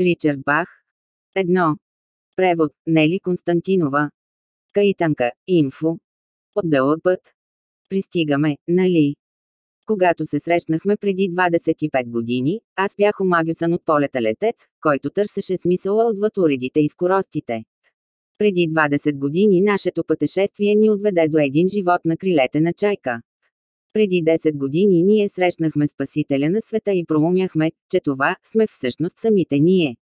Ричард Бах. Едно. Превод Нели Константинова. Каитанка. Инфо. От дълъг път. Пристигаме, нали? Когато се срещнахме преди 25 години, аз бях омагюсан от полета летец, който търсеше смисъла отвъд уредите и скоростите. Преди 20 години нашето пътешествие ни отведе до един живот на крилете на чайка. Преди 10 години ние срещнахме Спасителя на света и проумяхме, че това сме всъщност самите ние.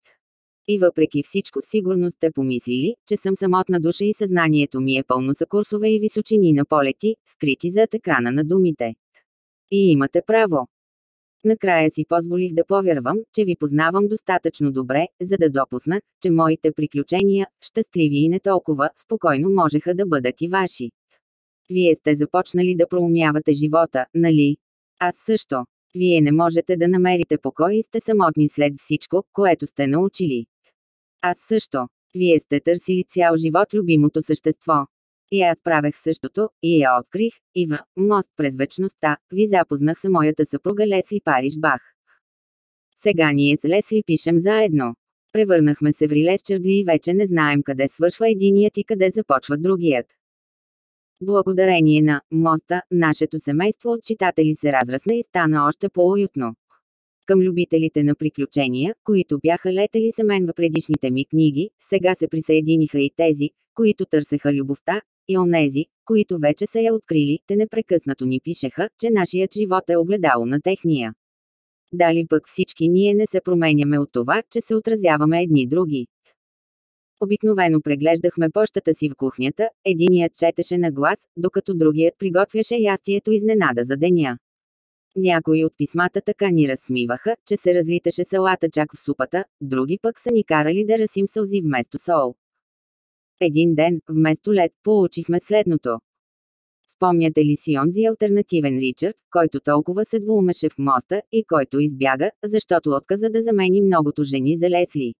И въпреки всичко сигурно сте помислили, че съм самотна душа и съзнанието ми е пълно са курсове и височини на полети, скрити зад екрана на думите. И имате право. Накрая си позволих да повярвам, че ви познавам достатъчно добре, за да допусна, че моите приключения, щастливи и не толкова, спокойно можеха да бъдат и ваши. Вие сте започнали да проумявате живота, нали? Аз също. Вие не можете да намерите покой и сте самотни след всичко, което сте научили. Аз също. Вие сте търсили цял живот любимото същество. И аз правех същото, и я открих, и в «Мост през вечността» ви запознах с моята съпруга Лесли Париж Бах. Сега ние с Лесли пишем заедно. Превърнахме се в рилесчерди и вече не знаем къде свършва единият и къде започва другият. Благодарение на «Моста», нашето семейство от читатели се разрасна и стана още по-уютно. Към любителите на приключения, които бяха летели за мен в предишните ми книги, сега се присъединиха и тези, които търсеха любовта, и онези, които вече са я открили, те непрекъснато ни пишеха, че нашият живот е огледало на техния. Дали пък всички ние не се променяме от това, че се отразяваме едни други. Обикновено преглеждахме пощата си в кухнята, единият четеше на глас, докато другият приготвяше ястието изненада за деня. Някои от писмата така ни разсмиваха, че се разлиташе салата чак в супата, други пък са ни карали да расим сълзи вместо сол. Един ден, вместо лед, получихме следното. Спомняте ли си онзи альтернативен Ричард, който толкова се двумеше в моста и който избяга, защото отказа да замени многото жени за Лесли?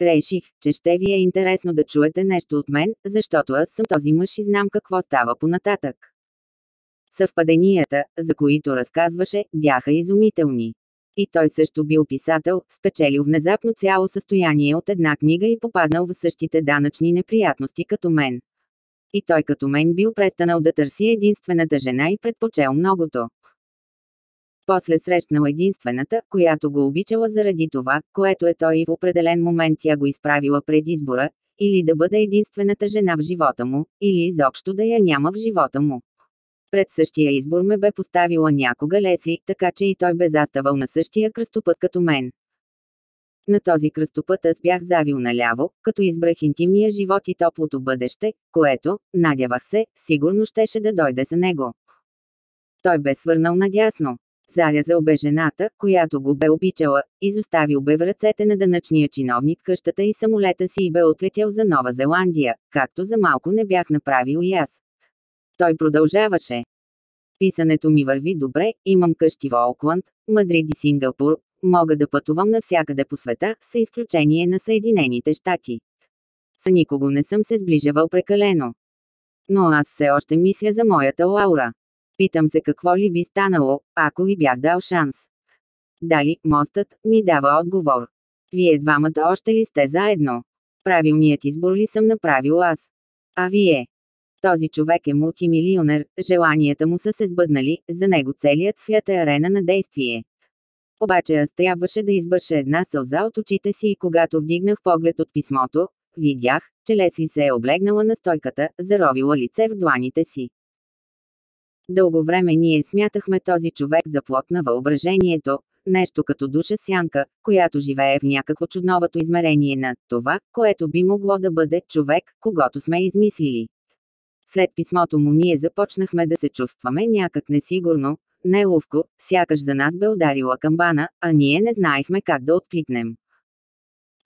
Реших, че ще ви е интересно да чуете нещо от мен, защото аз съм този мъж и знам какво става понататък. Съвпаденията, за които разказваше, бяха изумителни. И той също бил писател, спечелил внезапно цяло състояние от една книга и попаднал в същите данъчни неприятности като мен. И той като мен бил престанал да търси единствената жена и предпочел многото. После срещнал единствената, която го обичала заради това, което е той и в определен момент тя го изправила пред избора, или да бъде единствената жена в живота му, или изобщо да я няма в живота му. Пред същия избор ме бе поставила някога Лесли, така че и той бе заставал на същия кръстопът като мен. На този кръстопът аз бях завил наляво, като избрах интимния живот и топлото бъдеще, което, надявах се, сигурно щеше да дойде за него. Той бе свърнал надясно. Зарязал бе жената, която го бе обичала, изоставил бе в ръцете на дънъчния чиновник къщата и самолета си и бе отлетял за Нова Зеландия, както за малко не бях направил и аз. Той продължаваше. Писането ми върви добре, имам къщи в Окланд, Мадрид и Сингапур, мога да пътувам навсякъде по света, с изключение на Съединените щати. С никого не съм се сближавал прекалено. Но аз все още мисля за моята Лаура. Питам се какво ли би станало, ако ви бях дал шанс. Дали, мостът, ми дава отговор. Вие двамата още ли сте заедно? Правилният избор ли съм направил аз? А вие? Този човек е мултимилионер, желанията му са се сбъднали, за него целият свят е арена на действие. Обаче аз трябваше да избърша една сълза от очите си и когато вдигнах поглед от писмото, видях, че Лесли се е облегнала на стойката, заровила лице в дланите си. Дълго време ние смятахме този човек за плод на въображението, нещо като душа сянка, която живее в някакво чудновато измерение на това, което би могло да бъде човек, когато сме измислили. След писмото му ние започнахме да се чувстваме някак несигурно, неловко, сякаш за нас бе ударила камбана, а ние не знаехме как да откликнем.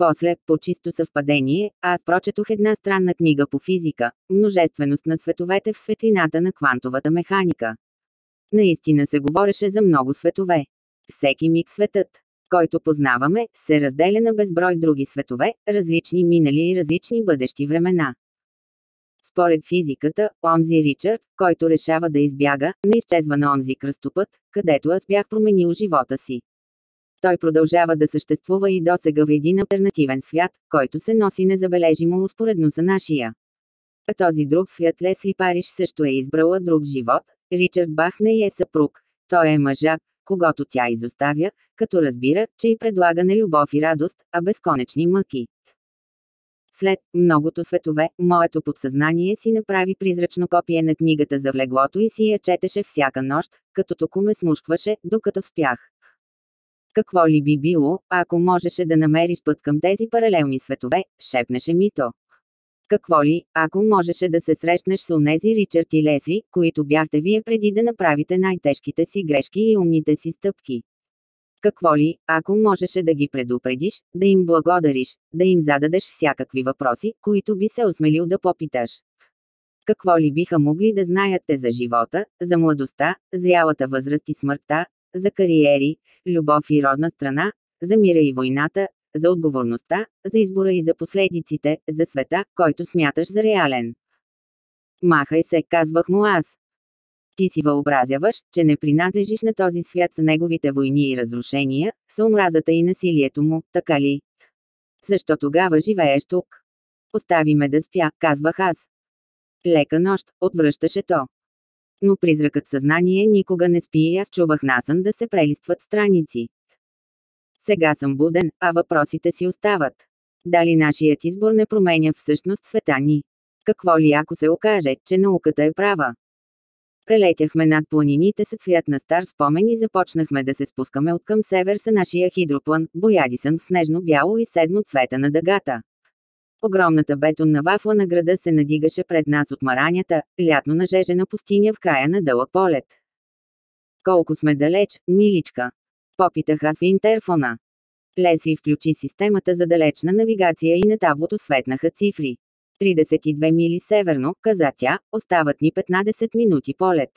После, по чисто съвпадение, аз прочетох една странна книга по физика – Множественост на световете в светлината на квантовата механика. Наистина се говореше за много светове. Всеки миг светът, който познаваме, се разделя на безброй други светове, различни минали и различни бъдещи времена. Според физиката, онзи Ричард, който решава да избяга, не изчезва на онзи кръстопът, където аз бях променил живота си. Той продължава да съществува и досега в един альтернативен свят, който се носи незабележимо успоредно за нашия. А този друг свят Лесли Париж също е избрала друг живот. Ричард Бах не е съпруг. Той е мъжа, когато тя изоставя, като разбира, че й предлага не любов и радост, а безконечни мъки. След многото светове, моето подсъзнание си направи призрачно копие на книгата за влеглото и си я четеше всяка нощ, като току ме смушкваше, докато спях. Какво ли би било, ако можеше да намериш път към тези паралелни светове, шепнеше Мито. Какво ли, ако можеше да се срещнеш с онези Ричард и Лесли, които бяхте вие преди да направите най-тежките си грешки и умните си стъпки? Какво ли, ако можеше да ги предупредиш, да им благодариш, да им зададеш всякакви въпроси, които би се осмелил да попиташ? Какво ли биха могли да знаят те за живота, за младостта, зрялата възраст и смъртта, за кариери, любов и родна страна, за мира и войната, за отговорността, за избора и за последиците, за света, който смяташ за реален. Махай се, казвах му аз. Ти си въобразяваш, че не принадлежиш на този свят с неговите войни и разрушения, с омразата и насилието му, така ли? Защо тогава живееш тук? Остави ме да спя, казвах аз. Лека нощ, отвръщаше то. Но призракът съзнание никога не спи и аз чувах насън да се прелистват страници. Сега съм буден, а въпросите си остават. Дали нашият избор не променя всъщност света ни? Какво ли ако се окаже, че науката е права? Прелетяхме над планините с цвят на стар спомен и започнахме да се спускаме от към север с нашия хидроплан, боядисън в снежно-бяло и седмо цвета на дъгата. Огромната бетонна вафла на града се надигаше пред нас от маранята, лятно нажежена пустиня в края на дълъг полет. Колко сме далеч, миличка. Попитах аз в интерфона. Лесли включи системата за далечна навигация и на таблото светнаха цифри. 32 мили северно, каза тя, остават ни 15 минути полет.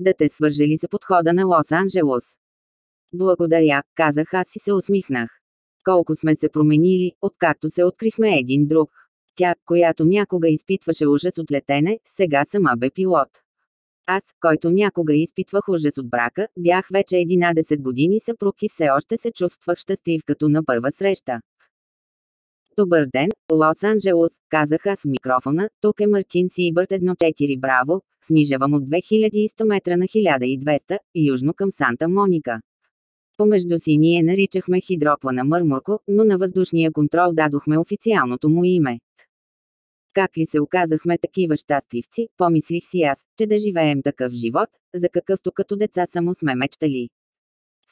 Да те свържели за подхода на Лос-Анджелос. Благодаря, казах аз и се усмихнах. Колко сме се променили, откакто се открихме един друг. Тя, която някога изпитваше ужас от летене, сега сама бе пилот. Аз, който някога изпитвах ужас от брака, бях вече 11 години съпруг и все още се чувствах щастлив като на първа среща. Добър ден, Лос-Анджелос, казах аз в микрофона, тук е Мартин Сибърт 1-4 Браво, снижавам от 2100 метра на 1200, южно към Санта Моника. Помежду си ние наричахме хидроплана Мърмурко, но на въздушния контрол дадохме официалното му име. Как ли се оказахме такива щастливци, помислих си аз, че да живеем такъв живот, за какъвто като деца само сме мечтали.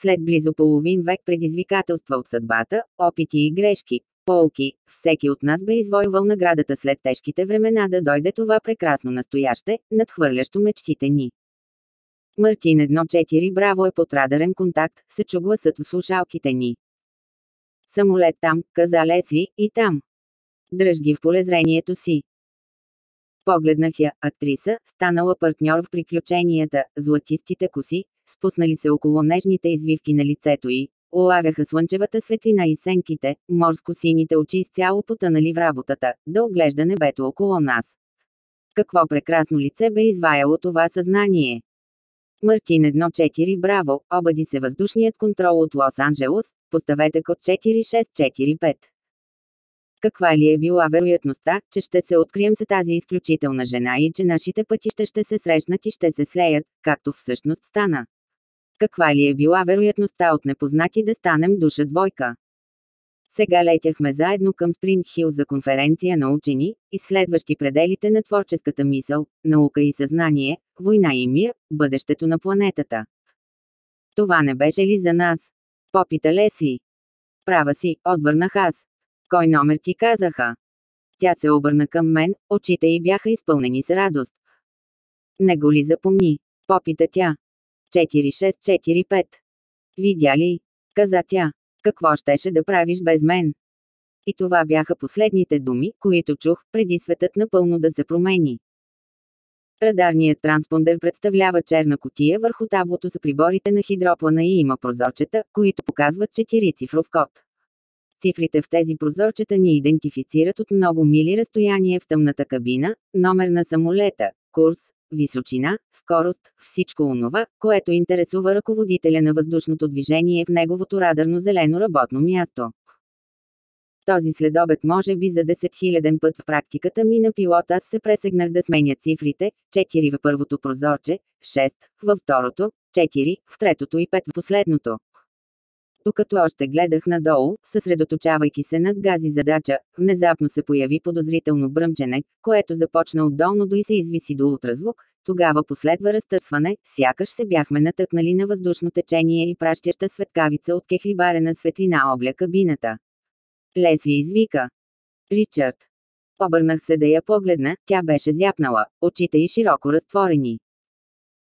След близо половин век предизвикателства от съдбата, опити и грешки, полки, всеки от нас бе извойвал наградата след тежките времена да дойде това прекрасно настояще, надхвърлящо мечтите ни. Мартин 1-4 Браво е под радарен контакт, се чу гласът в слушалките ни. Самолет там, каза Лесли, и там. Дръж ги в полезрението си. Погледнах я, актриса, станала партньор в приключенията, златистите коси, спуснали се около нежните извивки на лицето й, улавяха слънчевата светлина и сенките, морско-сините очи изцяло потънали в работата, да оглежда небето около нас. Какво прекрасно лице бе изваяло това съзнание. Мартин 1-4 Браво, обади се въздушният контрол от Лос-Анджелос, поставете код 4645. Каква ли е била вероятността, че ще се открием с тази изключителна жена и че нашите пътища ще се срещнат и ще се слеят, както всъщност стана? Каква ли е била вероятността от непознати да станем душа двойка? Сега летяхме заедно към Спринг Хил за конференция на учени, изследващи пределите на творческата мисъл, наука и съзнание, война и мир, бъдещето на планетата. Това не беше ли за нас? Попита Лесли. Права си, отвърнах аз. Кой номер ти казаха? Тя се обърна към мен, очите й бяха изпълнени с радост. Не го ли запомни? Попита тя. 4645. Видя ли? Каза тя. Какво щеше да правиш без мен? И това бяха последните думи, които чух, преди светът напълно да се промени. Радарният транспондер представлява черна котия върху таблото за приборите на хидроплана и има прозорчета, които показват четирицифров код. Цифрите в тези прозорчета ни идентифицират от много мили разстояние в тъмната кабина, номер на самолета, курс, височина, скорост, всичко онова, което интересува ръководителя на въздушното движение в неговото радарно зелено работно място. Този следобед може би за 10 000 път в практиката ми на пилот аз се пресегнах да сменя цифрите, 4 в първото прозорче, 6 във второто, 4 в третото и 5 в последното. Докато още гледах надолу, съсредоточавайки се над гази задача, внезапно се появи подозрително бръмчене, което започна отдолно до и се извиси до ултразвук, тогава последва разтърсване, сякаш се бяхме натъкнали на въздушно течение и пращаща светкавица от кехлибарена светлина обля кабината. Лесли извика. Ричард. Обърнах се да я погледна, тя беше зяпнала, очите й широко разтворени.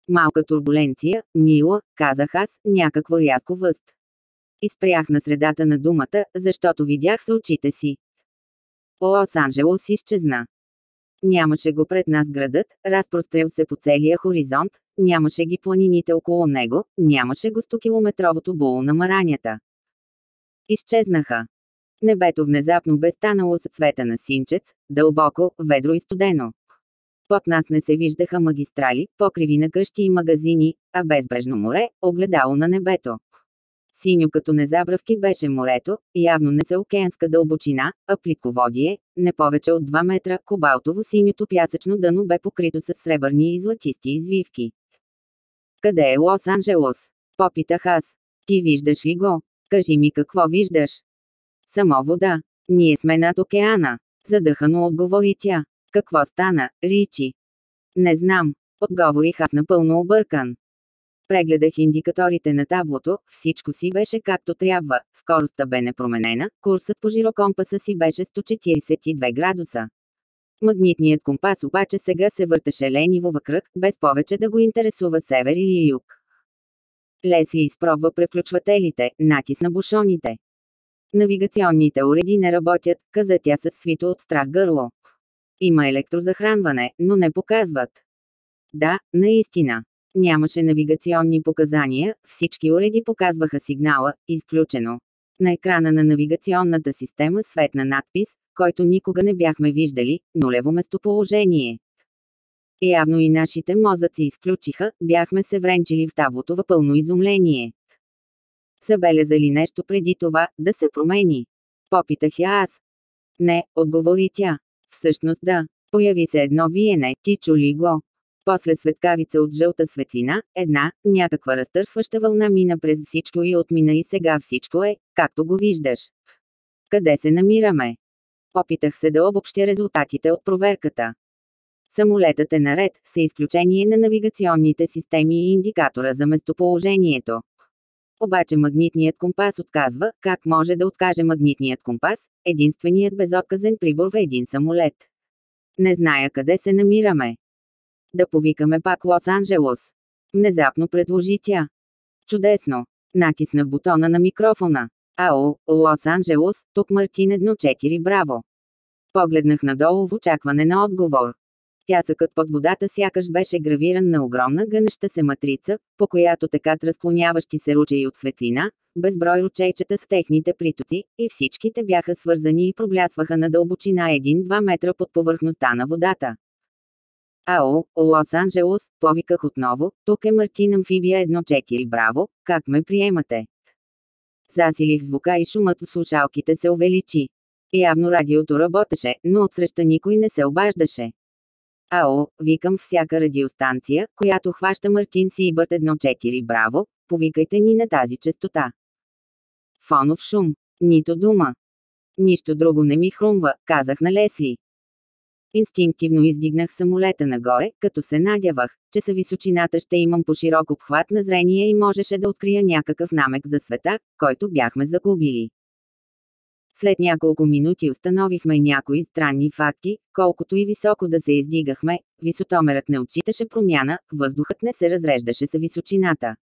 Малка турбуленция, мила, казах аз, някакво рязко въст. Изпрях на средата на думата, защото видях с очите си. Лос-Анджелос изчезна. Нямаше го пред нас градът, разпрострел се по целия хоризонт, нямаше ги планините около него, нямаше го 100-километровото було на маранята. Изчезнаха. Небето внезапно бе станало с цвета на синчец, дълбоко, ведро и студено. Под нас не се виждаха магистрали, покриви на къщи и магазини, а безбрежно море, огледало на небето. Синьо като незабравки беше морето, явно не се океанска дълбочина, а плитководие, не повече от 2 метра, кобалтово синьото пясъчно дъно бе покрито с сребърни и златисти извивки. Къде е Лос-Анджелос? Попитах аз. Ти виждаш ли го? Кажи ми какво виждаш. Само вода. Ние сме над океана. Задъхано отговори тя. Какво стана, Ричи? Не знам. Отговорих аз напълно объркан. Прегледах индикаторите на таблото, всичко си беше както трябва, скоростта бе непроменена, курсът по жирокомпаса си беше 142 градуса. Магнитният компас обаче сега се въртеше лениво във кръг, без повече да го интересува север или юг. Лесли изпробва преключвателите, натисна бушоните. Навигационните уреди не работят, каза тя с свито от страх гърло. Има електрозахранване, но не показват. Да, наистина. Нямаше навигационни показания, всички уреди показваха сигнала «изключено». На екрана на навигационната система светна надпис, който никога не бяхме виждали, нулево местоположение. Явно и нашите мозъци изключиха, бяхме се вренчили в таблото в пълно изумление. Забеляза ли нещо преди това, да се промени? Попитах я аз. Не, отговори тя. Всъщност да. Появи се едно виене, ти чули го. После светкавица от жълта светлина, една, някаква разтърсваща вълна мина през всичко и отмина и сега всичко е, както го виждаш. Къде се намираме? Опитах се да обобщя резултатите от проверката. Самолетът е наред, с изключение на навигационните системи и индикатора за местоположението. Обаче магнитният компас отказва, как може да откаже магнитният компас, единственият безотказен прибор в един самолет. Не зная къде се намираме. Да повикаме пак Лос-Анджелос. Внезапно предложи тя. Чудесно. Натиснах бутона на микрофона. Ао, Лос-Анджелос, тук Мартин 1-4 браво. Погледнах надолу в очакване на отговор. Пясъкът под водата сякаш беше гравиран на огромна гънеща се матрица, по която текат разклоняващи се ручеи от светлина, безброй ручейчета с техните притоци, и всичките бяха свързани и проблясваха на дълбочина 1-2 метра под повърхността на водата. Ао, Лос-Анджелос, повиках отново, тук е Мартин Амфибия 1-4 браво, как ме приемате? Засилих звука и шумът в слушалките се увеличи. Явно радиото работеше, но отсреща никой не се обаждаше. Ао, викам всяка радиостанция, която хваща Мартин си и бърт 1-4 браво, повикайте ни на тази частота. Фонов шум. Нито дума. Нищо друго не ми хрумва, казах на Лесли. Инстинктивно издигнах самолета нагоре, като се надявах, че са височината ще имам по широк обхват на зрение и можеше да открия някакъв намек за света, който бяхме загубили. След няколко минути установихме някои странни факти, колкото и високо да се издигахме, висотомерът не отчиташе промяна, въздухът не се разреждаше с височината.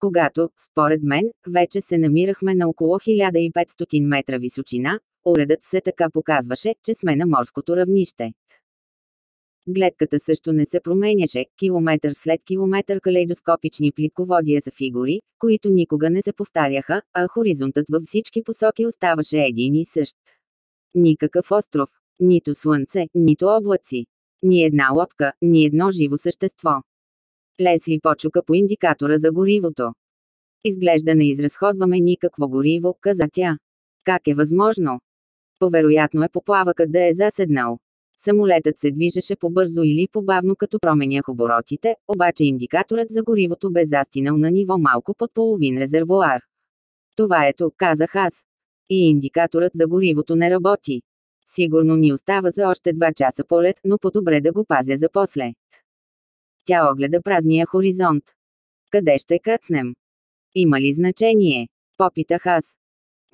Когато, според мен, вече се намирахме на около 1500 метра височина, уредът все така показваше, че сме на морското равнище. Гледката също не се променяше, километър след километър калейдоскопични плитководия са фигури, които никога не се повтаряха, а хоризонтът във всички посоки оставаше един и същ. Никакъв остров, нито слънце, нито облаци. Ни една лодка, ни едно живо същество. Лесли почука по индикатора за горивото. Изглежда не изразходваме никакво гориво, каза тя. Как е възможно? Повероятно е поплавъкът да е заседнал. Самолетът се движеше по-бързо или по-бавно като променях оборотите, обаче индикаторът за горивото бе застинал на ниво малко под половин резервуар. Това ето, казах аз. И индикаторът за горивото не работи. Сигурно ни остава за още два часа полет, но по-добре да го пазя за после. Тя огледа празния хоризонт. Къде ще кацнем? Има ли значение? Попитах аз.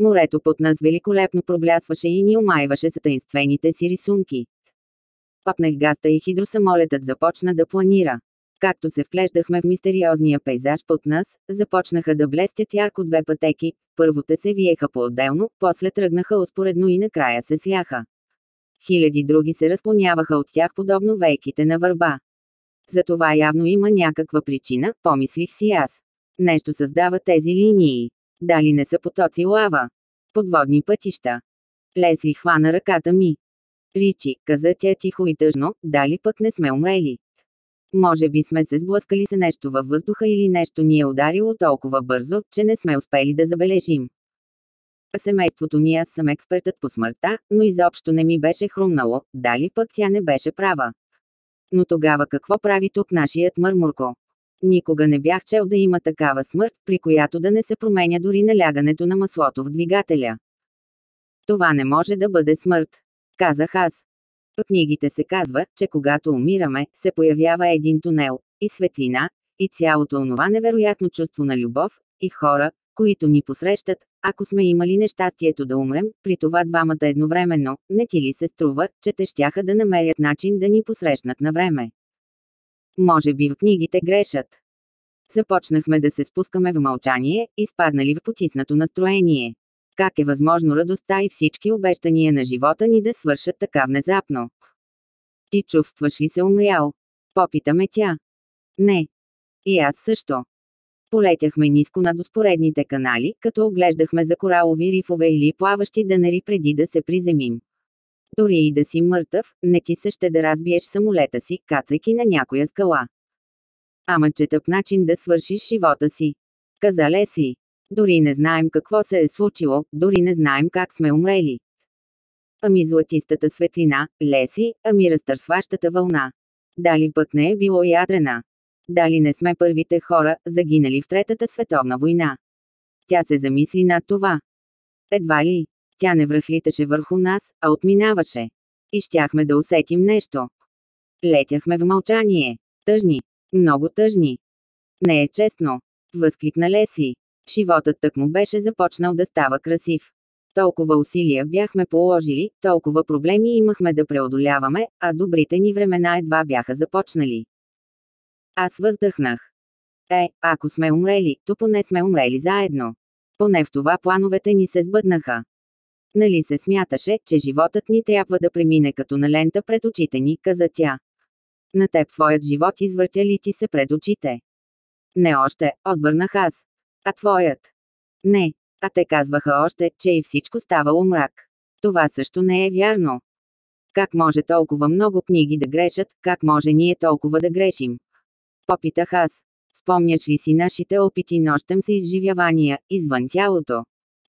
Морето под нас великолепно проблясваше и ни омайваше с таинствените си рисунки. Пъпнах гаста и хидросамолетът започна да планира. Както се вклеждахме в мистериозния пейзаж под нас, започнаха да блестят ярко две пътеки, първо те се виеха по-отделно, после тръгнаха успоредно и накрая се сляха. Хиляди други се разклоняваха от тях подобно вейките на върба. За това явно има някаква причина, помислих си аз. Нещо създава тези линии. Дали не са потоци лава? Подводни пътища. Лесли хвана ръката ми. Ричи, каза тя тихо и тъжно, дали пък не сме умрели. Може би сме се сблъскали с нещо във въздуха или нещо ни е ударило толкова бързо, че не сме успели да забележим. Семейството ни аз съм експертът по смъртта, но изобщо не ми беше хрумнало, дали пък тя не беше права. Но тогава какво прави тук нашият мърмурко? Никога не бях чел да има такава смърт, при която да не се променя дори налягането на маслото в двигателя. Това не може да бъде смърт. Казах аз. В книгите се казва, че когато умираме, се появява един тунел, и светлина, и цялото онова невероятно чувство на любов, и хора, които ни посрещат, ако сме имали нещастието да умрем, при това двамата едновременно, не ти ли се струва, че те щяха да намерят начин да ни посрещнат на време? Може би в книгите грешат. Започнахме да се спускаме в мълчание, изпаднали в потиснато настроение. Как е възможно радостта и всички обещания на живота ни да свършат така внезапно? Ти чувстваш ли се умрял? Попитаме тя. Не. И аз също. Полетяхме ниско над успоредните канали, като оглеждахме за коралови рифове или плаващи дънери преди да се приземим. Дори и да си мъртъв, не ти се ще да разбиеш самолета си, кацайки на някоя скала. Ама че тъп начин да свършиш живота си. Каза Лесли. Дори не знаем какво се е случило, дори не знаем как сме умрели. Ами златистата светлина, Леси, ами разтърсващата вълна. Дали пък не е било ядрена? Дали не сме първите хора, загинали в Третата световна война? Тя се замисли над това. Едва ли? Тя не връхлиташе върху нас, а отминаваше. И щяхме да усетим нещо. Летяхме в мълчание. Тъжни. Много тъжни. Не е честно. Възкликна Лесли. Животът тък му беше започнал да става красив. Толкова усилия бяхме положили, толкова проблеми имахме да преодоляваме, а добрите ни времена едва бяха започнали. Аз въздъхнах. Е, ако сме умрели, то поне сме умрели заедно. Поне в това плановете ни се сбъднаха. Нали се смяташе, че животът ни трябва да премине като на лента пред очите ни, каза тя. На теб твоят живот извъртя ли ти се пред очите? Не още, отвърнах аз. А твоят? Не. А те казваха още, че и всичко ставало мрак. Това също не е вярно. Как може толкова много книги да грешат, как може ние толкова да грешим? Попитах аз. Спомняш ли си нашите опити нощем с изживявания, извън тялото?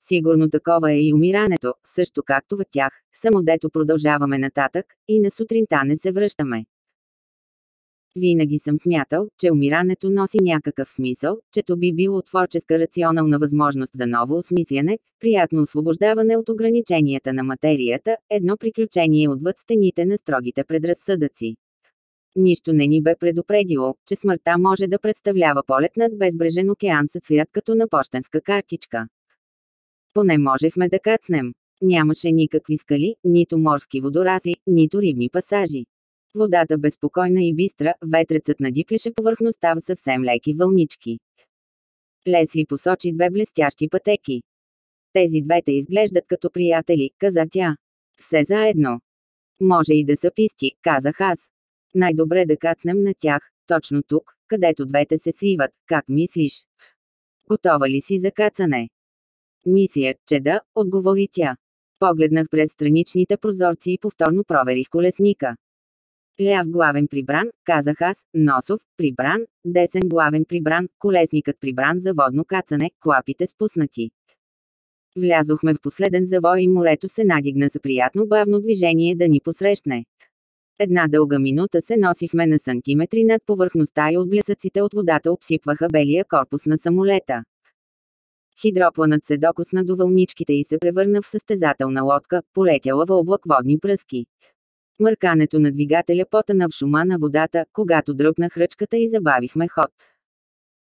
Сигурно такова е и умирането, също както в тях, само дето продължаваме нататък, и на сутринта не се връщаме. Винаги съм смятал, че умирането носи някакъв смисъл, че то би било творческа рационална възможност за ново осмисляне, приятно освобождаване от ограниченията на материята, едно приключение отвъд стените на строгите предразсъдъци. Нищо не ни бе предупредило, че смъртта може да представлява полет над безбрежен океан със цвят като на почтенска картичка. Поне можехме да кацнем. Нямаше никакви скали, нито морски водорасли, нито рибни пасажи. Водата безпокойна и бистра, ветрецът надиплеше повърхността в съвсем леки вълнички. Лесли посочи две блестящи пътеки. Тези двете изглеждат като приятели, каза тя. Все заедно. Може и да са писти, казах аз. Най-добре да кацнем на тях, точно тук, където двете се сливат, как мислиш? Готова ли си за кацане? Мисля, че да, отговори тя. Погледнах през страничните прозорци и повторно проверих колесника. Ляв главен прибран, казах аз, носов, прибран, десен главен прибран, колесникът прибран за водно кацане, клапите спуснати. Влязохме в последен завой и морето се надигна за приятно бавно движение да ни посрещне. Една дълга минута се носихме на сантиметри над повърхността и от блясъците от водата обсипваха белия корпус на самолета. Хидропланът се докосна до вълничките и се превърна в състезателна лодка, полетяла в облак водни пръски. Мъркането на двигателя потъна в шума на водата, когато дръпнах ръчката и забавихме ход.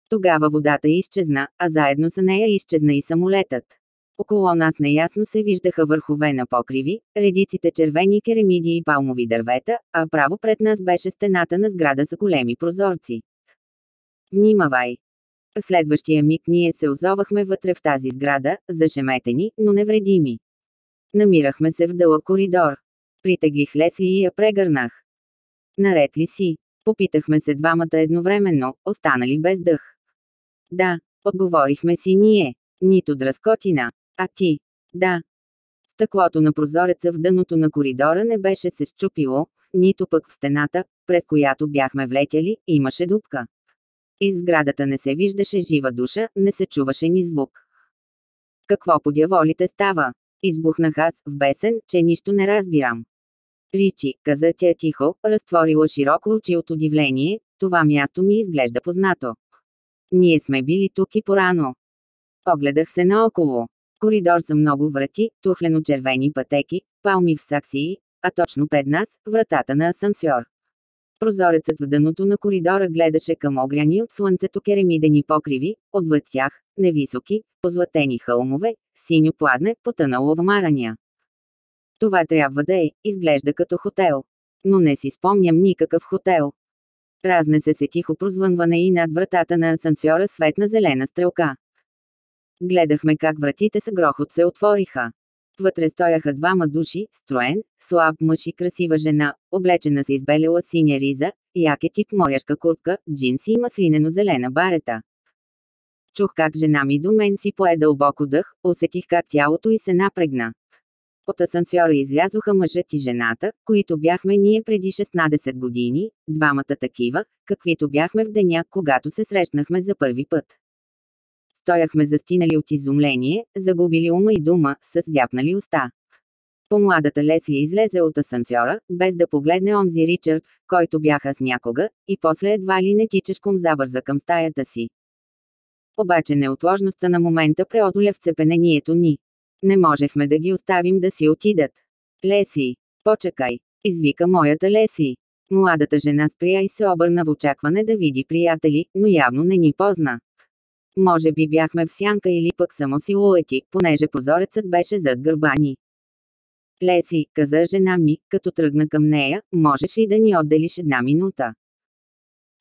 Тогава водата изчезна, а заедно с нея изчезна и самолетът. Около нас неясно се виждаха върхове на покриви, редиците червени керамиди и палмови дървета, а право пред нас беше стената на сграда с големи прозорци. Внимавай! Следващия миг ние се озовахме вътре в тази сграда, зашеметени, но невредими. Намирахме се в дълъг коридор. Притеглих Лесли и я прегърнах. Наред ли си? Попитахме се двамата едновременно, останали без дъх. Да, отговорихме си ние. Нито дръскотина. А ти? Да. Стъклото на прозореца в дъното на коридора не беше се счупило, нито пък в стената, през която бяхме влетяли, имаше дупка. Из сградата не се виждаше жива душа, не се чуваше ни звук. Какво по дяволите става? Избухнах аз, в бесен, че нищо не разбирам. Ричи, каза тя тихо, разтворила широко очи от удивление, това място ми изглежда познато. Ние сме били тук и порано. Огледах се наоколо. Коридор за много врати, тухлено-червени пътеки, палми в саксии, а точно пред нас – вратата на асансьор. Прозорецът в дъното на коридора гледаше към огряни от слънцето керамидени покриви, отвъд тях – невисоки, позлатени хълмове, синьо пладне, потънало в марания. Това трябва да е, изглежда като хотел. Но не си спомням никакъв хотел. Разнесе се тихо прозвънване и над вратата на асансьора светна зелена стрелка. Гледахме как вратите с грохот се отвориха. Вътре стояха двама души, строен, слаб мъж и красива жена, облечена с избелела синя риза, яке тип моряшка куртка, джинси и маслинено-зелена барета. Чух как жена ми до мен си пое дълбоко дъх, усетих как тялото й се напрегна. От асансьора излязоха мъжът и жената, които бяхме ние преди 16 години, двамата такива, каквито бяхме в деня, когато се срещнахме за първи път. Стояхме застинали от изумление, загубили ума и дума, с зяпнали уста. По-младата Лесли излезе от асансьора, без да погледне онзи Ричард, който бяха с някога, и после едва ли не тичешком забърза към стаята си. Обаче неотложността на момента преодоля вцепенението ни. Не можехме да ги оставим да си отидат. Лесли, почекай, извика моята Лесли. Младата жена спря и се обърна в очакване да види приятели, но явно не ни позна. Може би бяхме в сянка или пък само силуети, понеже прозорецът беше зад гърба ни. Леси, каза жена ми, като тръгна към нея, можеш ли да ни отделиш една минута?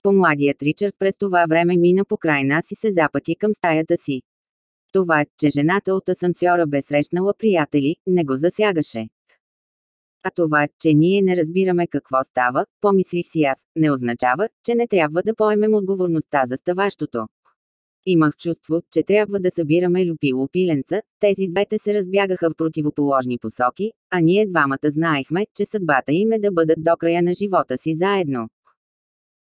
Помладият Ричард през това време мина по край нас и се запъти към стаята си. Това, че жената от асансьора бе срещнала приятели, не го засягаше. А това, че ние не разбираме какво става, помислих си аз, не означава, че не трябва да поемем отговорността за ставащото. Имах чувство, че трябва да събираме люпило пиленца, тези двете се разбягаха в противоположни посоки, а ние двамата знаехме, че съдбата им е да бъдат до края на живота си заедно.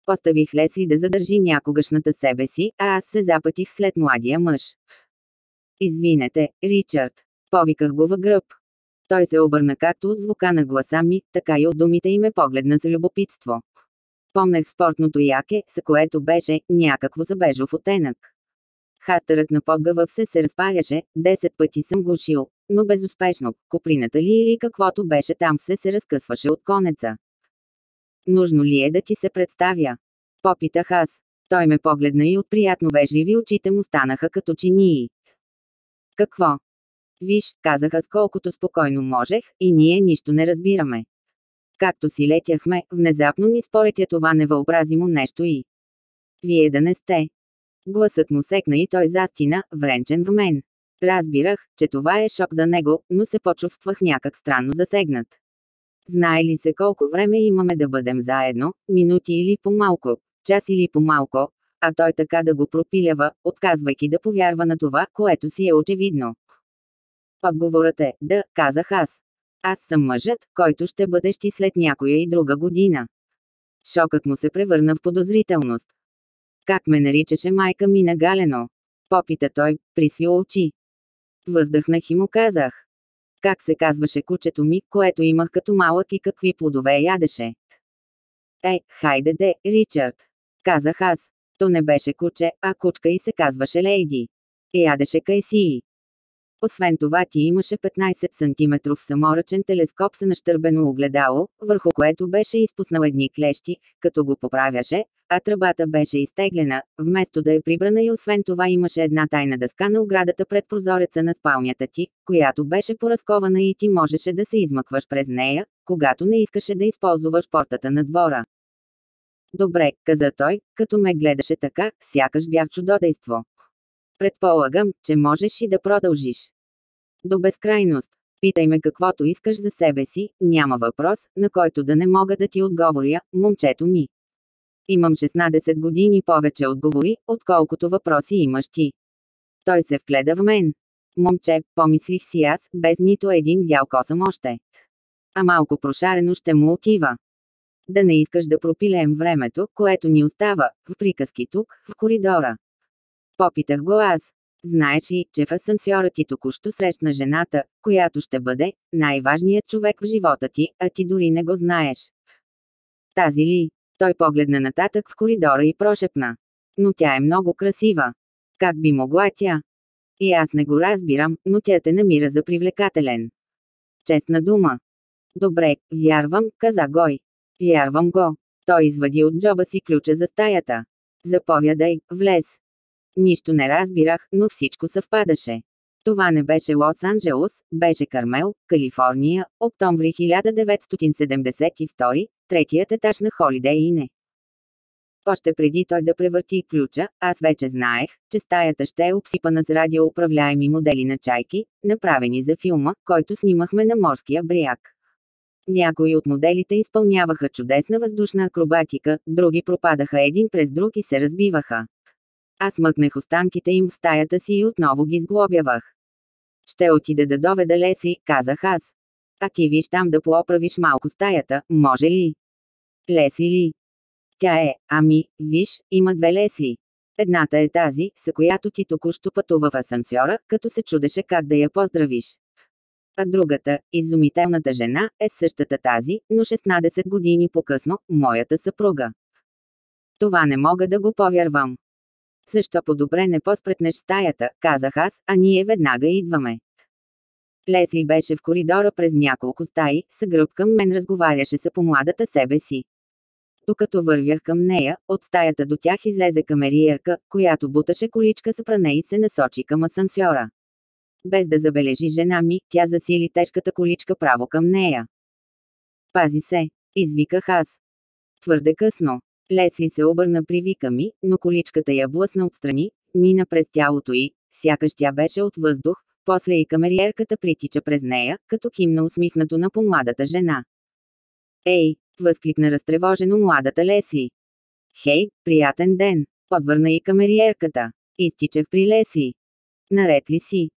Поставих Лесли да задържи някогашната себе си, а аз се запътих след младия мъж. Извинете, Ричард. Повиках го във гръб. Той се обърна както от звука на гласа ми, така и от думите и ме погледна с любопитство. Помнех спортното яке, с което беше някакво забежов оттенък. Хастърът на подгъва все се разпаряше, 10 пъти съм го но безуспешно, куприната ли или каквото беше там все се разкъсваше от конеца. Нужно ли е да ти се представя? Попитах аз. Той ме погледна и от приятно вежливи очите му станаха като чинии. Какво? Виж, казах аз колкото спокойно можех, и ние нищо не разбираме. Както си летяхме, внезапно ни споретя това невъобразимо нещо и... Вие да не сте. Гласът му секна и той застина, вренчен в мен. Разбирах, че това е шок за него, но се почувствах някак странно засегнат. Знае ли се колко време имаме да бъдем заедно, минути или по-малко, час или по-малко, а той така да го пропилява, отказвайки да повярва на това, което си е очевидно. Отговорът е, да, казах аз. Аз съм мъжът, който ще бъдеш ти след някоя и друга година. Шокът му се превърна в подозрителност. Как ме наричаше майка ми нагалено? Попита той, присви очи. Въздъхнах и му казах. Как се казваше кучето ми, което имах като малък и какви плодове ядеше? Е, хайде де, Ричард. Казах аз. То не беше куче, а кучка и се казваше Лейди. Ядеше кайсии. Освен това ти имаше 15 см саморъчен телескоп с нащърбено огледало, върху което беше изпуснал едни клещи, като го поправяше, а тръбата беше изтеглена, вместо да е прибрана и освен това имаше една тайна дъска на оградата пред прозореца на спалнята ти, която беше поразкована и ти можеше да се измъкваш през нея, когато не искаше да използваш портата на двора. Добре, каза той, като ме гледаше така, сякаш бях чудодейство. Предполагам, че можеш и да продължиш. До безкрайност. Питай ме каквото искаш за себе си, няма въпрос, на който да не мога да ти отговоря, момчето ми. Имам 16 години повече отговори, отколкото въпроси имаш ти. Той се вгледа в мен. Момче, помислих си аз, без нито един бял косъм още. А малко прошарено ще му отива. Да не искаш да пропилеем времето, което ни остава, в приказки тук, в коридора. Попитах го аз. Знаеш ли, че в асансьора ти току-що срещна жената, която ще бъде най-важният човек в живота ти, а ти дори не го знаеш. Тази ли? Той погледна нататък в коридора и прошепна. Но тя е много красива. Как би могла тя? И аз не го разбирам, но тя те намира за привлекателен. Честна дума. Добре, вярвам, каза Гой. Вярвам го. Той извади от джоба си ключа за стаята. Заповядай, влез. Нищо не разбирах, но всичко съвпадаше. Това не беше Лос-Анджелос, беше Кармел, Калифорния, октомври 1972, третият етаж на Холидей Ине. Още преди той да превърти ключа, аз вече знаех, че стаята ще е обсипана с радиоуправляеми модели на чайки, направени за филма, който снимахме на морския бряг. Някои от моделите изпълняваха чудесна въздушна акробатика, други пропадаха един през друг и се разбиваха. Аз мъкнах останките им в стаята си и отново ги сглобявах. Ще отида да доведа Леси, казах аз. А ти виж там да пооправиш малко стаята, може ли? Леси ли? Тя е, ами, виж, има две Лесли. Едната е тази, с която ти току-що пътува в асансьора, като се чудеше как да я поздравиш. А другата, изумителната жена, е същата тази, но 16 години по-късно, моята съпруга. Това не мога да го повярвам. Защо по-добре не поспретнеш стаята, казах аз, а ние веднага идваме. Лесли беше в коридора през няколко стаи, с гръб към мен разговаряше се по младата себе си. Докато вървях към нея, от стаята до тях излезе камериерка, която буташе количка с пране и се насочи към асансьора. Без да забележи жена ми, тя засили тежката количка право към нея. Пази се, извиках аз. Твърде късно. Лесли се обърна при вика ми, но количката я блъсна отстрани, мина през тялото й, сякаш тя беше от въздух, после и камериерката притича през нея, като кимна усмихнато на помладата жена. Ей, възкликна разтревожено младата Лесли. Хей, приятен ден, подвърна и камериерката. Изтичах при Лесли. Наред ли си?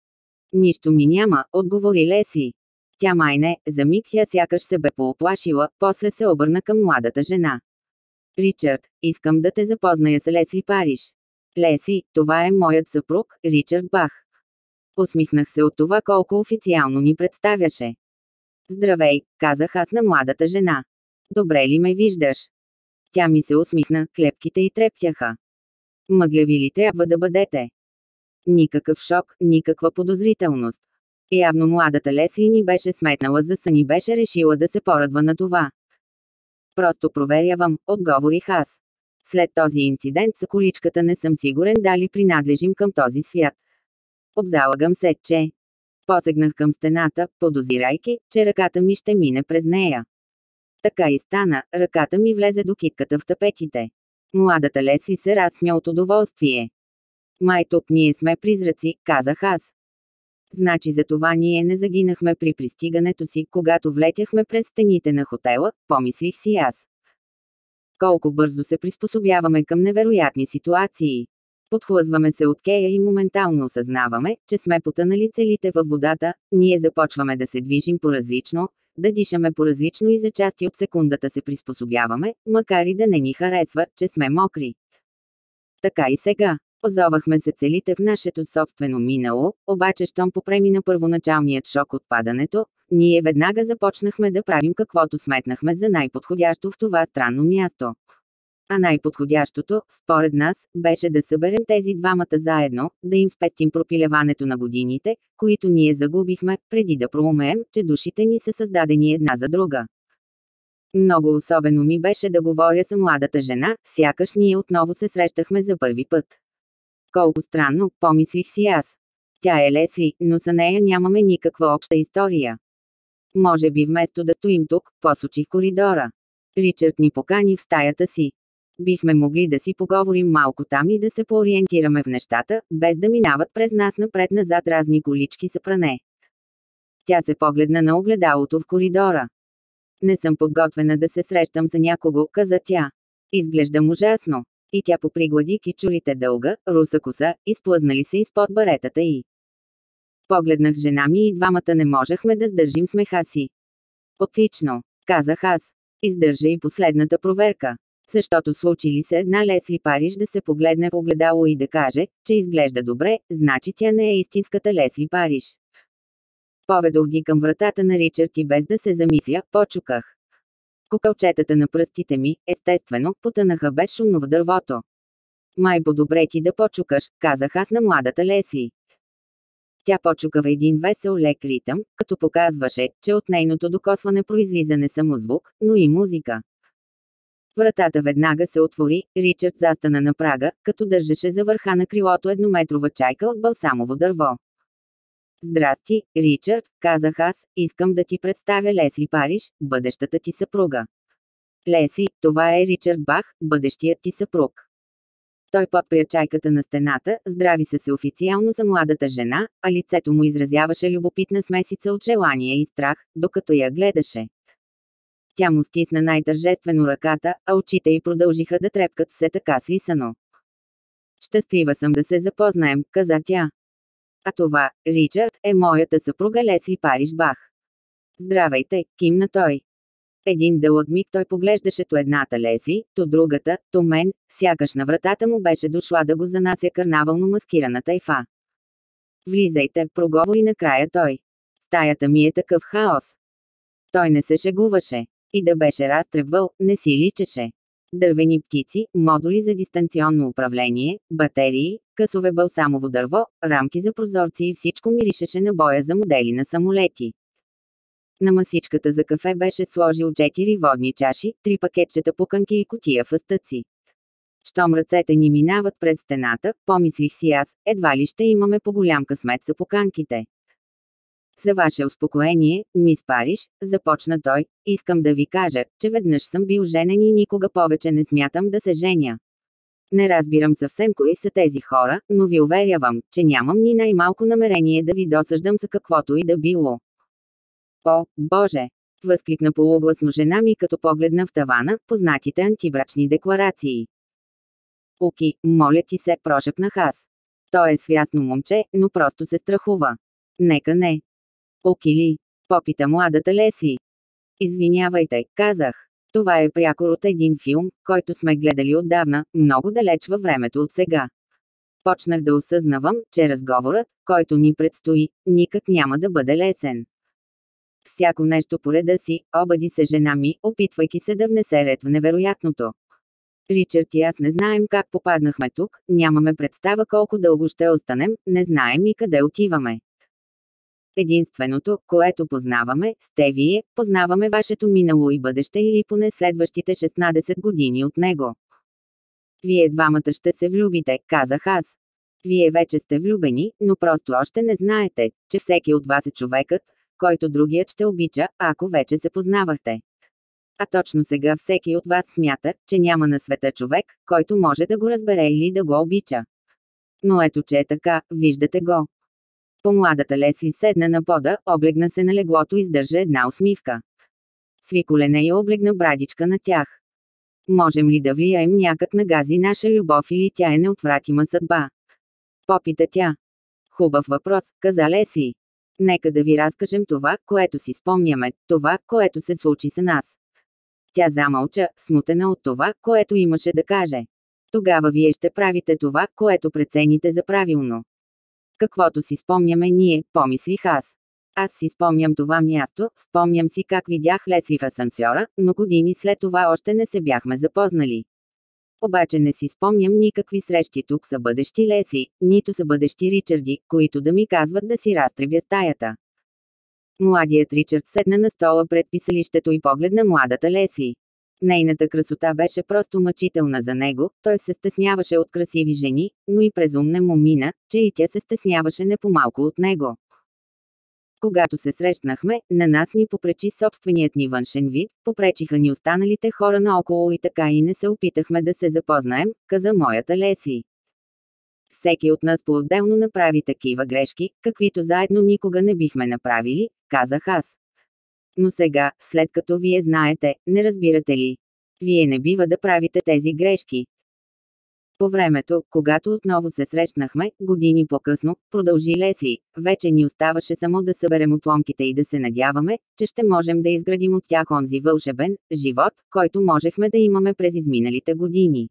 Нищо ми няма, отговори Лесли. Тя майне, за миг тя сякаш се бе пооплашила, после се обърна към младата жена. Ричард, искам да те запозная с Лесли Париж. Леси, това е моят съпруг, Ричард Бах. Усмихнах се от това колко официално ни представяше. Здравей, казах аз на младата жена. Добре ли ме виждаш? Тя ми се усмихна, клепките й трептяха. Мъгляви ли трябва да бъдете? Никакъв шок, никаква подозрителност. Явно младата Лесли ни беше сметнала за сън и беше решила да се порадва на това. Просто проверявам, отговорих аз. След този инцидент с количката не съм сигурен дали принадлежим към този свят. Обзалагам се, че... Посегнах към стената, подозирайки, че ръката ми ще мине през нея. Така и стана, ръката ми влезе до китката в тапетите. Младата Лесли се разсмя от удоволствие. Май тук ние сме призраци, казах аз. Значи за това ние не загинахме при пристигането си, когато влетяхме през стените на хотела, помислих си аз. Колко бързо се приспособяваме към невероятни ситуации. Подхлъзваме се от кея и моментално осъзнаваме, че сме потънали целите във водата, ние започваме да се движим по-различно, да дишаме по-различно и за части от секундата се приспособяваме, макар и да не ни харесва, че сме мокри. Така и сега. Озовахме се целите в нашето собствено минало, обаче щом попремина първоначалният шок от падането, ние веднага започнахме да правим каквото сметнахме за най-подходящо в това странно място. А най-подходящото, според нас, беше да съберем тези двамата заедно, да им спестим пропилеването на годините, които ние загубихме, преди да проумеем, че душите ни са създадени една за друга. Много особено ми беше да говоря с младата жена, сякаш ние отново се срещахме за първи път. Колко странно, помислих си аз. Тя е Лесли, но за нея нямаме никаква обща история. Може би вместо да стоим тук, посочих коридора. Ричард ни покани в стаята си. Бихме могли да си поговорим малко там и да се поориентираме в нещата, без да минават през нас напред-назад разни колички за пране. Тя се погледна на огледалото в коридора. Не съм подготвена да се срещам за някого, каза тя. Изглеждам ужасно. И тя поприглади кичурите дълга, руса коса, изплъзнали се изпод баретата й. Погледнах жена ми и двамата не можехме да сдържим смеха си. Отлично, казах аз. Издържа и последната проверка. Защото случи ли се една Лесли Париж да се погледне в огледало и да каже, че изглежда добре, значи тя не е истинската Лесли Париж. Поведох ги към вратата на Ричард и без да се замисля, почуках. Кукълчетата на пръстите ми, естествено, потънаха безшумно в дървото. Май по-добре ти да почукаш, казах аз на младата Лесли. Тя почука в един весел лек ритъм, като показваше, че от нейното докосване произлиза не само звук, но и музика. Вратата веднага се отвори, Ричард застана на прага, като държеше за върха на крилото еднометрова чайка от балсамово дърво. Здрасти, Ричард, казах аз, искам да ти представя Лесли Париж, бъдещата ти съпруга. Леси, това е Ричард Бах, бъдещият ти съпруг. Той подпря чайката на стената, здрави се се официално за младата жена, а лицето му изразяваше любопитна смесица от желание и страх, докато я гледаше. Тя му стисна най-тържествено ръката, а очите й продължиха да трепкат все така слисано. Щастлива съм да се запознаем, каза тя. А това, Ричард, е моята съпруга Лесли Париж Бах. Здравейте, кимна той. Един дълъг миг той поглеждаше то едната Лесли, то другата, то мен, сякаш на вратата му беше дошла да го занася карнавално маскирана тайфа. Влизайте, проговори накрая той. Стаята ми е такъв хаос. Той не се шегуваше. И да беше разтребвал, не си личеше. Дървени птици, модули за дистанционно управление, батерии, късове балсамово дърво, рамки за прозорци и всичко миришеше на боя за модели на самолети. На масичката за кафе беше сложил 4 водни чаши, 3 пакетчета пуканки и котия фъстъци. Щом ръцете ни минават през стената, помислих си аз, едва ли ще имаме по-голям късмет за поканките. За ваше успокоение, мис Париж, започна той, искам да ви кажа, че веднъж съм бил женен и никога повече не смятам да се женя. Не разбирам съвсем кои са тези хора, но ви уверявам, че нямам ни най-малко намерение да ви досъждам за каквото и да било. О, Боже! Възкликна полугласно жена ми като погледна в тавана, познатите антибрачни декларации. Оки, моля ти се, прошепнах аз. Той е свясно момче, но просто се страхува. Нека не. Окили? Попита младата Леси. Извинявайте, казах. Това е прякор от един филм, който сме гледали отдавна, много далеч във времето от сега. Почнах да осъзнавам, че разговорът, който ни предстои, никак няма да бъде лесен. Всяко нещо по реда си, обади се жена ми, опитвайки се да внесе ред в невероятното. Ричард и аз не знаем как попаднахме тук, нямаме представа колко дълго ще останем, не знаем и къде отиваме. Единственото, което познаваме, сте вие, познаваме вашето минало и бъдеще или поне следващите 16 години от него. Вие двамата ще се влюбите, казах аз. Вие вече сте влюбени, но просто още не знаете, че всеки от вас е човекът, който другият ще обича, ако вече се познавахте. А точно сега всеки от вас смята, че няма на света човек, който може да го разбере или да го обича. Но ето че е така, виждате го. Помладата Лесли седна на пода, облегна се на леглото и издържа една усмивка. Сви колене облегна брадичка на тях. Можем ли да влияем някак на гази наша любов или тя е неотвратима съдба? Попита тя. Хубав въпрос, каза Лесли. Нека да ви разкажем това, което си спомняме, това, което се случи с нас. Тя замълча, смутена от това, което имаше да каже. Тогава вие ще правите това, което прецените за правилно. Каквото си спомняме ние, помислих аз. Аз си спомням това място, спомням си как видях Лесли в асансьора, но години след това още не се бяхме запознали. Обаче не си спомням никакви срещи тук са бъдещи Леси, нито са бъдещи Ричарди, които да ми казват да си разтребя стаята. Младият Ричард седна на стола пред писалището и погледна младата Лесли. Нейната красота беше просто мъчителна за него, той се стесняваше от красиви жени, но и през ум не му мина, че и тя се стесняваше не по-малко от него. Когато се срещнахме, на нас ни попречи собственият ни външен вид, попречиха ни останалите хора наоколо и така и не се опитахме да се запознаем, каза моята Лесли. Всеки от нас по-отделно направи такива грешки, каквито заедно никога не бихме направили, казах аз. Но сега, след като вие знаете, не разбирате ли? Вие не бива да правите тези грешки. По времето, когато отново се срещнахме, години по-късно, продължи Лесли, вече ни оставаше само да съберем отломките и да се надяваме, че ще можем да изградим от тях онзи вълшебен живот, който можехме да имаме през изминалите години.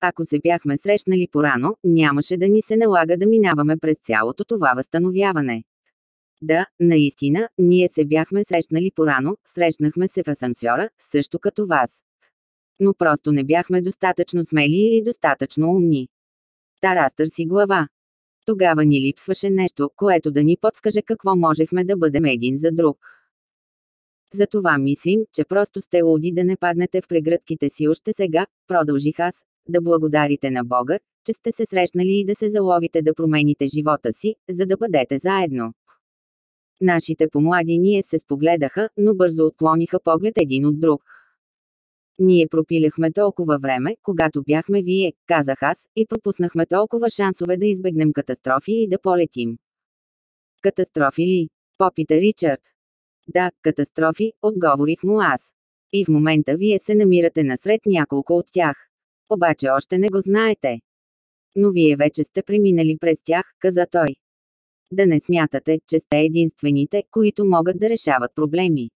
Ако се бяхме срещнали порано, нямаше да ни се налага да минаваме през цялото това възстановяване. Да, наистина, ние се бяхме срещнали порано, срещнахме се в асансьора, също като вас но просто не бяхме достатъчно смели или достатъчно умни. Та разтърси глава. Тогава ни липсваше нещо, което да ни подскаже какво можехме да бъдем един за друг. Затова мислим, че просто сте луди да не паднете в прегръдките си още сега, продължих аз, да благодарите на Бога, че сте се срещнали и да се заловите да промените живота си, за да бъдете заедно. Нашите помлади ние се спогледаха, но бързо отклониха поглед един от друг. Ние пропиляхме толкова време, когато бяхме вие, казах аз, и пропуснахме толкова шансове да избегнем катастрофи и да полетим. Катастрофи ли? Попита Ричард. Да, катастрофи, отговорих му аз. И в момента вие се намирате насред няколко от тях. Обаче още не го знаете. Но вие вече сте преминали през тях, каза той. Да не смятате, че сте единствените, които могат да решават проблеми.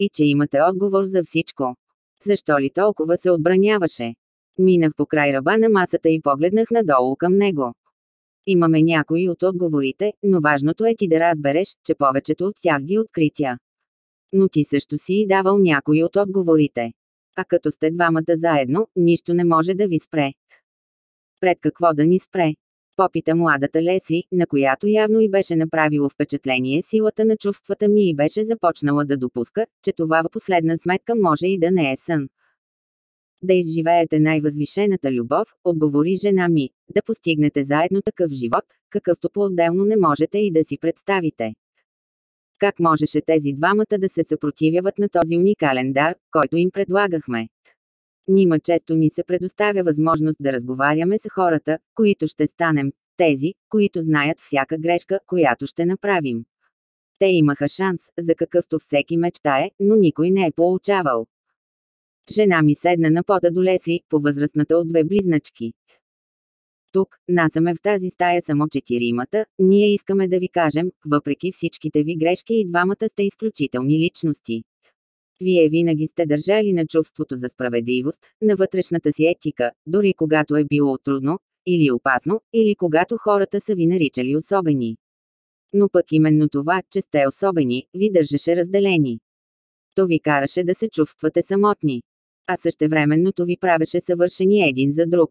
И че имате отговор за всичко. Защо ли толкова се отбраняваше? Минах по край ръба на масата и погледнах надолу към него. Имаме някои от отговорите, но важното е ти да разбереш, че повечето от тях ги откритя. Но ти също си и давал някои от отговорите. А като сте двамата заедно, нищо не може да ви спре. Пред какво да ни спре? Попита младата Леси, на която явно и беше направило впечатление силата на чувствата ми и беше започнала да допуска, че това в последна сметка може и да не е сън. Да изживеете най-възвишената любов, отговори жена ми, да постигнете заедно такъв живот, какъвто по-отделно не можете и да си представите. Как можеше тези двамата да се съпротивяват на този уникален дар, който им предлагахме? Нима често ни се предоставя възможност да разговаряме с хората, които ще станем, тези, които знаят всяка грешка, която ще направим. Те имаха шанс, за какъвто всеки мечтае, но никой не е получавал. Жена ми седна на пода до Лесли, по възрастната от две близначки. Тук, насаме в тази стая само четиримата, ние искаме да ви кажем, въпреки всичките ви грешки и двамата сте изключителни личности. Вие винаги сте държали на чувството за справедливост, на вътрешната си етика, дори когато е било трудно, или опасно, или когато хората са ви наричали особени. Но пък именно това, че сте особени, ви държеше разделени. То ви караше да се чувствате самотни. А същевременното ви правеше съвършени един за друг.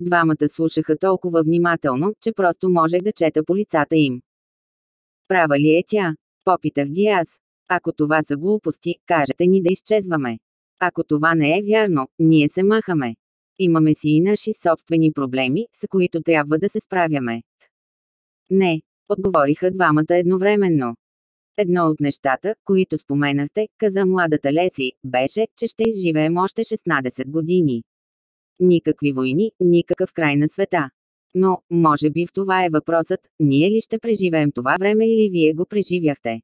Двамата слушаха толкова внимателно, че просто можех да чета по лицата им. Права ли е тя? Попитах ги аз. Ако това са глупости, кажете ни да изчезваме. Ако това не е вярно, ние се махаме. Имаме си и наши собствени проблеми, с които трябва да се справяме. Не, отговориха двамата едновременно. Едно от нещата, които споменахте, каза младата Леси, беше, че ще изживеем още 16 години. Никакви войни, никакъв край на света. Но, може би в това е въпросът, ние ли ще преживеем това време или вие го преживяхте?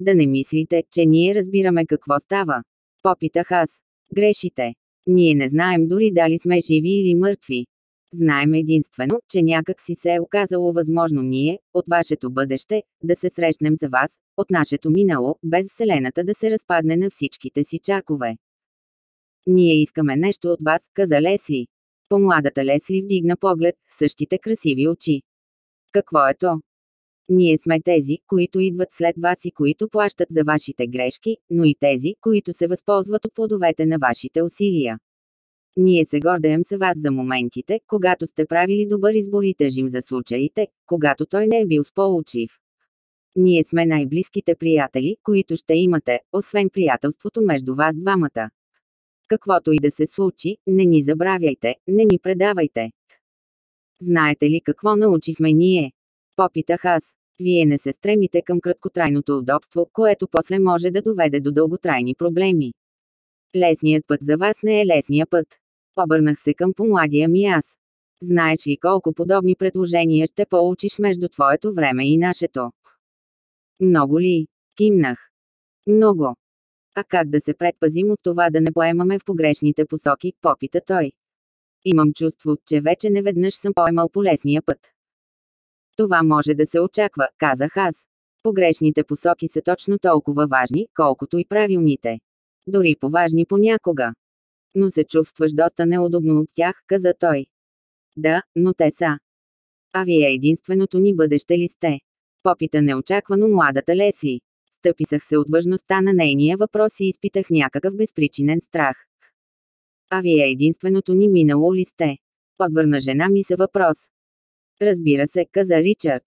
Да не мислите, че ние разбираме какво става. Попитах аз. Грешите. Ние не знаем дори дали сме живи или мъртви. Знаем единствено, че някак си се е оказало възможно ние, от вашето бъдеще, да се срещнем за вас, от нашето минало, без Вселената да се разпадне на всичките си чакове. Ние искаме нещо от вас, каза Лесли. По-младата Лесли вдигна поглед, същите красиви очи. Какво е то? Ние сме тези, които идват след вас и които плащат за вашите грешки, но и тези, които се възползват от плодовете на вашите усилия. Ние се гордеем с вас за моментите, когато сте правили добър избор и тъжим за случаите, когато той не е бил сполучлив. Ние сме най-близките приятели, които ще имате, освен приятелството между вас двамата. Каквото и да се случи, не ни забравяйте, не ни предавайте. Знаете ли какво научихме ние? Попитах аз. Вие не се стремите към краткотрайното удобство, което после може да доведе до дълготрайни проблеми. Лесният път за вас не е лесния път. Обърнах се към помладия ми аз. Знаеш ли колко подобни предложения ще получиш между твоето време и нашето? Много ли? Кимнах. Много. А как да се предпазим от това да не поемаме в погрешните посоки, попита той. Имам чувство, че вече неведнъж съм поемал по лесния път. Това може да се очаква, казах аз. Погрешните посоки са точно толкова важни, колкото и правилните. Дори поважни понякога. Но се чувстваш доста неудобно от тях, каза той. Да, но те са. А вие единственото ни бъдеще ли сте? Попита неочаквано младата Лесли. Стъписах се от важността на нейния въпрос и изпитах някакъв безпричинен страх. А вие единственото ни минало ли сте? Подвърна жена ми се въпрос. Разбира се, каза Ричард.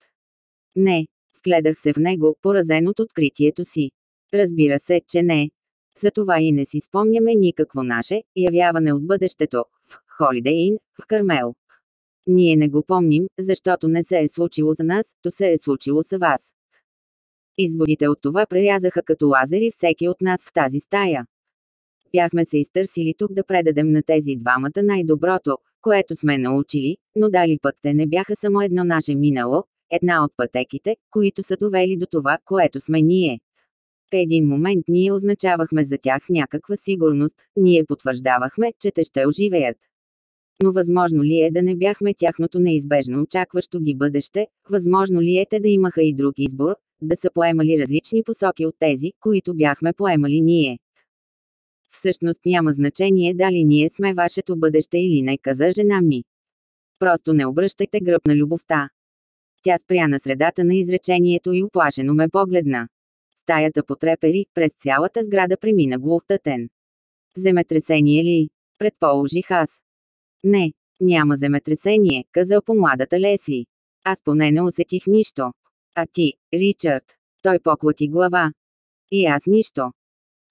Не. Вгледах се в него, поразен от откритието си. Разбира се, че не. Затова и не си спомняме никакво наше явяване от бъдещето в Холидей в Кармел. Ние не го помним, защото не се е случило за нас, то се е случило с вас. Изводите от това прерязаха като лазери всеки от нас в тази стая. Бяхме се изтърсили тук да предадем на тези двамата най-доброто, което сме научили, но дали пък те не бяха само едно наше минало, една от пътеките, които са довели до това, което сме ние. В един момент ние означавахме за тях някаква сигурност, ние потвърждавахме, че те ще оживеят. Но възможно ли е да не бяхме тяхното неизбежно очакващо ги бъдеще, възможно ли е те да имаха и друг избор, да са поемали различни посоки от тези, които бяхме поемали ние. Всъщност няма значение дали ние сме вашето бъдеще или не, каза жена ми. Просто не обръщайте гръб на любовта. Тя спря на средата на изречението и оплашено ме погледна. Стаята потрепери, през цялата сграда премина глух тътен. Земетресение ли? Предположих аз. Не, няма земетресение, каза по младата Лесли. Аз поне не усетих нищо. А ти, Ричард? Той поклати глава. И аз нищо.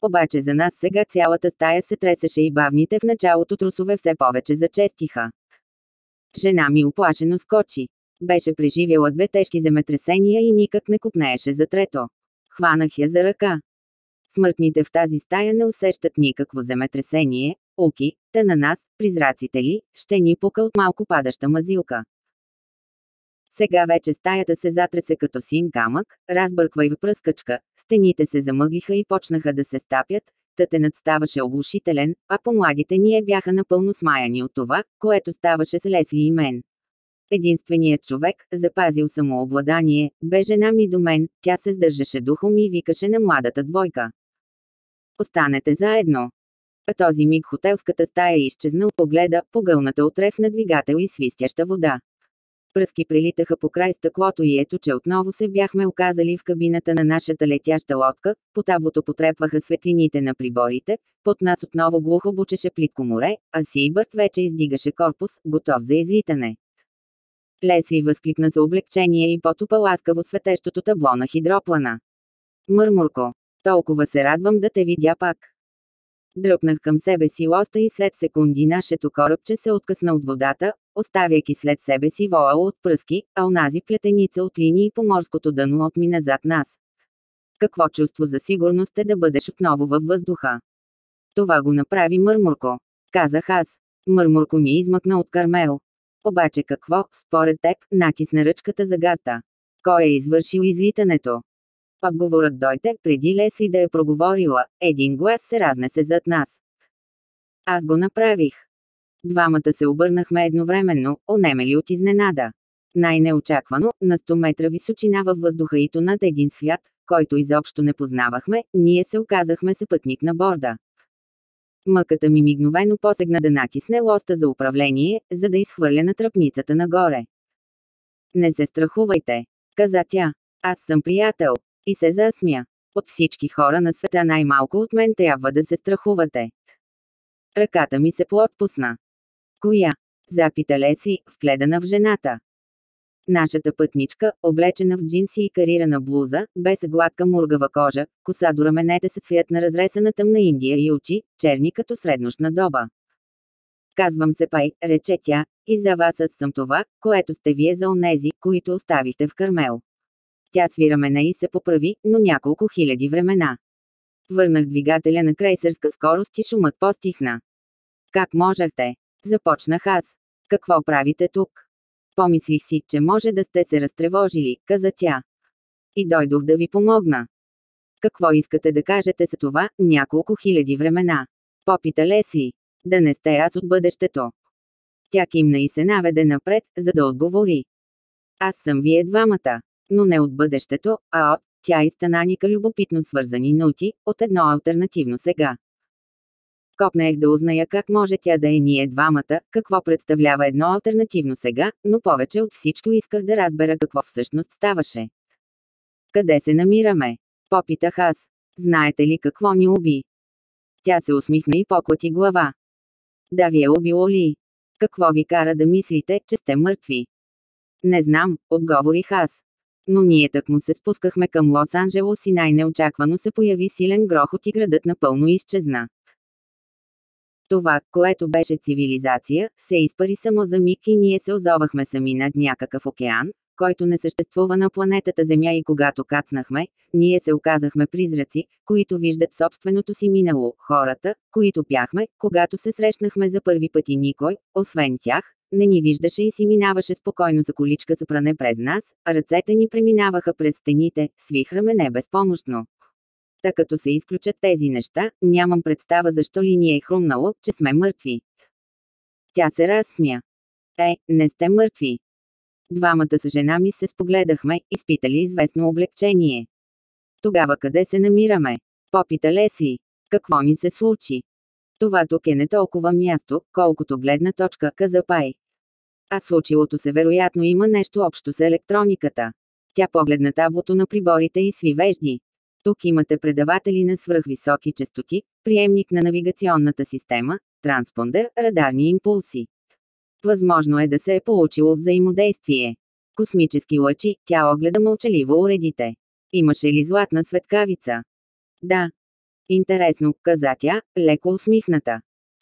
Обаче за нас сега цялата стая се тресеше и бавните в началото трусове все повече зачестиха. Жена ми оплашено скочи. Беше преживяла две тежки земетресения и никак не купнееше за трето. Хванах я за ръка. Смъртните в тази стая не усещат никакво земетресение, уки, та на нас, призраците ли, ще ни пука от малко падаща мазилка. Сега вече стаята се затресе като син камък, разбърква и в пръскачка, стените се замъглиха и почнаха да се стапят, тътенът ставаше оглушителен, а по-младите ние бяха напълно смаяни от това, което ставаше с Лесли и мен. Единственият човек, запазил самообладание, бе жена ми до мен, тя се сдържаше духом и викаше на младата двойка. Останете заедно. А този миг хотелската стая изчезна от погледа, погълната от рев на двигател и свистяща вода. Пръски прилитаха по край стъклото и ето че отново се бяхме оказали в кабината на нашата летяща лодка, по таблото потрепваха светлините на приборите, под нас отново глухо бучеше плитко море, а Сибърт вече издигаше корпус, готов за излитане. Лесли възкликна за облегчение и потопа ласкаво светещото табло на хидроплана. Мърмурко, толкова се радвам да те видя пак. Дръпнах към себе си лоста и след секунди нашето корабче се откъсна от водата, оставяйки след себе си воала от пръски, а онази плетеница от линии по морското дъно отмина зад нас. Какво чувство за сигурност е да бъдеш отново във въздуха? Това го направи Мърмурко. Казах аз. Мърмурко ми измъкна от Кармел. Обаче какво, според теб, натисна ръчката за газта? Кой е извършил излитането? Отговорът дойде, преди Лесли да е проговорила, един глас се разнесе зад нас. Аз го направих. Двамата се обърнахме едновременно, онемели от изненада. Най-неочаквано, на 100 метра височина във въздуха и то над един свят, който изобщо не познавахме, ние се оказахме съпътник на борда. Мъката ми мигновено посегна да натисне лоста за управление, за да изхвърля на тръпницата нагоре. Не се страхувайте, каза тя. Аз съм приятел. И се засмя. От всички хора на света най-малко от мен трябва да се страхувате. Ръката ми се поотпусна. Коя? Запита Леси, вгледана в жената. Нашата пътничка, облечена в джинси и карирана блуза, без гладка мургава кожа, коса до раменете с цвят на разресена тъмна Индия и очи, черни като среднощна доба. Казвам се Пай, рече тя, и за вас аз съм това, което сте вие за онези, които оставихте в Кармел. Тя свира мене и се поправи, но няколко хиляди времена. Върнах двигателя на крейсърска скорост и шумът постихна. Как можехте? Започнах аз. Какво правите тук? Помислих си, че може да сте се разтревожили, каза тя. И дойдох да ви помогна. Какво искате да кажете за това, няколко хиляди времена? Попита Лесли. Да не сте аз от бъдещето. Тя кимна и се наведе напред, за да отговори. Аз съм вие двамата, но не от бъдещето, а от тя изтънаника любопитно свързани ноти, от едно альтернативно сега. Копнех да узная как може тя да е ние двамата, какво представлява едно альтернативно сега, но повече от всичко исках да разбера какво всъщност ставаше. Къде се намираме? Попитах аз. Знаете ли какво ни уби? Тя се усмихна и поклати глава. Да ви е убило ли? Какво ви кара да мислите, че сте мъртви? Не знам, отговорих аз. Но ние так му се спускахме към Лос-Анджелос и най-неочаквано се появи силен грохот и градът напълно изчезна. Това, което беше цивилизация, се изпари само за миг и ние се озовахме сами над някакъв океан, който не съществува на планетата Земя и когато кацнахме, ние се оказахме призраци, които виждат собственото си минало, хората, които бяхме, когато се срещнахме за първи път и никой, освен тях, не ни виждаше и си минаваше спокойно за количка за пране през нас, а ръцете ни преминаваха през стените, свихраме не безпомощно. Та като се изключат тези неща, нямам представа защо ли ни е хрумнало, че сме мъртви. Тя се разсмя. Е, не сте мъртви. Двамата с жена ми се спогледахме, изпитали известно облегчение. Тогава къде се намираме? Попита Лесли. Какво ни се случи? Това тук е не толкова място, колкото гледна точка, каза Пай. А случилото се вероятно има нещо общо с електрониката. Тя погледна таблото на приборите и сви вежди. Тук имате предаватели на свръхвисоки частоти, приемник на навигационната система, транспондер, радарни импулси. Възможно е да се е получило взаимодействие. Космически лъчи, тя огледа мълчаливо уредите. Имаше ли златна светкавица? Да. Интересно, каза тя, леко усмихната.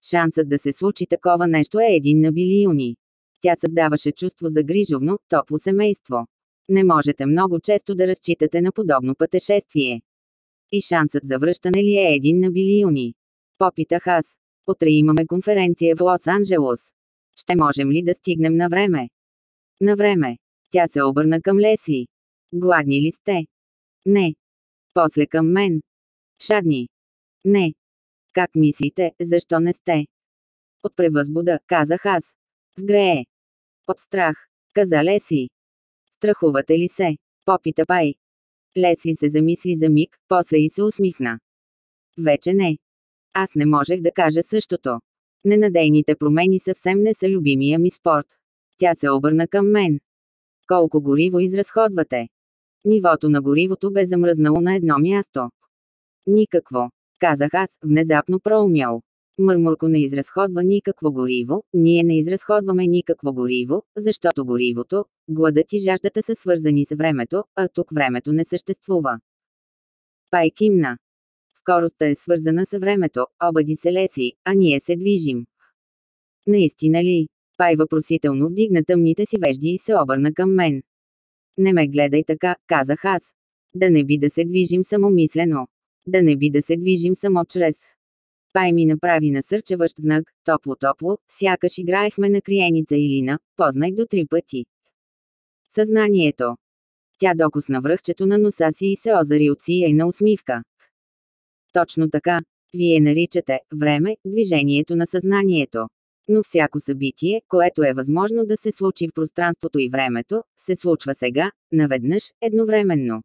Шансът да се случи такова нещо е един на билиони. Тя създаваше чувство за грижовно, топло семейство. Не можете много често да разчитате на подобно пътешествие. И шансът за връщане ли е един на билиони? Попитах аз. Утре имаме конференция в Лос-Анджелос. Ще можем ли да стигнем на време? На време. Тя се обърна към Лесли. Гладни ли сте? Не. После към мен. Шадни. Не. Как мислите, защо не сте? От превъзбуда, казах аз. Сгрее. От страх, каза Лесли. Страхувате ли се? Попита Пай. Лесли се замисли за миг, после и се усмихна. Вече не. Аз не можех да кажа същото. Ненадейните промени съвсем не са любимия ми спорт. Тя се обърна към мен. Колко гориво изразходвате? Нивото на горивото бе замръзнало на едно място. Никакво. Казах аз, внезапно проумял. Мърмурко не изразходва никакво гориво, ние не изразходваме никакво гориво, защото горивото, гладът и жаждата са свързани с времето, а тук времето не съществува. Пай кимна. Скоростта е свързана с времето, обади се леси, а ние се движим. Наистина ли? Пай въпросително вдигна тъмните си вежди и се обърна към мен. Не ме гледай така, казах аз. Да не би да се движим самомислено. Да не би да се движим само чрез. Пай ми направи насърчаващ знак, топло-топло, сякаш играехме на криеница или на, познай до три пъти. Съзнанието. Тя докосна връхчето на носа си и се озари от сияйна усмивка. Точно така. Вие наричате време движението на съзнанието. Но всяко събитие, което е възможно да се случи в пространството и времето, се случва сега, наведнъж, едновременно.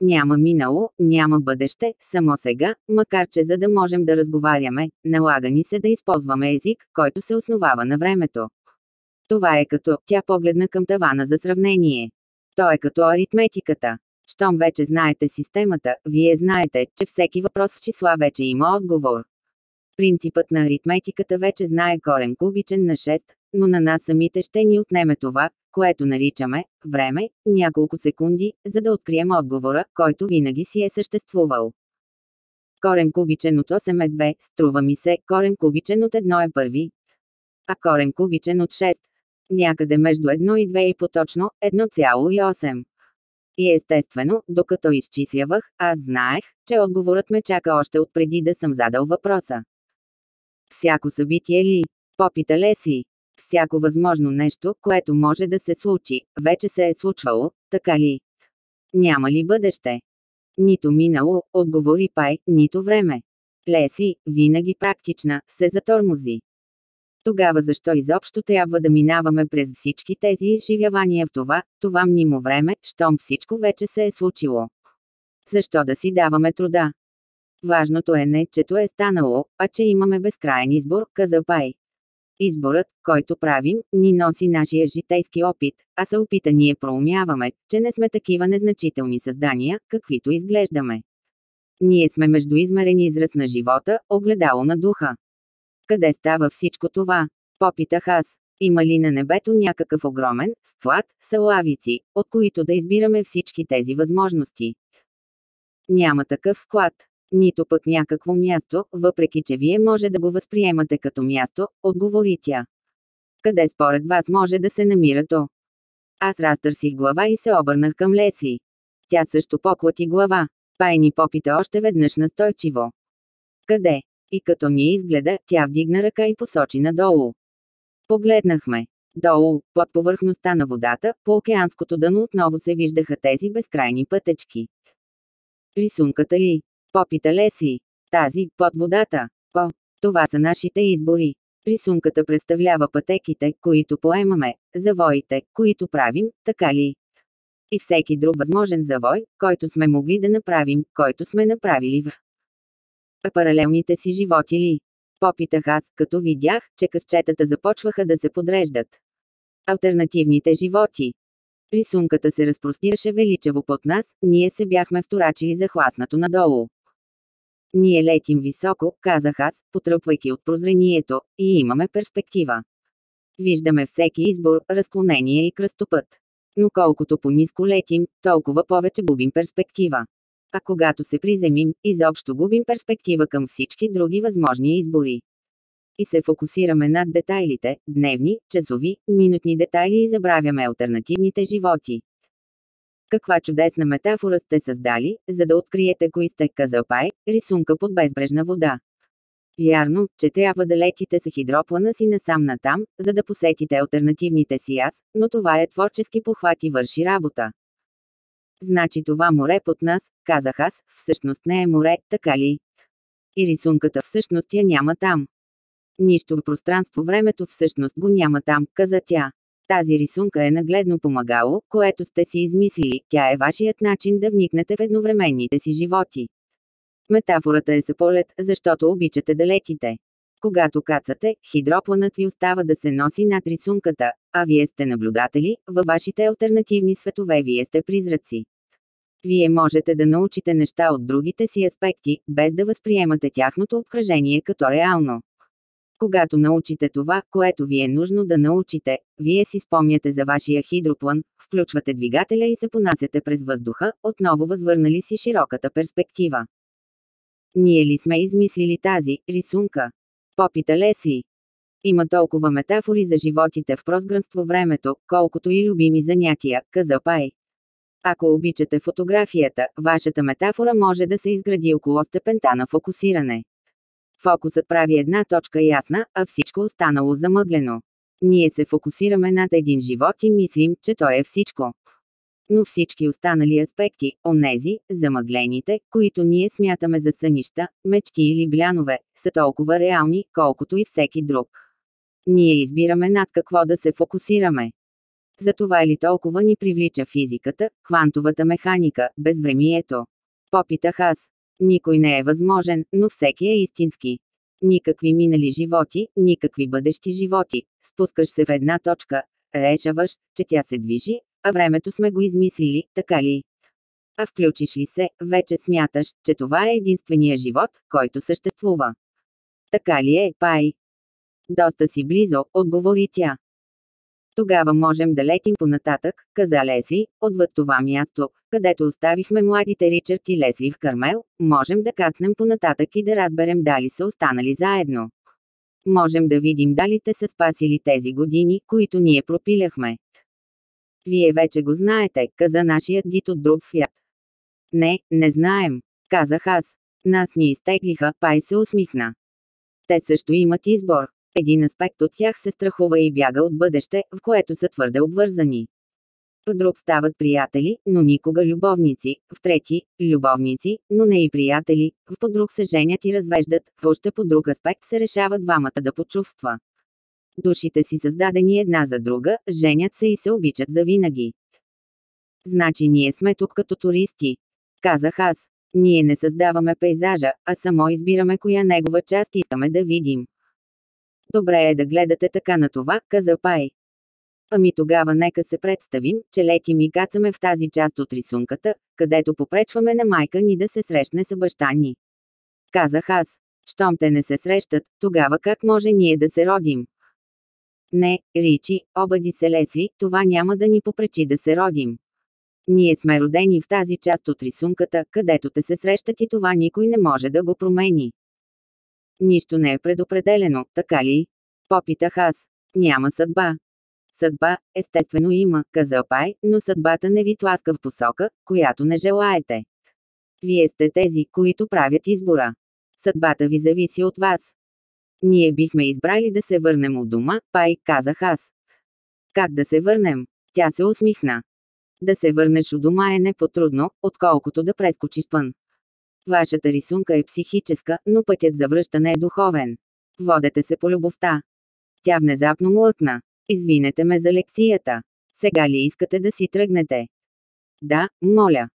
Няма минало, няма бъдеще, само сега, макар че за да можем да разговаряме, налага ни се да използваме език, който се основава на времето. Това е като, тя погледна към тавана за сравнение. То е като аритметиката. Щом вече знаете системата, вие знаете, че всеки въпрос в числа вече има отговор. Принципът на аритметиката вече знае корен кубичен на 6, но на нас самите ще ни отнеме това, което наричаме време, няколко секунди, за да открием отговора, който винаги си е съществувал. Корен кубичен от 8 е 2, струва ми се, корен кубичен от 1 е първи, а корен кубичен от 6. Някъде между 1 и 2 и поточно 1,8. И естествено, докато изчислявах, аз знаех, че отговорът ме чака още от преди да съм задал въпроса. Всяко събитие ли? Попита Леси. Всяко възможно нещо, което може да се случи, вече се е случвало, така ли? Няма ли бъдеще? Нито минало, отговори Пай, нито време. Леси, винаги практична, се затормози. Тогава защо изобщо трябва да минаваме през всички тези изживявания в това, това мнимо време, щом всичко вече се е случило? Защо да си даваме труда? Важното е не, чето е станало, а че имаме безкрайен избор, каза Пай. Изборът, който правим, ни носи нашия житейски опит, а се опита ние проумяваме, че не сме такива незначителни създания, каквито изглеждаме. Ние сме междуизмерен израз на живота, огледало на духа. Къде става всичко това? Попитах аз. Има ли на небето някакъв огромен склад, салавици, от които да избираме всички тези възможности? Няма такъв склад нито пък някакво място, въпреки че вие може да го възприемате като място, отговори тя. Къде според вас може да се намира то? Аз разтърсих глава и се обърнах към Лесли. Тя също поклати глава. Пайни попита още веднъж настойчиво. Къде? И като ни изгледа, тя вдигна ръка и посочи надолу. Погледнахме. Долу, под повърхността на водата, по океанското дъно отново се виждаха тези безкрайни пътечки. Рисунката ли? Попита Лесли. Тази, под водата. О, това са нашите избори. Рисунката представлява пътеките, които поемаме, завоите, които правим, така ли? И всеки друг възможен завой, който сме могли да направим, който сме направили в паралелните си животи ли? Попитах аз, като видях, че късчетата започваха да се подреждат. Альтернативните животи. Рисунката се разпростираше величаво под нас, ние се бяхме вторачили захласнато надолу. Ние летим високо, казах аз, потръпвайки от прозрението, и имаме перспектива. Виждаме всеки избор, разклонение и кръстопът. Но колкото по-низко летим, толкова повече губим перспектива. А когато се приземим, изобщо губим перспектива към всички други възможни избори. И се фокусираме над детайлите, дневни, часови, минутни детайли и забравяме альтернативните животи. Каква чудесна метафора сте създали, за да откриете кои сте, казал Пай, рисунка под безбрежна вода. Вярно, че трябва да летите с хидроплана си насам натам, за да посетите альтернативните си аз, но това е творчески похват и върши работа. Значи това море под нас, казах аз, всъщност не е море, така ли? И рисунката всъщност я няма там. Нищо в пространство-времето всъщност го няма там, каза тя. Тази рисунка е нагледно помагало, което сте си измислили, тя е вашият начин да вникнете в едновременните си животи. Метафората е за полет, защото обичате да летите. Когато кацате, хидропланът ви остава да се носи над рисунката, а вие сте наблюдатели, във вашите альтернативни светове вие сте призраци. Вие можете да научите неща от другите си аспекти, без да възприемате тяхното обкръжение като реално. Когато научите това, което ви е нужно да научите, вие си спомняте за вашия хидроплан, включвате двигателя и се понасяте през въздуха, отново възвърнали си широката перспектива. Ние ли сме измислили тази рисунка? Попита Лесли. Има толкова метафори за животите в пространство времето, колкото и любими занятия, каза Пай. Ако обичате фотографията, вашата метафора може да се изгради около степента на фокусиране. Фокусът прави една точка ясна, а всичко останало замъглено. Ние се фокусираме над един живот и мислим, че той е всичко. Но всички останали аспекти, онези, замъглените, които ние смятаме за сънища, мечти или блянове, са толкова реални, колкото и всеки друг. Ние избираме над какво да се фокусираме. Затова ли толкова ни привлича физиката, квантовата механика, безвремието? Попитах аз. Никой не е възможен, но всеки е истински. Никакви минали животи, никакви бъдещи животи. Спускаш се в една точка, решаваш, че тя се движи, а времето сме го измислили, така ли? А включиш ли се, вече смяташ, че това е единствения живот, който съществува. Така ли е, Пай? Доста си близо, отговори тя. Тогава можем да летим понататък, каза Лесли, отвъд това място, където оставихме младите Ричард и Лесли в Кармел, можем да кацнем понататък и да разберем дали са останали заедно. Можем да видим дали те са спасили тези години, които ние пропиляхме. Вие вече го знаете, каза нашият гид от друг свят. Не, не знаем, казах аз. Нас ни изтеглиха, Пай се усмихна. Те също имат избор. Един аспект от тях се страхува и бяга от бъдеще, в което са твърде обвързани. В друг стават приятели, но никога любовници, в трети – любовници, но не и приятели, в по друг се женят и развеждат, в още по друг аспект се решава двамата да почувства. Душите си създадени една за друга, женят се и се обичат за винаги. Значи ние сме тук като туристи. Казах аз. Ние не създаваме пейзажа, а само избираме коя негова част искаме да видим. Добре е да гледате така на това, каза Пай. Ами тогава нека се представим, че летим и кацаме в тази част от рисунката, където попречваме на майка ни да се срещне с баща ни. Казах аз. Щом те не се срещат, тогава как може ние да се родим? Не, Ричи, обади се Лесли, това няма да ни попречи да се родим. Ние сме родени в тази част от рисунката, където те се срещат и това никой не може да го промени. Нищо не е предопределено, така ли? Попитах аз. Няма съдба. Съдба, естествено има, каза Пай, но съдбата не ви тласка в посока, която не желаете. Вие сте тези, които правят избора. Съдбата ви зависи от вас. Ние бихме избрали да се върнем от дома, Пай, казах аз. Как да се върнем? Тя се усмихна. Да се върнеш у дома е не по-трудно, отколкото да прескочиш пън. Вашата рисунка е психическа, но пътят за връщане е духовен. Водете се по любовта. Тя внезапно млъкна. Извинете ме за лекцията. Сега ли искате да си тръгнете? Да, моля.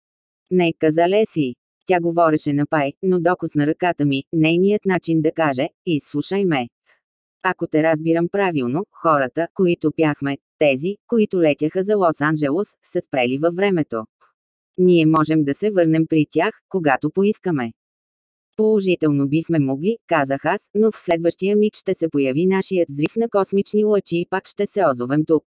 Не, каза Лесли. Тя говореше на Пай, но докосна ръката ми, нейният начин да каже, изслушай ме. Ако те разбирам правилно, хората, които пяхме, тези, които летяха за Лос-Анджелос, са спрели във времето. Ние можем да се върнем при тях, когато поискаме. Положително бихме могли, казах аз, но в следващия миг ще се появи нашият взрив на космични лъчи и пак ще се озовем тук.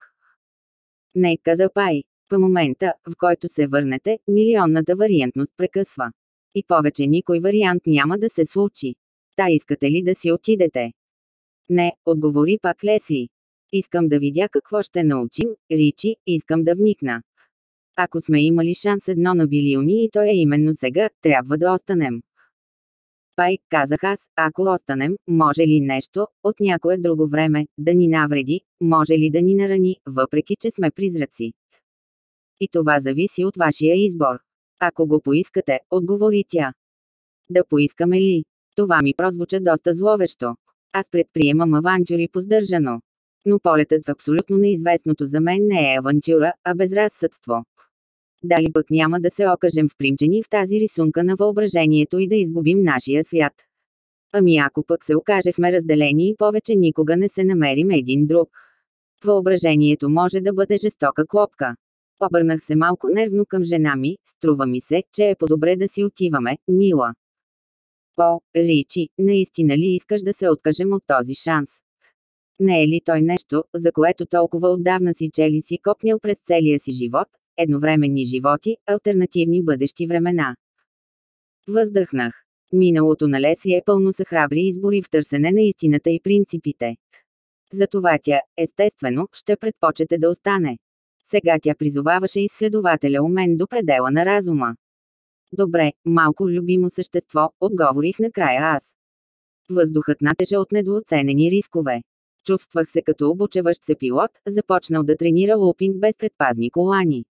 Не, каза Пай. В момента, в който се върнете, милионната вариантност прекъсва. И повече никой вариант няма да се случи. Та искате ли да си отидете? Не, отговори пак Лесли. Искам да видя какво ще научим, Ричи, искам да вникна. Ако сме имали шанс едно на билиони и то е именно сега, трябва да останем. Пай, казах аз, ако останем, може ли нещо, от някое друго време, да ни навреди, може ли да ни нарани, въпреки че сме призраци. И това зависи от вашия избор. Ако го поискате, отговори тя. Да поискаме ли? Това ми прозвуча доста зловещо. Аз предприемам авантюри поздържано. Но полетът в абсолютно неизвестното за мен не е авантюра, а безразсъдство. Дали пък няма да се окажем впримчени в тази рисунка на въображението и да изгубим нашия свят. Ами ако пък се окажехме разделени и повече никога не се намерим един друг. Въображението може да бъде жестока клопка. Обърнах се малко нервно към жена ми, струва ми се, че е по-добре да си отиваме, мила. О, Ричи, наистина ли искаш да се откажем от този шанс? Не е ли той нещо, за което толкова отдавна си чели си копнял през целия си живот, едновременни животи, альтернативни бъдещи времена? Въздъхнах. Миналото на Лесли е пълно с храбри избори в търсене на истината и принципите. Затова тя, естествено, ще предпочете да остане. Сега тя призоваваше изследователя у мен до предела на разума. Добре, малко любимо същество, отговорих накрая аз. Въздухът натежа от недооценени рискове. Чувствах се като обучаващ се пилот, започнал да тренира лупинг без предпазни колани.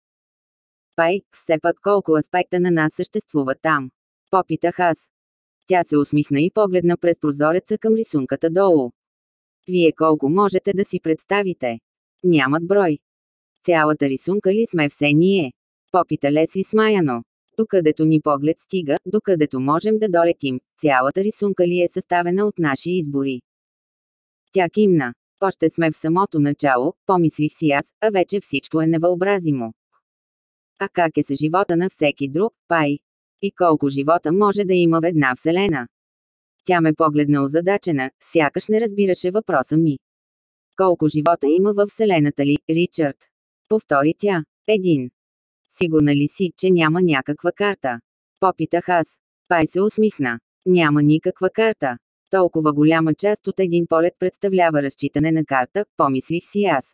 Пай, все пак колко аспекта на нас съществува там. Попитах аз. Тя се усмихна и погледна през прозореца към рисунката долу. Вие колко можете да си представите? Нямат брой. Цялата рисунка ли сме все ние? Попита Лесли смаяно. Докъдето ни поглед стига, докъдето можем да долетим, цялата рисунка ли е съставена от наши избори? Тя кимна. Още сме в самото начало, помислих си аз, а вече всичко е невъобразимо. А как е с живота на всеки друг, пай? И колко живота може да има в една вселена? Тя ме погледна озадачена, сякаш не разбираше въпроса ми. Колко живота има във вселената ли, Ричард? Повтори тя. Един. Сигурна ли си, че няма някаква карта? Попитах аз. Пай се усмихна. Няма никаква карта. Толкова голяма част от един полет представлява разчитане на карта, помислих си аз.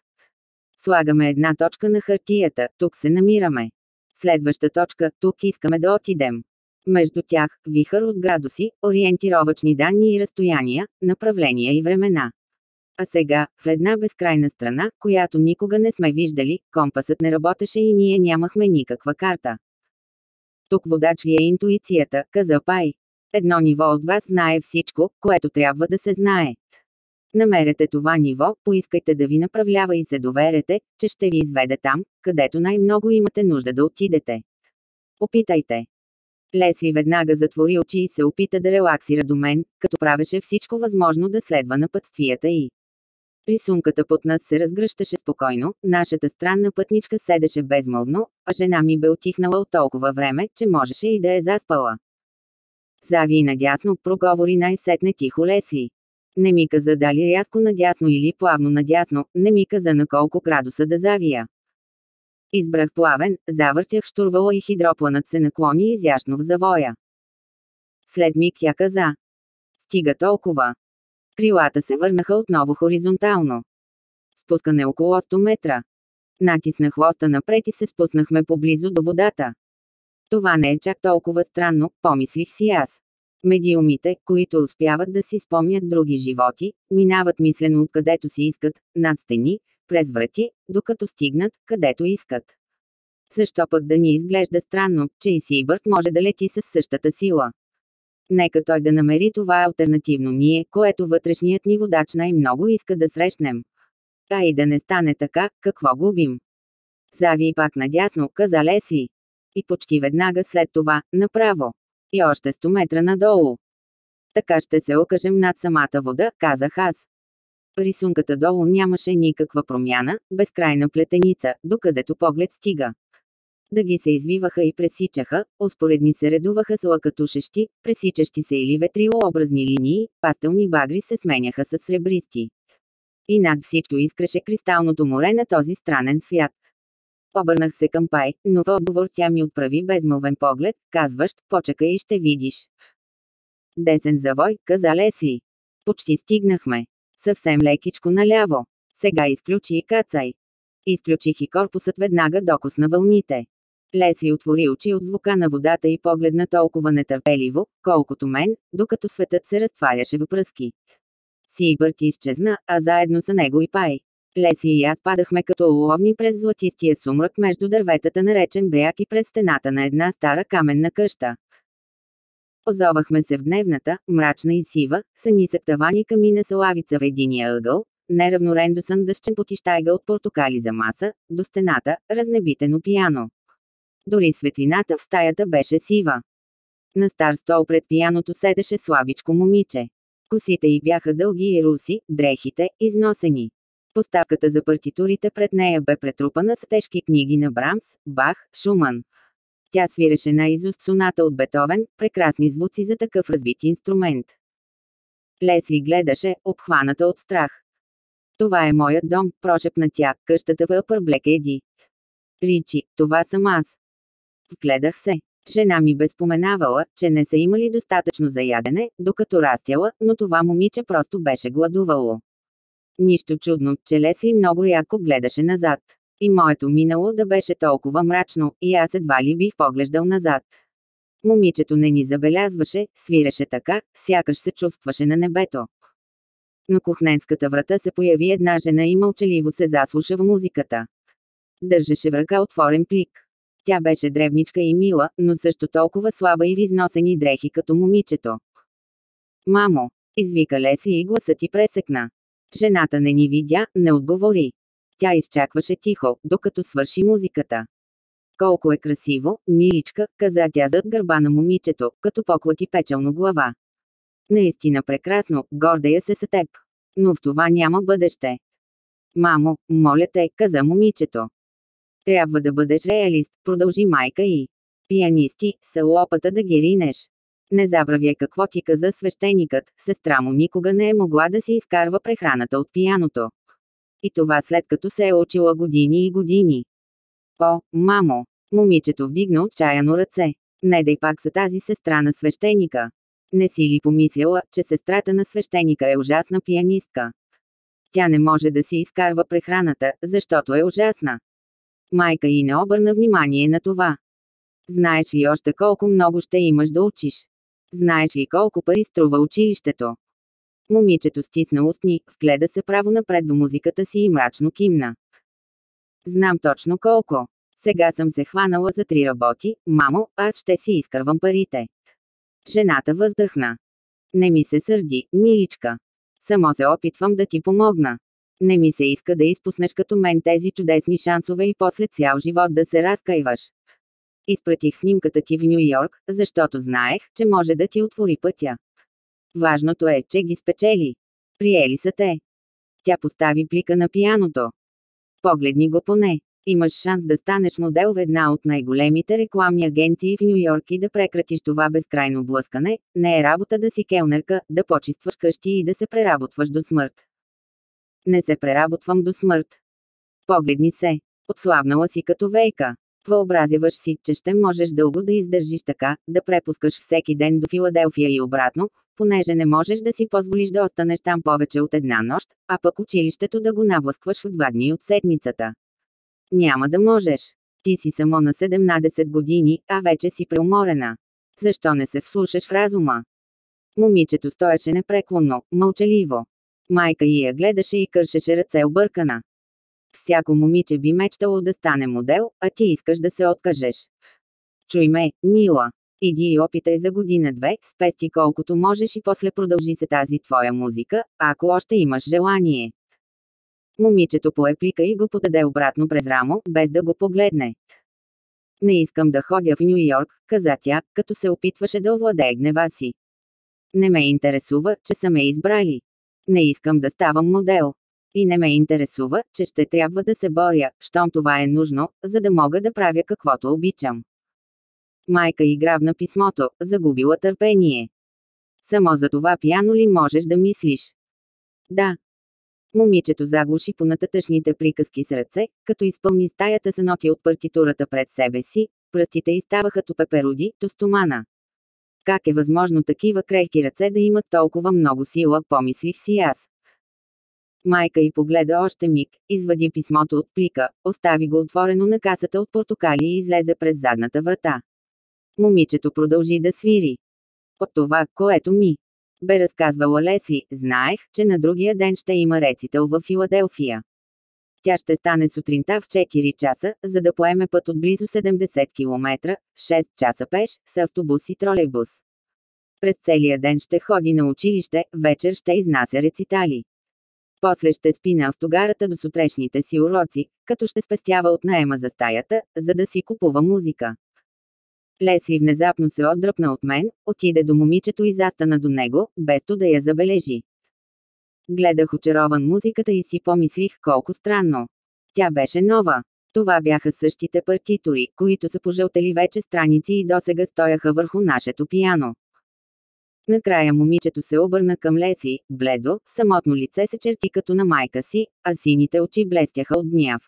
Слагаме една точка на хартията, тук се намираме. Следваща точка, тук искаме да отидем. Между тях, вихър от градуси, ориентировачни данни и разстояния, направления и времена. А сега, в една безкрайна страна, която никога не сме виждали, компасът не работеше и ние нямахме никаква карта. Тук водач ви е интуицията, каза Пай. Едно ниво от вас знае всичко, което трябва да се знае. Намерете това ниво, поискайте да ви направлява и се доверете, че ще ви изведе там, където най-много имате нужда да отидете. Опитайте. Лесли веднага затвори очи и се опита да релаксира до мен, като правеше всичко възможно да следва напътствията и. Рисунката под нас се разгръщаше спокойно, нашата странна пътничка седеше безмълвно, а жена ми бе отихнала от толкова време, че можеше и да е заспала. Зави надясно, проговори най-сетне тихо Лесли. Не ми каза дали рязко надясно или плавно надясно, не ми каза на колко градуса да завия. Избрах плавен, завъртях штурвала и хидропланът се наклони изящно в завоя. След миг тя каза. Стига толкова. Крилата се върнаха отново хоризонтално. Спускане около 100 метра. Натиснах хвоста напред и се спуснахме поблизо до водата. Това не е чак толкова странно, помислих си аз. Медиумите, които успяват да си спомнят други животи, минават мислено откъдето си искат, над стени, през врати, докато стигнат, където искат. Защо пък да ни изглежда странно, че и Сибърт може да лети с същата сила? Нека той да намери това альтернативно ние, което вътрешният ни водач най-много иска да срещнем. А и да не стане така, какво губим? Зави пак надясно, каза Лесли. И почти веднага след това, направо. И още 100 метра надолу. Така ще се окажем над самата вода, казах аз. Рисунката долу нямаше никаква промяна, безкрайна плетеница, докъдето поглед стига. Дъги се извиваха и пресичаха, успоредни се редуваха с лъкатушещи, пресичащи се или ветрилообразни линии, пастелни багри се сменяха с сребристи. И над всичко изкреше кристалното море на този странен свят. Обърнах се към Пай, но в отговор тя ми отправи безмълвен поглед, казващ, почакай и ще видиш. Десен завой, каза Лесли. Почти стигнахме. Съвсем лекичко наляво. Сега изключи и кацай. Изключих и корпусът веднага докосна вълните. Лесли отвори очи от звука на водата и погледна толкова нетърпеливо, колкото мен, докато светът се разтваряше в пръски. Сибърт изчезна, а заедно с него и Пай. Леси и аз падахме като уловни през златистия сумрак между дърветата наречен бряг и през стената на една стара каменна къща. Озовахме се в дневната, мрачна и сива, с нисък таван камина с лавица в единия ъгъл, неравно рендосан дъщен потищайга от портокали за маса, до стената, разнебитено пияно. Дори светлината в стаята беше сива. На стар стол пред пияното седеше слабичко момиче. Косите й бяха дълги и руси, дрехите – износени. Поставката за партитурите пред нея бе претрупана с тежки книги на Брамс, Бах, Шуман. Тя свиреше на изуст соната от Бетовен, прекрасни звуци за такъв разбит инструмент. Лесли гледаше, обхваната от страх. Това е моят дом, прошепна тя, къщата в Upper Black Еди. Ричи, това съм аз. Вгледах се. Жена ми бе споменавала, че не са имали достатъчно за ядене, докато растяла, но това момиче просто беше гладувало. Нищо чудно, че Лесли много рядко гледаше назад. И моето минало да беше толкова мрачно, и аз едва ли бих поглеждал назад. Момичето не ни забелязваше, свиреше така, сякаш се чувстваше на небето. На кухненската врата се появи една жена и мълчаливо се заслуша в музиката. Държеше в ръка отворен плик. Тя беше древничка и мила, но също толкова слаба и в износени дрехи като момичето. Мамо! Извика Лесли и гласът ти пресекна. Жената не ни видя, не отговори. Тя изчакваше тихо, докато свърши музиката. Колко е красиво, миличка, каза тя зад гърба на момичето, като поклати печално глава. Наистина прекрасно, гордея се с теб. Но в това няма бъдеще. Мамо, моля те, каза момичето. Трябва да бъдеш реалист, продължи майка и. Пианисти, са лопата да ги ринеш. Не забравяй какво ти каза свещеникът, сестра му никога не е могла да си изкарва прехраната от пияното. И това след като се е учила години и години. О, мамо! Момичето вдигна отчаяно ръце. Не дай пак за тази сестра на свещеника. Не си ли помисляла, че сестрата на свещеника е ужасна пианистка? Тя не може да си изкарва прехраната, защото е ужасна. Майка и не обърна внимание на това. Знаеш ли още колко много ще имаш да учиш? Знаеш ли колко пари струва училището? Момичето стисна устни, вгледа се право напред до музиката си и мрачно кимна. Знам точно колко. Сега съм се хванала за три работи, мамо, аз ще си изкървам парите. Жената въздъхна. Не ми се сърди, миличка. Само се опитвам да ти помогна. Не ми се иска да изпуснеш като мен тези чудесни шансове и после цял живот да се разкайваш. Изпратих снимката ти в Нью Йорк, защото знаех, че може да ти отвори пътя. Важното е, че ги спечели. Приели са те. Тя постави плика на пияното. Погледни го поне. Имаш шанс да станеш модел в една от най-големите рекламни агенции в Нью Йорк и да прекратиш това безкрайно блъскане. Не е работа да си келнерка, да почистваш къщи и да се преработваш до смърт. Не се преработвам до смърт. Погледни се. Отслабнала си като вейка. Въобразяваш си, че ще можеш дълго да издържиш така, да препускаш всеки ден до Филаделфия и обратно, понеже не можеш да си позволиш да останеш там повече от една нощ, а пък училището да го наблъскваш в два дни от седмицата. Няма да можеш. Ти си само на 17 години, а вече си преуморена. Защо не се вслушаш в разума? Момичето стоеше непреклонно, мълчаливо. Майка й я гледаше и кършеше ръце объркана. Всяко момиче би мечтало да стане модел, а ти искаш да се откажеш. Чуй ме, мила. Иди и опитай за година-две, спести колкото можеш и после продължи се тази твоя музика, ако още имаш желание. Момичето пое плика и го подаде обратно през рамо, без да го погледне. Не искам да ходя в Нью Йорк, каза тя, като се опитваше да овладее гнева си. Не ме интересува, че са ме избрали. Не искам да ставам модел. И не ме интересува, че ще трябва да се боря, щом това е нужно, за да мога да правя каквото обичам. Майка и грабна писмото, загубила търпение. Само за това пияно ли можеш да мислиш? Да. Момичето заглуши по нататъчните приказки с ръце, като изпълни стаята с ноти от партитурата пред себе си, пръстите й ставаха то пеперуди, то стомана. Как е възможно такива крехки ръце да имат толкова много сила, помислих си аз. Майка й погледа още миг, извади писмото от плика, остави го отворено на касата от портокали и излезе през задната врата. Момичето продължи да свири. От това, което ми бе разказвала Лесли, знаех, че на другия ден ще има рецител в Филаделфия. Тя ще стане сутринта в 4 часа, за да поеме път от близо 70 км, 6 часа пеш, с автобус и тролейбус. През целия ден ще ходи на училище, вечер ще изнася рецитали. После ще спи на автогарата до сутрешните си уроци, като ще спестява от наема за стаята, за да си купува музика. Лесли внезапно се отдръпна от мен, отиде до момичето и застана до него, без то да я забележи. Гледах очарован музиката и си помислих колко странно. Тя беше нова. Това бяха същите партитори, които са пожълтели вече страници и досега стояха върху нашето пияно. Накрая момичето се обърна към Леси, бледо, самотно лице се черти като на майка си, а сините очи блестяха от гняв.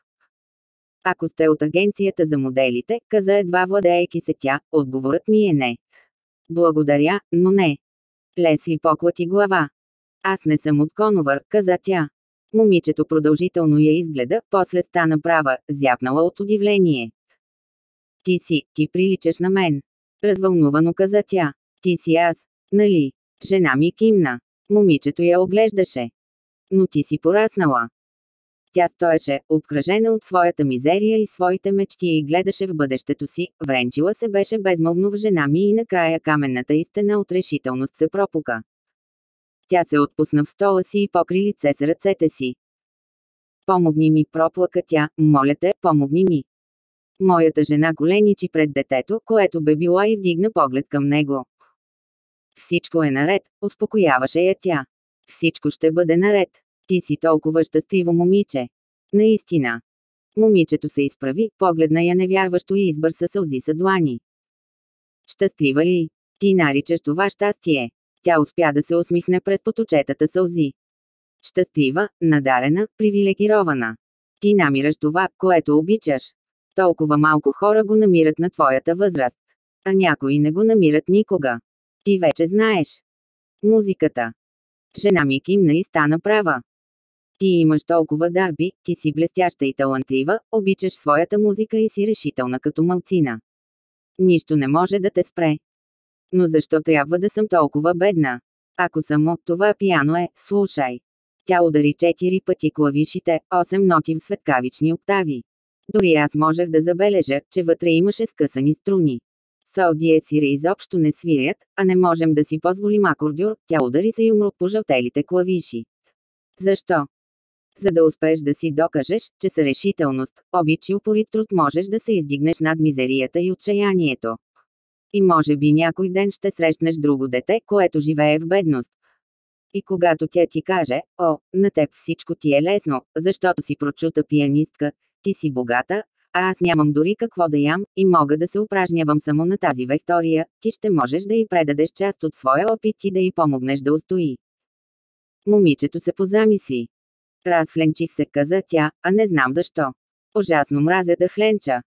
Ако сте от агенцията за моделите, каза едва владеейки се тя, отговорът ми е не. Благодаря, но не. Лесли поклати глава. Аз не съм от Коновър, каза тя. Момичето продължително я изгледа, после стана права, зяпнала от удивление. Ти си, ти приличаш на мен. Развълнувано каза тя. Ти си аз. Нали? Жена ми кимна. Момичето я оглеждаше. Но ти си пораснала. Тя стоеше, обкръжена от своята мизерия и своите мечти и гледаше в бъдещето си, вренчила се беше безмълвно в жена ми и накрая каменната истина от решителност се пропука. Тя се отпусна в стола си и покри лице с ръцете си. Помогни ми, проплака тя, моля те, помогни ми. Моята жена коленичи пред детето, което бе била и вдигна поглед към него. Всичко е наред, успокояваше я тя. Всичко ще бъде наред. Ти си толкова щастливо момиче. Наистина. Момичето се изправи, погледна я невярващо и избърса сълзи са длани. Щастлива ли? Ти наричаш това щастие. Тя успя да се усмихне през поточетата сълзи. Щастлива, надарена, привилегирована. Ти намираш това, което обичаш. Толкова малко хора го намират на твоята възраст. А някои не го намират никога. Ти вече знаеш. Музиката. Жена ми кимна и стана права. Ти имаш толкова дарби, ти си блестяща и талантлива, обичаш своята музика и си решителна като малцина. Нищо не може да те спре. Но защо трябва да съм толкова бедна? Ако само това пиано е, слушай. Тя удари четири пъти клавишите, 8 ноти в светкавични октави. Дори аз можех да забележа, че вътре имаше скъсани струни. Саудие сире изобщо не свирят, а не можем да си позволим акордюр, тя удари се юмрук по жълтелите клавиши. Защо? За да успееш да си докажеш, че с решителност, обич и упорит труд можеш да се издигнеш над мизерията и отчаянието. И може би някой ден ще срещнеш друго дете, което живее в бедност. И когато тя ти каже, о, на теб всичко ти е лесно, защото си прочута пианистка, ти си богата, а аз нямам дори какво да ям, и мога да се упражнявам само на тази Виктория, ти ще можеш да й предадеш част от своя опит и да й помогнеш да устои. Момичето се позамисли. Разхленчих се, каза тя, а не знам защо. Ужасно мразя да хленча.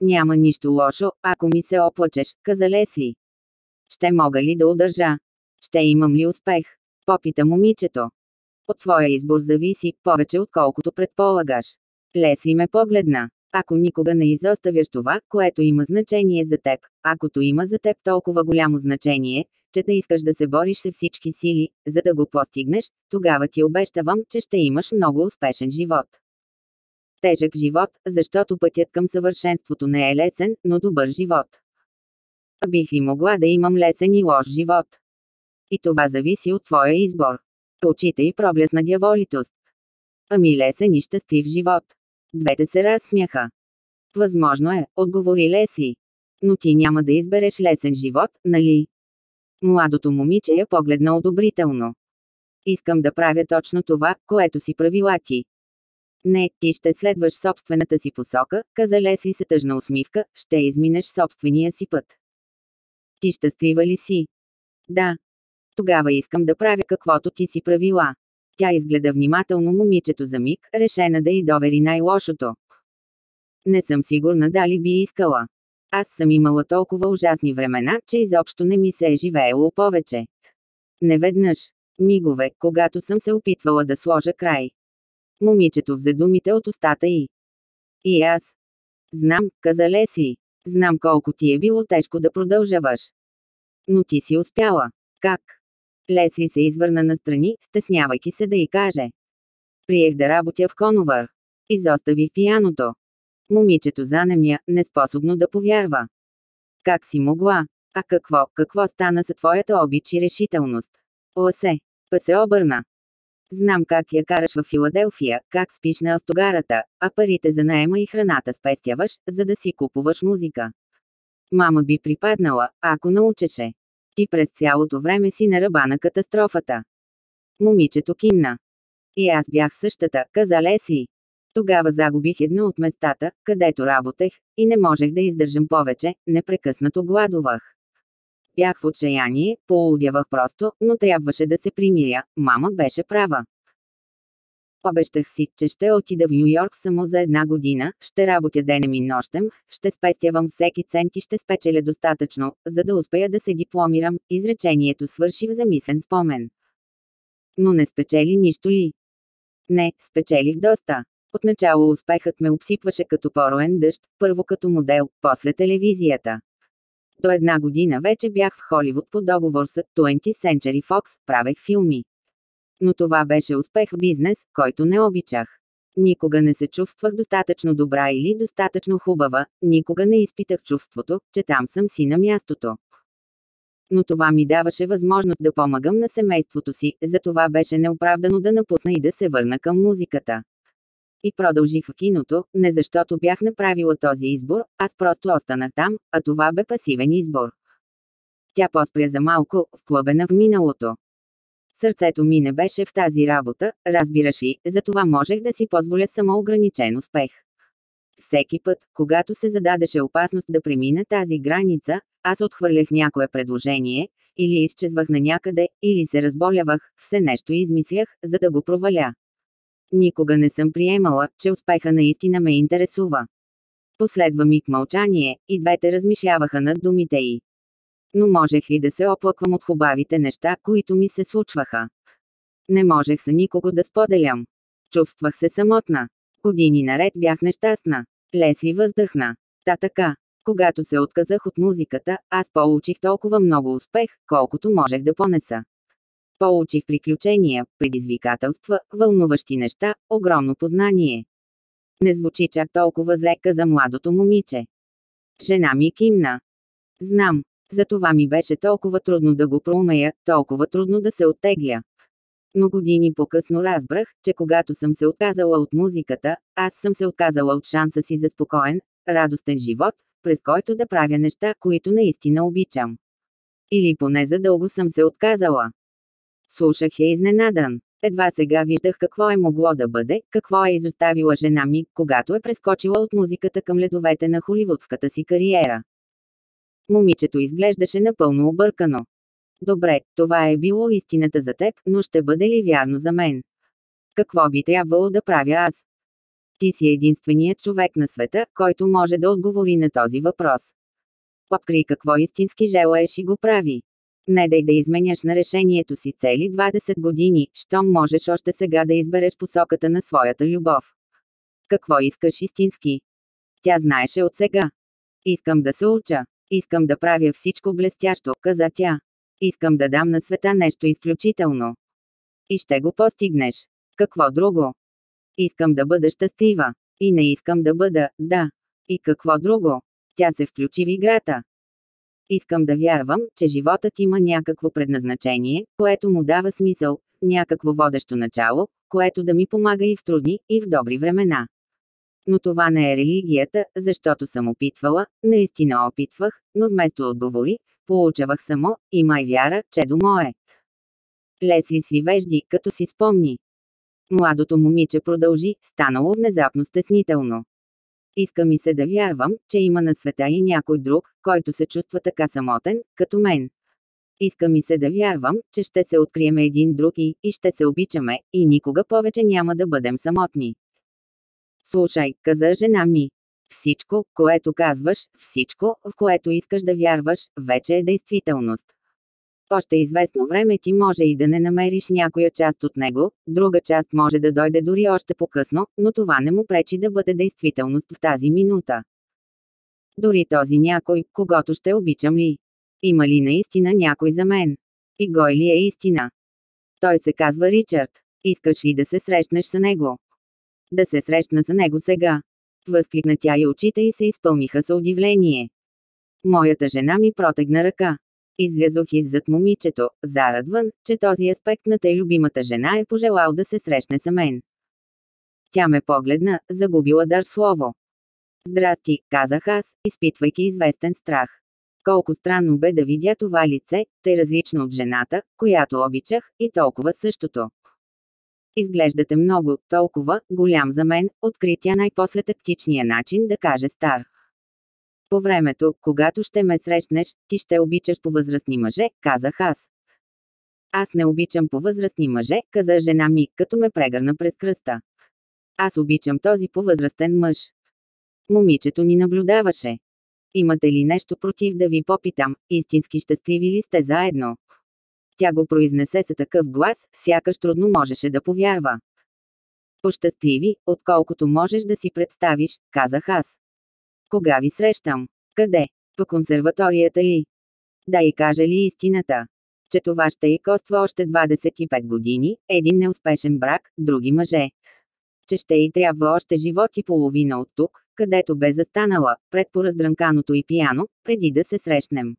Няма нищо лошо, ако ми се оплачеш, каза Лесли. Ще мога ли да удържа? Ще имам ли успех? Попита момичето. От твоя избор зависи, повече отколкото предполагаш. Лесли ме погледна. Ако никога не изоставяш това, което има значение за теб, акото има за теб толкова голямо значение, че да искаш да се бориш с всички сили, за да го постигнеш, тогава ти обещавам, че ще имаш много успешен живот. Тежък живот, защото пътят към съвършенството не е лесен, но добър живот. Бих ли могла да имам лесен и лош живот? И това зависи от твоя избор. Очите и проблесна дяволитост. Ами лесен и щастлив живот. Двете се разсмяха. Възможно е, отговори Лесли. Но ти няма да избереш лесен живот, нали? Младото момиче я погледна одобрително. Искам да правя точно това, което си правила ти. Не, ти ще следваш собствената си посока, каза Лесли се тъжна усмивка, ще изминеш собствения си път. Ти щастлива ли си? Да. Тогава искам да правя каквото ти си правила. Тя изгледа внимателно момичето за миг, решена да й довери най-лошото. Не съм сигурна дали би искала. Аз съм имала толкова ужасни времена, че изобщо не ми се е живеело повече. Неведнъж. Мигове, когато съм се опитвала да сложа край. Момичето взе думите от устата й. И аз. Знам, каза Лесли. Знам колко ти е било тежко да продължаваш. Но ти си успяла. Как? Лесли се извърна настрани, стеснявайки се да й каже. Приех да работя в Коновър. Изоставих пияното. Момичето занемя, неспособно да повярва. Как си могла? А какво, какво стана за твоята обич и решителност? Осе. Па се обърна. Знам как я караш в Филаделфия, как спиш на автогарата, а парите за наема и храната спестяваш, за да си купуваш музика. Мама би припаднала, ако научеше. Ти през цялото време си на ръба на катастрофата. Момичето кимна. И аз бях същата, каза Лесли. Тогава загубих едно от местата, където работех, и не можех да издържам повече, непрекъснато гладувах. Бях в отчаяние, полудявах просто, но трябваше да се примиря, мама беше права. Обещах си, че ще отида в Нью Йорк само за една година, ще работя денем и нощем, ще спестявам всеки цент и ще спечеля достатъчно, за да успея да се дипломирам, изречението свърши в замислен спомен. Но не спечели нищо ли? Не, спечелих доста. Отначало успехът ме обсипваше като пороен дъжд, първо като модел, после телевизията. До една година вече бях в Холивуд по договор с 20 Century Fox, правех филми. Но това беше успех в бизнес, който не обичах. Никога не се чувствах достатъчно добра или достатъчно хубава, никога не изпитах чувството, че там съм си на мястото. Но това ми даваше възможност да помагам на семейството си, затова беше неоправдано да напусна и да се върна към музиката. И продължих в киното, не защото бях направила този избор, аз просто останах там, а това бе пасивен избор. Тя поспря за малко, вклъбена в миналото. Сърцето ми не беше в тази работа, разбираш ли, затова можех да си позволя само ограничен успех. Всеки път, когато се зададеше опасност да премина тази граница, аз отхвърлях някое предложение, или изчезвах на някъде, или се разболявах, все нещо измислях, за да го проваля. Никога не съм приемала, че успеха наистина ме интересува. Последва миг мълчание, и двете размишляваха над думите й. Но можех ли да се оплаквам от хубавите неща, които ми се случваха? Не можех с никого да споделям. Чувствах се самотна. Години наред бях нещастна. Лесли въздъхна. Та така, когато се отказах от музиката, аз получих толкова много успех, колкото можех да понеса. Получих приключения, предизвикателства, вълнуващи неща, огромно познание. Не звучи чак толкова зле, за младото момиче. Жена ми кимна. Знам, за това ми беше толкова трудно да го проумея, толкова трудно да се оттегля. Но години по-късно разбрах, че когато съм се отказала от музиката, аз съм се отказала от шанса си за спокоен, радостен живот, през който да правя неща, които наистина обичам. Или поне задълго съм се отказала. Слушах я изненадан. Едва сега виждах какво е могло да бъде, какво е изоставила жена ми, когато е прескочила от музиката към ледовете на холивудската си кариера. Момичето изглеждаше напълно объркано. Добре, това е било истината за теб, но ще бъде ли вярно за мен? Какво би трябвало да правя аз? Ти си единственият човек на света, който може да отговори на този въпрос. Откри какво истински желаеш и го прави. Не дай да изменяш на решението си цели 20 години, щом можеш още сега да избереш посоката на своята любов. Какво искаш истински? Тя знаеше от сега. Искам да се уча. Искам да правя всичко блестящо, каза тя. Искам да дам на света нещо изключително. И ще го постигнеш. Какво друго? Искам да бъда щастлива. И не искам да бъда, да. И какво друго? Тя се включи в играта. Искам да вярвам, че животът има някакво предназначение, което му дава смисъл, някакво водещо начало, което да ми помага и в трудни, и в добри времена. Но това не е религията, защото съм опитвала, наистина опитвах, но вместо отговори, получавах само, и май вяра, че до мое. Лесли сви вежди, като си спомни. Младото момиче продължи, станало внезапно стеснително. Иска ми се да вярвам, че има на света и някой друг, който се чувства така самотен, като мен. Иска ми се да вярвам, че ще се откриеме един друг и, и ще се обичаме, и никога повече няма да бъдем самотни. Слушай, каза жена ми. Всичко, което казваш, всичко, в което искаш да вярваш, вече е действителност. Още известно време ти може и да не намериш някоя част от него, друга част може да дойде дори още по-късно, но това не му пречи да бъде действителност в тази минута. Дори този някой, когато ще обичам ли? Има ли наистина някой за мен? И гой ли е истина? Той се казва Ричард. Искаш ли да се срещнеш с него? Да се срещна с него сега. Възкликна тя и очите й се изпълниха с удивление. Моята жена ми протегна ръка. Излязох иззад момичето, зарадван, че този аспект на тъй любимата жена е пожелал да се срещне с мен. Тя ме погледна, загубила дар слово. Здрасти, казах аз, изпитвайки известен страх. Колко странно бе да видя това лице, тъй различно от жената, която обичах, и толкова същото. Изглеждате много, толкова, голям за мен, откритя най-после тактичния начин да каже стар. По времето, когато ще ме срещнеш, ти ще обичаш по възрастни мъже, казах аз. Аз не обичам по възрастни мъже, каза жена ми, като ме прегърна през кръста. Аз обичам този повъзрастен мъж. Момичето ни наблюдаваше. Имате ли нещо против да ви попитам, истински щастливи ли сте заедно? Тя го произнесе с такъв глас, сякаш трудно можеше да повярва. Пощастливи, отколкото можеш да си представиш, казах аз. Кога ви срещам? Къде? По консерваторията ли? Да и каже ли истината? Че това ще й коства още 25 години, един неуспешен брак, други мъже. Че ще й трябва още живот и половина от тук, където бе застанала, пред пораздрънканото и пияно, преди да се срещнем.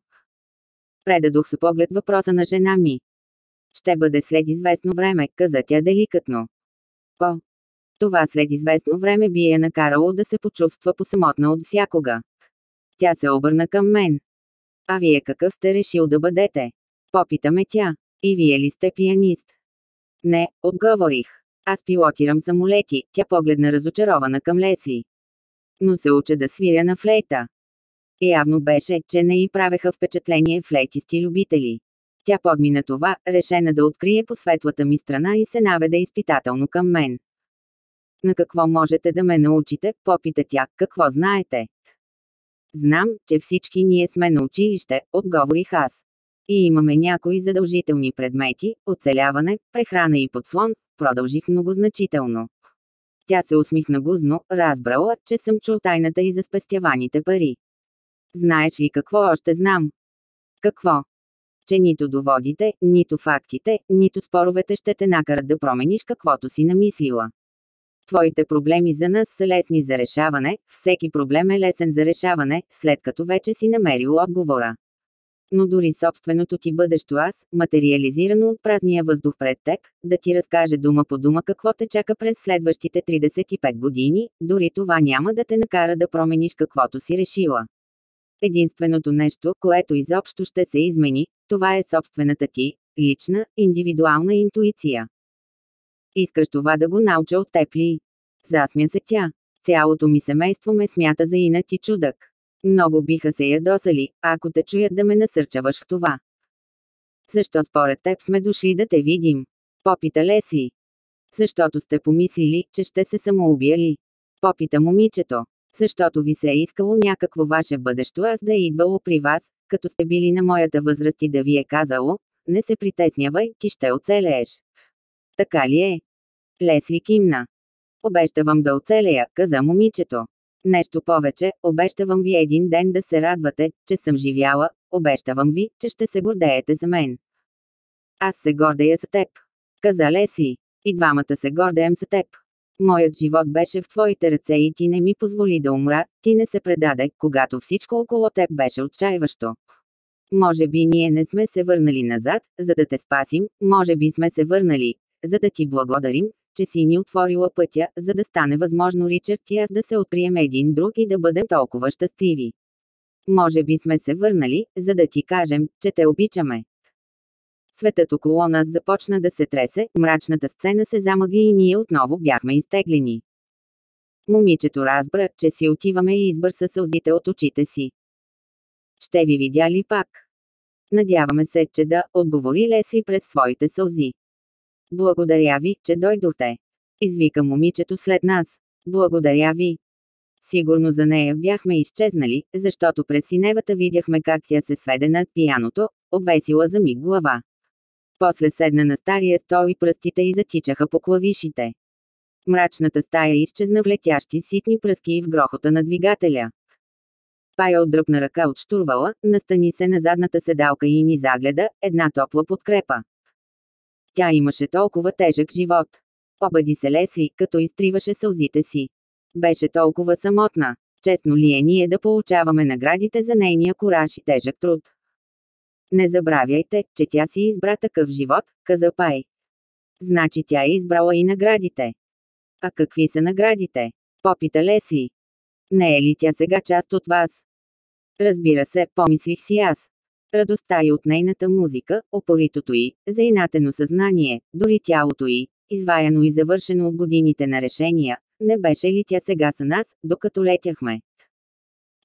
Предадох с поглед въпроса на жена ми. Ще бъде след известно време, каза тя деликатно. О! Това след известно време би я накарало да се почувства посамотна от всякога. Тя се обърна към мен. А вие какъв сте решил да бъдете? Попитаме тя. И вие ли сте пианист? Не, отговорих. Аз пилотирам самолети, тя погледна разочарована към Лесли. Но се уча да свиря на флейта. Явно беше, че не й правеха впечатление флейтисти любители. Тя подмина това, решена да открие по светлата ми страна и се наведе изпитателно към мен. На какво можете да ме научите, попита тя, какво знаете? Знам, че всички ние сме на училище, отговорих аз. И имаме някои задължителни предмети, оцеляване, прехрана и подслон, продължих многозначително. Тя се усмихна гузно, разбрала, че съм чул тайната и за спестяваните пари. Знаеш ли какво още знам? Какво? Че нито доводите, нито фактите, нито споровете ще те накарат да промениш каквото си намислила. Твоите проблеми за нас са лесни за решаване, всеки проблем е лесен за решаване, след като вече си намерил отговора. Но дори собственото ти бъдещо аз, материализирано от празния въздух пред теб, да ти разкаже дума по дума какво те чака през следващите 35 години, дори това няма да те накара да промениш каквото си решила. Единственото нещо, което изобщо ще се измени, това е собствената ти, лична, индивидуална интуиция. Искаш това да го науча от теб ли? Засмя се тя. Цялото ми семейство ме смята за инат и чудък. Много биха се ядосали, ако те чуят да ме насърчаваш в това. Защо според теб сме дошли да те видим? Попита Лесли. Защото сте помислили, че ще се самоубияли. Попита момичето. Защото ви се е искало някакво ваше бъдещо аз да е идвало при вас, като сте били на моята възраст и да ви е казало, не се притеснявай, ти ще оцелееш. Така ли е? Лесли кимна. Обещавам да оцелея, каза момичето. Нещо повече, обещавам ви един ден да се радвате, че съм живяла, обещавам ви, че ще се гордеете за мен. Аз се гордея за теб. Каза Лесли. И двамата се гордеем за теб. Моят живот беше в твоите ръце и ти не ми позволи да умра, ти не се предаде, когато всичко около теб беше отчаиващо. Може би ние не сме се върнали назад, за да те спасим, може би сме се върнали, за да ти благодарим, че си ни отворила пътя, за да стане възможно Ричард и аз да се открием един друг и да бъдем толкова щастливи. Може би сме се върнали, за да ти кажем, че те обичаме. Светът около нас започна да се тресе, мрачната сцена се замъгли и ние отново бяхме изтеглени. Момичето разбра, че си отиваме и избърса сълзите от очите си. Ще ви видя ли пак? Надяваме се, че да, отговори Лесли през своите сълзи. Благодаря ви, че дойдохте. Извика момичето след нас. Благодаря ви. Сигурно за нея бяхме изчезнали, защото през синевата видяхме как тя се сведе над пияното, обвесила за миг глава. После седна на стария стол и пръстите й затичаха по клавишите. Мрачната стая изчезна в летящи ситни пръски и в грохота на двигателя. Пая отдръпна ръка от штурвала, настани се на задната седалка и ни загледа, една топла подкрепа. Тя имаше толкова тежък живот. Обади се Лесли, като изтриваше сълзите си. Беше толкова самотна. Честно ли е ние да получаваме наградите за нейния кураж и тежък труд? Не забравяйте, че тя си избра такъв живот, каза Пай. Значи тя е избрала и наградите. А какви са наградите? Попита Лесли. Не е ли тя сега част от вас? Разбира се, помислих си аз. Радостта и от нейната музика, опоритото й, заинатено съзнание, дори тялото й, изваяно и завършено от годините на решения, не беше ли тя сега са нас, докато летяхме?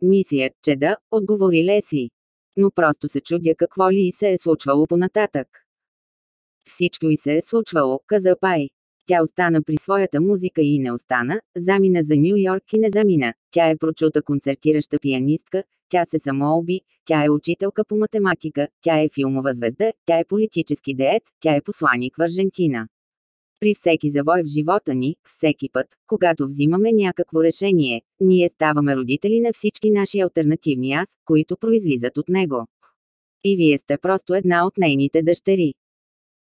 Мисля, че да, отговори Лесли. Но просто се чудя какво ли и се е случвало понататък. Всичко и се е случвало, каза Пай. Тя остана при своята музика и не остана, замина за Нью Йорк и не замина. Тя е прочута концертираща пианистка, тя се самоуби, тя е учителка по математика, тя е филмова звезда, тя е политически деец, тя е посланик в Аржентина. При всеки завой в живота ни, всеки път, когато взимаме някакво решение, ние ставаме родители на всички наши альтернативни аз, които произлизат от него. И вие сте просто една от нейните дъщери.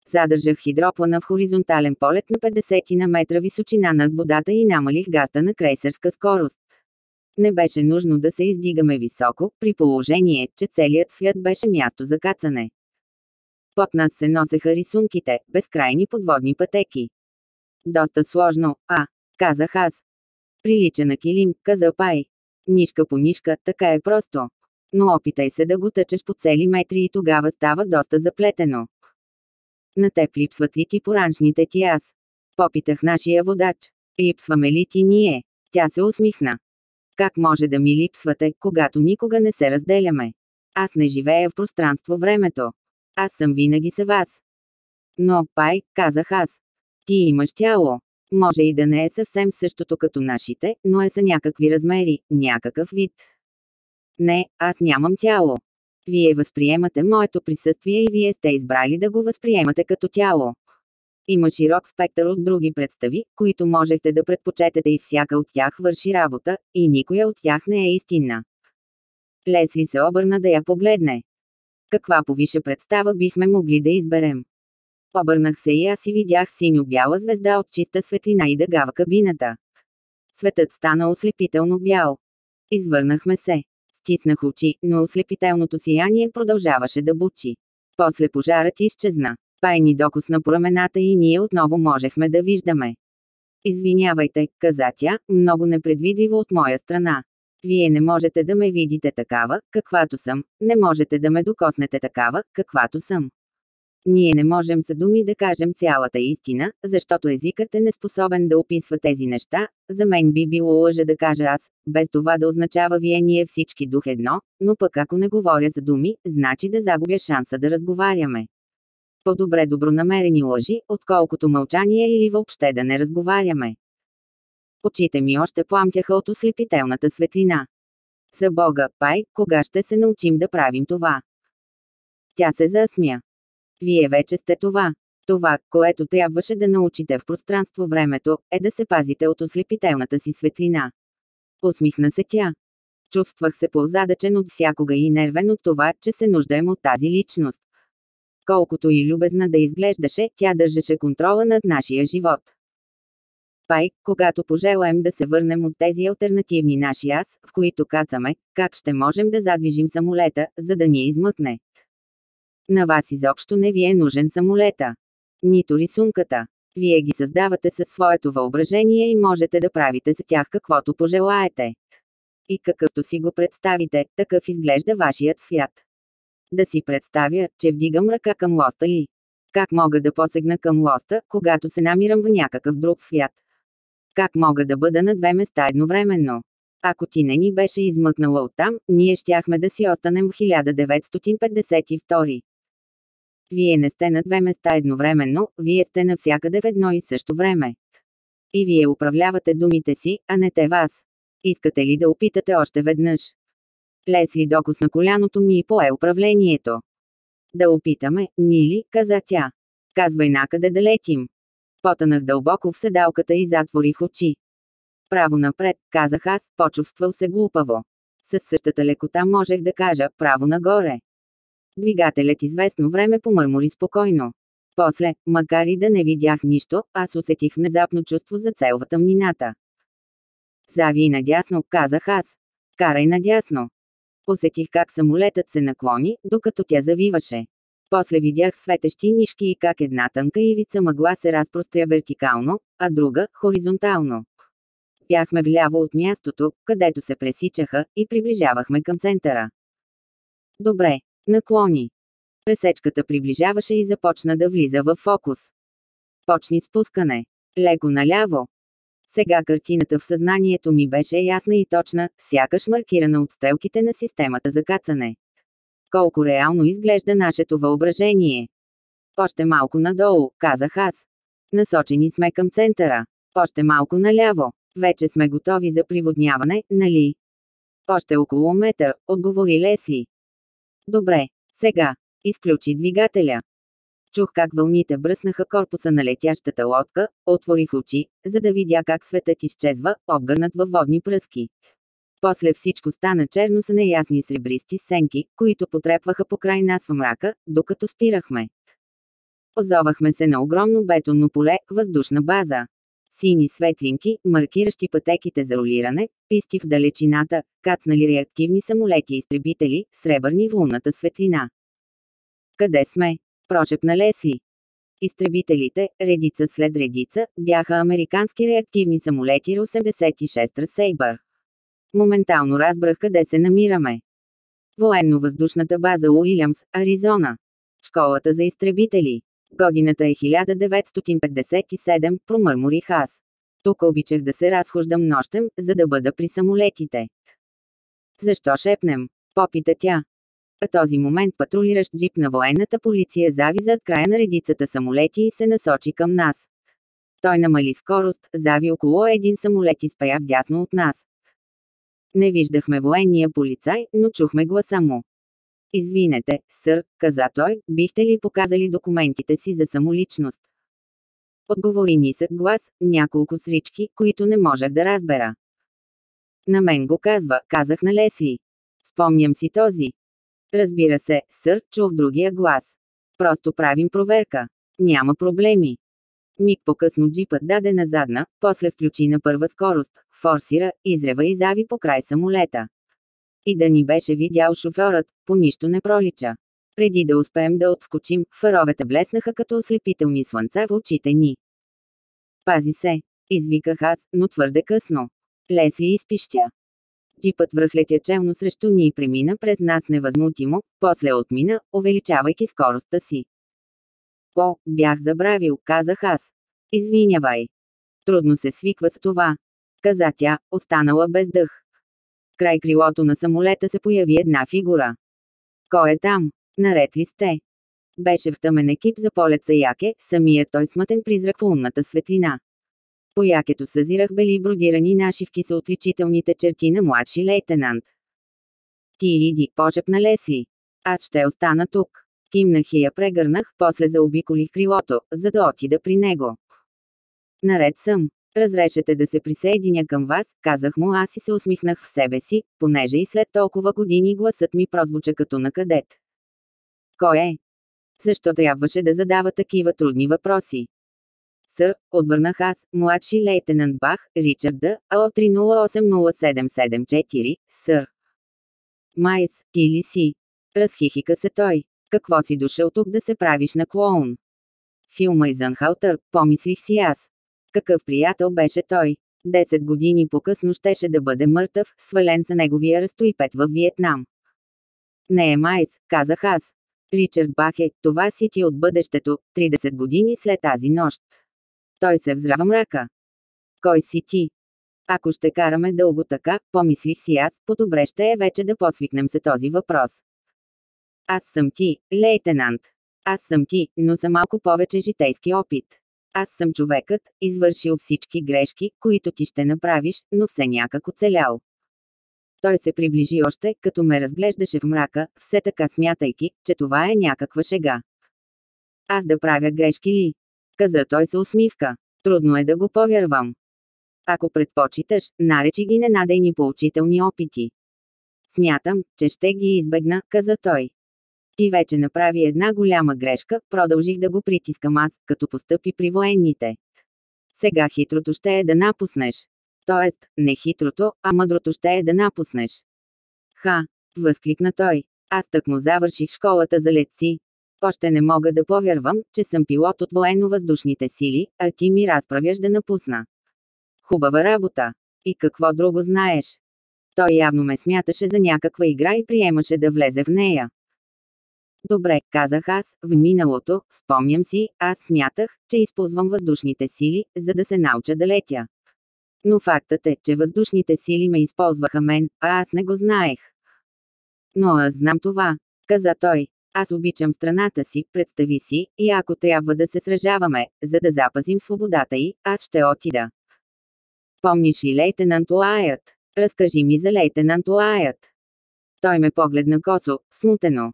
Задържах хидроплана в хоризонтален полет на 50 на метра височина над водата и намалих газта на крейсерска скорост. Не беше нужно да се издигаме високо, при положение, че целият свят беше място за кацане. Под нас се носеха рисунките, безкрайни подводни пътеки. Доста сложно, а, казах аз. Прилича на килим, каза Пай. Нишка по нишка, така е просто. Но опитай се да го тъчеш по цели метри и тогава става доста заплетено. На теб липсват ли ти поранчните ти аз? Попитах нашия водач. Липсваме ли ти ние? Тя се усмихна. Как може да ми липсвате, когато никога не се разделяме? Аз не живея в пространство-времето. Аз съм винаги с вас. Но, Пай, казах аз. Ти имаш тяло. Може и да не е съвсем същото като нашите, но е са някакви размери, някакъв вид. Не, аз нямам тяло. Вие възприемате моето присъствие и вие сте избрали да го възприемате като тяло. Има широк спектър от други представи, които можехте да предпочетете и всяка от тях върши работа, и никоя от тях не е истинна. Лесли се обърна да я погледне. Каква повиша представа бихме могли да изберем? Обърнах се и аз и видях синьо-бяла звезда от чиста светлина и дъга в кабината. Светът стана ослепително бял. Извърнахме се. Стиснах очи, но ослепителното сияние продължаваше да бучи. После пожарът изчезна. Пай ни докосна промената и ние отново можехме да виждаме. Извинявайте, каза тя, много непредвидливо от моя страна. Вие не можете да ме видите такава, каквато съм, не можете да ме докоснете такава, каквато съм. Ние не можем с думи да кажем цялата истина, защото езикът е неспособен да описва тези неща. За мен би било лъжа да кажа аз, без това да означава вие ние всички дух едно, но пък ако не говоря за думи, значи да загубя шанса да разговаряме. По-добре добронамерени лъжи, отколкото мълчание или въобще да не разговаряме. Очите ми още пламтяха от ослепителната светлина. За Бога, Пай, кога ще се научим да правим това? Тя се засмя. Вие вече сте това. Това, което трябваше да научите в пространство-времето, е да се пазите от ослепителната си светлина. Усмихна се тя. Чувствах се по-задачен от всякога и нервен от това, че се нуждаем от тази личност. Колкото и любезна да изглеждаше, тя държеше контрола над нашия живот. Пай, когато пожелаем да се върнем от тези альтернативни наши аз, в които кацаме, как ще можем да задвижим самолета, за да ни измъкне? На вас изобщо не ви е нужен самолета. Нито рисунката. Вие ги създавате със своето въображение и можете да правите за тях каквото пожелаете. И какъвто си го представите, такъв изглежда вашият свят. Да си представя, че вдигам ръка към лоста ли. Как мога да посегна към лоста, когато се намирам в някакъв друг свят? Как мога да бъда на две места едновременно? Ако ти не ни беше измъкнала оттам, ние щяхме да си останем в 1952. Вие не сте на две места едновременно, вие сте навсякъде в едно и също време. И вие управлявате думите си, а не те вас. Искате ли да опитате още веднъж? Лесли докосна коляното ми и пое управлението. Да опитаме, Нили, каза тя. Казвай накъде да летим. Потънах дълбоко в седалката и затворих очи. Право напред, казах аз, почувствал се глупаво. С същата лекота можех да кажа право нагоре. Двигателят известно време помърмори спокойно. После, макар и да не видях нищо, аз усетих внезапно чувство за цел в тъмнината. Зави надясно, казах аз. Карай надясно. Усетих как самолетът се наклони, докато тя завиваше. После видях светещи нишки и как една тънка ивица мъгла се разпростря вертикално, а друга – хоризонтално. Бяхме вляво от мястото, където се пресичаха, и приближавахме към центъра. Добре, Наклони. Пресечката приближаваше и започна да влиза в фокус. Почни спускане. Леко наляво. Сега картината в съзнанието ми беше ясна и точна, сякаш маркирана от стрелките на системата за кацане. Колко реално изглежда нашето въображение. Още малко надолу, казах аз. Насочени сме към центъра. Още малко наляво. Вече сме готови за приводняване, нали? Още около метър, отговори Лесли. Добре, сега. Изключи двигателя. Чух как вълните бръснаха корпуса на летящата лодка, отворих очи, за да видя как светът изчезва, обгърнат във водни пръски. После всичко стана черно с неясни сребристи сенки, които потрепваха по край нас в мрака, докато спирахме. Озовахме се на огромно бетонно поле, въздушна база. Сини светлинки, маркиращи пътеките за ролиране, писти в далечината, кацнали реактивни самолети-изтребители, сребърни в лунната светлина. Къде сме? Прошепна Лесли. Изтребителите, редица след редица, бяха американски реактивни самолети Р-86 Сейбър. Моментално разбрах къде се намираме. Военно-въздушната база Уилямс, Аризона. Школата за изтребители. Годината е 1957, промърморих аз. Тук обичах да се разхождам нощем, за да бъда при самолетите. Защо шепнем? Попита тя. В този момент патрулиращ джип на военната полиция зави зад края на редицата самолети и се насочи към нас. Той намали скорост, зави около един самолет и спря вдясно от нас. Не виждахме военния полицай, но чухме гласа му. Извинете, сър, каза той, бихте ли показали документите си за самоличност? Отговори нисък глас, няколко срички, които не можех да разбера. На мен го казва, казах на Лесли. Спомням си този. Разбира се, сър, чух другия глас. Просто правим проверка. Няма проблеми. Миг по-късно джипът даде на задна, после включи на първа скорост, форсира, изрева и зави по край самолета. И да ни беше видял шофьорът, по нищо не пролича. Преди да успеем да отскочим, фаровете блеснаха като ослепителни слънца в очите ни. Пази се! Извиках аз, но твърде късно. Лесли изпищя. Джипът връхлетя челно срещу ни и премина през нас невъзмутимо, после отмина, увеличавайки скоростта си. О, бях забравил, казах аз. Извинявай. Трудно се свиква с това. Каза тя, останала без дъх. Край крилото на самолета се появи една фигура. Кой е там? Наред ли сте? Беше в тъмен екип за полет за яке, самият той смътен призрак в лунната светлина. По якето съзирах бели бродирани нашивки с отличителните черти на младши лейтенант. Ти иди, пошепна Лесли. Аз ще остана тук. Кимнах и я прегърнах, после заобиколих крилото, за да отида при него. Наред съм. Разрешете да се присъединя към вас, казах му аз и се усмихнах в себе си, понеже и след толкова години гласът ми прозвуча като на кадет. Кой е? Защо трябваше да задава такива трудни въпроси? Сър, отвърнах аз, младши лейтенант Бах, Ричард Д. АО 3080774, сър. Майс, ти ли си? Разхихика се той. Какво си дошъл тук да се правиш на клоун? Филма Изанхалтър, помислих си аз. Какъв приятел беше той? Десет години по-късно щеше да бъде мъртъв, свален за неговия разстоипет във Виетнам. Не е Майс, казах аз. Ричард Бахе, това си ти от бъдещето, 30 години след тази нощ. Той се взрава мрака. Кой си ти? Ако ще караме дълго така, помислих си аз, по-добре ще е вече да посвикнем се този въпрос. Аз съм ти, лейтенант. Аз съм ти, но за малко повече житейски опит. Аз съм човекът, извършил всички грешки, които ти ще направиш, но все някак оцелял. Той се приближи още, като ме разглеждаше в мрака, все така смятайки, че това е някаква шега. Аз да правя грешки ли? Каза той се усмивка. Трудно е да го повярвам. Ако предпочиташ, наречи ги ненадейни поучителни опити. Смятам, че ще ги избегна, каза той. Ти вече направи една голяма грешка, продължих да го притискам аз, като постъпи при военните. Сега хитрото ще е да напуснеш. Тоест, не хитрото, а мъдрото ще е да напуснеш. Ха! Възкликна той. Аз так му завърших школата за летци. Още не мога да повярвам, че съм пилот от военно-въздушните сили, а ти ми разправяш да напусна. Хубава работа. И какво друго знаеш? Той явно ме смяташе за някаква игра и приемаше да влезе в нея. Добре, казах аз, в миналото, спомням си, аз смятах, че използвам въздушните сили, за да се науча да летя. Но фактът е, че въздушните сили ме използваха мен, а аз не го знаех. Но аз знам това, каза той. Аз обичам страната си, представи си, и ако трябва да се сражаваме, за да запазим свободата й, аз ще отида. Помниш ли лейтенант Уайът? Разкажи ми за лейтенант Уайът. Той ме погледна косо, смутено.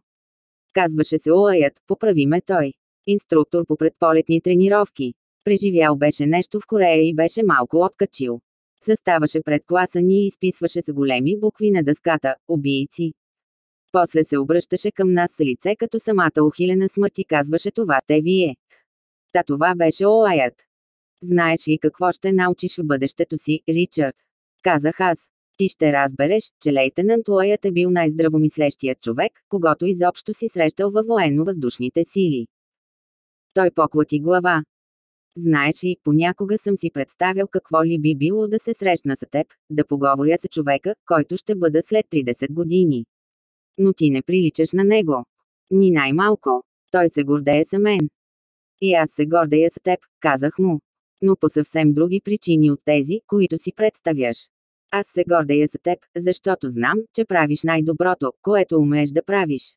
Казваше се Уайът, поправи ме той. Инструктор по предполетни тренировки. Преживял беше нещо в Корея и беше малко откачил. Заставаше пред класа ни и изписваше с големи букви на дъската «Убийци». После се обръщаше към нас с лице като самата ухилена смърт и казваше това сте вие. Та това беше Оаят. Знаеш ли какво ще научиш в бъдещето си, Ричард? Казах аз. Ти ще разбереш, че лейтенант Лоят е бил най-здравомислещият човек, когато изобщо си срещал във военно-въздушните сили. Той поклати глава. Знаеш ли, понякога съм си представял какво ли би било да се срещна с теб, да поговоря с човека, който ще бъда след 30 години. Но ти не приличаш на него. Ни най-малко. Той се гордее с мен. И аз се гордея с теб, казах му. Но по съвсем други причини от тези, които си представяш. Аз се гордея за теб, защото знам, че правиш най-доброто, което умееш да правиш.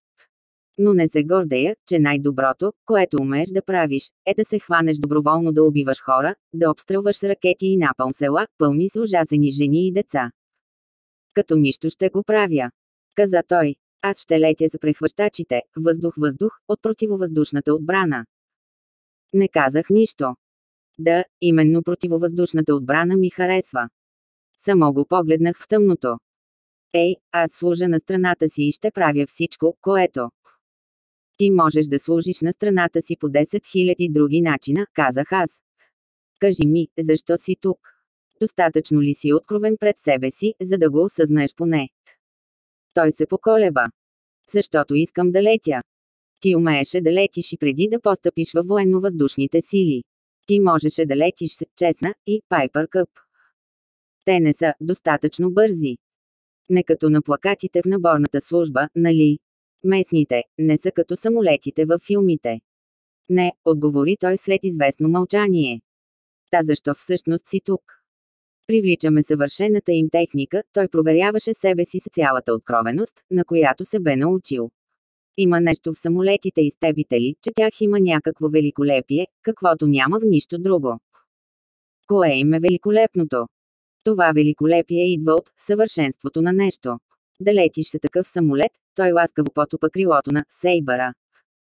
Но не се гордея, че най-доброто, което умееш да правиш, е да се хванеш доброволно да убиваш хора, да обстрелваш с ракети и напълн села, пълни с ужасени жени и деца. Като нищо ще го правя. Каза той. Аз ще летя за прехващачите, въздух-въздух, от противовъздушната отбрана. Не казах нищо. Да, именно противовъздушната отбрана ми харесва. Само го погледнах в тъмното. Ей, аз служа на страната си и ще правя всичко, което. Ти можеш да служиш на страната си по 10 000 други начина, казах аз. Кажи ми, защо си тук? Достатъчно ли си откровен пред себе си, за да го осъзнаеш поне? Той се поколеба. Защото искам да летя. Ти умееше да летиш и преди да постъпиш във военно-въздушните сили. Ти можеше да летиш с Чесна и Пайпер Къп. Те не са достатъчно бързи. Не като на плакатите в наборната служба, нали? Местните, не са като самолетите във филмите. Не, отговори той след известно мълчание. Та защо всъщност си тук? Привличаме съвършената им техника, той проверяваше себе си с цялата откровеност, на която се бе научил. Има нещо в самолетите изтебители, че тях има някакво великолепие, каквото няма в нищо друго. Кое им е великолепното? Това великолепие идва от съвършенството на нещо. Да летиш се такъв самолет, той ласкаво потопа крилото на Сейбъра.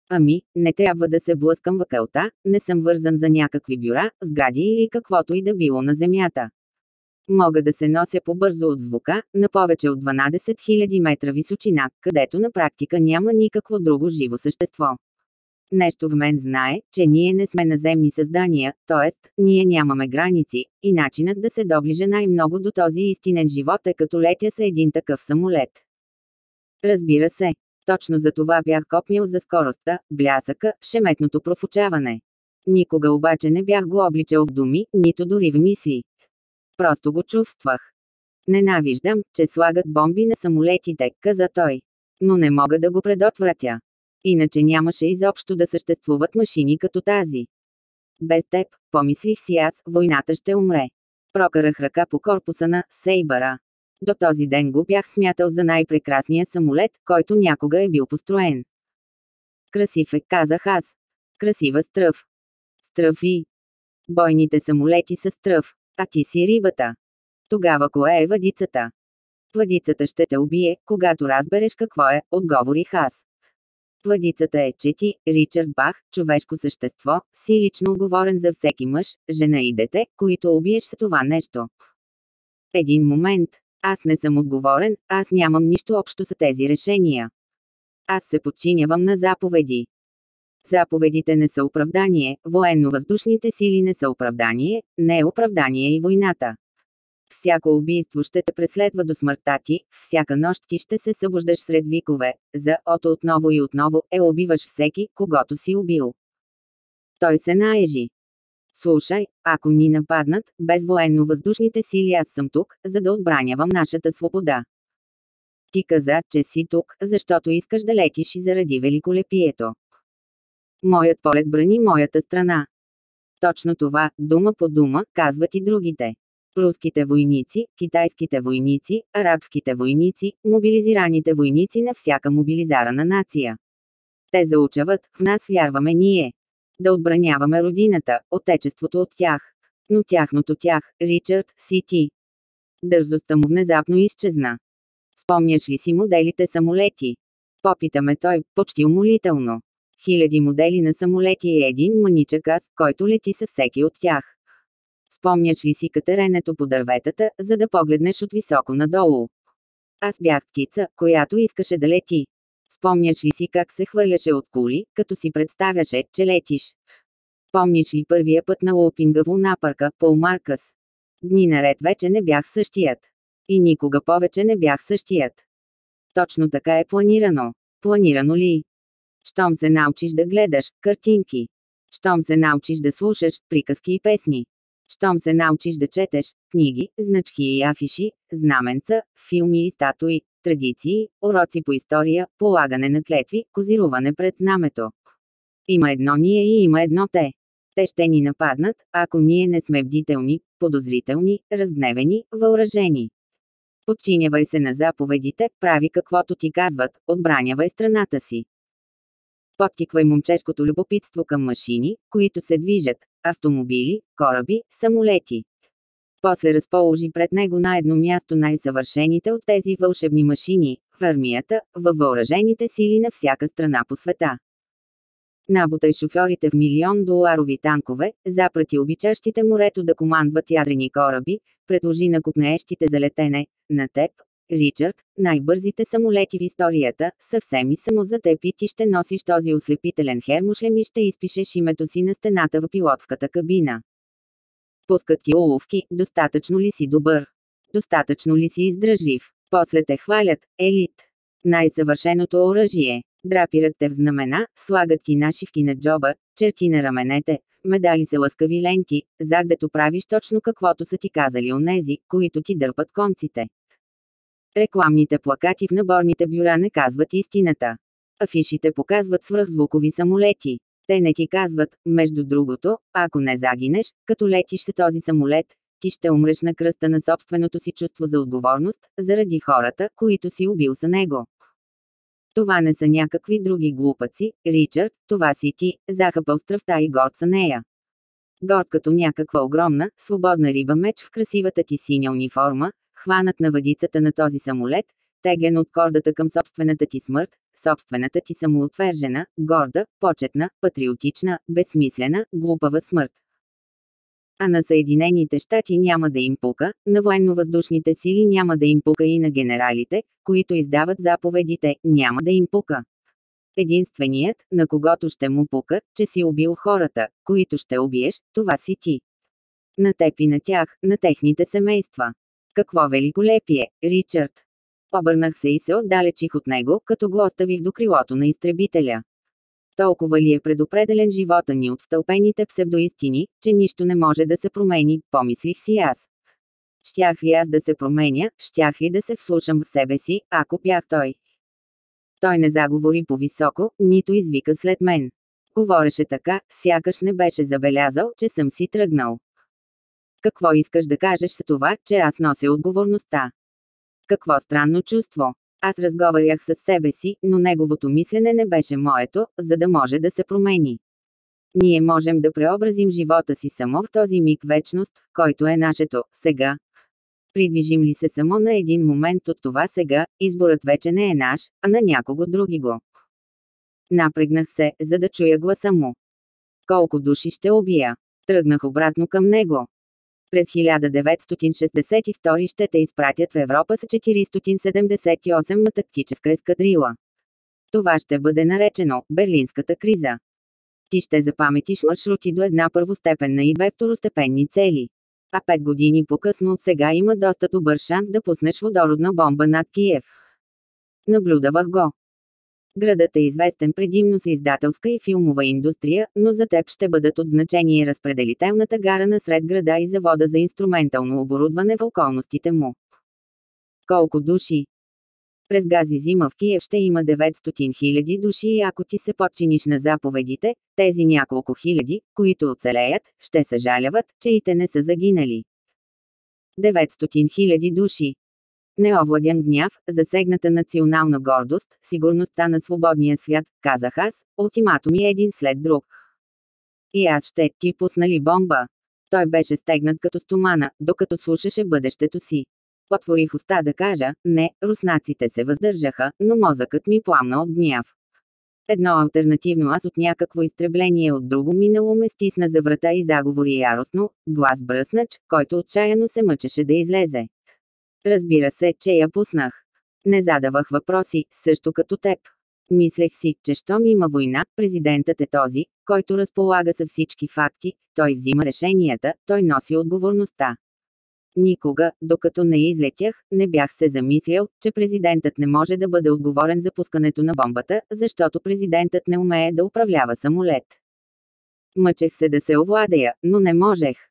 Ами, не трябва да се блъскам в кълта, не съм вързан за някакви бюра, сгради или каквото и да било на земята. Мога да се нося по-бързо от звука, на повече от 12 000 метра височина, където на практика няма никакво друго живо същество. Нещо в мен знае, че ние не сме наземни създания, т.е. ние нямаме граници, и начинът да се доближа най-много до този истинен живот е като летя с един такъв самолет. Разбира се, точно за това бях копнил за скоростта, блясъка, шеметното профучаване. Никога обаче не бях го обличал в думи, нито дори в мисли. Просто го чувствах. Ненавиждам, че слагат бомби на самолетите, каза той. Но не мога да го предотвратя. Иначе нямаше изобщо да съществуват машини като тази. Без теб, помислих си аз, войната ще умре. Прокарах ръка по корпуса на Сейбъра. До този ден го бях смятал за най-прекрасния самолет, който някога е бил построен. Красив е, казах аз. Красива стръв. Стръв и. Бойните самолети са стръв, а ти си рибата. Тогава кое е въдицата? Въдицата ще те убие, когато разбереш какво е, отговорих аз. Въдицата е, че ти, Ричард Бах, човешко същество, си лично отговорен за всеки мъж, жена и дете, които убиеш с това нещо. Един момент. Аз не съм отговорен, аз нямам нищо общо с тези решения. Аз се подчинявам на заповеди. Заповедите не са оправдание, военно-въздушните сили не са оправдание, не е оправдание и войната. Всяко убийство ще те преследва до смъртта ти, всяка нощ ти ще се събуждаш сред викове, за ото отново и отново, е убиваш всеки, когато си убил. Той се наежи. Слушай, ако ни нападнат, без военно-въздушните сили аз съм тук, за да отбранявам нашата свобода. Ти каза, че си тук, защото искаш да летиш и заради великолепието. Моят полет брани моята страна. Точно това, дума по дума, казват и другите. Руските войници, китайските войници, арабските войници, мобилизираните войници на всяка мобилизарана нация. Те заучават, в нас вярваме ние. Да отбраняваме родината, отечеството от тях. Но тяхното тях, Ричард, си ти. Дързостта му внезапно изчезна. Спомняш ли си моделите самолети? Попитаме той, почти умолително. Хиляди модели на самолети и един маничък аз, който лети със всеки от тях. Спомняш ли си катеренето по дърветата, за да погледнеш от високо надолу? Аз бях птица, която искаше да лети. Спомняш ли си как се хвърляше от кули, като си представяше, че летиш? Помниш ли първия път на лупинга в Лунапарка, Пол Маркъс? Дни наред вече не бях същият. И никога повече не бях същият. Точно така е планирано. Планирано ли? Щом се научиш да гледаш картинки. Щом се научиш да слушаш приказки и песни. Щом се научиш да четеш книги, значки и афиши, знаменца, филми и статуи, традиции, уроци по история, полагане на клетви, козируване пред знамето. Има едно ние и има едно те. Те ще ни нападнат, ако ние не сме бдителни, подозрителни, разгневени, въоръжени. Подчинявай се на заповедите, прави каквото ти казват, отбранявай страната си. Подтиквай момчешкото любопитство към машини, които се движат, автомобили, кораби, самолети. После разположи пред него на едно място най-съвършените от тези вълшебни машини, в армията, във въоръжените сили на всяка страна по света. Набутай шофьорите в милион доларови танкове, запрати обичащите морето да командват ядрени кораби, предложи на купнеещите за летене, на теб, Ричард, най-бързите самолети в историята, съвсем и само за теб и ти ще носиш този ослепителен хермошлем и ще изпишеш името си на стената в пилотската кабина. Пускат ти уловки, достатъчно ли си добър? Достатъчно ли си издръжлив? После те хвалят, елит. Най-съвършеното оръжие. Драпират те в знамена, слагат ти нашивки на джоба, черти на раменете, медали се лъскави ленти, загдето правиш точно каквото са ти казали онези, които ти дърпат конците. Рекламните плакати в наборните бюра не казват истината. Афишите показват свръхзвукови самолети. Те не ти казват, между другото, ако не загинеш, като летиш се този самолет, ти ще умреш на кръста на собственото си чувство за отговорност, заради хората, които си убил за него. Това не са някакви други глупаци, Ричард, това си ти, захапал стръвта и горд са нея. Горд като някаква огромна, свободна риба меч в красивата ти синя униформа, хванат на въдицата на този самолет, теглен от кордата към собствената ти смърт, собствената ти самоотвержена, горда, почетна, патриотична, безсмислена, глупава смърт. А на Съединените щати няма да им пука, на военно-въздушните сили няма да им пука и на генералите, които издават заповедите, няма да им пука. Единственият, на когото ще му пука, че си убил хората, които ще убиеш, това си ти. На теб и на тях, на техните семейства. Какво великолепие, Ричард! Обърнах се и се отдалечих от него, като го оставих до крилото на изтребителя. Толкова ли е предопределен живота ни от втълпените псевдоистини, че нищо не може да се промени, помислих си аз. Щях ли аз да се променя, щях ли да се вслушам в себе си, ако бях той. Той не заговори по-високо, нито извика след мен. Говореше така, сякаш не беше забелязал, че съм си тръгнал. Какво искаш да кажеш с това, че аз нося отговорността? Какво странно чувство. Аз разговарях с себе си, но неговото мислене не беше моето, за да може да се промени. Ние можем да преобразим живота си само в този миг вечност, който е нашето, сега. Придвижим ли се само на един момент от това сега, изборът вече не е наш, а на някого други го. Напрегнах се, за да чуя гласа му. Колко души ще убия? Тръгнах обратно към него. През 1962 ще те изпратят в Европа с 478 тактическа ескадрила. Това ще бъде наречено Берлинската криза. Ти ще запаметиш маршрути до една първостепенна и две второстепенни цели. А пет години по-късно от сега има доста добър шанс да пуснеш водородна бомба над Киев. Наблюдавах го. Градът е известен предимно с издателска и филмова индустрия, но за теб ще бъдат от значение разпределителната гара на сред града и завода за инструментално оборудване в околностите му. Колко души? През гази зима в Киев ще има 900 000 души и ако ти се подчиниш на заповедите, тези няколко хиляди, които оцелеят, ще съжаляват, че и те не са загинали. 900 000 души. Неовладян гняв, засегната национална гордост, сигурността на свободния свят, казах аз, ултиматуми един след друг. И аз ще ти пусна ли бомба? Той беше стегнат като стомана, докато слушаше бъдещето си. Отворих уста да кажа, не, руснаците се въздържаха, но мозъкът ми пламна от гняв. Едно альтернативно аз от някакво изтребление от друго минало ме стисна за врата и заговори яростно, глас бръснач, който отчаяно се мъчеше да излезе. Разбира се, че я пуснах. Не задавах въпроси, също като теб. Мислех си, че щом има война, президентът е този, който разполага с всички факти, той взима решенията, той носи отговорността. Никога, докато не излетях, не бях се замислял, че президентът не може да бъде отговорен за пускането на бомбата, защото президентът не умее да управлява самолет. Мъчех се да се овладея, но не можех.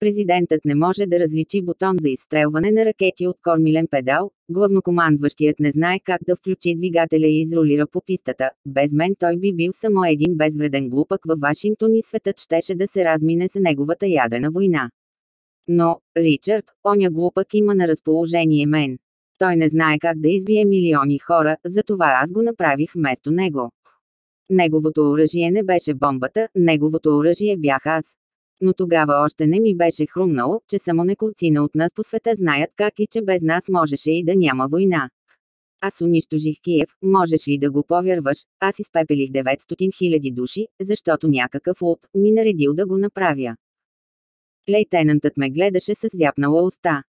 Президентът не може да различи бутон за изстрелване на ракети от кормилен педал, главнокомандващият не знае как да включи двигателя и изролира по пистата. Без мен той би бил само един безвреден глупък във Вашингтон и светът щеше да се размине с неговата ядрена война. Но, Ричард, оня глупък има на разположение мен. Той не знае как да избие милиони хора, затова аз го направих вместо него. Неговото оръжие не беше бомбата, неговото оръжие бях аз. Но тогава още не ми беше хрумнало, че само неколцина от нас по света знаят как и че без нас можеше и да няма война. Аз унищожих Киев, можеш ли да го повярваш, аз изпепелих 900 000 души, защото някакъв луд ми наредил да го направя. Лейтенантът ме гледаше с зяпнала уста.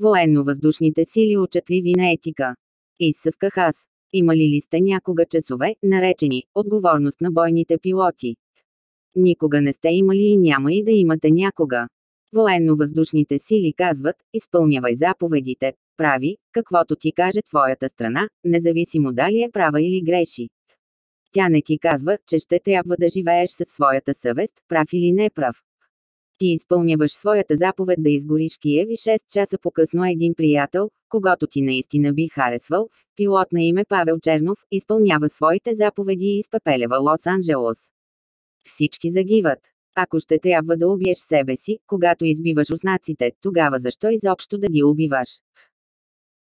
Военно-въздушните сили учат ли ви на етика? Изсъсках аз. Имали ли сте някога часове, наречени отговорност на бойните пилоти? Никога не сте имали и няма и да имате някога. Военно-въздушните сили казват, изпълнявай заповедите, прави, каквото ти каже твоята страна, независимо дали е права или греши. Тя не ти казва, че ще трябва да живееш със своята съвест, прав или не прав. Ти изпълняваш своята заповед да изгориш Киев и 6 часа по-късно един приятел, когато ти наистина би харесвал, пилот на име Павел Чернов, изпълнява своите заповеди и изпепелява Лос-Анджелос. Всички загиват. Ако ще трябва да убиеш себе си, когато избиваш руснаците, тогава защо изобщо да ги убиваш?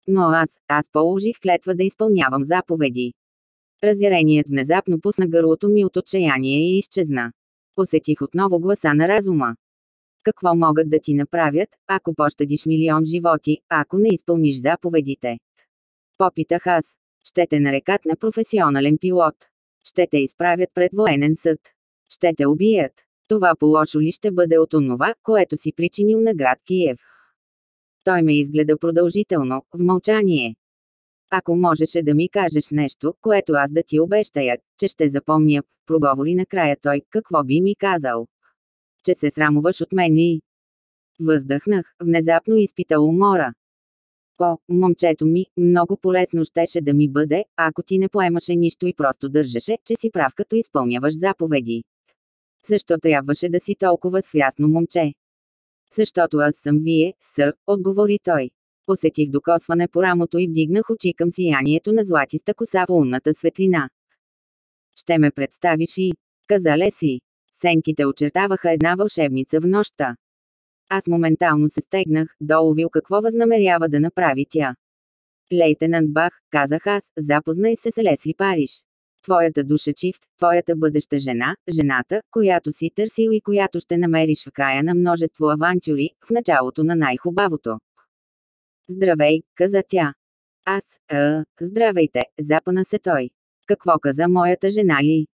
Но аз, аз положих клетва да изпълнявам заповеди. Разяреният внезапно пусна гърлото ми от отчаяние и изчезна. Посетих отново гласа на разума. Какво могат да ти направят, ако пощадиш милион животи, ако не изпълниш заповедите? Попитах аз. Ще те нарекат на професионален пилот. Ще те изправят пред военен съд. Ще те убият. Това по-лошо ли ще бъде от онова, което си причинил на град Киев? Той ме изгледа продължително, в мълчание. Ако можеше да ми кажеш нещо, което аз да ти обещая, че ще запомня, проговори накрая той, какво би ми казал? Че се срамуваш от мен и... Въздъхнах, внезапно изпита умора. О, момчето ми, много полезно щеше да ми бъде, ако ти не поемаше нищо и просто държеше, че си прав като изпълняваш заповеди. Защо трябваше да си толкова свясно момче? Защото аз съм вие, сър, отговори той. Посетих докосване по рамото и вдигнах очи към сиянието на златиста коса в лунната светлина. Ще ме представиш и, каза Лесли. Сенките очертаваха една вълшебница в нощта. Аз моментално се стегнах, доловил какво възнамерява да направи тя. Лейтенант Бах, казах аз, запознай се с Лесли Париж. Твоята душа чифт, твоята бъдеща жена, жената, която си търсил и която ще намериш в края на множество авантюри, в началото на най-хубавото. Здравей, каза тя. Аз, а, здравейте, запана се той. Какво каза моята жена ли?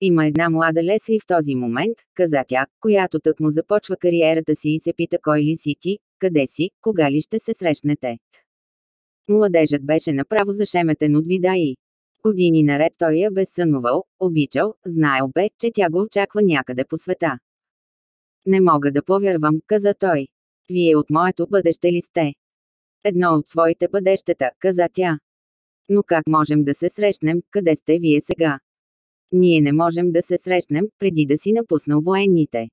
Има една млада Лесли в този момент, каза тя, която тък му започва кариерата си и се пита кой ли си ти, къде си, кога ли ще се срещнете. Младежът беше направо зашеметен от вида и. Години наред той я безсънувал, обичал, знаел бе, че тя го очаква някъде по света. Не мога да повярвам, каза той. Вие от моето бъдеще ли сте? Едно от твоите бъдещета, каза тя. Но как можем да се срещнем, къде сте вие сега? Ние не можем да се срещнем, преди да си напуснал военните.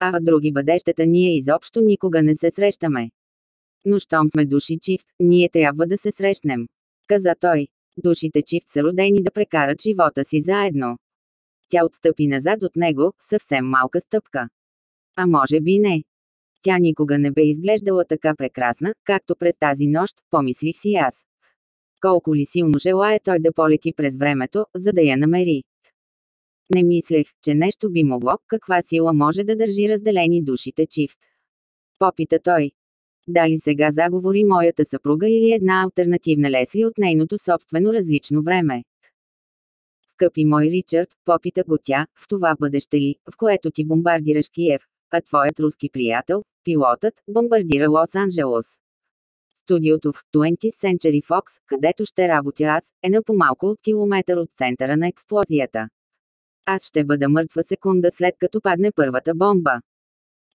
А в други бъдещета ние изобщо никога не се срещаме. Но щом сме души чифт, ние трябва да се срещнем. Каза той. Душите чифт са родени да прекарат живота си заедно. Тя отстъпи назад от него, съвсем малка стъпка. А може би не. Тя никога не бе изглеждала така прекрасна, както през тази нощ, помислих си аз. Колко ли силно желая той да полети през времето, за да я намери. Не мислех, че нещо би могло, каква сила може да държи разделени душите чифт. Попита той. Дали сега заговори моята съпруга или една альтернативна Лесли от нейното собствено различно време? Скъпи мой Ричард, попита го тя, в това бъдеще ли, в което ти бомбардираш Киев, а твоят руски приятел, пилотът, бомбардира Лос-Анджелос. Студиото в 20th Century Fox, където ще работя аз, е на по-малко от километър от центъра на експлозията. Аз ще бъда мъртва секунда след като падне първата бомба.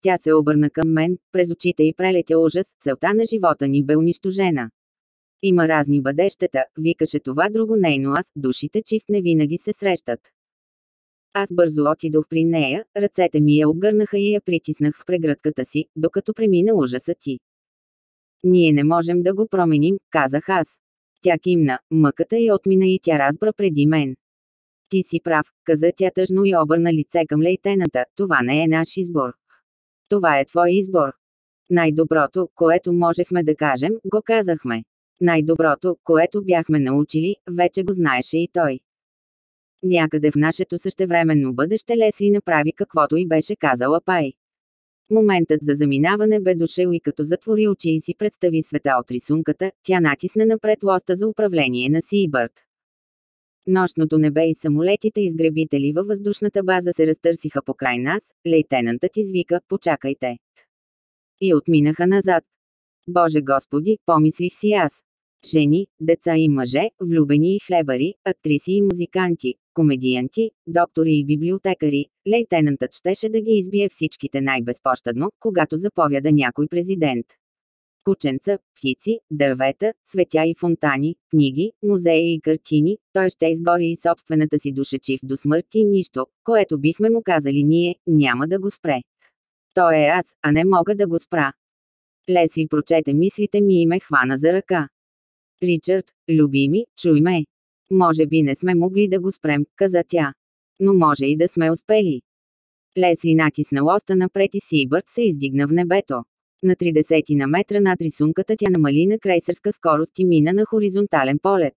Тя се обърна към мен, през очите й прелетя ужас, целта на живота ни бе унищожена. Има разни бъдещета, викаше това друго нейно аз, душите чифт не винаги се срещат. Аз бързо отидох при нея, ръцете ми я обгърнаха и я притиснах в прегръдката си, докато премина ужаса ти. Ние не можем да го променим, казах аз. Тя кимна, мъката й отмина и тя разбра преди мен. Ти си прав, каза тя тъжно и обърна лице към лейтената, това не е наш избор. Това е твой избор. Най-доброто, което можехме да кажем, го казахме. Най-доброто, което бяхме научили, вече го знаеше и той. Някъде в нашето същевременно бъдеще Лесли направи каквото и беше казала Пай. Моментът за заминаване бе дошъл и като затвори очи и си представи света от рисунката, тя натисна напред лоста за управление на Сибърт. Нощното небе и самолетите изгребители във въздушната база се разтърсиха покрай нас, лейтенантът извика, почакайте. И отминаха назад. Боже Господи, помислих си аз. Жени, деца и мъже, влюбени и хлебари, актриси и музиканти, комедианти, доктори и библиотекари, лейтенантът щеше да ги избие всичките най-безпощадно, когато заповяда някой президент. Кученца, птици, дървета, светя и фонтани, книги, музеи и картини, той ще изгори и собствената си душечив до смърт и нищо, което бихме му казали ние, няма да го спре. Той е аз, а не мога да го спра. Лесли прочете мислите ми и ме хвана за ръка. Ричард, любими, чуй ме. Може би не сме могли да го спрем, каза тя. Но може и да сме успели. Лесли натисна лоста напред и Сибърт се издигна в небето. На 30 на метра над рисунката тя намали на крейсърска скорост и мина на хоризонтален полет.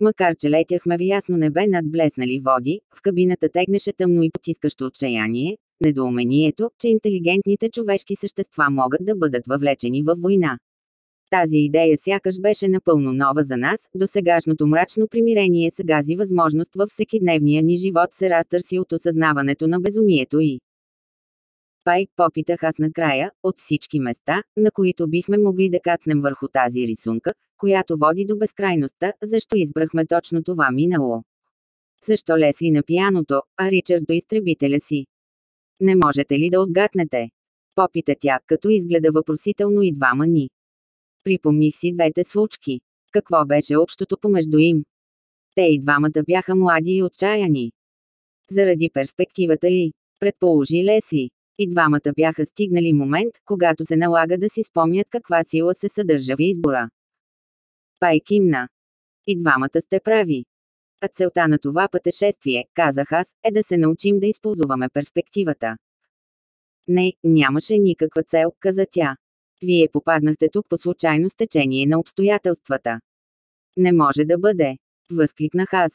Макар че летяхме в ясно небе над блеснали води, в кабината тегнеше тъмно и потискащо отчаяние, недоумението, че интелигентните човешки същества могат да бъдат въвлечени във война. Тази идея сякаш беше напълно нова за нас, до сегашното мрачно примирение с гази възможност във всекидневния ни живот се разтърси от осъзнаването на безумието и. Пай, попитах аз накрая, от всички места, на които бихме могли да кацнем върху тази рисунка, която води до безкрайността, защо избрахме точно това минало? Защо Лесли на пияното, а Ричард до изтребителя си? Не можете ли да отгатнете? Попита тя, като изгледа въпросително и двама ни. Припомних си двете случки. Какво беше общото помежду им? Те и двамата бяха млади и отчаяни. Заради перспективата ли? Предположи Лесли. И двамата бяха стигнали момент, когато се налага да си спомнят каква сила се съдържа в избора. Пай кимна. И двамата сте прави. А целта на това пътешествие, казах аз, е да се научим да използваме перспективата. Не, нямаше никаква цел, каза тя. Вие попаднахте тук по случайно стечение на обстоятелствата. Не може да бъде. Възкликнах аз.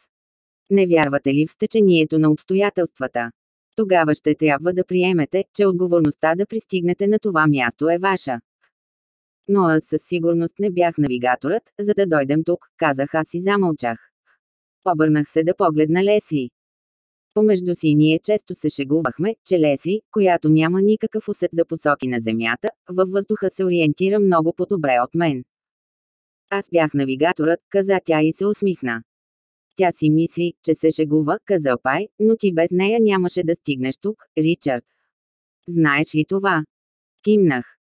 Не вярвате ли в стечението на обстоятелствата? Тогава ще трябва да приемете, че отговорността да пристигнете на това място е ваша. Но аз със сигурност не бях навигаторът, за да дойдем тук, казах аз и замълчах. Обърнах се да погледна Лесли. Помежду си ние често се шегувахме, че Лесли, която няма никакъв усет за посоки на Земята, във въздуха се ориентира много по-добре от мен. Аз бях навигаторът, каза тя и се усмихна. Тя си мисли, че се шегува, каза Пай, но ти без нея нямаше да стигнеш тук, Ричард. Знаеш ли това? Кимнах.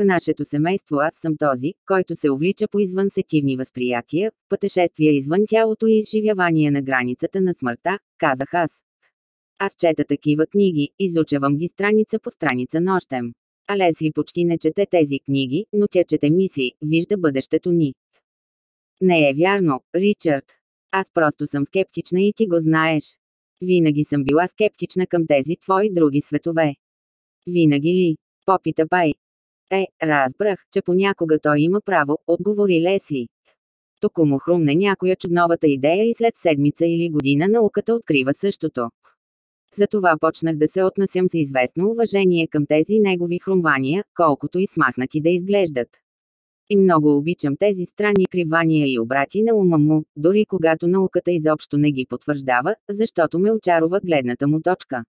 В нашето семейство аз съм този, който се увлича по извънсетивни възприятия, пътешествия извън тялото и изживявания на границата на смъртта, казах аз. Аз чета такива книги, изучавам ги страница по страница нощем. А Лесли почти не чете тези книги, но тя чете мисли, вижда бъдещето ни. Не е вярно, Ричард. Аз просто съм скептична и ти го знаеш. Винаги съм била скептична към тези твои други светове. Винаги ли? Попита Пай. Е, разбрах, че понякога той има право, отговори Лесли. Тук му хрумне някоя чудновата идея и след седмица или година науката открива същото. Затова почнах да се отнасям с известно уважение към тези негови хрумвания, колкото и смахнати да изглеждат. И много обичам тези странни кривания и обрати на ума му, дори когато науката изобщо не ги потвърждава, защото ме очарова гледната му точка.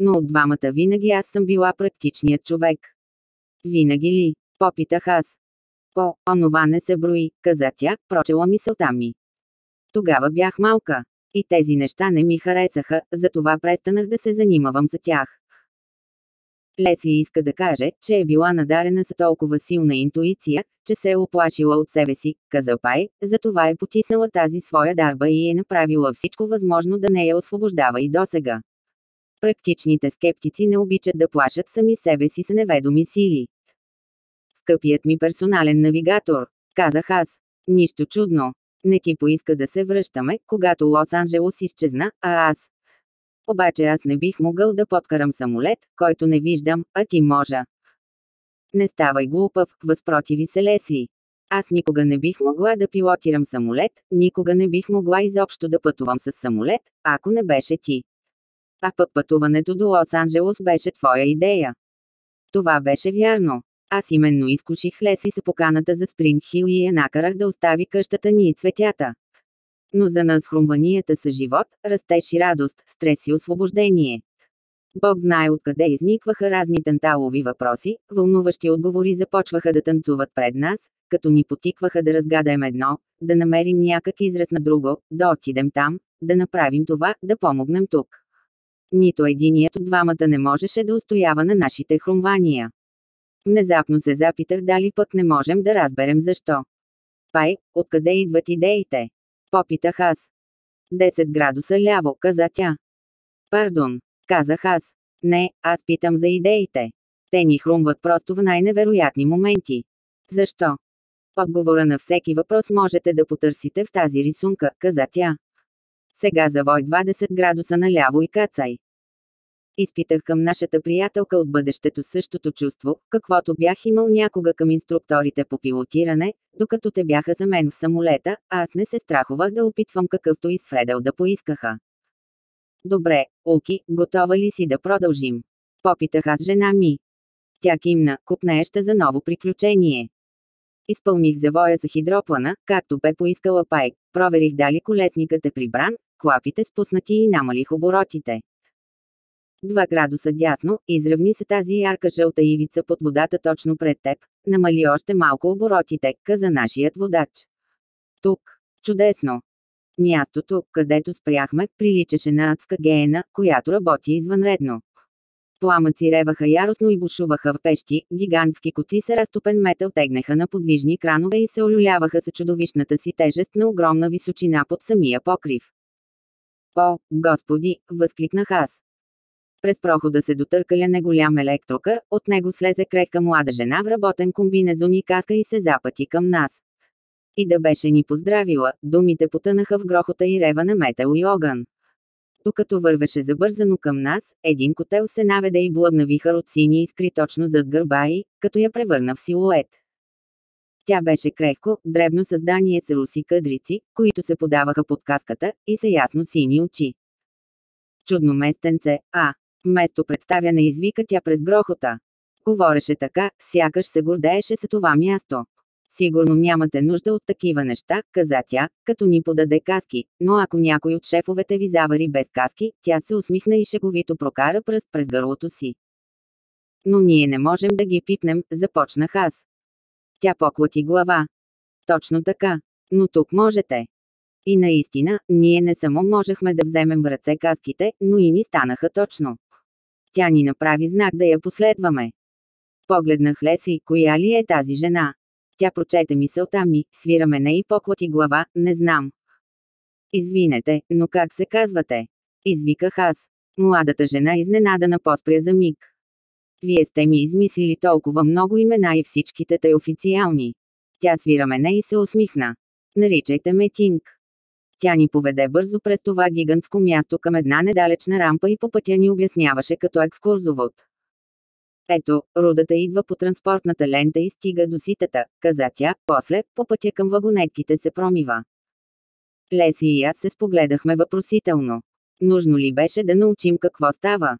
Но от двамата винаги аз съм била практичният човек. Винаги ли? Попитах аз. О, онова не се брои, каза тя, прочела мисълта ми. Тогава бях малка. И тези неща не ми харесаха, затова престанах да се занимавам за тях. Лесли иска да каже, че е била надарена с толкова силна интуиция, че се е оплашила от себе си, каза Пай, затова е потиснала тази своя дарба и е направила всичко възможно да не я освобождава и досега. Практичните скептици не обичат да плашат сами себе си с неведоми сили. Скъпият ми персонален навигатор, казах аз. Нищо чудно. Не ти поиска да се връщаме, когато Лос-Анджелос изчезна, а аз. Обаче аз не бих могъл да подкарам самолет, който не виждам, а ти можа. Не ставай глупав, възпротиви се Лесли. Аз никога не бих могла да пилотирам самолет, никога не бих могла изобщо да пътувам с самолет, ако не беше ти. А пък пътуването до Лос-Анджелос беше твоя идея. Това беше вярно. Аз именно изкуших Лесли с поканата за Спринг Хил и я накарах да остави къщата ни и цветята. Но за нас хрумванията са живот, растеж и радост, стрес и освобождение. Бог знае откъде изникваха разни танталови въпроси, вълнуващи отговори започваха да танцуват пред нас, като ни потикваха да разгадаем едно, да намерим някак израз на друго, да отидем там, да направим това, да помогнем тук. Нито единият от двамата не можеше да устоява на нашите хрумвания. Внезапно се запитах дали пък не можем да разберем защо. Пай, откъде идват идеите? Попитах аз. 10 градуса ляво, каза тя. Пардон, казах аз. Не, аз питам за идеите. Те ни хрумват просто в най-невероятни моменти. Защо? Отговора на всеки въпрос можете да потърсите в тази рисунка, каза тя. Сега завой 20 градуса наляво и кацай. Изпитах към нашата приятелка от бъдещето същото чувство, каквото бях имал някога към инструкторите по пилотиране, докато те бяха за мен в самолета, аз не се страхувах да опитвам какъвто изфредел да поискаха. Добре, Уки, готова ли си да продължим? Попитах аз жена ми. Тя кимна, купнееща за ново приключение. Изпълних завоя за хидроплана, както бе поискала Пай. Проверих дали колесникът е прибран, клапите спуснати и намалих оборотите. 2 градуса дясно, изравни се тази ярка жълта ивица под водата точно пред теб, намали още малко оборотите, каза нашият водач. Тук. Чудесно. Мястото, където спряхме, приличаше на адска геена, която работи извънредно. Пламъци реваха яростно и бушуваха в пещи, гигантски коти с разтопен метал тегнеха на подвижни кранове и се олюляваха с чудовищната си тежест на огромна височина под самия покрив. О, господи, възкликнах аз. През прохода се дотъркаля неголям електрокър, от него слезе крехка млада жена в работен комбинезон и каска и се запъти към нас. И да беше ни поздравила, думите потънаха в грохота и рева на метал и огън. Докато вървеше забързано към нас, един котел се наведе и блъдна вихър от сини искри точно зад гърба и, като я превърна в силует. Тя беше крехко, дребно създание с руси къдрици, които се подаваха под каската, и са ясно сини очи. Чудно местенце, а, Вместо представяне извика тя през грохота. Говореше така, сякаш се гордееше с това място. Сигурно нямате нужда от такива неща, каза тя, като ни подаде каски, но ако някой от шефовете ви завари без каски, тя се усмихна и шеговито прокара пръст през гърлото си. Но ние не можем да ги пипнем, започнах аз. Тя поклати глава. Точно така. Но тук можете. И наистина, ние не само можехме да вземем в ръце каските, но и ни станаха точно. Тя ни направи знак да я последваме. Погледнах Леси, коя ли е тази жена. Тя прочете мисълта ми, свира мене и поклати глава, не знам. Извинете, но как се казвате? Извиках аз. Младата жена изненадана поспря за миг. Вие сте ми измислили толкова много имена и всичките те официални. Тя свира мене и се усмихна. Наричайте ме Тинг. Тя ни поведе бързо през това гигантско място към една недалечна рампа и по пътя ни обясняваше като екскурзовод. Ето, рудата идва по транспортната лента и стига до ситата, каза тя, после, по пътя към вагонетките се промива. Леси и аз се спогледахме въпросително. Нужно ли беше да научим какво става?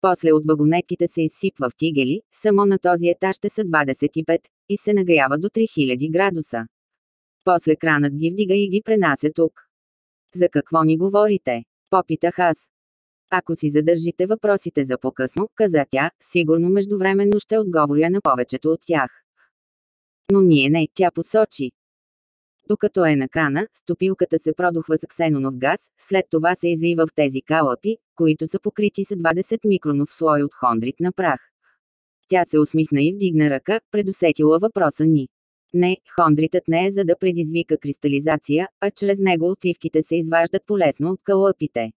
После от вагонетките се изсипва в тигели, само на този етаж ще са 25, и се нагрява до 3000 градуса. После кранът ги вдига и ги пренася тук. За какво ни говорите? Попитах аз. Ако си задържите въпросите за по-късно, каза тя, сигурно междувременно ще отговоря на повечето от тях. Но ние не, тя посочи. Докато е на крана, стопилката се продухва с ксенонов газ, след това се излива в тези калъпи, които са покрити с 20 микронов слой от хондрит на прах. Тя се усмихна и вдигна ръка, предусетила въпроса ни. Не, хондритът не е за да предизвика кристализация, а чрез него отливките се изваждат полесно от калъпите.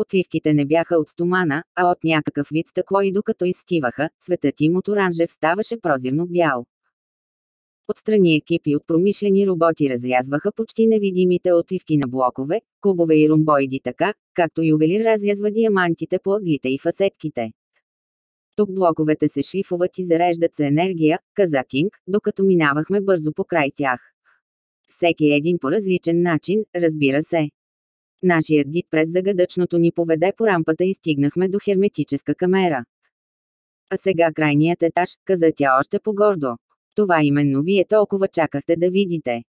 Отливките не бяха от стомана, а от някакъв вид стъкло и докато изстиваха, цветът им от оранжев ставаше прозирно бял. Отстрани екипи от промишлени роботи разрязваха почти невидимите отливки на блокове, кубове и ромбоиди така, както ювелир разрязва диамантите по аглите и фасетките. Тук блоковете се шлифуват и зареждат се енергия, каза Тинг, докато минавахме бързо по край тях. Всеки е един по различен начин, разбира се. Нашият гид през загадъчното ни поведе по рампата и стигнахме до херметическа камера. А сега крайният етаж, каза тя още по-гордо. Това именно вие толкова чакахте да видите.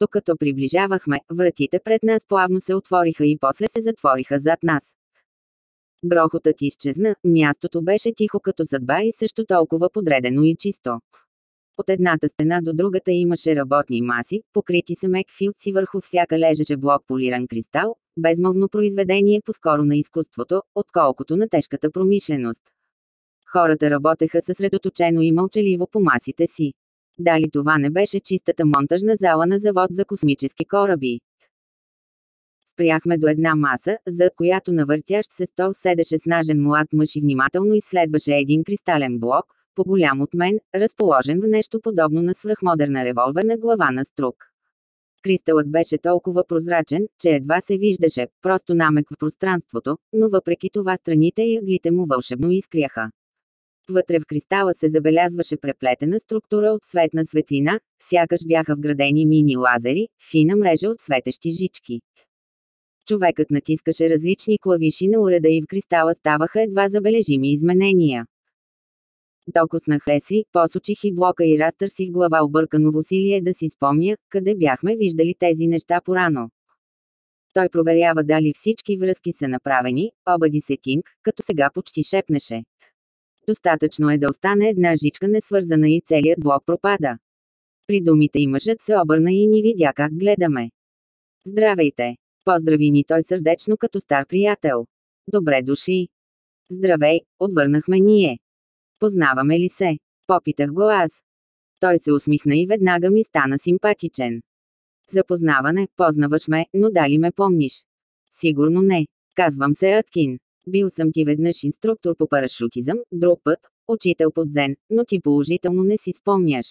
Докато приближавахме, вратите пред нас плавно се отвориха и после се затвориха зад нас. Грохотът изчезна, мястото беше тихо като съдба и също толкова подредено и чисто. От едната стена до другата имаше работни маси, покрити с мекфилдси върху всяка лежеше блок полиран кристал, безмълвно произведение по-скоро на изкуството, отколкото на тежката промишленост. Хората работеха съсредоточено и мълчаливо по масите си. Дали това не беше чистата монтажна зала на завод за космически кораби? Спряхме до една маса, зад която на въртящ се стол седеше снажен млад мъж и внимателно изследваше един кристален блок, по-голям от мен, разположен в нещо подобно на свръхмодерна револверна глава на струк. Кристалът беше толкова прозрачен, че едва се виждаше, просто намек в пространството, но въпреки това страните и ъглите му вълшебно изкряха. Вътре в кристала се забелязваше преплетена структура от светна светлина, сякаш бяха вградени мини лазери, фина мрежа от светещи жички. Човекът натискаше различни клавиши на уреда и в кристала ставаха едва забележими изменения. Докоснах Лесли, посочих и блока и разтърсих глава объркано в усилие да си спомня, къде бяхме виждали тези неща порано. Той проверява дали всички връзки са направени, обади се Тинг, като сега почти шепнеше. Достатъчно е да остане една жичка несвързана и целият блок пропада. При думите и мъжът се обърна и ни видя как гледаме. Здравейте! Поздрави ни той сърдечно като стар приятел. Добре дошли. Здравей, отвърнахме ние. Познаваме ли се? Попитах го аз. Той се усмихна и веднага ми стана симпатичен. Запознаване, познаваш ме, но дали ме помниш? Сигурно не. Казвам се Аткин. Бил съм ти веднъж инструктор по парашутизъм, друг път, учител под зен, но ти положително не си спомняш.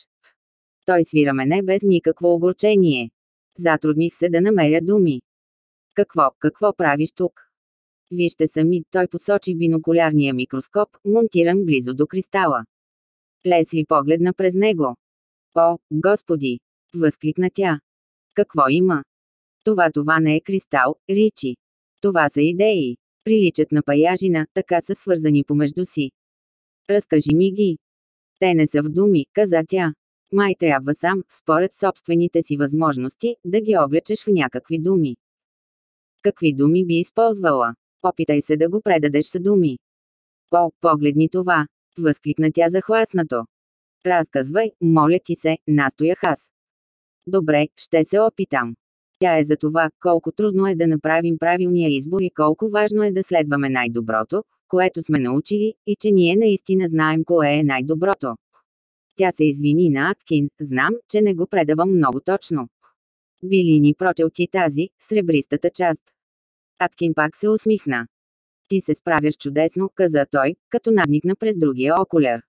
Той свира мене без никакво огорчение. Затрудних се да намеря думи. Какво, какво правиш тук? Вижте сами, той посочи бинокулярния микроскоп, монтиран близо до кристала. Лесли погледна през него. О, господи! Възкликна тя. Какво има? Това това не е кристал, Ричи. Това са идеи. Приличат на паяжина, така са свързани помежду си. Разкажи ми ги. Те не са в думи, каза тя. Май трябва сам, според собствените си възможности, да ги облечеш в някакви думи. Какви думи би използвала? Опитай се да го предадеш с думи. О, погледни това! Възкликна тя захласнато. Разказвай, моля ти се, настоях аз. Добре, ще се опитам. Тя е за това, колко трудно е да направим правилния избор и колко важно е да следваме най-доброто, което сме научили, и че ние наистина знаем кое е най-доброто. Тя се извини на Аткин, знам, че не го предавам много точно. Били ни прочел ти тази, сребристата част. Аткин пак се усмихна. Ти се справяш чудесно, каза той, като надникна през другия окуляр.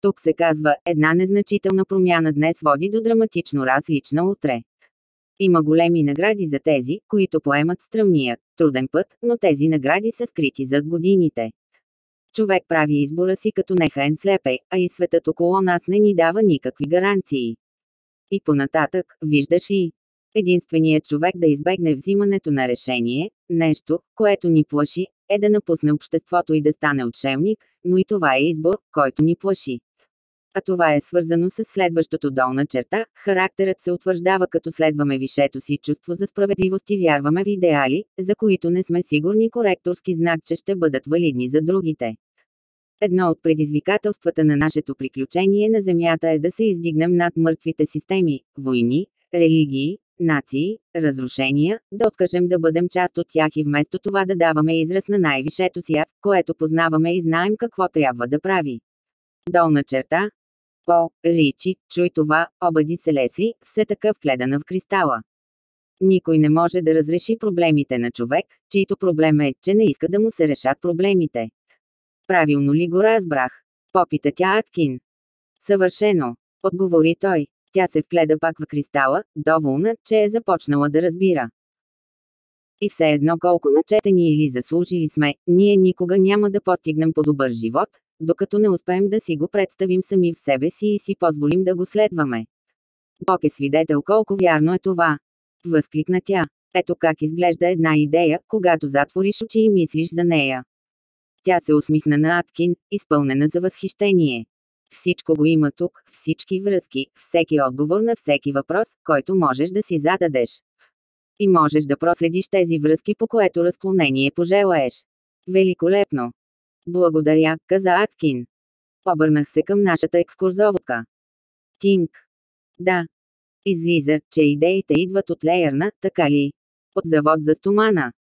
Тук се казва, една незначителна промяна днес води до драматично различна утре. Има големи награди за тези, които поемат стръмният, труден път, но тези награди са скрити зад годините. Човек прави избора си като нехаен слепе, а и светът около нас не ни дава никакви гаранции. И понататък, виждаш ли, Единственият човек да избегне взимането на решение, нещо, което ни плаши, е да напусне обществото и да стане отшелник, но и това е избор, който ни плаши. А това е свързано с следващото долна черта, характерът се утвърждава като следваме вишето си чувство за справедливост и вярваме в идеали, за които не сме сигурни коректорски знак, че ще бъдат валидни за другите. Едно от предизвикателствата на нашето приключение на Земята е да се издигнем над мъртвите системи, войни, религии, нации, разрушения, да откажем да бъдем част от тях и вместо това да даваме израз на най-висшето си аз, което познаваме и знаем какво трябва да прави. Долна черта. О, Ричи, чуй това, обади се Лесли, все така вкледана в кристала. Никой не може да разреши проблемите на човек, чийто проблем е, че не иска да му се решат проблемите. Правилно ли го разбрах? Попита тя Аткин. Съвършено, отговори той. Тя се вкледа пак в кристала, доволна, че е започнала да разбира. И все едно колко начетени или заслужили сме, ние никога няма да постигнем по-добър живот, докато не успеем да си го представим сами в себе си и си позволим да го следваме. Бог е свидетел колко вярно е това. Възкликна тя. Ето как изглежда една идея, когато затвориш очи и мислиш за нея. Тя се усмихна на Аткин, изпълнена за възхищение. Всичко го има тук, всички връзки, всеки отговор на всеки въпрос, който можеш да си зададеш. И можеш да проследиш тези връзки по което разклонение пожелаеш. Великолепно! Благодаря, каза Аткин. Обърнах се към нашата екскурзоводка. Тинг. Да. Излиза, че идеите идват от леерна, така ли? От завод за стомана.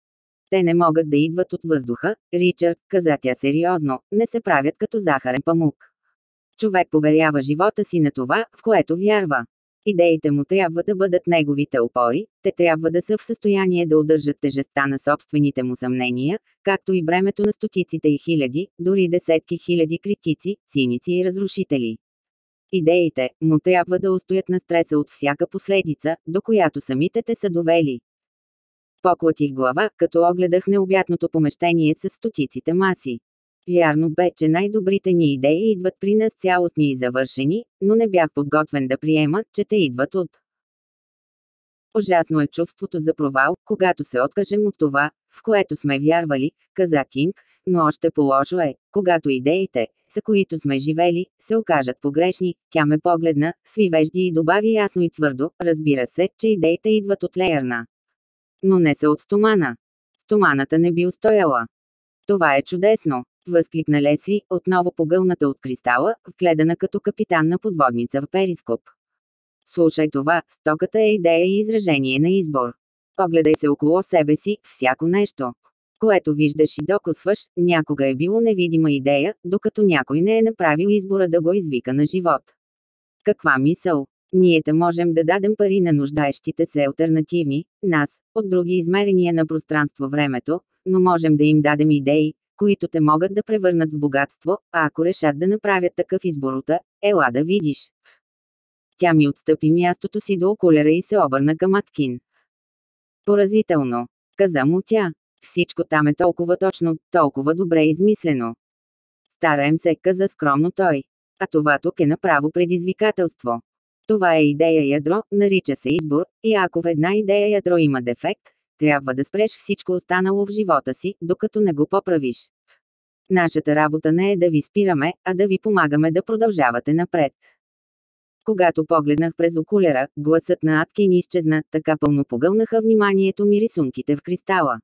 Те не могат да идват от въздуха, Ричард, каза тя сериозно, не се правят като захарен памук. Човек поверява живота си на това, в което вярва. Идеите му трябва да бъдат неговите опори, те трябва да са в състояние да удържат тежестта на собствените му съмнения, както и бремето на стотиците и хиляди, дори десетки хиляди критици, циници и разрушители. Идеите му трябва да устоят на стреса от всяка последица, до която самите те са довели. Поклатих глава, като огледах необятното помещение с стотиците маси. Вярно бе, че най-добрите ни идеи идват при нас цялостни и завършени, но не бях подготвен да приема, че те идват от. Ужасно е чувството за провал, когато се откажем от това, в което сме вярвали, каза Тинг, но още по-лошо е, когато идеите, за които сме живели, се окажат погрешни. Тя ме погледна, свивежди и добави ясно и твърдо, разбира се, че идеите идват от леерна. Но не са от стомана. Стоманата не би устояла. Това е чудесно, възкликна Лесли, отново погълната от кристала, вгледана като капитан на подводница в перископ. Слушай това, стоката е идея и изражение на избор. Огледай се около себе си, всяко нещо, което виждаш и докосваш, някога е било невидима идея, докато някой не е направил избора да го извика на живот. Каква мисъл? Ние те можем да дадем пари на нуждаещите се альтернативни, нас, от други измерения на пространство-времето, но можем да им дадем идеи, които те могат да превърнат в богатство, а ако решат да направят такъв изборута, ела да видиш. Тя ми отстъпи мястото си до окулера и се обърна към Аткин. Поразително, каза му тя. Всичко там е толкова точно, толкова добре измислено. Стараем се, каза скромно той. А това тук е направо предизвикателство. Това е идея ядро, нарича се избор, и ако в една идея ядро има дефект, трябва да спреш всичко останало в живота си, докато не го поправиш. Нашата работа не е да ви спираме, а да ви помагаме да продължавате напред. Когато погледнах през окулера, гласът на Аткин изчезна, така пълно погълнаха вниманието ми рисунките в кристала.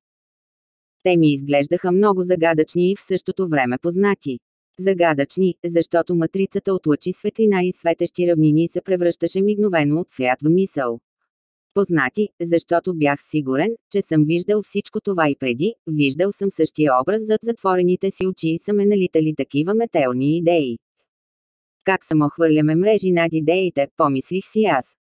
Те ми изглеждаха много загадъчни и в същото време познати. Загадъчни, защото матрицата от лъчи светлина и светещи равнини се превръщаше мигновено от свят в мисъл. Познати, защото бях сигурен, че съм виждал всичко това и преди, виждал съм същия образ зад затворените си очи и са ме налитали такива метеорни идеи. Как само хвърляме мрежи над идеите, помислих си аз.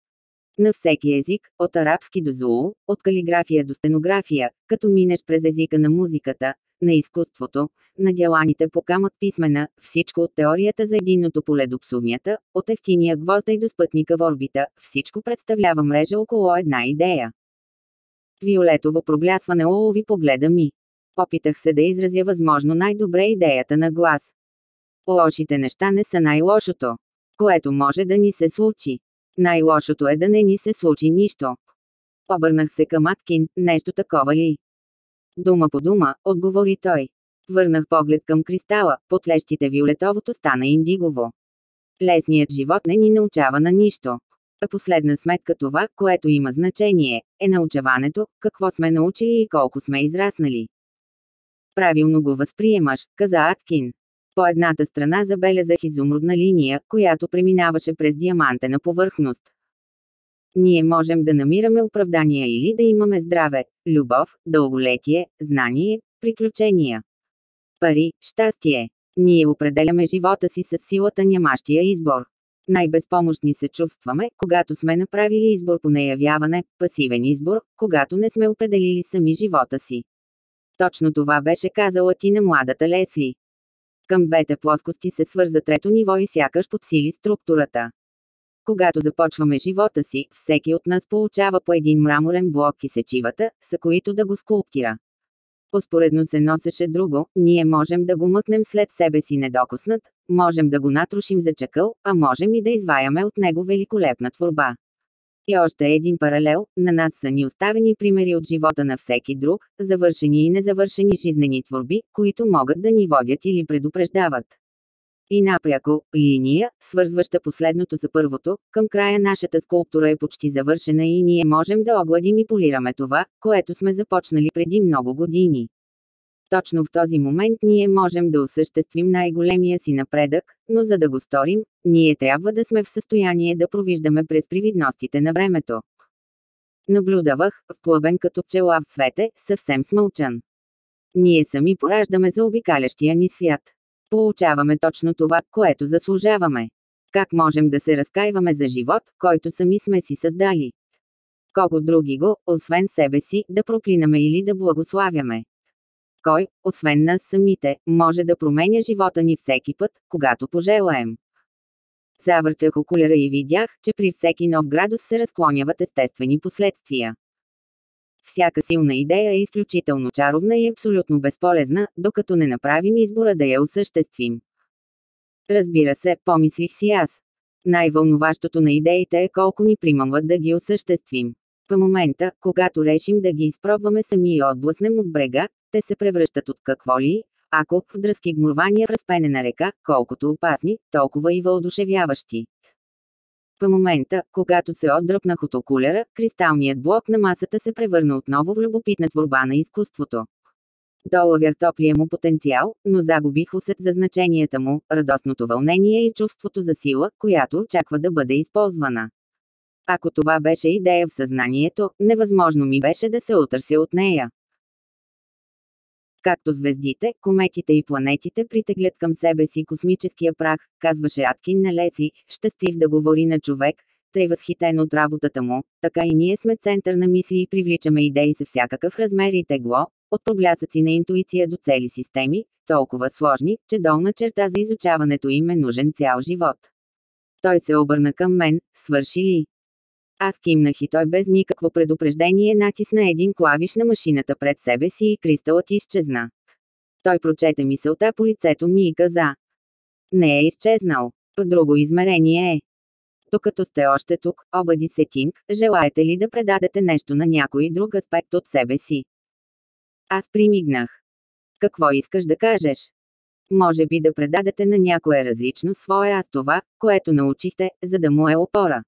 На всеки език, от арабски до зулу, от калиграфия до стенография, като минеш през езика на музиката, на изкуството, на деланите по камък писмена, всичко от теорията за единното поле до псувнята, от ефтиния гвозда и до спътника в орбита, всичко представлява мрежа около една идея. Виолетово проблясване улови погледа ми. Опитах се да изразя възможно най-добре идеята на глас. Лошите неща не са най-лошото, което може да ни се случи. Най-лошото е да не ни се случи нищо. Обърнах се към Аткин, нещо такова ли? Дума по дума, отговори той. Върнах поглед към кристала, потлещите виолетовото стана индигово. Лесният живот не ни научава на нищо. А последна сметка това, което има значение, е научаването, какво сме научили и колко сме израснали. Правилно го възприемаш, каза Аткин. По едната страна забелязах изумрудна линия, която преминаваше през диамантена повърхност. Ние можем да намираме оправдания или да имаме здраве, любов, дълголетие, знание, приключения. Пари, щастие. Ние определяме живота си с силата нямащия избор. Най-безпомощни се чувстваме, когато сме направили избор по неявяване, пасивен избор, когато не сме определили сами живота си. Точно това беше казала ти на младата Лесли. Към двете плоскости се свърза трето ниво и сякаш подсили структурата. Когато започваме живота си, всеки от нас получава по един мраморен блок и сечивата, с които да го скулптира. Поспоредно се носеше друго, ние можем да го мъкнем след себе си недокоснат, можем да го натрушим за чакъл, а можем и да изваяме от него великолепна творба. И още един паралел, на нас са ни оставени примери от живота на всеки друг, завършени и незавършени жизнени творби, които могат да ни водят или предупреждават. И напряко, линия, свързваща последното за първото, към края нашата скулптура е почти завършена и ние можем да огладим и полираме това, което сме започнали преди много години. Точно в този момент ние можем да осъществим най-големия си напредък, но за да го сторим, ние трябва да сме в състояние да провиждаме през привидностите на времето. Наблюдавах, вклъбен като пчела в свете, съвсем смълчан. Ние сами пораждаме за обикалящия ни свят. Получаваме точно това, което заслужаваме. Как можем да се разкаиваме за живот, който сами сме си създали? Колко други го, освен себе си, да проклинаме или да благославяме? Кой, освен нас самите, може да променя живота ни всеки път, когато пожелаем? Завъртях окулера и видях, че при всеки нов градус се разклоняват естествени последствия. Всяка силна идея е изключително чаровна и абсолютно безполезна, докато не направим избора да я осъществим. Разбира се, помислих си аз. Най-вълнуващото на идеите е колко ни примамват да ги осъществим. В момента, когато решим да ги изпробваме сами и отблъснем от брега, те се превръщат от какво ли, ако в дръзки гмурвания в разпенена река, колкото опасни, толкова и въодушевяващи. В момента, когато се отдръпнах от окулера, кристалният блок на масата се превърна отново в любопитна творба на изкуството. Долавях топлия му потенциал, но загубих усет за значенията му, радостното вълнение и чувството за сила, която очаква да бъде използвана. Ако това беше идея в съзнанието, невъзможно ми беше да се отърся от нея. Както звездите, кометите и планетите притеглят към себе си космическия прах, казваше Аткин на Леси, щастлив да говори на човек, тъй възхитен от работата му, така и ние сме център на мисли и привличаме идеи за всякакъв размер и тегло, от проблясъци на интуиция до цели системи, толкова сложни, че долна черта за изучаването им е нужен цял живот. Той се обърна към мен, свърши ли? Аз кимнах и той без никакво предупреждение натисна един клавиш на машината пред себе си и кристалът изчезна. Той прочете мисълта по лицето ми и каза. Не е изчезнал. Друго измерение е. Докато сте още тук, обади се Тинг, желаете ли да предадете нещо на някой друг аспект от себе си? Аз примигнах. Какво искаш да кажеш? Може би да предадете на някое различно свое аз това, което научихте, за да му е опора.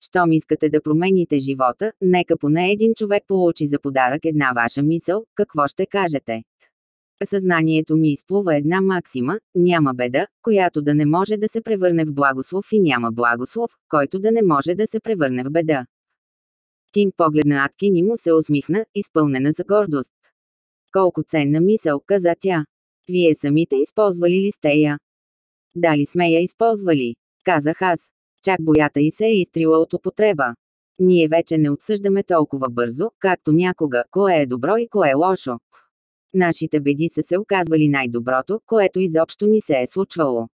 Щом искате да промените живота, нека поне един човек получи за подарък една ваша мисъл, какво ще кажете? Съзнанието ми изплува една максима, няма беда, която да не може да се превърне в благослов и няма благослов, който да не може да се превърне в беда. Тин погледна Аткин и му се усмихна, изпълнена за гордост. Колко ценна мисъл, каза тя. Вие самите използвали ли сте я? Дали сме я използвали? Казах аз. Чак боята и се е изтрила от употреба. Ние вече не отсъждаме толкова бързо, както някога, кое е добро и кое е лошо. Нашите беди са се оказвали най-доброто, което изобщо ни се е случвало.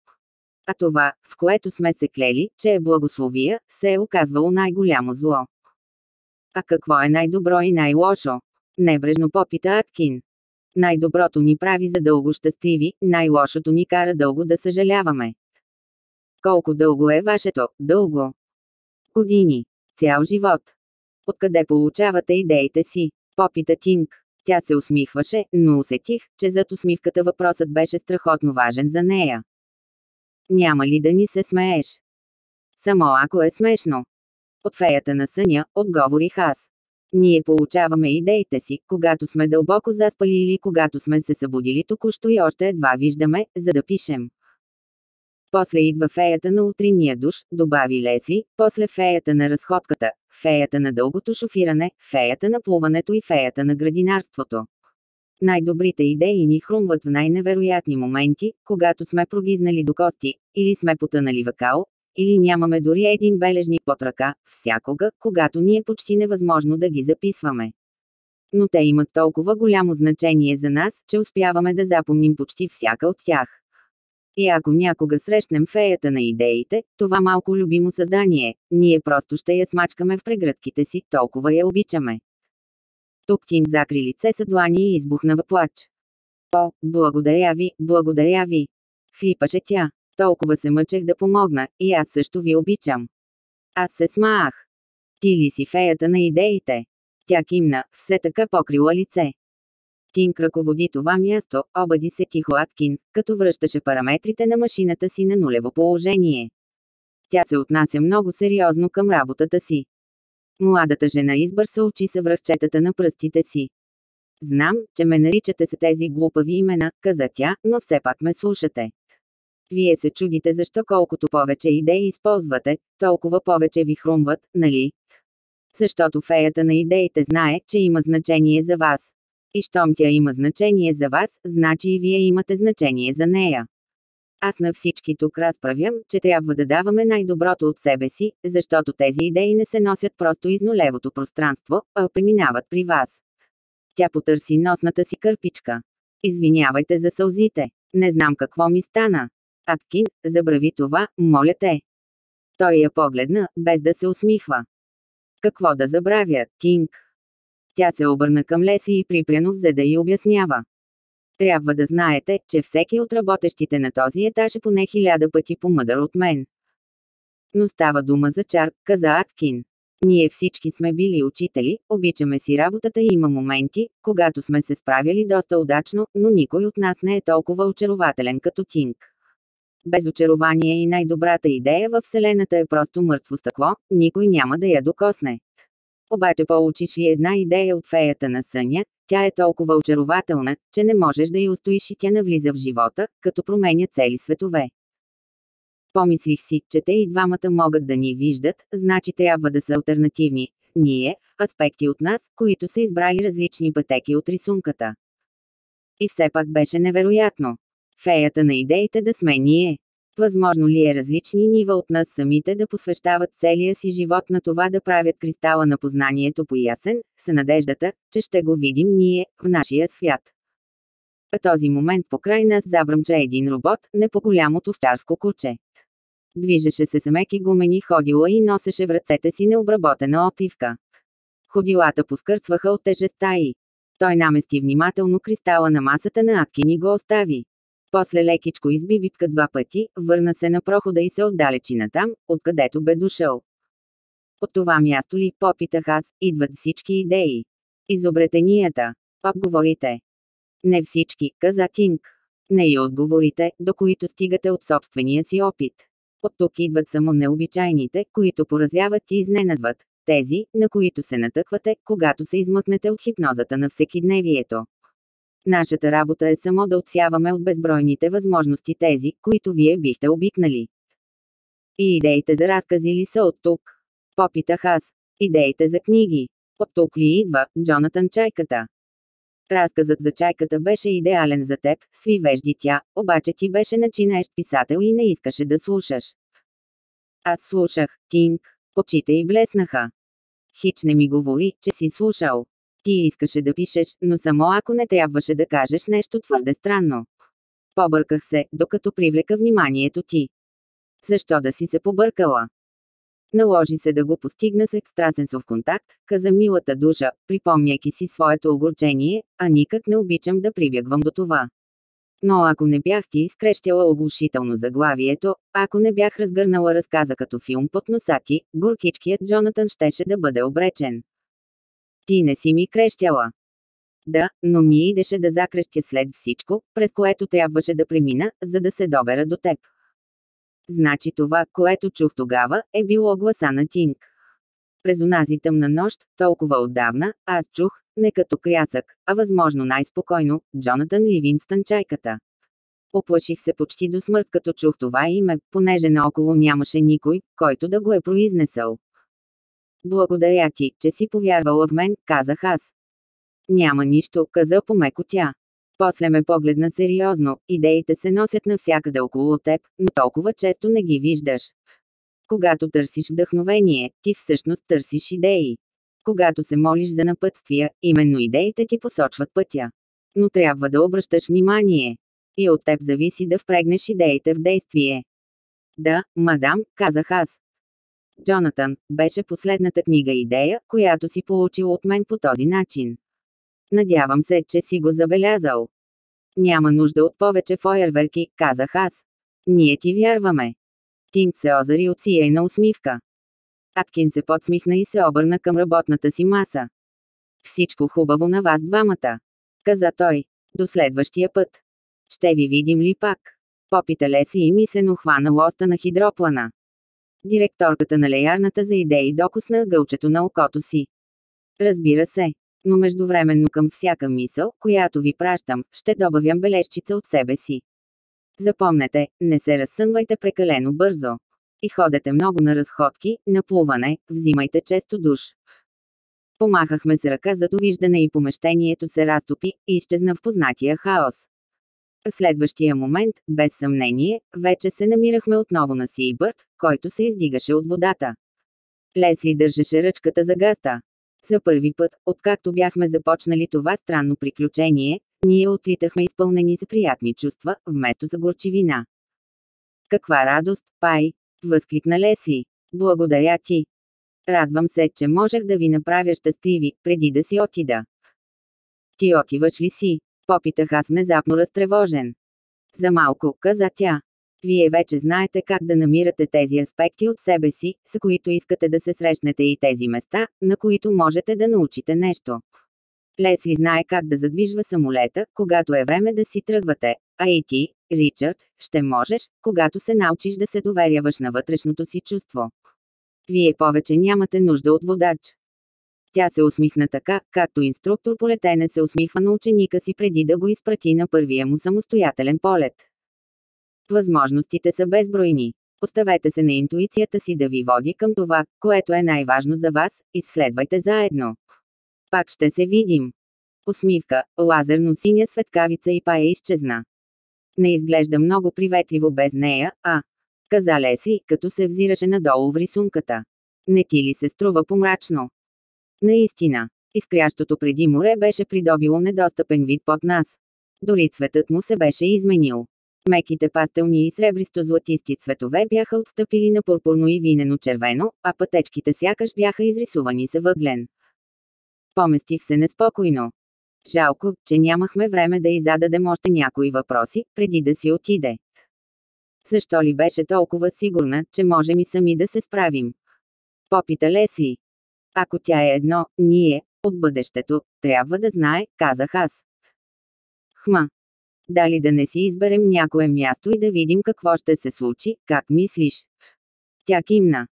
А това, в което сме се клели, че е благословия, се е оказвало най-голямо зло. А какво е най-добро и най-лошо? Небрежно попита Аткин. Най-доброто ни прави за дълго щастливи, най-лошото ни кара дълго да съжаляваме. Колко дълго е вашето дълго? Години. Цял живот. Откъде получавате идеите си? Попита Тинг. Тя се усмихваше, но усетих, че зад усмивката въпросът беше страхотно важен за нея. Няма ли да ни се смееш? Само ако е смешно. От феята на съня, отговорих аз. Ние получаваме идеите си, когато сме дълбоко заспали или когато сме се събудили току-що и още едва виждаме, за да пишем. После идва феята на утринния душ, добави Лесли, после феята на разходката, феята на дългото шофиране, феята на плуването и феята на градинарството. Най-добрите идеи ни хрумват в най-невероятни моменти, когато сме прогизнали до кости, или сме потънали в као, или нямаме дори един бележник под ръка, всякога, когато ни е почти невъзможно да ги записваме. Но те имат толкова голямо значение за нас, че успяваме да запомним почти всяка от тях. И ако някога срещнем феята на идеите, това малко любимо създание, ние просто ще я смачкаме в прегръдките си, толкова я обичаме. Тук Тин закри лице с длани и избухна в плач. О, благодаря ви, благодаря ви. Хлипаше тя. Толкова се мъчех да помогна, и аз също ви обичам. Аз се смаах. Ти ли си феята на идеите? Тя кимна, все така покрила лице. Тинк ръководи това място, обади се тихо Аткин, като връщаше параметрите на машината си на нулево положение. Тя се отнася много сериозно към работата си. Младата жена избърса очи са връхчетата на пръстите си. Знам, че ме наричате с тези глупави имена, каза тя, но все пак ме слушате. Вие се чудите защо колкото повече идеи използвате, толкова повече ви хрумват, нали? Защото феята на идеите знае, че има значение за вас. И щом тя има значение за вас, значи и вие имате значение за нея. Аз на всички тук разправям, че трябва да даваме най-доброто от себе си, защото тези идеи не се носят просто из нулевото пространство, а преминават при вас. Тя потърси носната си кърпичка. Извинявайте за сълзите. Не знам какво ми стана. Аткин, забрави това, моля те. Той я погледна, без да се усмихва. Какво да забравя, Тинг? Тя се обърна към Лесли и припряно взе да й обяснява. Трябва да знаете, че всеки от работещите на този етаж е поне хиляда пъти по-мъдър от мен. Но става дума за чар, каза Аткин. Ние всички сме били учители, обичаме си работата и има моменти, когато сме се справяли доста удачно, но никой от нас не е толкова очарователен като Тинг. Без очарование и най-добрата идея във Вселената е просто мъртво стъкло, никой няма да я докосне. Обаче получиш ли една идея от феята на съня, тя е толкова очарователна, че не можеш да я устоиш и тя навлиза в живота, като променя цели светове. Помислих си, че те и двамата могат да ни виждат, значи трябва да са альтернативни. Ние, аспекти от нас, които са избрали различни пътеки от рисунката. И все пак беше невероятно. Феята на идеите да сме ние. Възможно ли е различни нива от нас самите да посвещават целия си живот на това да правят кристала на познанието поясен, с надеждата, че ще го видим ние, в нашия свят. В този момент покрай нас забръмча един робот, не по-голямото овчарско куче. Движеше се с меки гумени ходила и носеше в ръцете си необработена отивка. Ходилата поскърцваха от тежеста и. Той намести внимателно кристала на масата на Аткин го остави. После лекичко изби бипка два пъти, върна се на прохода и се отдалечи натам, откъдето бе дошъл. От това място ли, попитах аз, идват всички идеи. Изобретенията. Отговорите. Не всички, каза Тинг. Не и отговорите, до които стигате от собствения си опит. От тук идват само необичайните, които поразяват и изненадват. Тези, на които се натъквате, когато се измъкнете от хипнозата на всекидневието. Нашата работа е само да отсяваме от безбройните възможности тези, които вие бихте обикнали. И идеите за разкази ли са от тук? Попитах аз. Идеите за книги. От тук ли идва, Джонатан Чайката? Разказът за чайката беше идеален за теб, сви вежди тя, обаче ти беше начинаещ писател и не искаше да слушаш. Аз слушах, Тинг. Очите й блеснаха. Хич не ми говори, че си слушал. Ти искаше да пишеш, но само ако не трябваше да кажеш нещо твърде странно. Побърках се, докато привлека вниманието ти. Защо да си се побъркала? Наложи се да го постигна с екстрасенсов контакт, каза милата душа, припомняйки си своето огорчение, а никак не обичам да прибягвам до това. Но ако не бях ти изкрещяла оглушително заглавието, ако не бях разгърнала разказа като филм под носа ти, горкичкият Джонатан щеше да бъде обречен. Ти не си ми крещяла. Да, но ми идеше да закрещя след всичко, през което трябваше да премина, за да се добера до теб. Значи това, което чух тогава, е било гласа на Тинг. През онази тъмна нощ, толкова отдавна, аз чух, не като крясък, а възможно най-спокойно, Джонатан Ливингстън чайката. Оплаших се почти до смърт като чух това име, понеже наоколо нямаше никой, който да го е произнесъл. Благодаря ти, че си повярвала в мен, казах аз. Няма нищо, каза помеко тя. После ме погледна сериозно, идеите се носят навсякъде около теб, но толкова често не ги виждаш. Когато търсиш вдъхновение, ти всъщност търсиш идеи. Когато се молиш за напътствия, именно идеите ти посочват пътя. Но трябва да обръщаш внимание. И от теб зависи да впрегнеш идеите в действие. Да, мадам, казах аз. Джонатан, беше последната книга идея, която си получил от мен по този начин. Надявам се, че си го забелязал. Няма нужда от повече фойерверки, казах аз. Ние ти вярваме. Тим се озари от сияйна усмивка. Аткин се подсмихна и се обърна към работната си маса. Всичко хубаво на вас двамата. Каза той. До следващия път. Ще ви видим ли пак? Попита Леси и мислено хвана лоста на хидроплана. Директорката на леярната за идеи докосна гълчето на окото си. Разбира се. Но междувременно към всяка мисъл, която ви пращам, ще добавям бележчица от себе си. Запомнете, не се разсънвайте прекалено бързо. И ходете много на разходки, на плуване, взимайте често душ. Помахахме с ръка за довиждане и помещението се разтопи изчезна в познатия хаос. В следващия момент, без съмнение, вече се намирахме отново на Сийбърт, който се издигаше от водата. Лесли държеше ръчката за гаста. За първи път, откакто бяхме започнали това странно приключение, ние отлитахме изпълнени с приятни чувства, вместо за горчивина. Каква радост, Пай! Възкликна Лесли. Благодаря ти. Радвам се, че можех да ви направя щастливи, преди да си отида. Ти отиваш ли си? Попитах аз внезапно разтревожен. За малко, каза тя. Вие вече знаете как да намирате тези аспекти от себе си, с които искате да се срещнете и тези места, на които можете да научите нещо. Лесли знае как да задвижва самолета, когато е време да си тръгвате, а и ти, Ричард, ще можеш, когато се научиш да се доверяваш на вътрешното си чувство. Вие повече нямате нужда от водач. Тя се усмихна така, както инструктор по летене се усмихва на ученика си преди да го изпрати на първия му самостоятелен полет. Възможностите са безбройни. Оставете се на интуицията си да ви води към това, което е най-важно за вас, изследвайте заедно. Пак ще се видим. Усмивка, лазерно синя светкавица и пая изчезна. Не изглежда много приветливо без нея, а... Каза Леси, като се взираше надолу в рисунката. Не ти ли се струва помрачно? Наистина, изкрящото преди море беше придобило недостъпен вид под нас. Дори цветът му се беше изменил. Меките пастелни и сребристо-златисти цветове бяха отстъпили на пурпурно и винено червено, а пътечките сякаш бяха изрисувани с въглен. Поместих се неспокойно. Жалко, че нямахме време да изададем още някои въпроси, преди да си отиде. Защо ли беше толкова сигурна, че можем и сами да се справим? Попита Леси. Ако тя е едно, ние, от бъдещето, трябва да знае, казах аз. Хма. Дали да не си изберем някое място и да видим какво ще се случи, как мислиш? Тя кимна.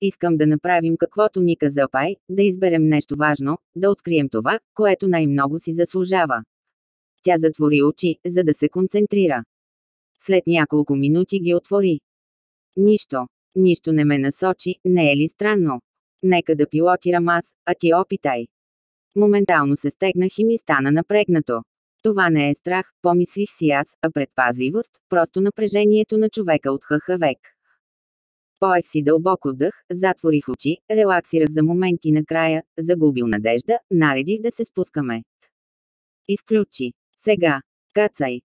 Искам да направим каквото ни каза Пай, да изберем нещо важно, да открием това, което най-много си заслужава. Тя затвори очи, за да се концентрира. След няколко минути ги отвори. Нищо. Нищо не ме насочи, не е ли странно? Нека да пилотирам аз, а ти опитай. Моментално се стегнах и ми стана напрегнато. Това не е страх, помислих си аз, а предпазливост, просто напрежението на човека от век. Поех си дълбоко дъх, затворих очи, релаксирах за моменти накрая, загубил надежда, наредих да се спускаме. Изключи. Сега. Кацай.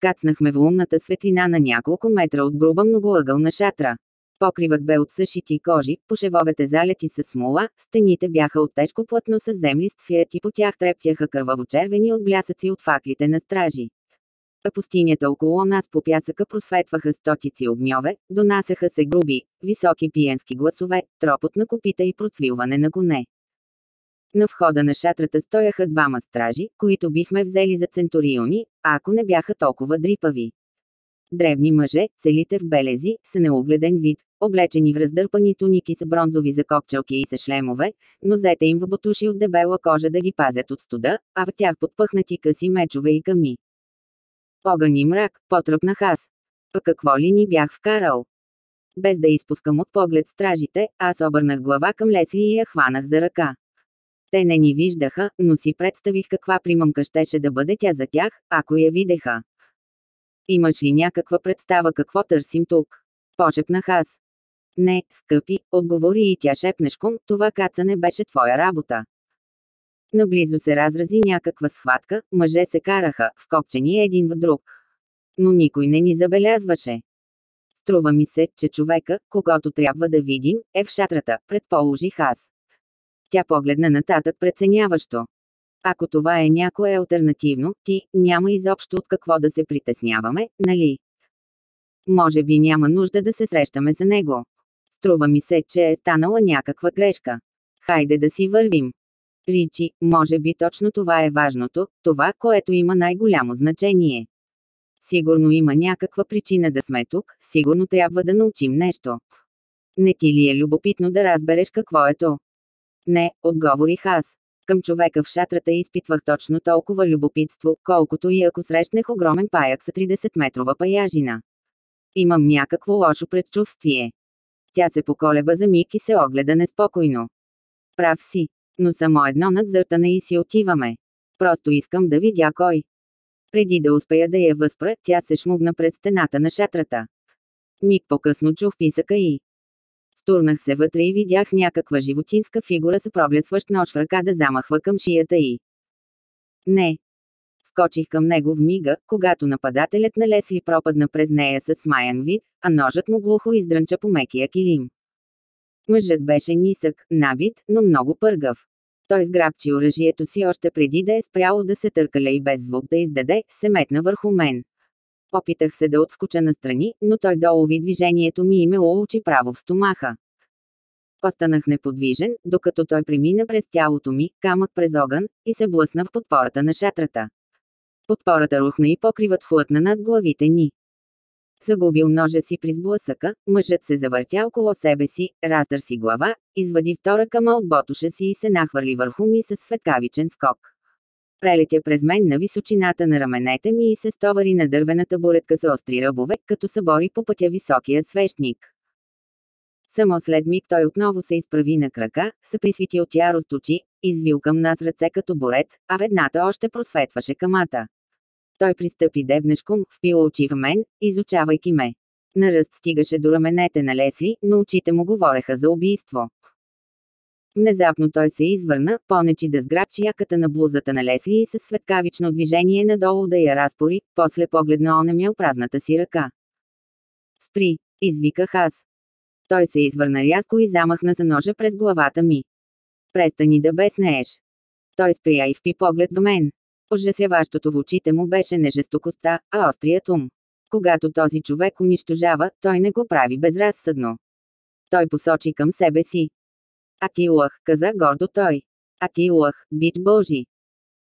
Кацнахме в лунната светлина на няколко метра от груба многоъгълна шатра. Покривът бе от същити кожи, пошевовете залети с смола, стените бяха от тежко плътно с землист свят и по тях трептяха кърваво-червени от блясъци от факлите на стражи. А пустинята около нас по пясъка просветваха стотици огньове, донасяха се груби, високи пиенски гласове, тропот на копита и процвилване на коне. На входа на шатрата стояха двама стражи, които бихме взели за центуриони, ако не бяха толкова дрипави. Древни мъже, целите в белези, с неогледен вид, облечени в раздърпани туники с бронзови закопчалки и с шлемове, нозете им в бутуши от дебела кожа да ги пазят от студа, а в тях подпъхнати къси мечове и ками. Огън и мрак, потръпнах аз. Па какво ли ни бях вкарал? Без да изпускам от поглед стражите, аз обърнах глава към Лесли и я хванах за ръка. Те не ни виждаха, но си представих каква примамка щеше да бъде тя за тях, ако я видеха. Имаш ли някаква представа какво търсим тук? Почепнах аз. Не, скъпи, отговори и тя шепнешком, това кацане беше твоя работа. Наблизо се разрази някаква схватка, мъже се караха, вкопчени един в друг. Но никой не ни забелязваше. Струва ми се, че човека, когато трябва да видим, е в шатрата, предположих аз. Тя погледна нататък преценяващо. Ако това е някое альтернативно, ти, няма изобщо от какво да се притесняваме, нали? Може би няма нужда да се срещаме за него. Струва ми се, че е станала някаква грешка. Хайде да си вървим. Ричи, може би точно това е важното, това, което има най-голямо значение. Сигурно има някаква причина да сме тук, сигурно трябва да научим нещо. Не ти ли е любопитно да разбереш какво е то? Не, отговорих аз. Към човека в шатрата изпитвах точно толкова любопитство, колкото и ако срещнах огромен паяк с 30-метрова паяжина. Имам някакво лошо предчувствие. Тя се поколеба за миг и се огледа неспокойно. Прав си, но само едно надзъртане и си отиваме. Просто искам да видя кой. Преди да успея да я възпра, тя се шмугна пред стената на шатрата. Миг по-късно чух писъка и. Втурнах се вътре и видях някаква животинска фигура с проблесващ нож в ръка да замахва към шията й. Не. Скочих към него в мига, когато нападателят на Лесли пропадна през нея с смаян вид, а ножът му глухо издрънча по мекия килим. Мъжът беше нисък, набит, но много пъргав. Той сграбчи оръжието си още преди да е спряло да се търкаля и без звук да издаде, се метна върху мен. Опитах се да отскоча настрани, но той долови движението ми и ме улучи право в стомаха. Останах неподвижен, докато той премина през тялото ми, камък през огън, и се блъсна в подпората на шатрата. Подпората рухна и покривът хлътна над главите ни. Загубил ножа си при сблъсъка, мъжът се завъртя около себе си, разтърси глава, извади втора кама от ботуша си и се нахвърли върху ми с светкавичен скок. Прелетя през мен на височината на раменете ми и се стовари на дървената буретка с остри ръбове, като събори по пътя високия свещник. Само след миг той отново се изправи на крака, се присвети от ярост очи, извил към нас ръце като борец, а ведната още просветваше камата. Той пристъпи дебнешком, впил очи в мен, изучавайки ме. На ръст стигаше до раменете на Лесли, но очите му говореха за убийство. Внезапно той се извърна, понечи да сграбчи яката на блузата на Лесли и със светкавично движение надолу да я разпори, после погледна онемял празната си ръка. Спри, извиках аз. Той се извърна рязко и замахна за ножа през главата ми. Престани да безнееш. Той спря и впи поглед до мен. Ужасяващото в очите му беше не жестокостта, а острият ум. Когато този човек унищожава, той не го прави безразсъдно. Той посочи към себе си. Атилах, каза гордо той. Атилах, бич Божи.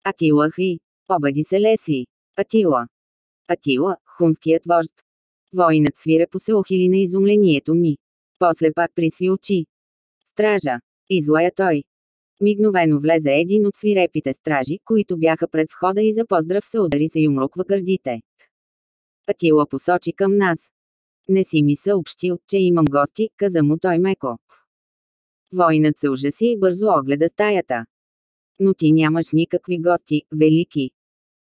Атилах и, победи се Лесли. Атила. Атила, хунският вожд. Воинът свирепо се охили на изумлението ми. После пак присви очи. Стража. Излая той. Мигновено влезе един от свирепите стражи, които бяха пред входа и за поздрав се удари се юмрук в гърдите. Атила посочи към нас. Не си ми съобщил, че имам гости, каза му той меко. Войнат се ужаси и бързо огледа стаята. Но ти нямаш никакви гости, велики.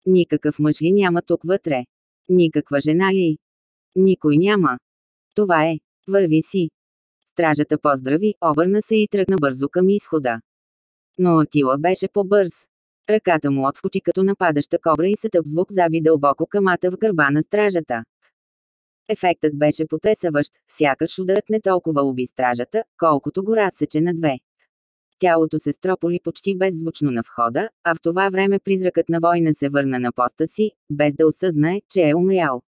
Никакъв мъж ли няма тук вътре? Никаква жена ли? Никой няма. Това е. Върви си. Стражата поздрави, обърна се и тръгна бързо към изхода. Но Атила беше по-бърз. Ръката му отскочи като нападаща кобра и сътъп звук заби дълбоко камата в гърба на стражата. Ефектът беше потресаващ, сякаш ударът не толкова уби стражата, колкото го разсече на две. Тялото се строполи почти беззвучно на входа, а в това време призракът на война се върна на поста си, без да осъзнае, че е умрял.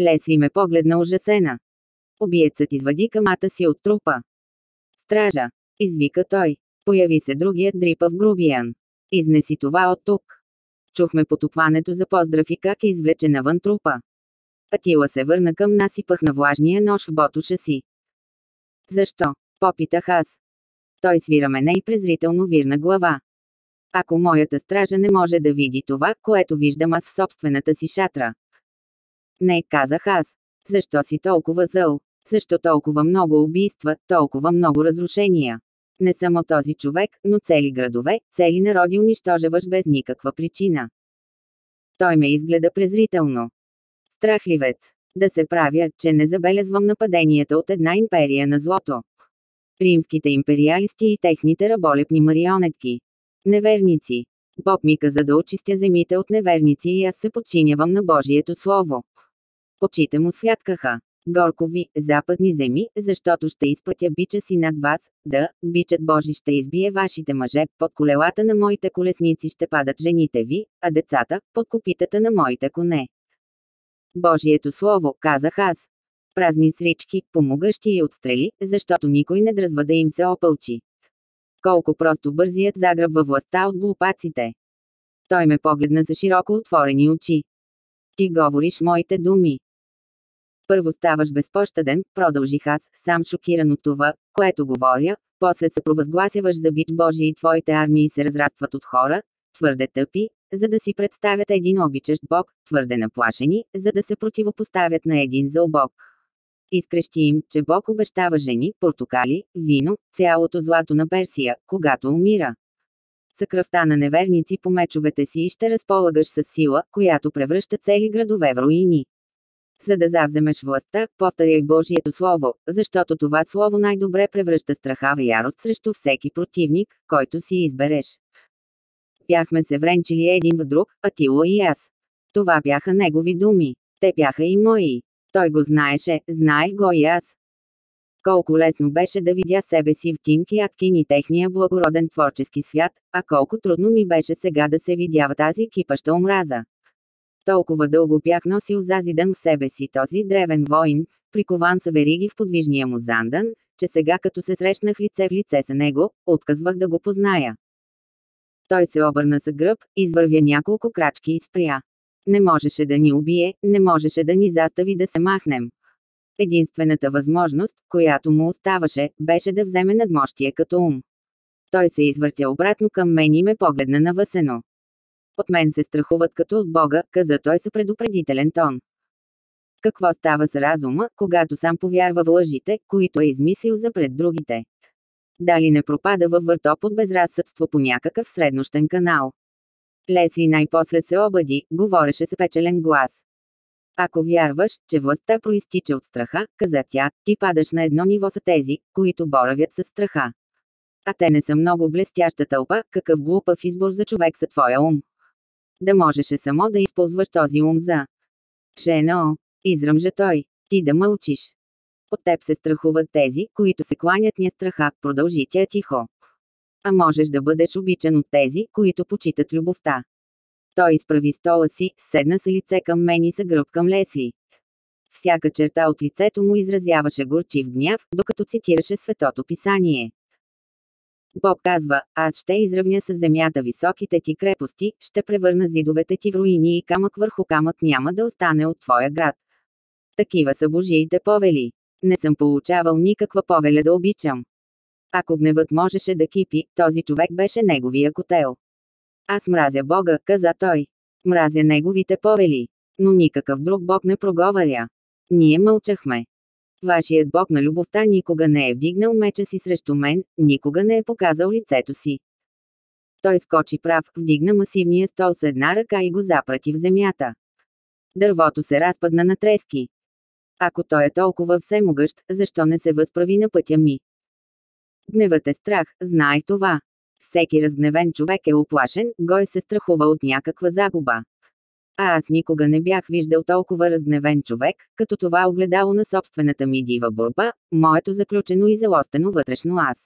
Лесли ме погледна ужасена. Обиецът извади камата си от трупа. Стража! Извика той. Появи се другият дрипав грубиян. Изнеси това от тук. Чухме потупването за поздрав и как извлече навън трупа. Атила се върна към нас и пъхна влажния нож в ботуша си. Защо? Попитах аз. Той свира мене и презрително вирна глава. Ако моята стража не може да види това, което виждам аз в собствената си шатра. Не, казах аз. Защо си толкова зъл? Защо толкова много убийства, толкова много разрушения? Не само този човек, но цели градове, цели народи унищожаваш без никаква причина. Той ме изгледа презрително. Страхливец. Да се правя, че не забелезвам нападенията от една империя на злото. Римските империалисти и техните раболепни марионетки. Неверници. Бог ми каза да очистя земите от неверници и аз се подчинявам на Божието Слово. Очите му святкаха. Горко ви, западни земи, защото ще изпратя бича си над вас, да, бичът Божи ще избие вашите мъже, под колелата на моите колесници ще падат жените ви, а децата, под копитата на моите коне. Божието Слово, казах аз. Празни срички, помогащи и отстрели, защото никой не дръзва да им се опълчи. Колко просто бързият заграбва властта от глупаците. Той ме погледна за широко отворени очи. Ти говориш моите думи. Първо ставаш безпощаден, продължих аз, сам шокиран от това, което говоря, после се провъзгласяваш за бич Божий и твоите армии се разрастват от хора, твърде тъпи, за да си представят един обичащ Бог, твърде наплашени, за да се противопоставят на един зъл Бог. Изкрещи им, че Бог обещава жени, портокали, вино, цялото злато на Персия, когато умира. За кръвта на неверници по мечовете си ще разполагаш с сила, която превръща цели градове в руини. За да завземеш властта, повторяй Божието Слово, защото това Слово най-добре превръща страха в ярост срещу всеки противник, който си избереш. Бяхме се вренчили един в друг, Атило и аз. Това бяха негови думи. Те бяха и мои. Той го знаеше, знаех го и аз. Колко лесно беше да видя себе си в Тинки Аткин и техния благороден творчески свят, а колко трудно ми беше сега да се видя в тази кипаща омраза. Толкова дълго бях носил зазидан в себе си този древен воин, прикован са вериги в подвижния му зандан, че сега като се срещнах лице в лице с него, отказвах да го позная. Той се обърна за гръб, извървя няколко крачки и спря. Не можеше да ни убие, не можеше да ни застави да се махнем. Единствената възможност, която му оставаше, беше да вземе надмощие като ум. Той се извъртя обратно към мен и ме погледна навъсено. От мен се страхуват като от Бога, каза той с предупредителен тон. Какво става с разума, когато сам повярва в лъжите, които е измислил за пред другите? Дали не пропада във въртоп от безразсъдство по някакъв среднощен канал? Лесли най-после се обади, говореше с печелен глас. Ако вярваш, че властта проистича от страха, каза тя, ти падаш на едно ниво с тези, които боравят с страха. А те не са много блестяща тълпа, какъв глупав избор за човек са твоя ум. Да можеше само да използваш този ум за. Жено, изръмжа той, ти да мълчиш. От теб се страхуват тези, които се кланят ня страха, продължи тя тихо. А можеш да бъдеш обичан от тези, които почитат любовта. Той изправи стола си, седна с лице към мен и се гръб към Лесли. Всяка черта от лицето му изразяваше горчив гняв, докато цитираше светото писание. Бог казва, аз ще изравня с земята високите ти крепости, ще превърна зидовете ти в руини и камък върху камък няма да остане от твоя град. Такива са Божиите повели. Не съм получавал никаква повеля да обичам. Ако гневът можеше да кипи, този човек беше неговия котел. Аз мразя Бога, каза той. Мразя неговите повели. Но никакъв друг Бог не проговаря. Ние мълчахме. Вашият Бог на любовта никога не е вдигнал меча си срещу мен, никога не е показал лицето си. Той скочи прав, вдигна масивния стол с една ръка и го запрати в земята. Дървото се разпадна на трески. Ако той е толкова всемогъщ, защо не се възправи на пътя ми? Гневът е страх, знаех това. Всеки разгневен човек е оплашен, гой се страхува от някаква загуба. А аз никога не бях виждал толкова разгневен човек, като това огледало на собствената ми дива борба, моето заключено и залостено вътрешно аз.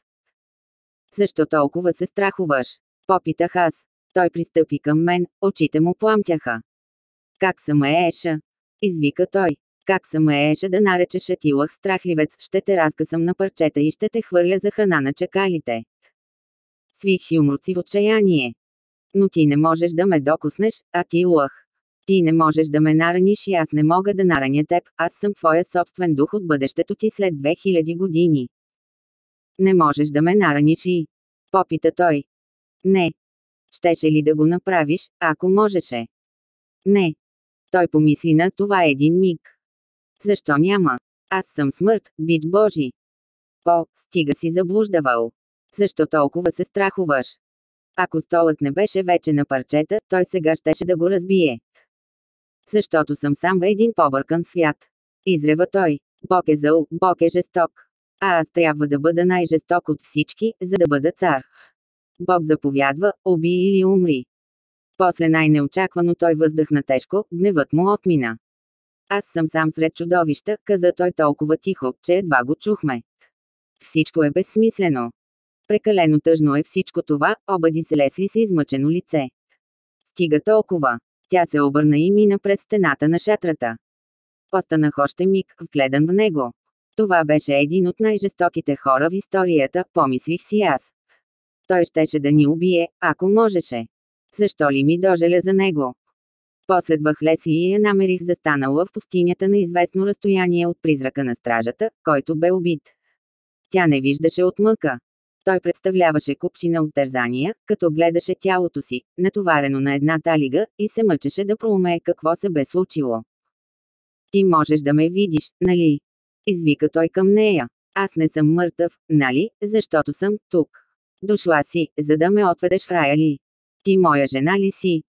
Защо толкова се страхуваш? Попитах аз. Той пристъпи към мен, очите му пламтяха. Как се маеша? Извика той. Как се маеше да наречеш Атилах страхливец, ще те разкъсам на парчета и ще те хвърля за храна на чакалите. Свих хюмруци в отчаяние. Но ти не можеш да ме докоснеш, Атилах. Ти не можеш да ме нараниш и аз не мога да нараня теб, аз съм твоя собствен дух от бъдещето ти след 2000 години. Не можеш да ме нараниш ли? Попита той. Не. Щеше ли да го направиш, ако можеше? Не. Той помисли на това един миг. Защо няма? Аз съм смърт, бит Божи. О, стига си заблуждавал. Защо толкова се страхуваш? Ако столът не беше вече на парчета, той сега щеше да го разбие. Защото съм сам в един побъркан свят. Изрева той. Бог е зъл, Бог е жесток. А аз трябва да бъда най-жесток от всички, за да бъда цар. Бог заповядва, уби или умри. После най-неочаквано той въздъхна тежко, гневът му отмина. Аз съм сам сред чудовища, каза той толкова тихо, че едва го чухме. Всичко е безсмислено. Прекалено тъжно е всичко това, обади се Лесли с измъчено лице. Стига толкова. Тя се обърна и мина пред стената на шатрата. Останах още миг, вгледан в него. Това беше един от най-жестоките хора в историята, помислих си аз. Той щеше да ни убие, ако можеше. Защо ли ми дожеля за него? Последвах Лесли и я намерих застанала в пустинята на известно разстояние от призрака на стражата, който бе убит. Тя не виждаше от мъка. Той представляваше купчина от тързания, като гледаше тялото си, натоварено на една талига, и се мъчеше да проумее какво се бе случило. Ти можеш да ме видиш, нали? Извика той към нея. Аз не съм мъртъв, нали, защото съм тук. Дошла си, за да ме отведеш в рая ли? Ти моя жена ли си?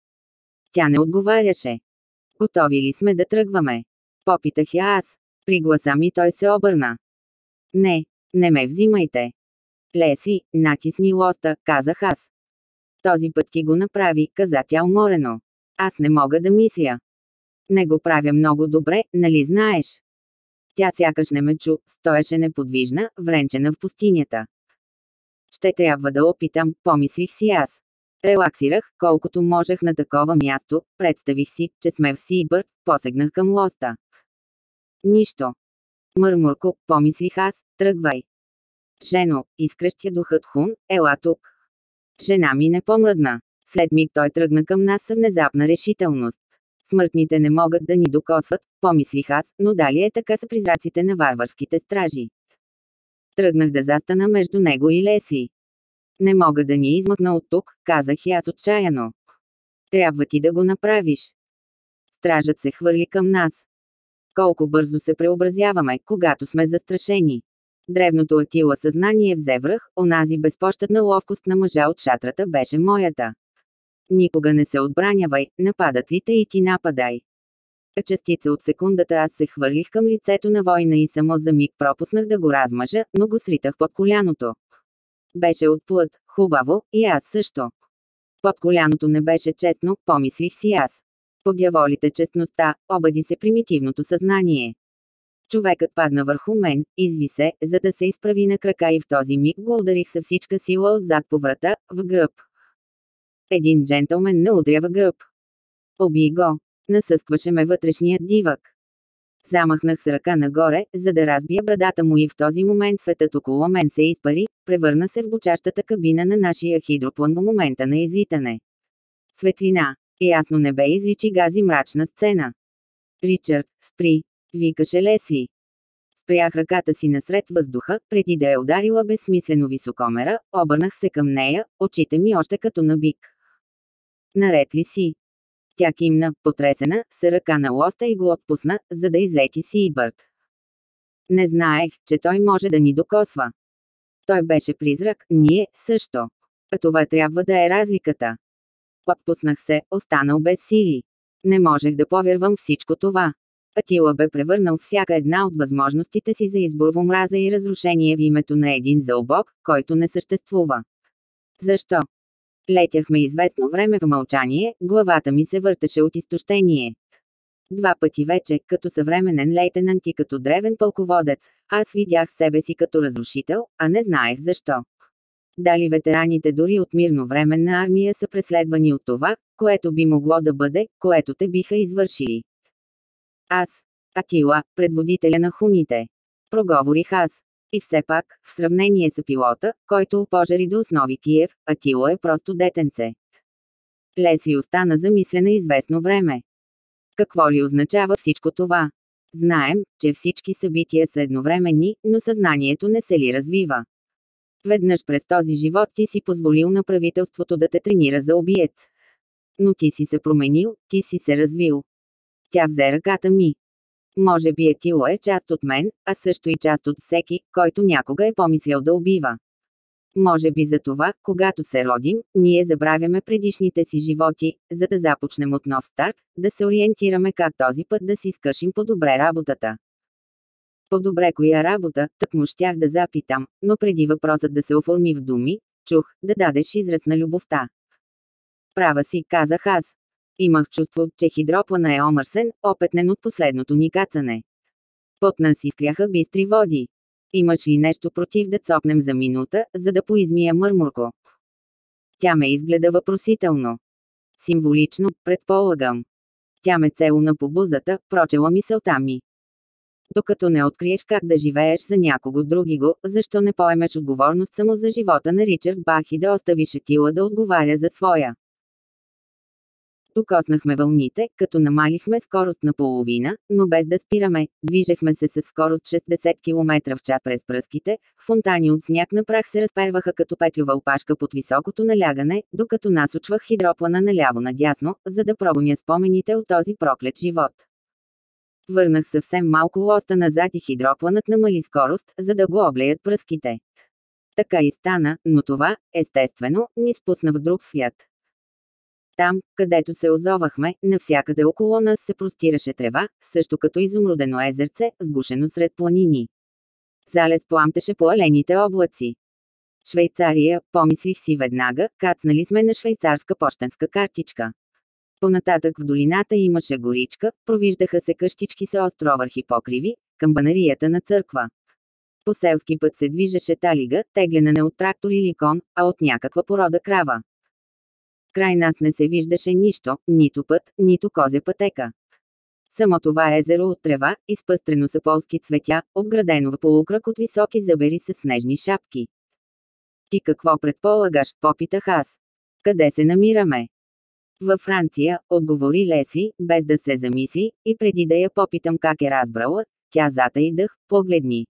Тя не отговаряше. Готови ли сме да тръгваме? Попитах я аз. При гласа ми той се обърна. Не, не ме взимайте. Леси, натисни лоста, казах аз. Този път ти го направи, каза тя уморено. Аз не мога да мисля. Не го правя много добре, нали знаеш? Тя сякаш не ме чу, стоеше неподвижна, вренчена в пустинята. Ще трябва да опитам, помислих си аз. Релаксирах, колкото можех на такова място, представих си, че сме в Сибър, посегнах към лоста. Нищо. Мърмурко, помислих аз, тръгвай. Жено, изкръщя духът Хун, ела тук. Жена ми не помръдна. След миг той тръгна към нас с внезапна решителност. Смъртните не могат да ни докосват, помислих аз, но дали е така са призраците на варварските стражи. Тръгнах да застана между него и Леси. Не мога да ни измъкна от тук, казах и аз отчаяно. Трябва ти да го направиш. Стражът се хвърли към нас. Колко бързо се преобразяваме, когато сме застрашени. Древното Атила съзнание взе връх, онази безпощадна ловкост на мъжа от шатрата беше моята. Никога не се отбранявай, нападат ли те и ти нападай. Частица от секундата аз се хвърлих към лицето на война и само за миг пропуснах да го размъжа, но го сритах под коляното. Беше от плът, хубаво, и аз също. Под коляното не беше честно, помислих си аз. Подяволите честността, обади се примитивното съзнание. Човекът падна върху мен, изви се, за да се изправи на крака и в този миг го ударих със всичка сила отзад по врата, в гръб. Един джентълмен не удря гръб. Оби го. Насъскваше ме вътрешният дивък. Замахнах с ръка нагоре, за да разбия брадата му и в този момент светът около мен се изпари, превърна се в бучащата кабина на нашия хидроплан в момента на излитане. Светлина. Ясно небе изличи гази мрачна сцена. Ричард, спри, викаше Лесли. Спрях ръката си насред въздуха, преди да е ударила безсмислено високомера, обърнах се към нея, очите ми още като на бик. Наред ли си? Тя кимна, потресена, с ръка на лоста и го отпусна, за да излети си и бърт. Не знаех, че той може да ни докосва. Той беше призрак, ние също. А това трябва да е разликата. Отпуснах се, останал без сили. Не можех да повярвам всичко това. Атила бе превърнал всяка една от възможностите си за избор в омраза и разрушение в името на един зълбок, който не съществува. Защо? Летяхме известно време в мълчание, главата ми се въртеше от изтощение. Два пъти вече, като съвременен лейтенант и като древен пълководец, аз видях себе си като разрушител, а не знаех защо. Дали ветераните дори от мирно временна армия са преследвани от това, което би могло да бъде, което те биха извършили. Аз. Атила, предводителя на хуните. Проговорих аз. И все пак, в сравнение с пилота, който опожари до основи Киев, Атила е просто детенце. Лесли остана замислена известно време. Какво ли означава всичко това? Знаем, че всички събития са едновременни, но съзнанието не се ли развива. Веднъж през този живот ти си позволил на правителството да те тренира за обиец. Но ти си се променил, ти си се развил. Тя взе ръката ми. Може би Етило е част от мен, а също и част от всеки, който някога е помислял да убива. Може би за това, когато се родим, ние забравяме предишните си животи, за да започнем от нов старт, да се ориентираме как този път да си скършим по-добре работата. По-добре коя работа, так му щях да запитам, но преди въпросът да се оформи в думи, чух, да дадеш израз на любовта. Права си, казах аз. Имах чувство, че хидроплана е омърсен, опетнен от последното ни кацане. Под нас изкряха бистри води. Имаш ли нещо против да цокнем за минута, за да поизмия мърмурко? Тя ме изгледа въпросително. Символично, предполагам. Тя ме целуна по бузата, прочела мисълта ми. Докато не откриеш как да живееш за някого други го, защо не поемеш отговорност само за живота на Ричард Бах и да оставиш Атила да отговаря за своя? Докоснахме вълните, като намалихме скорост на половина, но без да спираме. Движехме се с скорост 60 км в час през пръските, фонтани от сняг на прах се разперваха като петлюва опашка под високото налягане, докато насочвах хидроплана наляво-надясно, за да прогоня спомените от този проклет живот. Върнах съвсем малко лоста назад и хидропланът намали скорост, за да го облеят пръските. Така и стана, но това, естествено, ни спусна в друг свят. Там, където се озовахме, навсякъде около нас се простираше трева, също като изумрудено езерце, сгушено сред планини. Залез пламтеше по алените облаци. Швейцария, помислих си веднага, кацнали сме на швейцарска почтенска картичка. Понататък в долината имаше горичка, провиждаха се къщички с островърхи покриви, камбанарията на църква. По селски път се движеше талига, теглена не от трактор или кон, а от някаква порода крава. Край нас не се виждаше нищо, нито път, нито козя пътека. Само това езеро от трева, изпъстрено с полски цветя, обградено в полукръг от високи забери с снежни шапки. Ти какво предполагаш, попитах аз. Къде се намираме? Във Франция, отговори Леси, без да се замисли, и преди да я попитам как е разбрала, тя зата и дъх, погледни.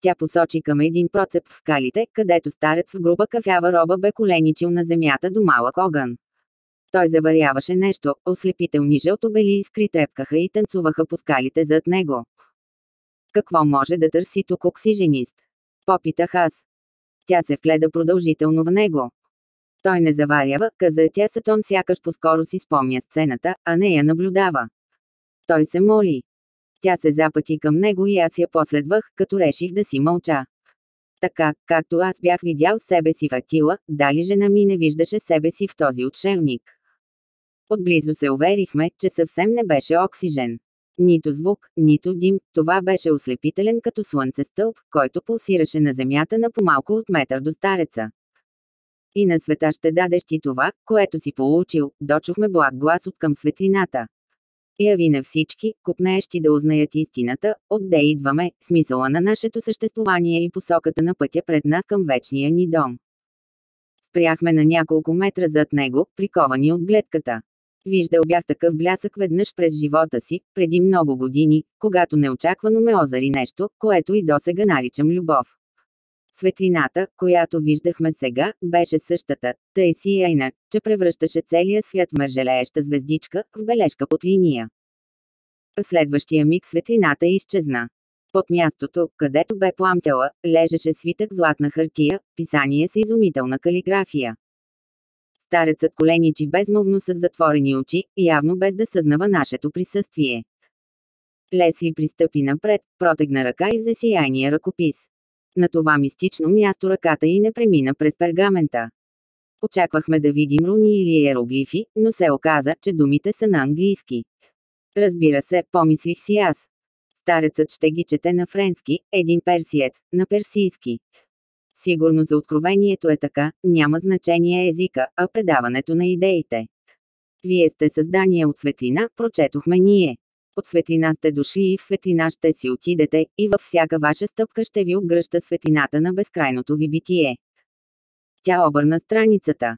Тя посочи към един процеп в скалите, където старец в груба кафява роба бе коленичил на земята до малък огън. Той заваряваше нещо, ослепителни жълтобели искри трепкаха и танцуваха по скалите зад него. Какво може да търси тук оксиженист? Попитах аз. Тя се вгледа продължително в него. Той не заварява, каза тя Сатон сякаш по-скоро си спомня сцената, а не я наблюдава. Той се моли. Тя се запъти към него и аз я последвах, като реших да си мълча. Така, както аз бях видял себе си в Атила, дали жена ми не виждаше себе си в този отшелник. Отблизо се уверихме, че съвсем не беше оксижен. Нито звук, нито дим, това беше ослепителен като слънце стълб, който пулсираше на земята на помалко от метър до стареца. И на света ще дадеш ти това, което си получил, дочухме благ глас от към светлината. Яви на всички, купнеещи да узнаят истината, отде идваме, смисъла на нашето съществувание и посоката на пътя пред нас към вечния ни дом. Спряхме на няколко метра зад него, приковани от гледката. Виждал бях такъв блясък веднъж през живота си, преди много години, когато неочаквано ме озари нещо, което и досега наричам любов. Светлината, която виждахме сега, беше същата, тъй сияйна, че превръщаше целия свят мържелееща звездичка, в бележка под линия. В следващия миг светлината изчезна. Под мястото, където бе пламтяла, лежеше свитък златна хартия, писание с изумителна калиграфия. Старецът коленичи безмълвно с затворени очи, явно без да съзнава нашето присъствие. Лесли пристъпи напред, протегна ръка и взе сияйния ръкопис. На това мистично място ръката й не премина през пергамента. Очаквахме да видим руни или иероглифи, но се оказа, че думите са на английски. Разбира се, помислих си аз. Старецът ще ги чете на френски, един персиец, на персийски. Сигурно за откровението е така, няма значение езика, а предаването на идеите. Вие сте създание от светлина, прочетохме ние. От светлина сте дошли и в светлина ще си отидете, и във всяка ваша стъпка ще ви обгръща светлината на безкрайното ви битие. Тя обърна страницата.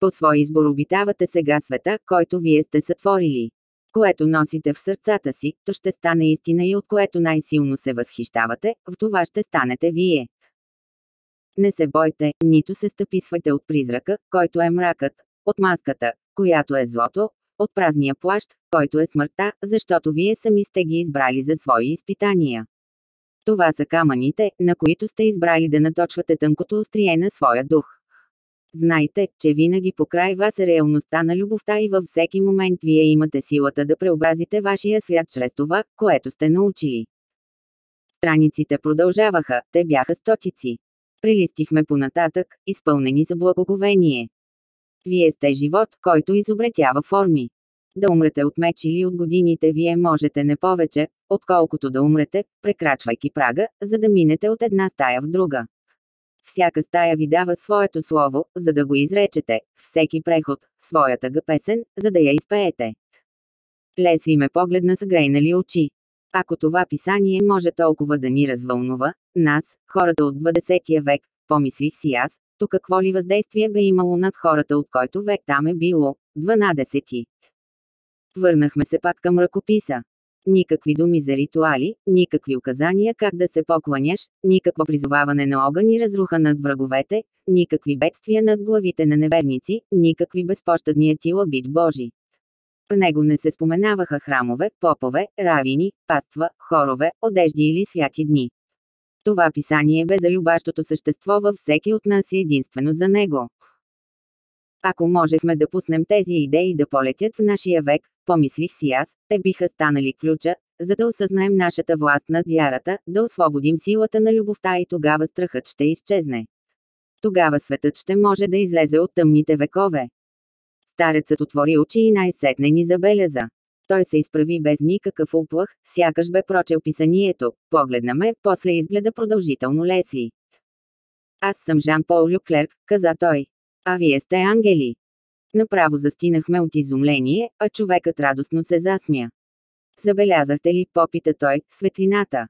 По свой избор обитавате сега света, който вие сте сътворили. Което носите в сърцата си, то ще стане истина и от което най-силно се възхищавате, в това ще станете вие. Не се бойте, нито се стъписвайте от призрака, който е мракът, от маската, която е злото, от празния плащ, който е смъртта, защото вие сами сте ги избрали за свои изпитания. Това са камъните, на които сте избрали да наточвате тънкото острие на своя дух. Знайте, че винаги покрай вас е реалността на любовта и във всеки момент вие имате силата да преобразите вашия свят чрез това, което сте научили. Страниците продължаваха, те бяха стотици. Прилистихме понататък, изпълнени за благоговение. Вие сте живот, който изобретява форми. Да умрете от меч или от годините вие можете не повече, отколкото да умрете, прекрачвайки прага, за да минете от една стая в друга. Всяка стая ви дава своето слово, за да го изречете, всеки преход, своята га песен, за да я изпеете. Лесли ме погледна с грейнали очи. Ако това писание може толкова да ни развълнува, нас, хората от 20 век, помислих си аз, то какво ли въздействие бе имало над хората от който век там е било, 12. Върнахме се пак към ръкописа. Никакви думи за ритуали, никакви указания как да се покланяш, никакво призоваване на огън и разруха над враговете, никакви бедствия над главите на неверници, никакви безпощадния тила бит Божи. В него не се споменаваха храмове, попове, равини, паства, хорове, одежди или святи дни. Това писание бе за любащото същество във всеки от нас и единствено за него. Ако можехме да пуснем тези идеи да полетят в нашия век, помислих си аз, те биха станали ключа, за да осъзнаем нашата власт над вярата, да освободим силата на любовта и тогава страхът ще изчезне. Тогава светът ще може да излезе от тъмните векове. Старецът отвори очи и най-сетне ни забеляза. Той се изправи без никакъв уплах, сякаш бе прочел писанието, погледна ме, после изгледа продължително Лесли. Аз съм Жан-Пол Люклерк, каза той. А вие сте ангели. Направо застинахме от изумление, а човекът радостно се засмя. Забелязахте ли, попита той, светлината?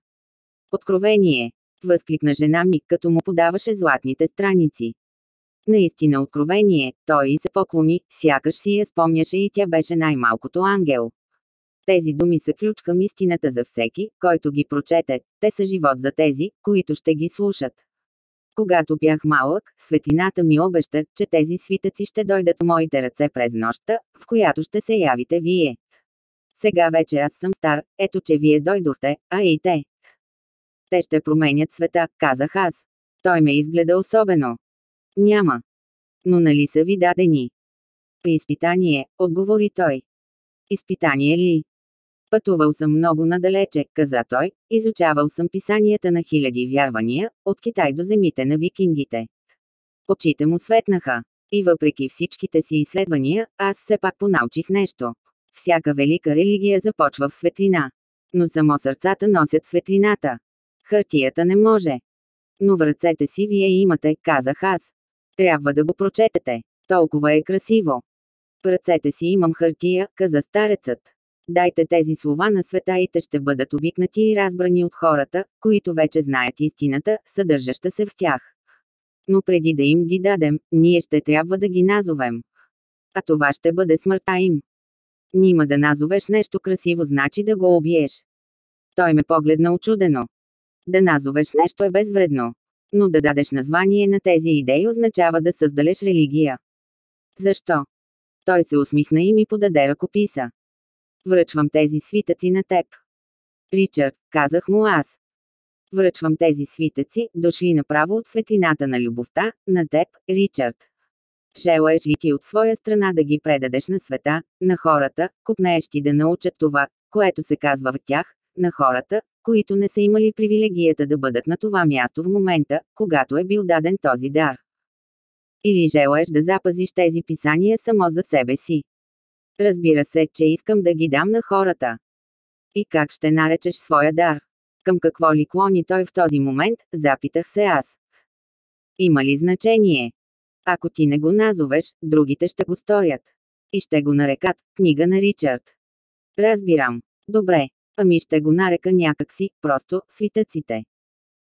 Откровение! Възкликна жена ми, като му подаваше златните страници. Наистина откровение, той и се поклони, сякаш си я спомняше и тя беше най-малкото ангел. Тези думи са ключ към истината за всеки, който ги прочете, те са живот за тези, които ще ги слушат. Когато бях малък, светлината ми обеща, че тези свитъци ще дойдат в моите ръце през нощта, в която ще се явите вие. Сега вече аз съм стар, ето че вие дойдохте, а и те. Те ще променят света, казах аз. Той ме изгледа особено. Няма. Но нали са ви дадени? При изпитание, отговори той. Изпитание ли? Пътувал съм много надалече, каза той, изучавал съм писанията на хиляди вярвания, от Китай до земите на викингите. Очите му светнаха. И въпреки всичките си изследвания, аз все пак понаучих нещо. Всяка велика религия започва в светлина. Но само сърцата носят светлината. Хартията не може. Но в ръцете си вие имате, казах аз. Трябва да го прочетете. Толкова е красиво. В ръцете си имам хартия, каза старецът. Дайте тези слова на света и те ще бъдат обикнати и разбрани от хората, които вече знаят истината, съдържаща се в тях. Но преди да им ги дадем, ние ще трябва да ги назовем. А това ще бъде смъртта им. Нима да назовеш нещо красиво значи да го убиеш. Той ме погледна очудено. Да назовеш нещо е безвредно. Но да дадеш название на тези идеи означава да създалеш религия. Защо? Той се усмихна и ми подаде ръкописа. Връчвам тези свитъци на теб. Ричард, казах му аз. Връчвам тези свитъци, дошли направо от светлината на любовта, на теб, Ричард. Желаеш ли ти от своя страна да ги предадеш на света, на хората, купнеещи да научат това, което се казва в тях, на хората, които не са имали привилегията да бъдат на това място в момента, когато е бил даден този дар. Или желаеш да запазиш тези писания само за себе си. Разбира се, че искам да ги дам на хората. И как ще наречеш своя дар? Към какво ли клони той в този момент, запитах се аз. Има ли значение? Ако ти не го назовеш, другите ще го сторят. И ще го нарекат книга на Ричард. Разбирам. Добре. Ами ще го нарека някакси, просто свитъците.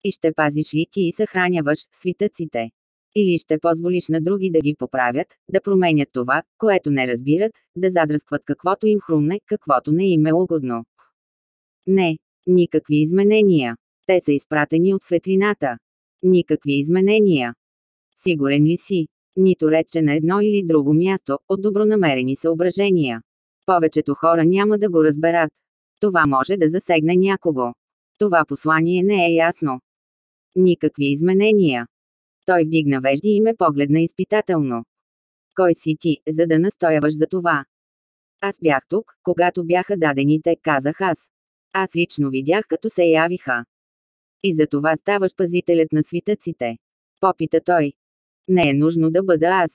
И ще пазиш ли ти и съхраняваш свитъците? Или ще позволиш на други да ги поправят, да променят това, което не разбират, да задръскват каквото им хрумне, каквото не им е угодно. Не, никакви изменения. Те са изпратени от светлината. Никакви изменения. Сигурен ли си? Нито рече на едно или друго място, от добронамерени съображения. Повечето хора няма да го разберат. Това може да засегне някого. Това послание не е ясно. Никакви изменения. Той вдигна вежди и ме погледна изпитателно. Кой си ти, за да настояваш за това? Аз бях тук, когато бяха дадените, казах аз. Аз лично видях като се явиха. И за това ставаш пазителят на свитъците. Попита той. Не е нужно да бъда аз.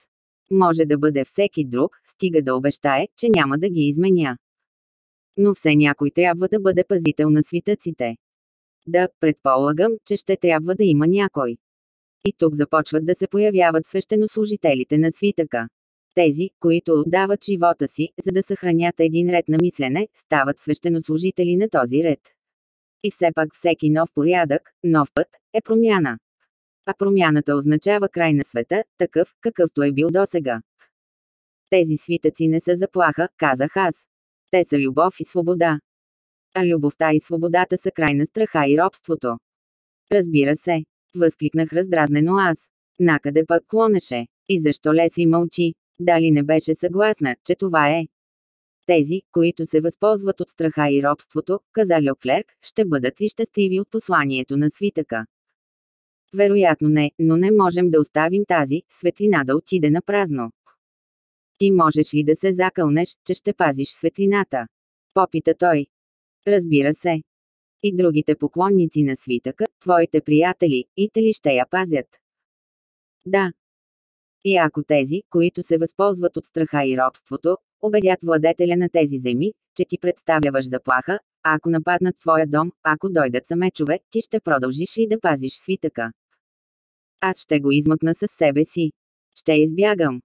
Може да бъде всеки друг, стига да обещае, че няма да ги изменя. Но все някой трябва да бъде пазител на свитъците. Да, предполагам, че ще трябва да има някой. И тук започват да се появяват свещенослужителите на свитъка. Тези, които отдават живота си, за да съхранят един ред на мислене, стават свещенослужители на този ред. И все пак всеки нов порядък, нов път, е промяна. А промяната означава край на света, такъв, какъвто е бил досега. Тези свитъци не са заплаха, казах аз. Те са любов и свобода. А любовта и свободата са край на страха и робството. Разбира се, възкликнах раздразнено аз. Накъде пък клонеше? И защо Лесли мълчи? Дали не беше съгласна, че това е? Тези, които се възползват от страха и робството, каза Леклерк, ще бъдат ли щастливи от посланието на свитъка? Вероятно не, но не можем да оставим тази светлина да отиде на празно. Ти можеш ли да се закълнеш, че ще пазиш светлината? Попита той. Разбира се. И другите поклонници на свитъка, твоите приятели, и те ли ще я пазят? Да. И ако тези, които се възползват от страха и робството, убедят владетеля на тези земи, че ти представляваш заплаха, ако нападнат твоя дом, ако дойдат самечове, ти ще продължиш ли да пазиш свитъка? Аз ще го измъкна със себе си. Ще избягам.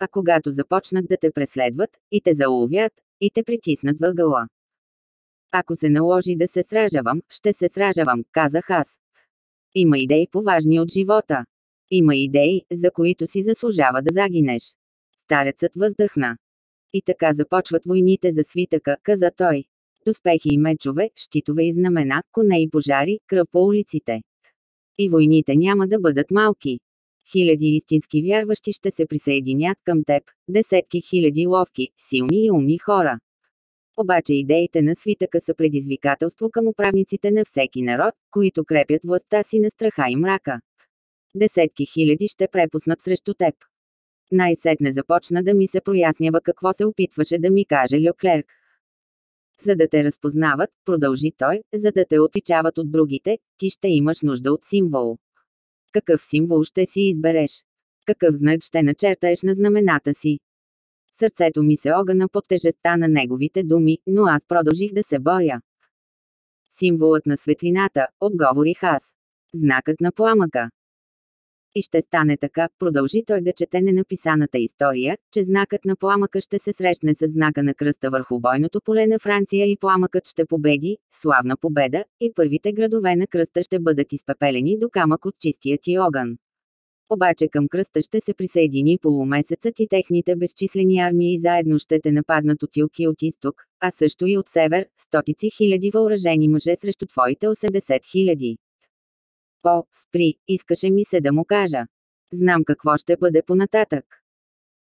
А когато започнат да те преследват, и те заловят, и те притиснат въгъла. Ако се наложи да се сражавам, ще се сражавам, казах аз. Има идеи поважни от живота. Има идеи, за които си заслужава да загинеш. Старецът въздъхна. И така започват войните за свитъка, каза той. Доспехи и мечове, щитове и знамена, коне и пожари, кръв по улиците. И войните няма да бъдат малки. Хиляди истински вярващи ще се присъединят към теб, десетки хиляди ловки, силни и умни хора. Обаче идеите на свитъка са предизвикателство към управниците на всеки народ, които крепят властта си на страха и мрака. Десетки хиляди ще препуснат срещу теб. Най-сетне започна да ми се прояснява какво се опитваше да ми каже Леклерк. За да те разпознават, продължи той, за да те отличават от другите, ти ще имаш нужда от символ. Какъв символ ще си избереш? Какъв знак ще начертаеш на знамената си? Сърцето ми се огъна под тежестта на неговите думи, но аз продължих да се боря. Символът на светлината, отговорих аз. Знакът на пламъка. И ще стане така, продължи той да чете ненаписаната история, че знакът на пламъка ще се срещне с знака на кръста върху бойното поле на Франция и пламъкът ще победи, славна победа, и първите градове на кръста ще бъдат изпепелени до камък от чистия ти огън. Обаче към кръста ще се присъедини полумесецът и техните безчислени армии заедно ще те нападнат от юг и от изток, а също и от север, стотици хиляди въоръжени мъже срещу твоите 80 хиляди. О, спри, искаше ми се да му кажа. Знам какво ще бъде понататък.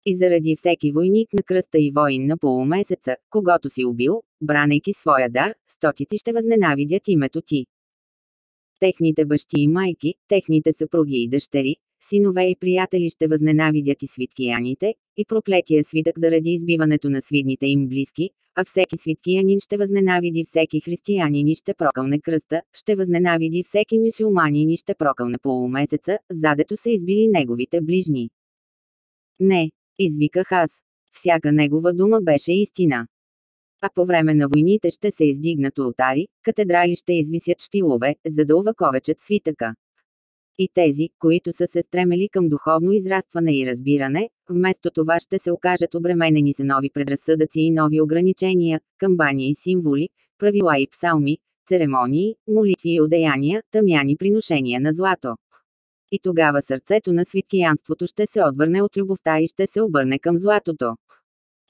И заради всеки войник на кръста и воин на полумесеца, когато си убил, бранейки своя дар, стотици ще възненавидят името ти. Техните бащи и майки, техните съпруги и дъщери, синове и приятели ще възненавидят и свиткияните, и проклетия свитък заради избиването на свидните им близки, а всеки свиткиянин ще възненавиди всеки християнин и ще прокълне кръста, ще възненавиди всеки мюсюлманин и ще прокълне полумесеца, задето са избили неговите ближни. Не, извиках аз. Всяка негова дума беше истина. А по време на войните ще се издигнат ултари, катедрали ще извисят шпилове, за да уваковечат свитъка. И тези, които са се стремели към духовно израстване и разбиране, вместо това ще се окажат обременени за нови предразсъдъци и нови ограничения, камбани и символи, правила и псалми, церемонии, молитви и одеяния, тъмяни приношения на злато. И тогава сърцето на свиткиянството ще се отвърне от любовта и ще се обърне към златото.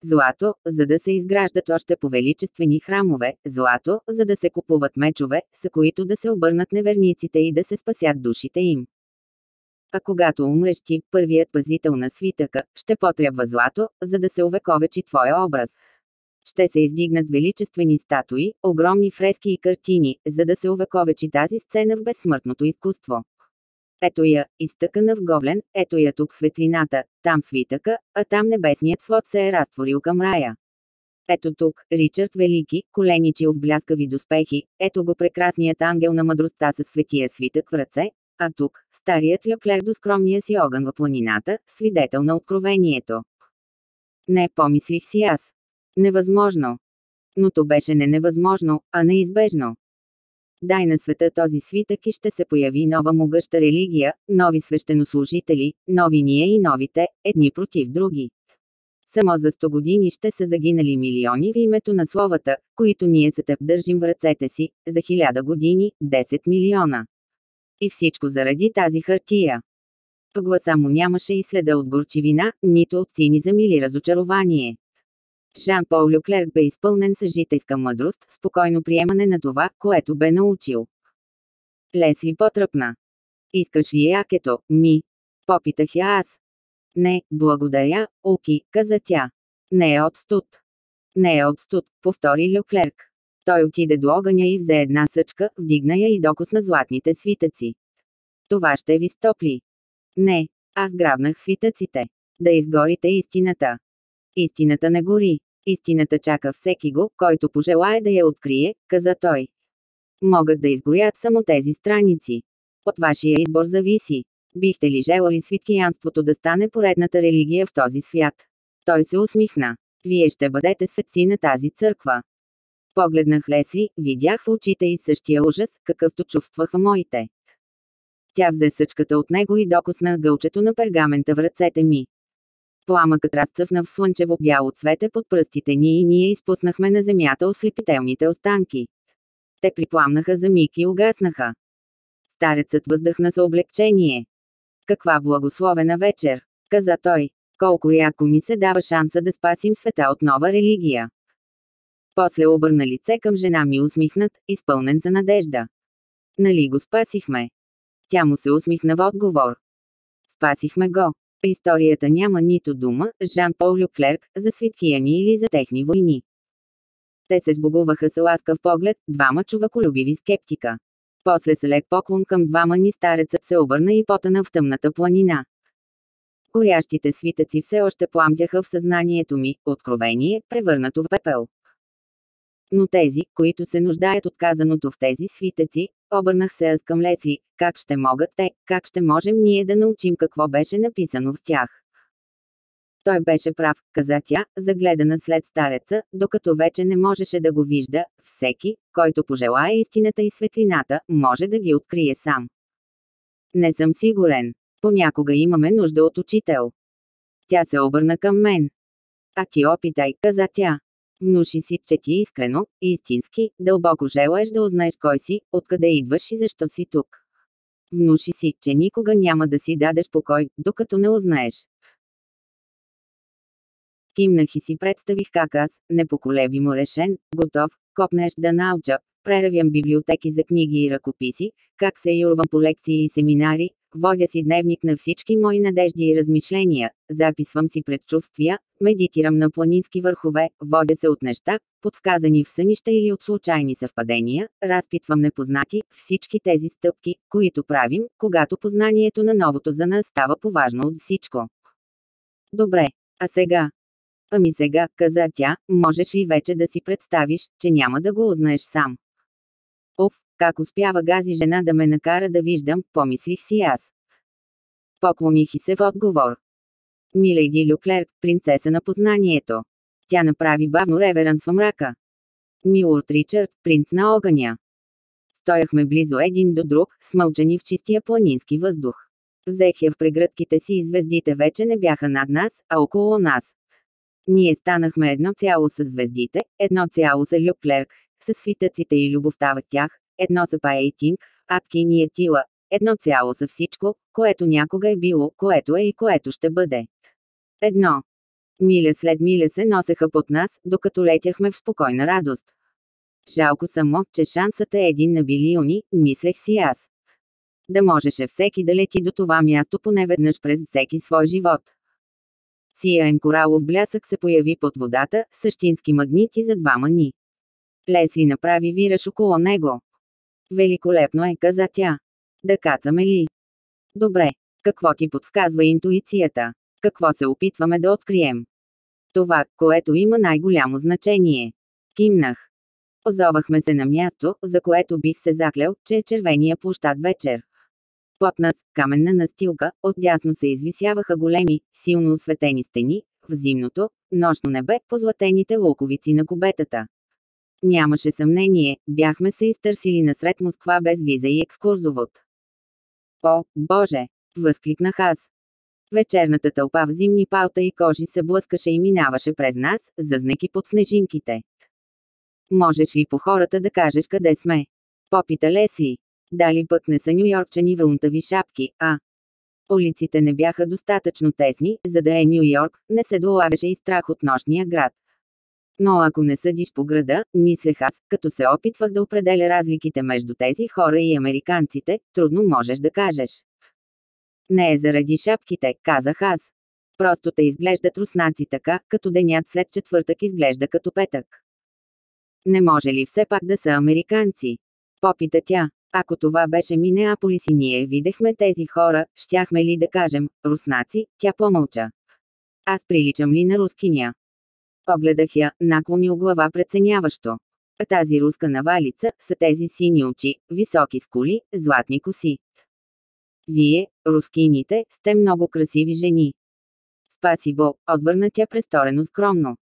Злато, за да се изграждат още повеличествени храмове, злато, за да се купуват мечове, с които да се обърнат неверниците и да се спасят душите им. А когато умреш ти, първият пазител на свитъка, ще потребва злато, за да се увековечи твоя образ. Ще се издигнат величествени статуи, огромни фрески и картини, за да се увековечи тази сцена в безсмъртното изкуство. Ето я, изтъкана в Говлен, ето я тук светлината, там свитъка, а там небесният свод се е разтворил към рая. Ето тук, Ричард Велики, коленичил в бляскави доспехи, ето го прекрасният ангел на мъдростта със светия свитък в ръце, а тук, старият Люклер до скромния си огън в планината, свидетел на откровението. Не, помислих си аз. Невъзможно. Но то беше не невъзможно, а неизбежно. Дай на света този свитък и ще се появи нова могъща религия, нови свещенослужители, нови ние и новите, едни против други. Само за 100 години ще са загинали милиони в името на словата, които ние се тъп държим в ръцете си, за хиляда години – 10 милиона. И всичко заради тази хартия. В гласа му нямаше и следа от горчивина, нито от цинизъм или разочарование. Жан-Пол Люклерк бе изпълнен с житейска мъдрост, спокойно приемане на това, което бе научил. Лесли потръпна. Искаш ли якето, ми? Попитах я аз. Не, благодаря, Оки, каза тя. Не е от студ. Не е от студ, повтори Люклерк. Той отиде до огъня и взе една съчка, вдигна я и докосна златните свитъци. Това ще ви стопли. Не, аз грабнах свитъците. Да изгорите истината. Истината не гори. Истината чака всеки го, който пожелае да я открие, каза той. Могат да изгорят само тези страници. От вашия избор зависи. Бихте ли желали свиткиянството да стане поредната религия в този свят? Той се усмихна. Вие ще бъдете светци на тази църква. Погледнах Лесли, видях в очите и същия ужас, какъвто чувствах в моите. Тя взе съчката от него и докосна гълчето на пергамента в ръцете ми. Пламъкът разцъфна в слънчево бяло цвете под пръстите ни и ние изпуснахме на земята ослепителните останки. Те припламнаха за миг и угаснаха. Старецът въздъхна с облегчение. Каква благословена вечер, каза той. Колко рядко ми се дава шанса да спасим света от нова религия. После обърна лице към жена ми усмихнат, изпълнен за надежда. Нали го спасихме? Тя му се усмихна в отговор. Спасихме го. Историята няма нито дума, Жан-Пол Люклерк, за свиткияни или за техни войни. Те се сбогуваха с ласкав поглед, двама човеколюбиви скептика. После с лек поклон към двама ни старецът се обърна и потъна в тъмната планина. Горящите свитъци все още пламтяха в съзнанието ми, откровение, превърнато в пепел. Но тези, които се нуждаят от казаното в тези свитъци, обърнах се аз към Лесли, как ще могат те, как ще можем ние да научим какво беше написано в тях. Той беше прав, каза тя, загледана след стареца, докато вече не можеше да го вижда, всеки, който пожелая истината и светлината, може да ги открие сам. Не съм сигурен. Понякога имаме нужда от учител. Тя се обърна към мен. А ти опитай, каза тя. Внуши си, че ти искрено, истински, дълбоко желаеш да узнаеш кой си, откъде идваш и защо си тук. Внуши си, че никога няма да си дадеш покой, докато не узнаеш. Кимнах и си представих как аз, непоколебимо решен, готов, копнеш да науча, преравям библиотеки за книги и ръкописи, как се юрвам по лекции и семинари, водя си дневник на всички мои надежди и размишления, записвам си предчувствия, медитирам на планински върхове, водя се от неща, подсказани в сънища или от случайни съвпадения, разпитвам непознати, всички тези стъпки, които правим, когато познанието на новото за нас става поважно от всичко. Добре, а сега, Ами сега, каза тя, можеш ли вече да си представиш, че няма да го узнаеш сам? Оф, как успява гази жена да ме накара да виждам, помислих си аз. Поклоних и се в отговор. Милейди Люклер, принцеса на познанието. Тя направи бавно реверанс в мрака. Милорд Ричард, принц на огъня. Стояхме близо един до друг, смълчани в чистия планински въздух. Взех я в прегръдките си и звездите вече не бяха над нас, а около нас. Ние станахме едно цяло с звездите, едно цяло с Люклерк, с свитъците и любовта в тях, едно са Паейтинг, Аткин и Етила, едно цяло са всичко, което някога е било, което е и което ще бъде. Едно. Миля след миля се носеха под нас, докато летяхме в спокойна радост. Жалко само, че шансът е един на билиони, мислех си аз. Да можеше всеки да лети до това място поне веднъж през всеки свой живот. Сияен коралов блясък се появи под водата, същински магнити за двама ни. Лесли направи вираж около него. Великолепно е, каза тя. Да кацаме ли? Добре. Какво ти подсказва интуицията? Какво се опитваме да открием? Това, което има най-голямо значение. Кимнах. Озовахме се на място, за което бих се заклял, че е червения площад вечер. Под нас, каменна настилка, отдясно се извисяваха големи, силно осветени стени, в зимното, нощно небе, позлатените луковици на кубетата. Нямаше съмнение, бяхме се изтърсили насред Москва без виза и екскурзовод. О, Боже! Възкликнах аз. Вечерната тълпа в зимни палта и кожи се блъскаше и минаваше през нас, зазнеки под снежинките. Можеш ли по хората да кажеш къде сме? Попита Лесли. Дали пък не са нюйоркчани врунтави шапки, а? Улиците не бяха достатъчно тесни, за да е Нью Йорк, не се долавяше и страх от нощния град. Но ако не съдиш по града, мислех аз, като се опитвах да определя разликите между тези хора и американците, трудно можеш да кажеш. Не е заради шапките, казах аз. Просто те изглеждат руснаци така, като денят след четвъртък изглежда като петък. Не може ли все пак да са американци? Попита тя. Ако това беше Минеаполис и ние видехме тези хора, щяхме ли да кажем, руснаци, тя помълча. Аз приличам ли на рускиня? Погледах я, наклонил глава преценяващо. Тази руска навалица, са тези сини очи, високи скули, златни коси. Вие, рускините, сте много красиви жени. Спасибо, отвърна тя престорено скромно.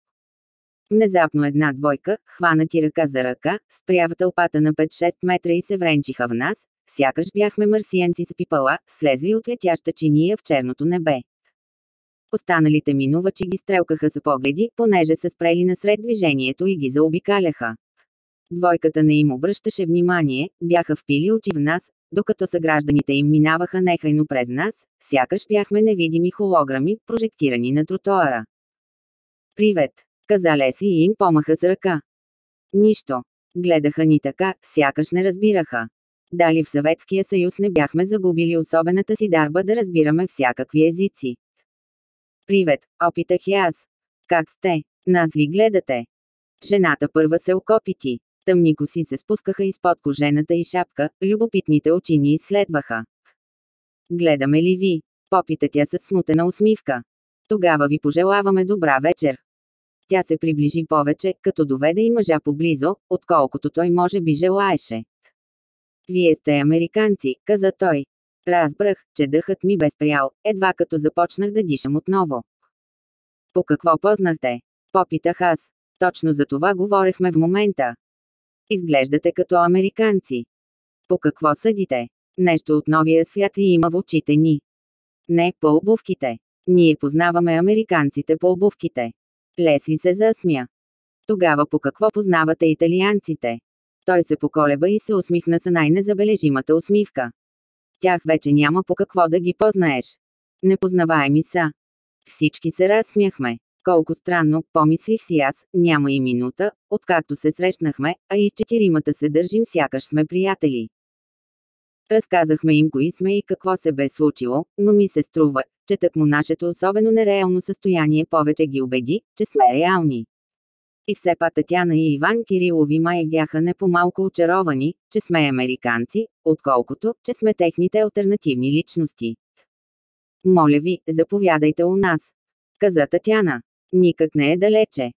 Внезапно една двойка, хванати ръка за ръка, спря в тълпата на 5-6 метра и се вренчиха в нас, сякаш бяхме марсиенци с пипала, слезли от летяща чиния в черното небе. Останалите минувачи ги стрелкаха за погледи, понеже се спрели насред движението и ги заобикаляха. Двойката не им обръщаше внимание, бяха впили очи в нас, докато съгражданите им минаваха нехайно през нас, сякаш бяхме невидими холограми, прожектирани на тротоара. Привет! Каза Лесли и им помаха с ръка. Нищо. Гледаха ни така, сякаш не разбираха. Дали в Съветския съюз не бяхме загубили особената си дарба да разбираме всякакви езици. Привет, опитах и аз. Как сте? Нас ли гледате? Жената първа се окопити. Тъмни коси се спускаха изпод кожената и шапка, любопитните очи ни изследваха. Гледаме ли ви? Попита тя с смутена усмивка. Тогава ви пожелаваме добра вечер. Тя се приближи повече, като доведе и мъжа поблизо, отколкото той може би желаеше. Вие сте американци, каза той. Разбрах, че дъхът ми бе спрял, едва като започнах да дишам отново. По какво познахте? Попитах аз. Точно за това говорехме в момента. Изглеждате като американци. По какво съдите? Нещо от новия свят ли има в очите ни? Не, по обувките. Ние познаваме американците по обувките. Лесли се засмя. Тогава по какво познавате италианците? Той се поколеба и се усмихна с най-незабележимата усмивка. Тях вече няма по какво да ги познаеш. Непознаваеми са. Всички се разсмяхме. Колко странно, помислих си аз, няма и минута, откакто се срещнахме, а и четиримата се държим сякаш сме приятели. Разказахме им кои сме и какво се бе случило, но ми се струва, че му нашето особено нереално състояние повече ги убеди, че сме реални. И все пак Татяна и Иван Кирилови май бяха не по-малко очаровани, че сме американци, отколкото, че сме техните альтернативни личности. Моля ви, заповядайте у нас. Каза Татяна. Никак не е далече.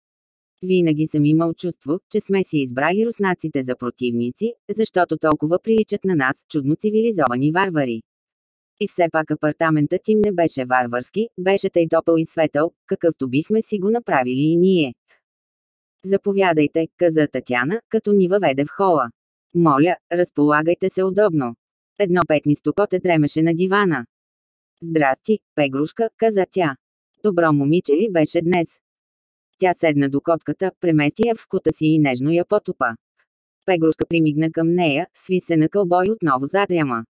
Винаги съм имал чувство, че сме си избрали руснаците за противници, защото толкова приличат на нас, чудно цивилизовани варвари. И все пак апартаментът им не беше варварски, беше тъй топъл и светъл, какъвто бихме си го направили и ние. Заповядайте, каза Татяна, като ни въведе в хола. Моля, разполагайте се удобно. Едно петнисто коте дремеше на дивана. Здрасти, пегрушка, каза тя. Добро момиче ли беше днес? Тя седна до котката, премести я в скута си и нежно я потопа. Пегрушка примигна към нея, сви се на кълбой отново задряма.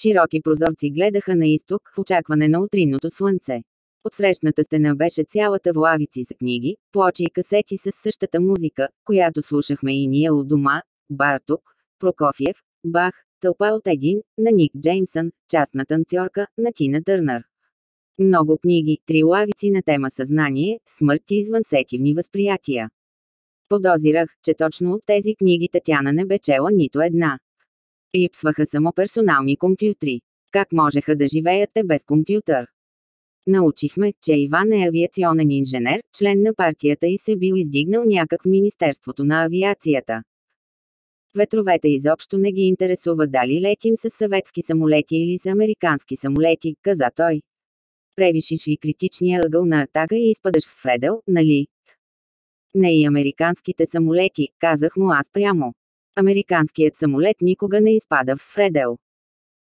Широки прозорци гледаха на изток, в очакване на утринното слънце. От срещната стена беше цялата в лавици за книги, плочи и касети с същата музика, която слушахме и ние у дома, Бартук, Прокофиев, Бах, Тълпа от един, на Ник Джеймсън, частна танцорка, на Тина Търнър. Много книги, три лавици на тема съзнание, смърт и извънсетивни възприятия. Подозирах, че точно от тези книги Татяна не бе чела нито една. Липсваха само персонални компютри. Как можеха да живеят без компютър? Научихме, че Иван е авиационен инженер, член на партията и се бил издигнал някак в Министерството на авиацията. Ветровете изобщо не ги интересува дали летим с съветски самолети или с американски самолети, каза той. Превишиш ли критичния ъгъл на атака и изпадаш в средел, нали? Не и американските самолети, казах му аз прямо. Американският самолет никога не изпада в средел.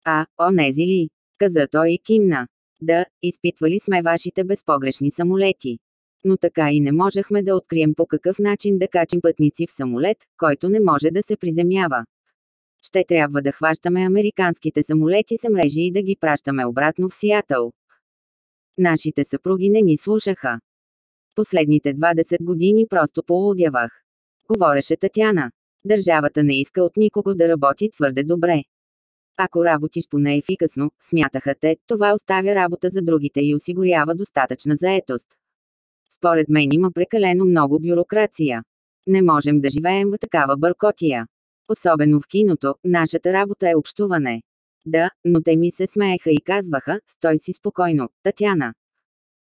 А, онези ли? Каза той и кимна. Да, изпитвали сме вашите безпогрешни самолети. Но така и не можехме да открием по какъв начин да качим пътници в самолет, който не може да се приземява. Ще трябва да хващаме американските самолети с мрежи и да ги пращаме обратно в Сиатъл. Нашите съпруги не ни слушаха. Последните 20 години просто полудявах. Говореше Татяна. Държавата не иска от никого да работи твърде добре. Ако работиш поне ефикасно, смятаха те, това оставя работа за другите и осигурява достатъчна заетост. Според мен има прекалено много бюрокрация. Не можем да живеем в такава бъркотия. Особено в киното, нашата работа е общуване. Да, но те ми се смееха и казваха, стой си спокойно, Татяна.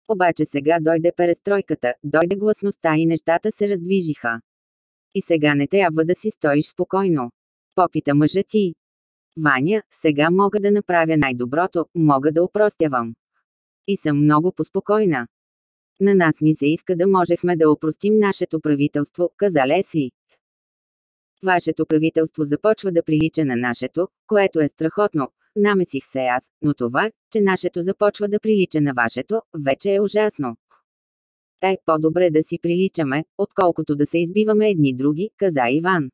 Обаче сега дойде перестройката, дойде гласността и нещата се раздвижиха. И сега не трябва да си стоиш спокойно. Попита мъжът ти. Ваня, сега мога да направя най-доброто, мога да упростявам. И съм много поспокойна. На нас ни се иска да можехме да опростим нашето правителство, каза Лесли. Вашето правителство започва да прилича на нашето, което е страхотно, намесих се аз, но това, че нашето започва да прилича на вашето, вече е ужасно. Е, по-добре да си приличаме, отколкото да се избиваме едни други, каза Иван.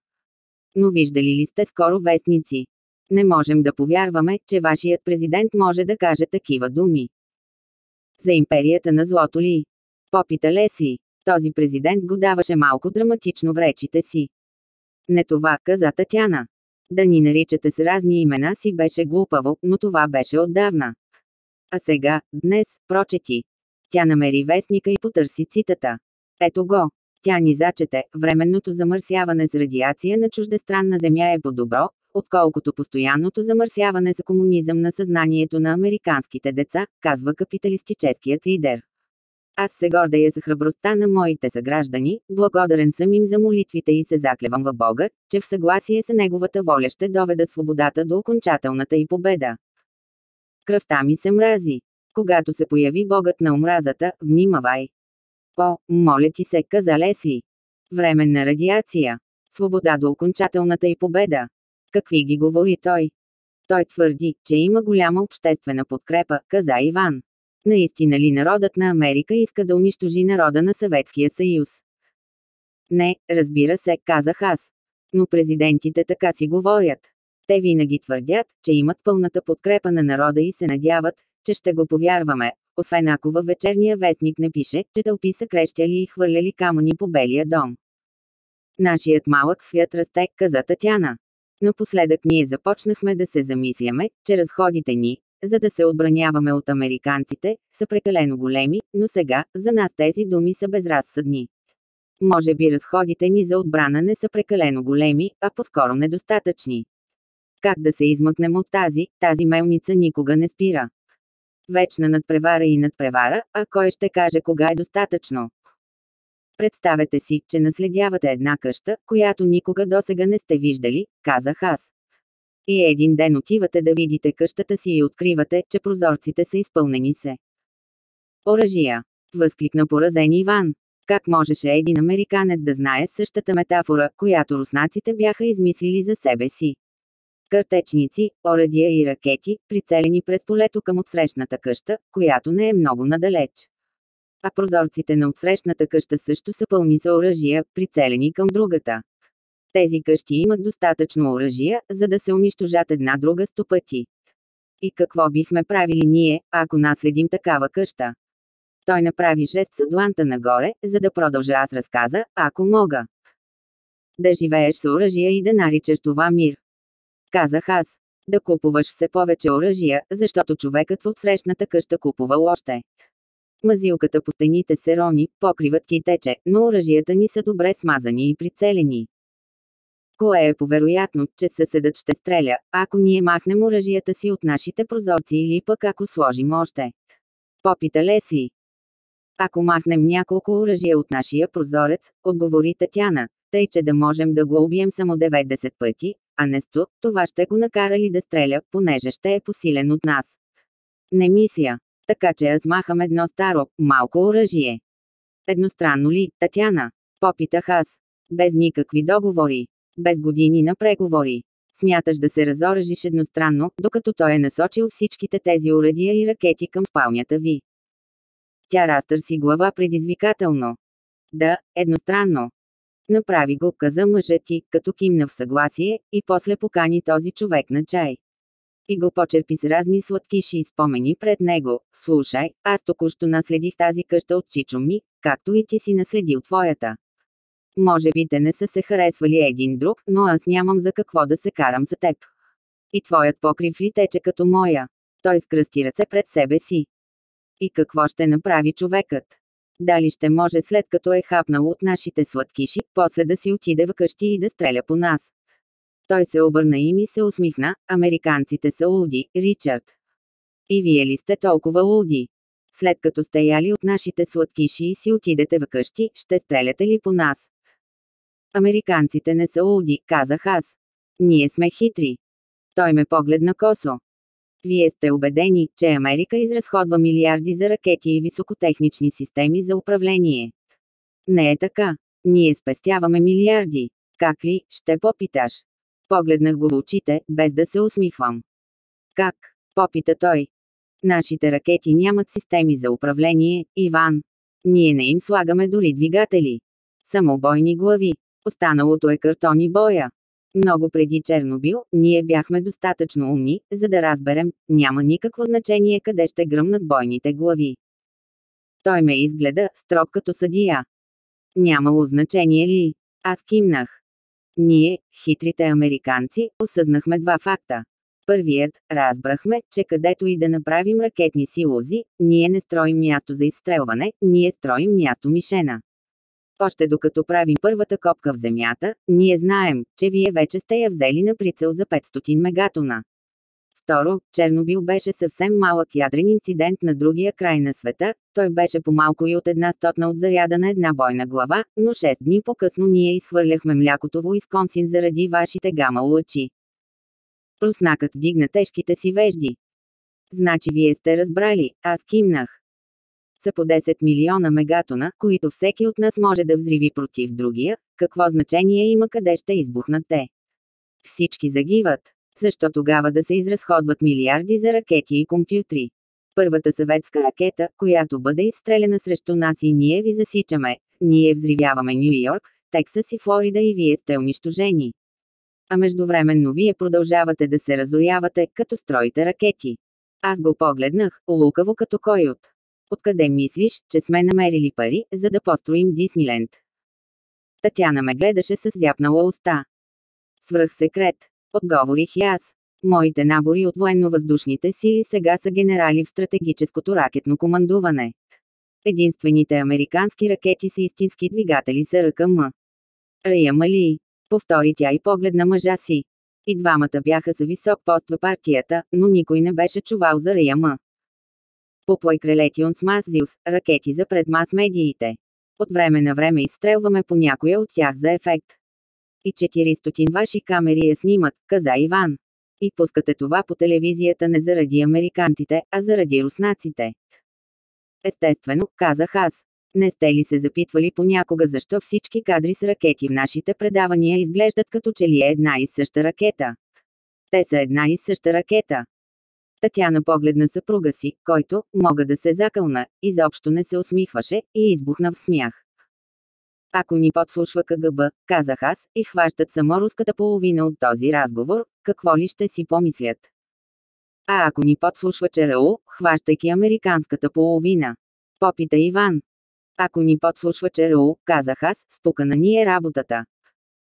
Но виждали ли сте скоро вестници? Не можем да повярваме, че вашият президент може да каже такива думи. За империята на злото ли? Попита Лесли. Този президент го даваше малко драматично в речите си. Не това, каза Татяна. Да ни наричате с разни имена си беше глупаво, но това беше отдавна. А сега, днес, прочети. Тя намери вестника и потърси цитата. Ето го. Тя ни зачете, временното замърсяване с радиация на чуждестранна земя е по-добро, отколкото постоянното замърсяване за комунизъм на съзнанието на американските деца, казва капиталистическият лидер. Аз се гордея за храбростта на моите съграждани, благодарен съм им за молитвите и се заклевам в Бога, че в съгласие с Неговата воля ще доведа свободата до окончателната и победа. Кръвта ми се мрази. Когато се появи Богът на омразата, внимавай. О, моля ти се, каза Лесли. Временна радиация. Свобода до окончателната и победа. Какви ги говори той? Той твърди, че има голяма обществена подкрепа, каза Иван. Наистина ли народът на Америка иска да унищожи народа на Съветския съюз? Не, разбира се, казах аз. Но президентите така си говорят. Те винаги твърдят, че имат пълната подкрепа на народа и се надяват, че ще го повярваме, освен ако във вечерния вестник не пише, че тълпи са крещяли и хвърляли камъни по Белия дом. Нашият малък свят расте, каза Татяна. Напоследък ние започнахме да се замисляме, че разходите ни, за да се отбраняваме от американците, са прекалено големи, но сега, за нас тези думи са безразсъдни. Може би разходите ни за отбрана не са прекалено големи, а по-скоро недостатъчни. Как да се измъкнем от тази, тази мелница никога не спира. Вечна надпревара и надпревара, а кой ще каже кога е достатъчно? Представете си, че наследявате една къща, която никога досега не сте виждали, казах аз. И един ден отивате да видите къщата си и откривате, че прозорците са изпълнени се. Оръжия. Възкликна поразен Иван. Как можеше един американец да знае същата метафора, която руснаците бяха измислили за себе си? Картечници, орадия и ракети, прицелени през полето към отсрещната къща, която не е много надалеч. А прозорците на отсрещната къща също са пълни с оръжия, прицелени към другата. Тези къщи имат достатъчно оръжия, за да се унищожат една друга сто пъти. И какво бихме правили ние, ако наследим такава къща? Той направи жест с дланта нагоре, за да продължа аз разказа, ако мога. Да живееш с оръжия и да наричаш това мир. Казах аз. Да купуваш все повече оръжия, защото човекът в отсрещната къща купувал още. Мазилката по стените се рони, покриват ти тече, но оръжията ни са добре смазани и прицелени. Кое е повероятно, че съседът ще стреля, ако ние махнем оръжията си от нашите прозорци или пък ако сложим още? Попита Лесли. Ако махнем няколко оръжия от нашия прозорец, отговори Татяна, тъй че да можем да го убием само 90 пъти, а не 100, това ще го накара ли да стреля, понеже ще е посилен от нас. Не мисля. Така че аз махам едно старо, малко оръжие. Едностранно ли, Татяна? Попитах аз. Без никакви договори. Без години на преговори. Смяташ да се разоръжиш едностранно, докато той е насочил всичките тези уредия и ракети към спалнята ви. Тя разтърси глава предизвикателно. Да, едностранно. Направи го, каза мъжът ти, като кимна в съгласие, и после покани този човек на чай. И го почерпи с разни сладкиши и спомени пред него. Слушай, аз току-що наследих тази къща от чичо ми, както и ти си наследил твоята. Може би те не са се харесвали един друг, но аз нямам за какво да се карам за теб. И твоят покрив ли тече като моя? Той скръсти ръце пред себе си. И какво ще направи човекът? Дали ще може след като е хапнал от нашите сладкиши, после да си отиде вкъщи и да стреля по нас? Той се обърна и се усмихна, американците са луди, Ричард. И вие ли сте толкова луди? След като сте яли от нашите сладкиши и си отидете вкъщи, ще стреляте ли по нас? Американците не са луди, казах аз. Ние сме хитри. Той ме погледна косо. Вие сте убедени, че Америка изразходва милиарди за ракети и високотехнични системи за управление. Не е така. Ние спестяваме милиарди. Как ли, ще попиташ? Погледнах го в очите, без да се усмихвам. Как? Попита той. Нашите ракети нямат системи за управление, Иван. Ние не им слагаме дори двигатели. Само бойни глави. Останалото е картон и боя. Много преди Чернобил, ние бяхме достатъчно умни, за да разберем, няма никакво значение къде ще гръмнат бойните глави. Той ме изгледа, строг като съдия. Нямало значение ли? Аз кимнах. Ние, хитрите американци, осъзнахме два факта. Първият, разбрахме, че където и да направим ракетни силози, ние не строим място за изстрелване, ние строим място мишена. Още докато правим първата копка в земята, ние знаем, че вие вече сте я взели на прицел за 500 мегатона. Второ, Чернобил беше съвсем малък ядрен инцидент на другия край на света, той беше по-малко и от една стотна от заряда на една бойна глава, но 6 дни по-късно ние изхвърляхме млякото в Уисконсин заради вашите гама лъчи. Руснакът вдигна тежките си вежди. Значи вие сте разбрали, аз кимнах са по 10 милиона мегатона, които всеки от нас може да взриви против другия, какво значение има къде ще избухнат те? Всички загиват. Защо тогава да се изразходват милиарди за ракети и компютри? Първата съветска ракета, която бъде изстреляна срещу нас и ние ви засичаме, ние взривяваме Нью Йорк, Тексас и Флорида и вие сте унищожени. А междувременно вие продължавате да се разорявате, като строите ракети. Аз го погледнах, лукаво като кой от. Откъде мислиш, че сме намерили пари, за да построим Дисниленд? Татяна ме гледаше с зяпнала уста. Свръх секрет. Отговорих и аз. Моите набори от военно-въздушните сили сега са генерали в стратегическото ракетно командуване. Единствените американски ракети с истински двигатели са РКМ. Раяма ли? Повтори тя и погледна мъжа си. И двамата бяха за висок пост в партията, но никой не беше чувал за Раяма. Поплой крелетион с Мазиус, ракети за пред мас-медиите. От време на време изстрелваме по някоя от тях за ефект. И 400 ваши камери я снимат, каза Иван. И пускате това по телевизията не заради американците, а заради руснаците. Естествено, казах аз. Не сте ли се запитвали понякога защо всички кадри с ракети в нашите предавания изглеждат като че ли е една и съща ракета? Те са една и съща ракета. Татяна погледна съпруга си, който, мога да се закълна, изобщо не се усмихваше, и избухна в смях. Ако ни подслушва КГБ, казах аз, и хващат само руската половина от този разговор, какво ли ще си помислят? А ако ни подслушва ЧРУ, хващайки американската половина? Попита Иван. Ако ни подслушва ЧРУ, казах аз, спукана ни е работата.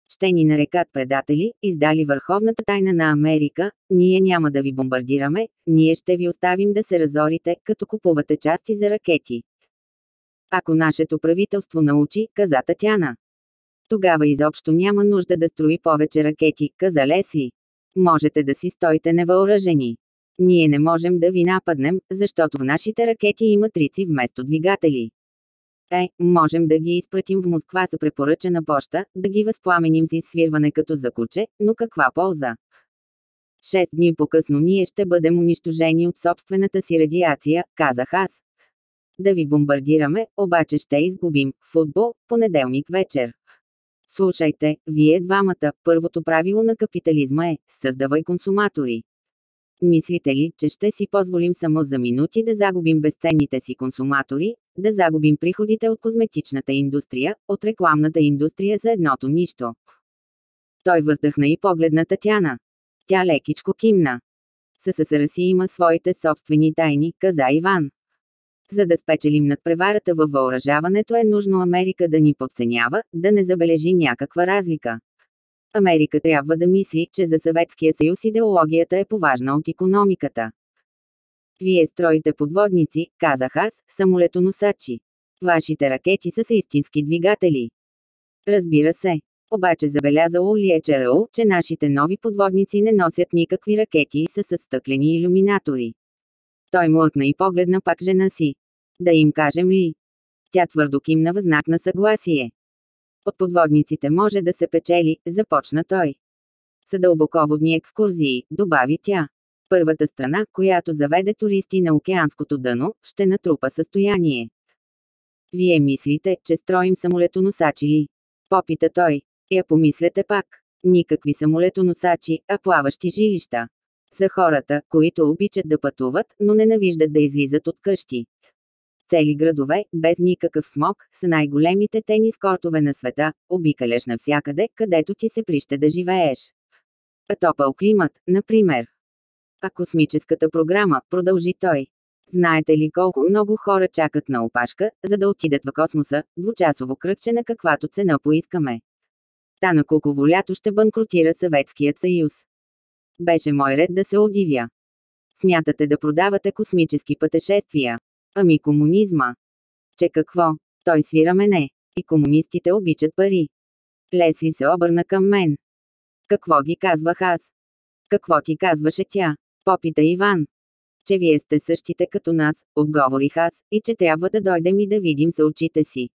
Ще ни нарекат предатели, издали върховната тайна на Америка, ние няма да ви бомбардираме, ние ще ви оставим да се разорите, като купувате части за ракети. Ако нашето правителство научи, каза Татяна. Тогава изобщо няма нужда да строи повече ракети, каза Лесли. Можете да си стойте невъоръжени. Ние не можем да ви нападнем, защото в нашите ракети има трици вместо двигатели. Е, можем да ги изпратим в Москва с препоръчена поща, да ги възпламеним с изсвирване като за куче, но каква полза? Шест дни по-късно ние ще бъдем унищожени от собствената си радиация, казах аз. Да ви бомбардираме, обаче ще изгубим. Футбол, понеделник вечер. Слушайте, вие двамата, първото правило на капитализма е – създавай консуматори. Мислите ли, че ще си позволим само за минути да загубим безценните си консуматори, да загубим приходите от козметичната индустрия, от рекламната индустрия за едното нищо? Той въздъхна и погледна Татяна. Тя лекичко кимна. СССР си има своите собствени тайни, каза Иван. За да спечелим над преварата във въоръжаването е нужно Америка да ни подценява, да не забележи някаква разлика. Америка трябва да мисли, че за Съветския съюз идеологията е поважна от економиката. Вие строите подводници, казах аз, самолетоносачи. Вашите ракети са с истински двигатели. Разбира се. Обаче забеляза Улие ЧРУ, че нашите нови подводници не носят никакви ракети и са с стъклени иллюминатори. Той млъкна и погледна пак жена си. Да им кажем ли? Тя твърдо кимна в знак на съгласие. От подводниците може да се печели, започна той. Са дълбоководни екскурзии, добави тя. Първата страна, която заведе туристи на океанското дъно, ще натрупа състояние. Вие мислите, че строим самолетоносачи ли? Попита той. Я помислете пак. Никакви самолетоносачи, а плаващи жилища. За хората, които обичат да пътуват, но ненавиждат да излизат от къщи. Цели градове, без никакъв смог, са най-големите тенис кортове на света, обикаляш навсякъде, където ти се прище да живееш. А топъл климат, например. А космическата програма, продължи той. Знаете ли колко много хора чакат на опашка, за да отидат в космоса, двучасово кръгче на каквато цена поискаме? Та на куково лято ще банкротира Съветският съюз. Беше мой ред да се удивя. Смятате да продавате космически пътешествия. Ами комунизма. Че какво? Той свира мене. И комунистите обичат пари. Лесли се обърна към мен. Какво ги казвах аз? Какво ти казваше тя? Попита Иван. Че вие сте същите като нас, отговорих аз, и че трябва да дойдем и да видим с очите си.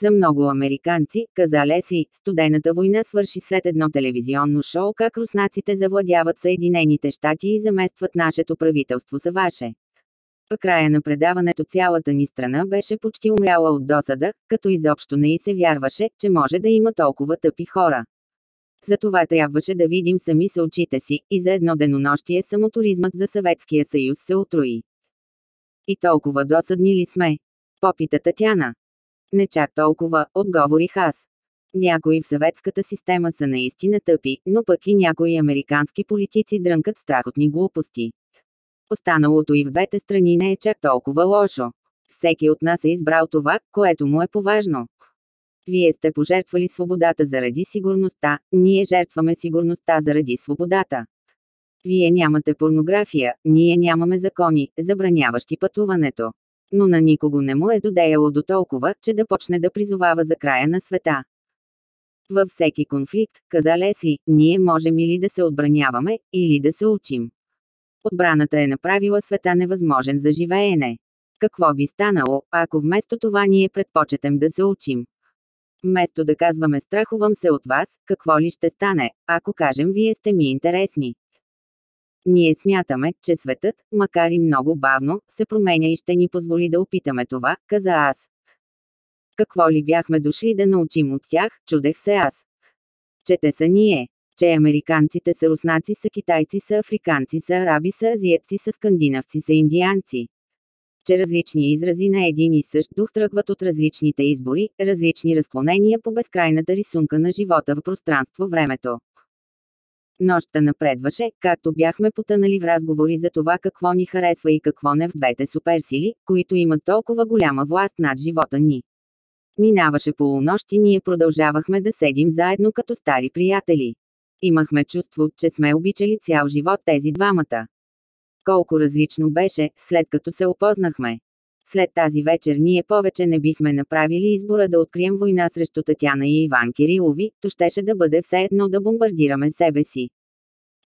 За много американци, каза Леси, студената война свърши след едно телевизионно шоу как руснаците завладяват Съединените щати и заместват нашето правителство за ваше. В края на предаването цялата ни страна беше почти умряла от досада, като изобщо не и се вярваше, че може да има толкова тъпи хора. Затова трябваше да видим сами с очите си, и за едно денонощие самотуризмът за Съветския съюз се отруи. И толкова досадни ли сме? Попита Татяна. Не чак толкова, отговорих аз. Някои в съветската система са наистина тъпи, но пък и някои американски политици дрънкат страхотни глупости. Останалото и в двете страни не е чак толкова лошо. Всеки от нас е избрал това, което му е поважно. Вие сте пожертвали свободата заради сигурността, ние жертваме сигурността заради свободата. Вие нямате порнография, ние нямаме закони, забраняващи пътуването. Но на никого не му е додеяло до толкова, че да почне да призовава за края на света. Във всеки конфликт, каза Лесли, ние можем или да се отбраняваме, или да се учим. Отбраната е направила света невъзможен за живеене. Какво би станало, ако вместо това ние предпочетем да се учим? Вместо да казваме страхувам се от вас, какво ли ще стане, ако кажем вие сте ми интересни? Ние смятаме, че светът, макар и много бавно, се променя и ще ни позволи да опитаме това, каза аз. Какво ли бяхме дошли да научим от тях, чудех се аз. Че те са ние че американците са руснаци, са китайци, са африканци, са араби, са азиатци, са скандинавци, са индианци. Че различни изрази на един и същ дух тръгват от различните избори, различни разклонения по безкрайната рисунка на живота в пространство-времето. Нощта напредваше, както бяхме потънали в разговори за това какво ни харесва и какво не в двете суперсили, които имат толкова голяма власт над живота ни. Минаваше полунощ и ние продължавахме да седим заедно като стари приятели. Имахме чувство, че сме обичали цял живот тези двамата. Колко различно беше, след като се опознахме. След тази вечер ние повече не бихме направили избора да открием война срещу Татяна и Иван Кирилови, то щеше да бъде все едно да бомбардираме себе си.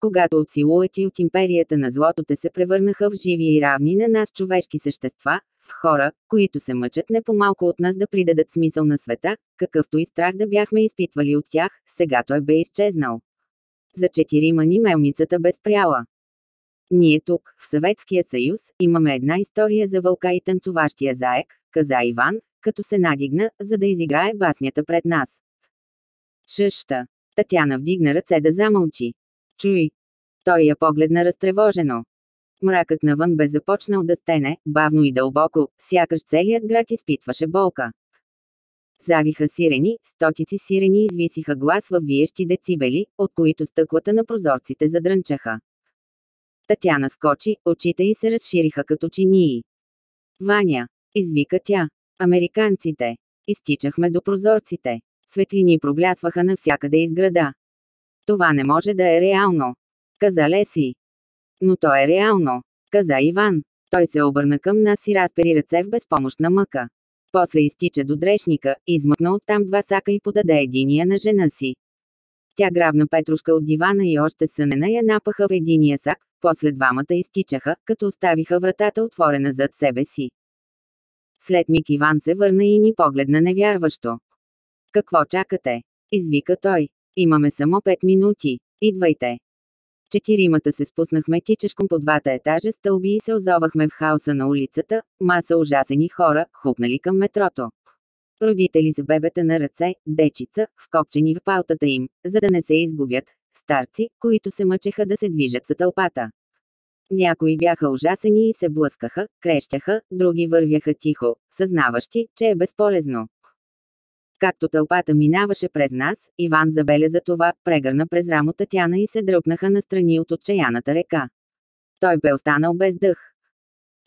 Когато от силуети от империята на злото те се превърнаха в живи и равни на нас човешки същества, в хора, които се мъчат не по-малко от нас да придадат смисъл на света, какъвто и страх да бяхме изпитвали от тях, сега той бе изчезнал. За четирима ни мелницата бе спряла. Ние тук, в Съветския съюз, имаме една история за вълка и танцуващия заек, каза Иван, като се надигна, за да изиграе баснята пред нас. Шъща. Татяна вдигна ръце да замълчи. Чуй. Той я погледна разтревожено. Мракът навън бе започнал да стене, бавно и дълбоко, сякаш целият град изпитваше болка. Завиха сирени, стотици сирени извисиха глас във виещи децибели, от които стъклата на прозорците задрънчаха. Татяна скочи, очите й се разшириха като чинии. Ваня! Извика тя. Американците! Изтичахме до прозорците. Светлини проблясваха навсякъде из града. Това не може да е реално. Каза Лесли. Но то е реално. Каза Иван. Той се обърна към нас и разпери ръце в безпомощна мъка. После изтича до дрешника, измъкна оттам два сака и подаде единия на жена си. Тя грабна Петрушка от дивана и още сънена я напаха в единия сак, после двамата изтичаха, като оставиха вратата отворена зад себе си. След миг Иван се върна и ни погледна невярващо. Какво чакате? Извика той. Имаме само пет минути. Идвайте. Четиримата се спуснахме тичешком по двата етажа стълби и се озовахме в хаоса на улицата, маса ужасени хора, хупнали към метрото. Родители с бебета на ръце, дечица, вкопчени в палтата им, за да не се изгубят, старци, които се мъчеха да се движат за тълпата. Някои бяха ужасени и се блъскаха, крещяха, други вървяха тихо, съзнаващи, че е безполезно. Както тълпата минаваше през нас, Иван забеляза това, прегърна през рамо Татяна и се дръпнаха настрани от отчаяната река. Той бе останал без дъх.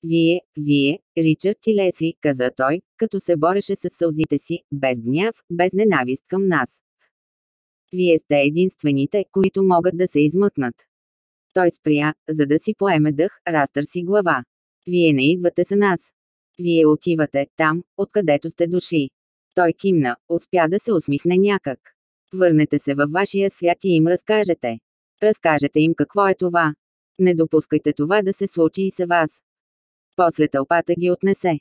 Вие, вие, Ричард и Лесли, каза той, като се бореше с сълзите си, без гняв, без ненавист към нас. Вие сте единствените, които могат да се измъкнат. Той спря, за да си поеме дъх, разтърси глава. Вие не идвате с нас. Вие отивате там, откъдето сте дошли. Той кимна, успя да се усмихне някак. Върнете се във вашия свят и им разкажете. Разкажете им какво е това. Не допускайте това да се случи и с вас. После тълпата ги отнесе.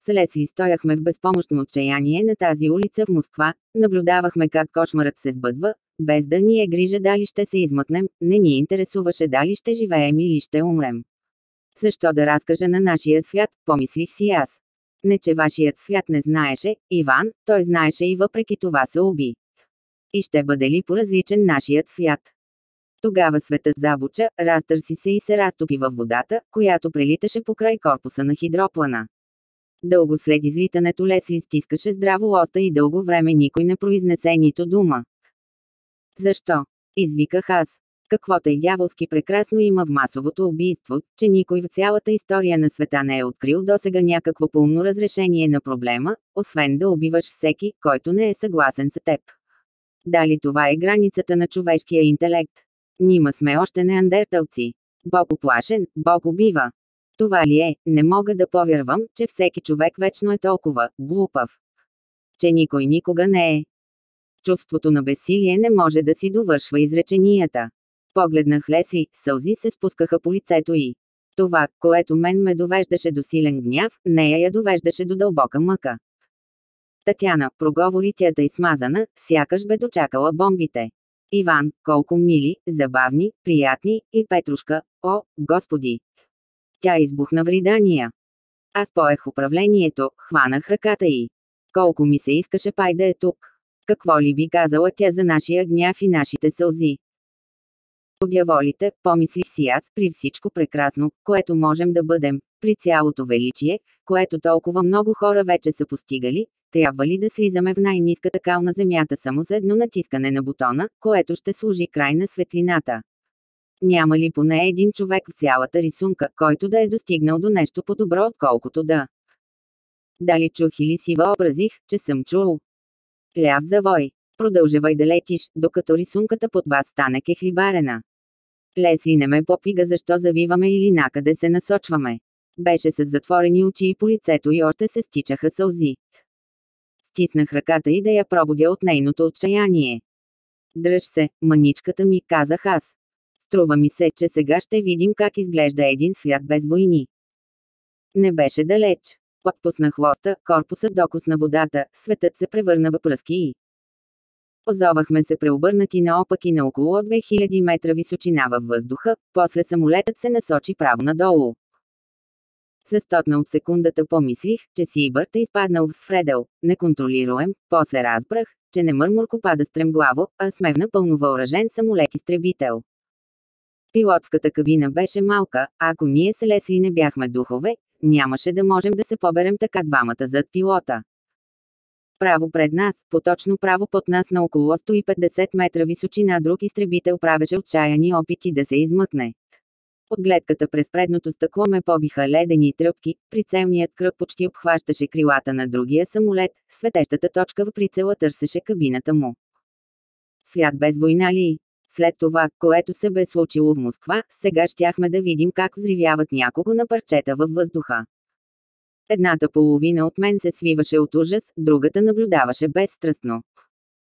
С Лесли стояхме в безпомощно отчаяние на тази улица в Москва, наблюдавахме как кошмарът се сбъдва, без да ни е грижа дали ще се измъкнем, не ни интересуваше дали ще живеем или ще умрем. Защо да разкажа на нашия свят, помислих си аз. Не че вашият свят не знаеше, Иван, той знаеше и въпреки това се уби. И ще бъде ли по-различен нашият свят? Тогава светът забуча, разтърси се и се разтопи във водата, която прелиташе покрай корпуса на хидроплана. Дълго след излитането Лесли стискаше здраво оста и дълго време никой не произнесе нито дума. Защо? Извиках аз. Каквото и дяволски прекрасно има в масовото убийство, че никой в цялата история на света не е открил досега някакво пълно разрешение на проблема, освен да убиваш всеки, който не е съгласен с теб. Дали това е границата на човешкия интелект? Нима сме още неандерталци. Бог оплашен, Бог убива. Това ли е, не мога да повярвам, че всеки човек вечно е толкова глупав. Че никой никога не е. Чувството на безсилие не може да си довършва изреченията. Погледнах Леси, сълзи се спускаха по лицето й. Това, което мен ме довеждаше до силен гняв, нея я довеждаше до дълбока мъка. Татяна, проговори тя да смазана, сякаш бе дочакала бомбите. Иван, колко мили, забавни, приятни, и Петрушка, о, господи! Тя избухна в ридания. Аз поех управлението, хванах ръката й. Колко ми се искаше пай да е тук. Какво ли би казала тя за нашия гняв и нашите сълзи? Подяволите, помислих си аз, при всичко прекрасно, което можем да бъдем, при цялото величие, което толкова много хора вече са постигали, трябва ли да слизаме в най-низката кал на Земята само за едно натискане на бутона, което ще служи край на светлината? Няма ли поне един човек в цялата рисунка, който да е достигнал до нещо по-добро, отколкото да? Дали чух или си въобразих, че съм чул. Ляв завой. Продължавай да летиш, докато рисунката под вас стане кехлибарена. Лесли не ме попига защо завиваме или накъде се насочваме. Беше с затворени очи и по лицето и още се стичаха сълзи. Стиснах ръката и да я пробудя от нейното отчаяние. Дръж се, маничката ми, казах аз. Струва ми се, че сега ще видим как изглежда един свят без войни. Не беше далеч. Отпуснах лоста, корпусът докосна водата, светът се превърна в пръски и... Озовахме се преобърнати наопаки на около 2000 метра височина във въздуха, после самолетът се насочи право надолу. За стотна от секундата помислих, че си Бърт е изпаднал в сфредел, неконтролируем, после разбрах, че не мърмурко пада стремглаво, а сме в напълно въоръжен самолет-изтребител. Пилотската кабина беше малка, а ако ние с Лесли не бяхме духове, нямаше да можем да се поберем така двамата зад пилота. Право пред нас, поточно право под нас на около 150 метра височина друг изтребител правеше отчаяни опити да се измъкне. От гледката през предното стъкло ме побиха ледени тръпки, прицелният кръг почти обхващаше крилата на другия самолет, светещата точка в прицела търсеше кабината му. Свят без война ли? След това, което се бе случило в Москва, сега щяхме да видим как взривяват някого на парчета във въздуха. Едната половина от мен се свиваше от ужас, другата наблюдаваше безстрастно.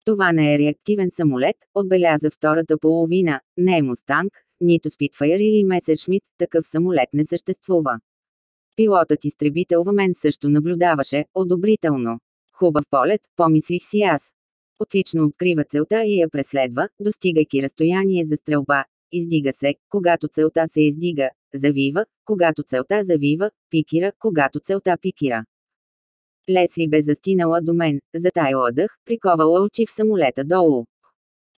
Това не е реактивен самолет, отбеляза втората половина, не е Мустанг, нито Спитфайр или Месершмит, такъв самолет не съществува. Пилотът изтребител в мен също наблюдаваше, одобрително. Хубав полет, помислих си аз. Отлично открива целта и я преследва, достигайки разстояние за стрелба. Издига се, когато целта се издига, завива, когато целта завива, пикира, когато целта пикира. Лесли бе застинала до мен, затайла дъх, приковала очи в самолета долу.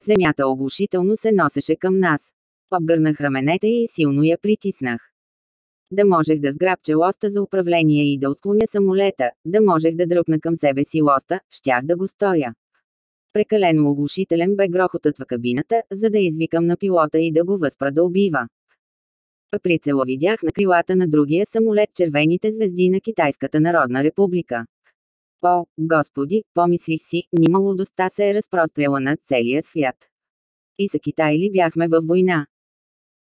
Земята оглушително се носеше към нас. Обгърнах раменете и силно я притиснах. Да можех да сграбча лоста за управление и да отклоня самолета, да можех да дръпна към себе си лоста, щях да го сторя. Прекалено оглушителен бе грохотът в кабината, за да извикам на пилота и да го възпра да убива. Прицела видях на крилата на другия самолет червените звезди на Китайската народна република. О, господи, помислих си, нималудостта се е разпростряла над целия свят. И са Китай ли бяхме във война?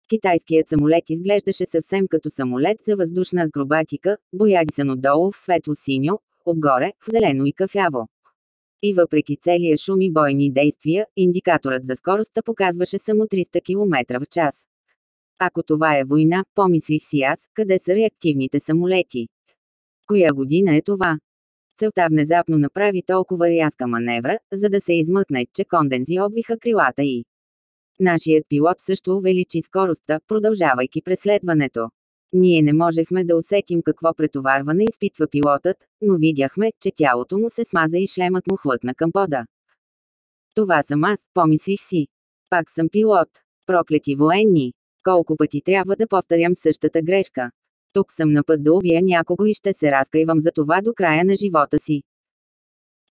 Китайският самолет изглеждаше съвсем като самолет за въздушна акробатика, боядисан отдолу в светло-синьо, отгоре в зелено и кафяво. И въпреки целия шум и бойни действия, индикаторът за скоростта показваше само 300 км в час. Ако това е война, помислих си аз, къде са реактивните самолети. Коя година е това? Целта внезапно направи толкова рязка маневра, за да се измъкне, че кондензи обвиха крилата и. Нашият пилот също увеличи скоростта, продължавайки преследването. Ние не можехме да усетим какво претоварване изпитва пилотът, но видяхме, че тялото му се смаза и шлемът му хлътна към пода. Това съм аз, помислих си. Пак съм пилот. Проклети военни. Колко пъти трябва да повторям същата грешка. Тук съм на път да убия някого и ще се разкайвам за това до края на живота си.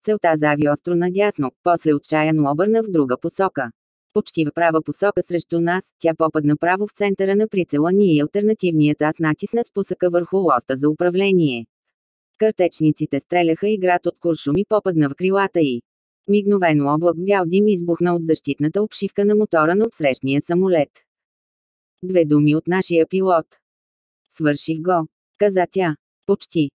Целта зави остро надясно, после отчаяно обърна в друга посока почти в права посока срещу нас, тя попадна право в центъра на прицела ни и альтернативният аз натисна спусъка върху лоста за управление. Картечниците стреляха и град от куршуми попадна в крилата й. Мигновено облак бял дим избухна от защитната обшивка на мотора на отсрещния самолет. Две думи от нашия пилот. Свърших го, каза тя. Почти.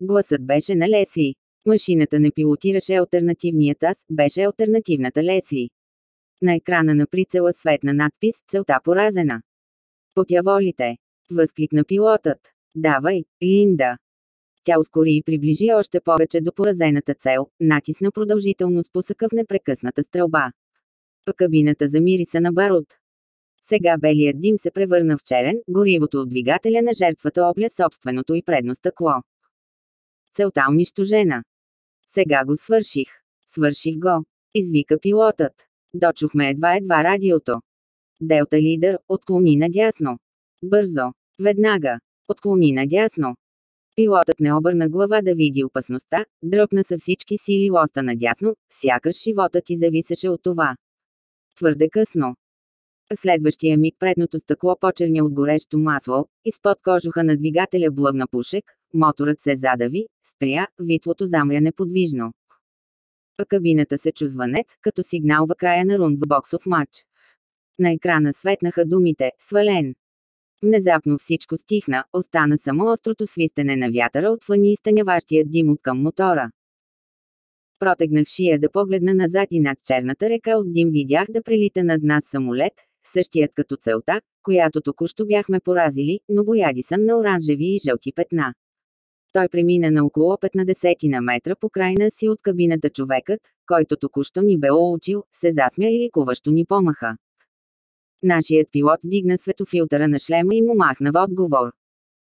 Гласът беше на Лесли. Машината не пилотираше альтернативният аз, беше альтернативната Лесли. На екрана на прицела светна надпис «Целта поразена». Потяволите! Възкликна пилотът. Давай, Линда! Тя ускори и приближи още повече до поразената цел, натисна продължително спусъка в непрекъсната стрелба. Кабината замириса на барут. Сега белият дим се превърна в черен, горивото от двигателя на жертвата обля собственото и предно стъкло. Целта унищожена. Сега го свърших. Свърших го. Извика пилотът. Дочухме едва-едва радиото. Делта лидер, отклони надясно. Бързо. Веднага. Отклони надясно. Пилотът не обърна глава да види опасността, дръпна са всички сили лоста надясно, сякаш живота ти зависеше от това. Твърде късно. Следващия миг предното стъкло почерня от горещо масло, изпод кожуха на двигателя блъвна пушек, моторът се задави, спря, витлото замря неподвижно. Па кабината се чу звънец, като сигнал в края на рунд в боксов матч. На екрана светнаха думите «Свален». Внезапно всичко стихна, остана само острото свистене на вятъра отвън и изтъняващия дим от към мотора. Протегнах шия да погледна назад и над черната река от дим видях да прелита над нас самолет, същият като целта, която току-що бяхме поразили, но боядисан на оранжеви и жълти петна. Той премина на около 15 на метра по крайна си от кабината човекът, който току-що ни бе учил, се засмя и ликуващо ни помаха. Нашият пилот вдигна светофилтъра на шлема и му махна в отговор.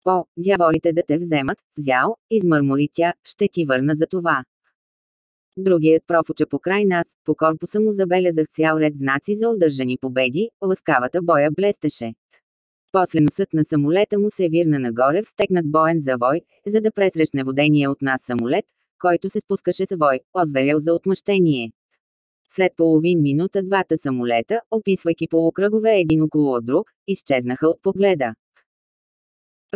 О, дяволите да те вземат, зял, измърмори тя, ще ти върна за това. Другият профуча покрай нас, по корпуса му забелязах цял ред знаци за удържани победи, ласкавата боя блестеше. После носът на самолета му се вирна нагоре в стегнат боен завой, за да пресрещне водения от нас самолет, който се спускаше с вой, озверял за отмъщение. След половин минута двата самолета, описвайки полукръгове един около друг, изчезнаха от погледа.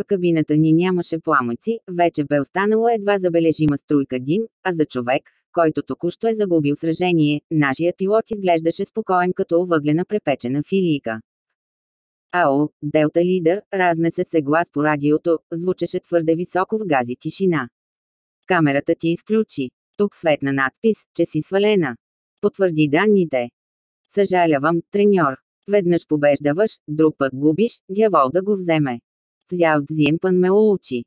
В кабината ни нямаше пламъци, вече бе останала едва забележима струйка дим, а за човек, който току-що е загубил сражение, нашият пилот изглеждаше спокоен като въглена препечена филийка. Ао, Делта Лидер, разнесе се глас по радиото, звучеше твърде високо в гази тишина. Камерата ти изключи. Тук светна надпис, че си свалена. Потвърди данните. Съжалявам, треньор. Веднъж побеждаваш, друг път губиш, дявол да го вземе. Цзяо Цзинпън ме улучи.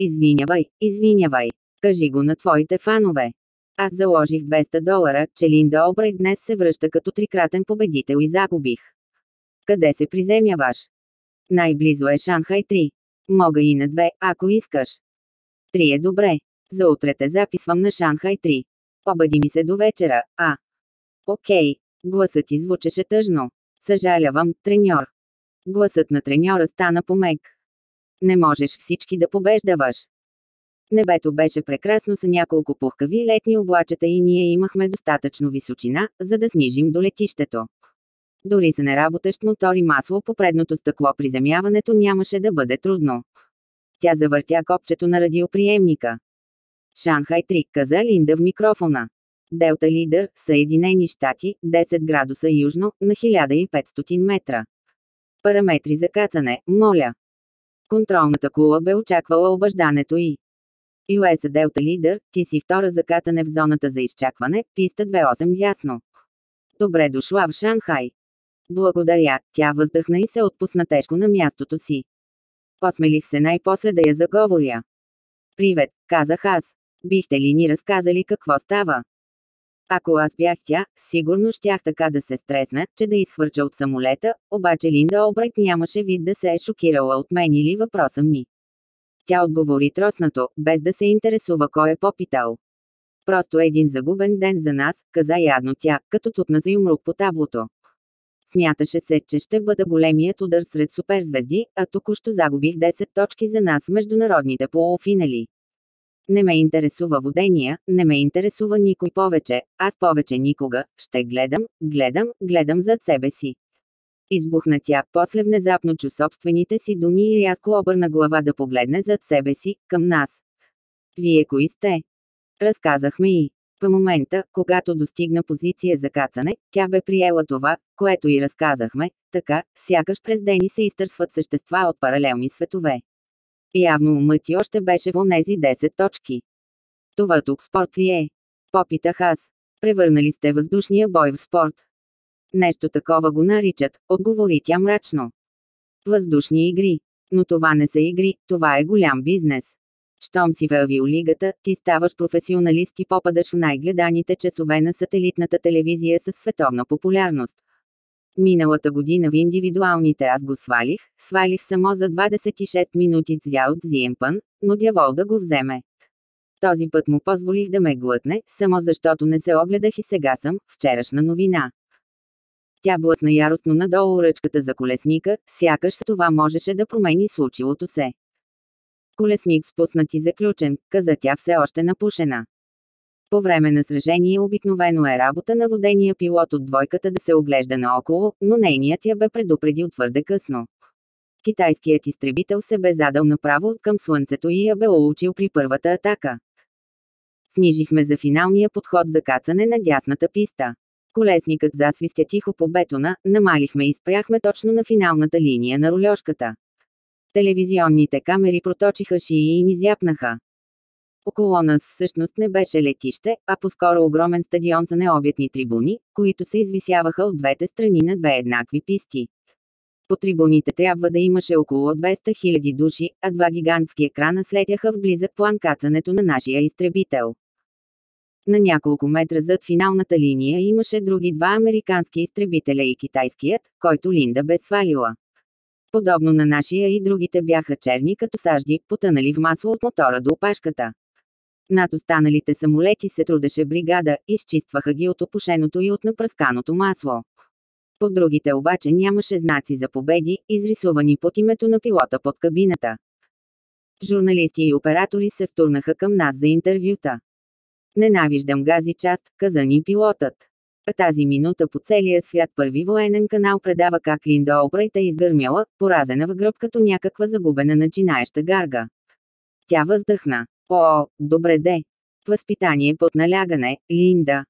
Извинявай, извинявай. Кажи го на твоите фанове. Аз заложих 200 долара, че Линда Обрай днес се връща като трикратен победител и загубих. Къде се приземяваш? Най-близо е Шанхай 3. Мога и на 2, ако искаш. 3 е добре. За утре те записвам на Шанхай 3. Обади ми се до вечера, а. Окей. Гласът ти звучеше тъжно. Съжалявам, треньор. Гласът на треньора стана помек. Не можеш всички да побеждаваш. Небето беше прекрасно с няколко пухкави летни облачета и ние имахме достатъчно височина, за да снижим до летището. Дори с неработещ мотор и масло по предното стъкло приземяването нямаше да бъде трудно. Тя завъртя копчето на радиоприемника. Шанхай 3, каза Линда в микрофона. Делта Лидер, Съединени щати, 10 градуса южно, на 1500 метра. Параметри за кацане, моля. Контролната кула бе очаквала обаждането и. US Delta Leader, ти си втора за катане в зоната за изчакване, писта 28 ясно. Добре дошла в Шанхай. Благодаря, тя въздъхна и се отпусна тежко на мястото си. Посмелих се най-после да я заговоря. Привет, казах аз. Бихте ли ни разказали какво става? Ако аз бях тя, сигурно щях така да се стресна, че да изхвърча от самолета, обаче Линда Обрайт нямаше вид да се е шокирала от мен или въпроса ми. Тя отговори троснато, без да се интересува кой е попитал. Просто един загубен ден за нас, каза ядно тя, като тупна за юмрук по таблото. Смяташе се, че ще бъда големият удар сред суперзвезди, а току-що загубих 10 точки за нас в международните полуфинали. Не ме интересува водения, не ме интересува никой повече, аз повече никога, ще гледам, гледам, гледам зад себе си. Избухна тя, после внезапно чу собствените си думи и рязко обърна глава да погледне зад себе си, към нас. Вие кои сте? Разказахме и. В момента, когато достигна позиция за кацане, тя бе приела това, което и разказахме, така, сякаш през дени се изтърсват същества от паралелни светове. Явно умът ти още беше в онези 10 точки. Това тук спорт ли е? Попитах аз. Превърнали сте въздушния бой в спорт. Нещо такова го наричат, отговори тя мрачно. Въздушни игри. Но това не са игри, това е голям бизнес. Щом си в авиолигата, ти ставаш професионалист и попадаш в най-гледаните часове на сателитната телевизия с световна популярност. Миналата година в индивидуалните аз го свалих, свалих само за 26 минути цзял Цзиемпън, но дявол да го вземе. Този път му позволих да ме глътне, само защото не се огледах и сега съм, вчерашна новина. Тя блъсна яростно надолу ръчката за колесника, сякаш това можеше да промени случилото се. Колесник спуснат и заключен, каза тя все още напушена. По време на сражение обикновено е работа на водения пилот от двойката да се оглежда наоколо, но нейният я бе предупредил твърде късно. китайският изтребител се бе задал направо към слънцето и я бе улучил при първата атака. Снижихме за финалния подход за кацане на дясната писта. Колесникът засвистя тихо по бетона, намалихме и спряхме точно на финалната линия на рулежката. Телевизионните камери проточиха шии и ни зяпнаха. Около нас всъщност не беше летище, а по-скоро огромен стадион за необятни трибуни, които се извисяваха от двете страни на две еднакви писти. По трибуните трябва да имаше около 200 000 души, а два гигантски екрана следяха в близък план кацането на нашия изтребител. На няколко метра зад финалната линия имаше други два американски изтребителя и китайският, който Линда бе свалила. Подобно на нашия и другите бяха черни като сажди, потънали в масло от мотора до опашката. Над останалите самолети се трудеше бригада, изчистваха ги от опушеното и от напръсканото масло. По другите обаче нямаше знаци за победи, изрисувани под името на пилота под кабината. Журналисти и оператори се втурнаха към нас за интервюта. Ненавиждам гази част, каза ни пилотът. А тази минута по целия свят първи военен канал предава как Линда Обрайт е изгърмяла, поразена в гръб като някаква загубена начинаеща гарга. Тя въздъхна. О, добре де. Възпитание под налягане, Линда.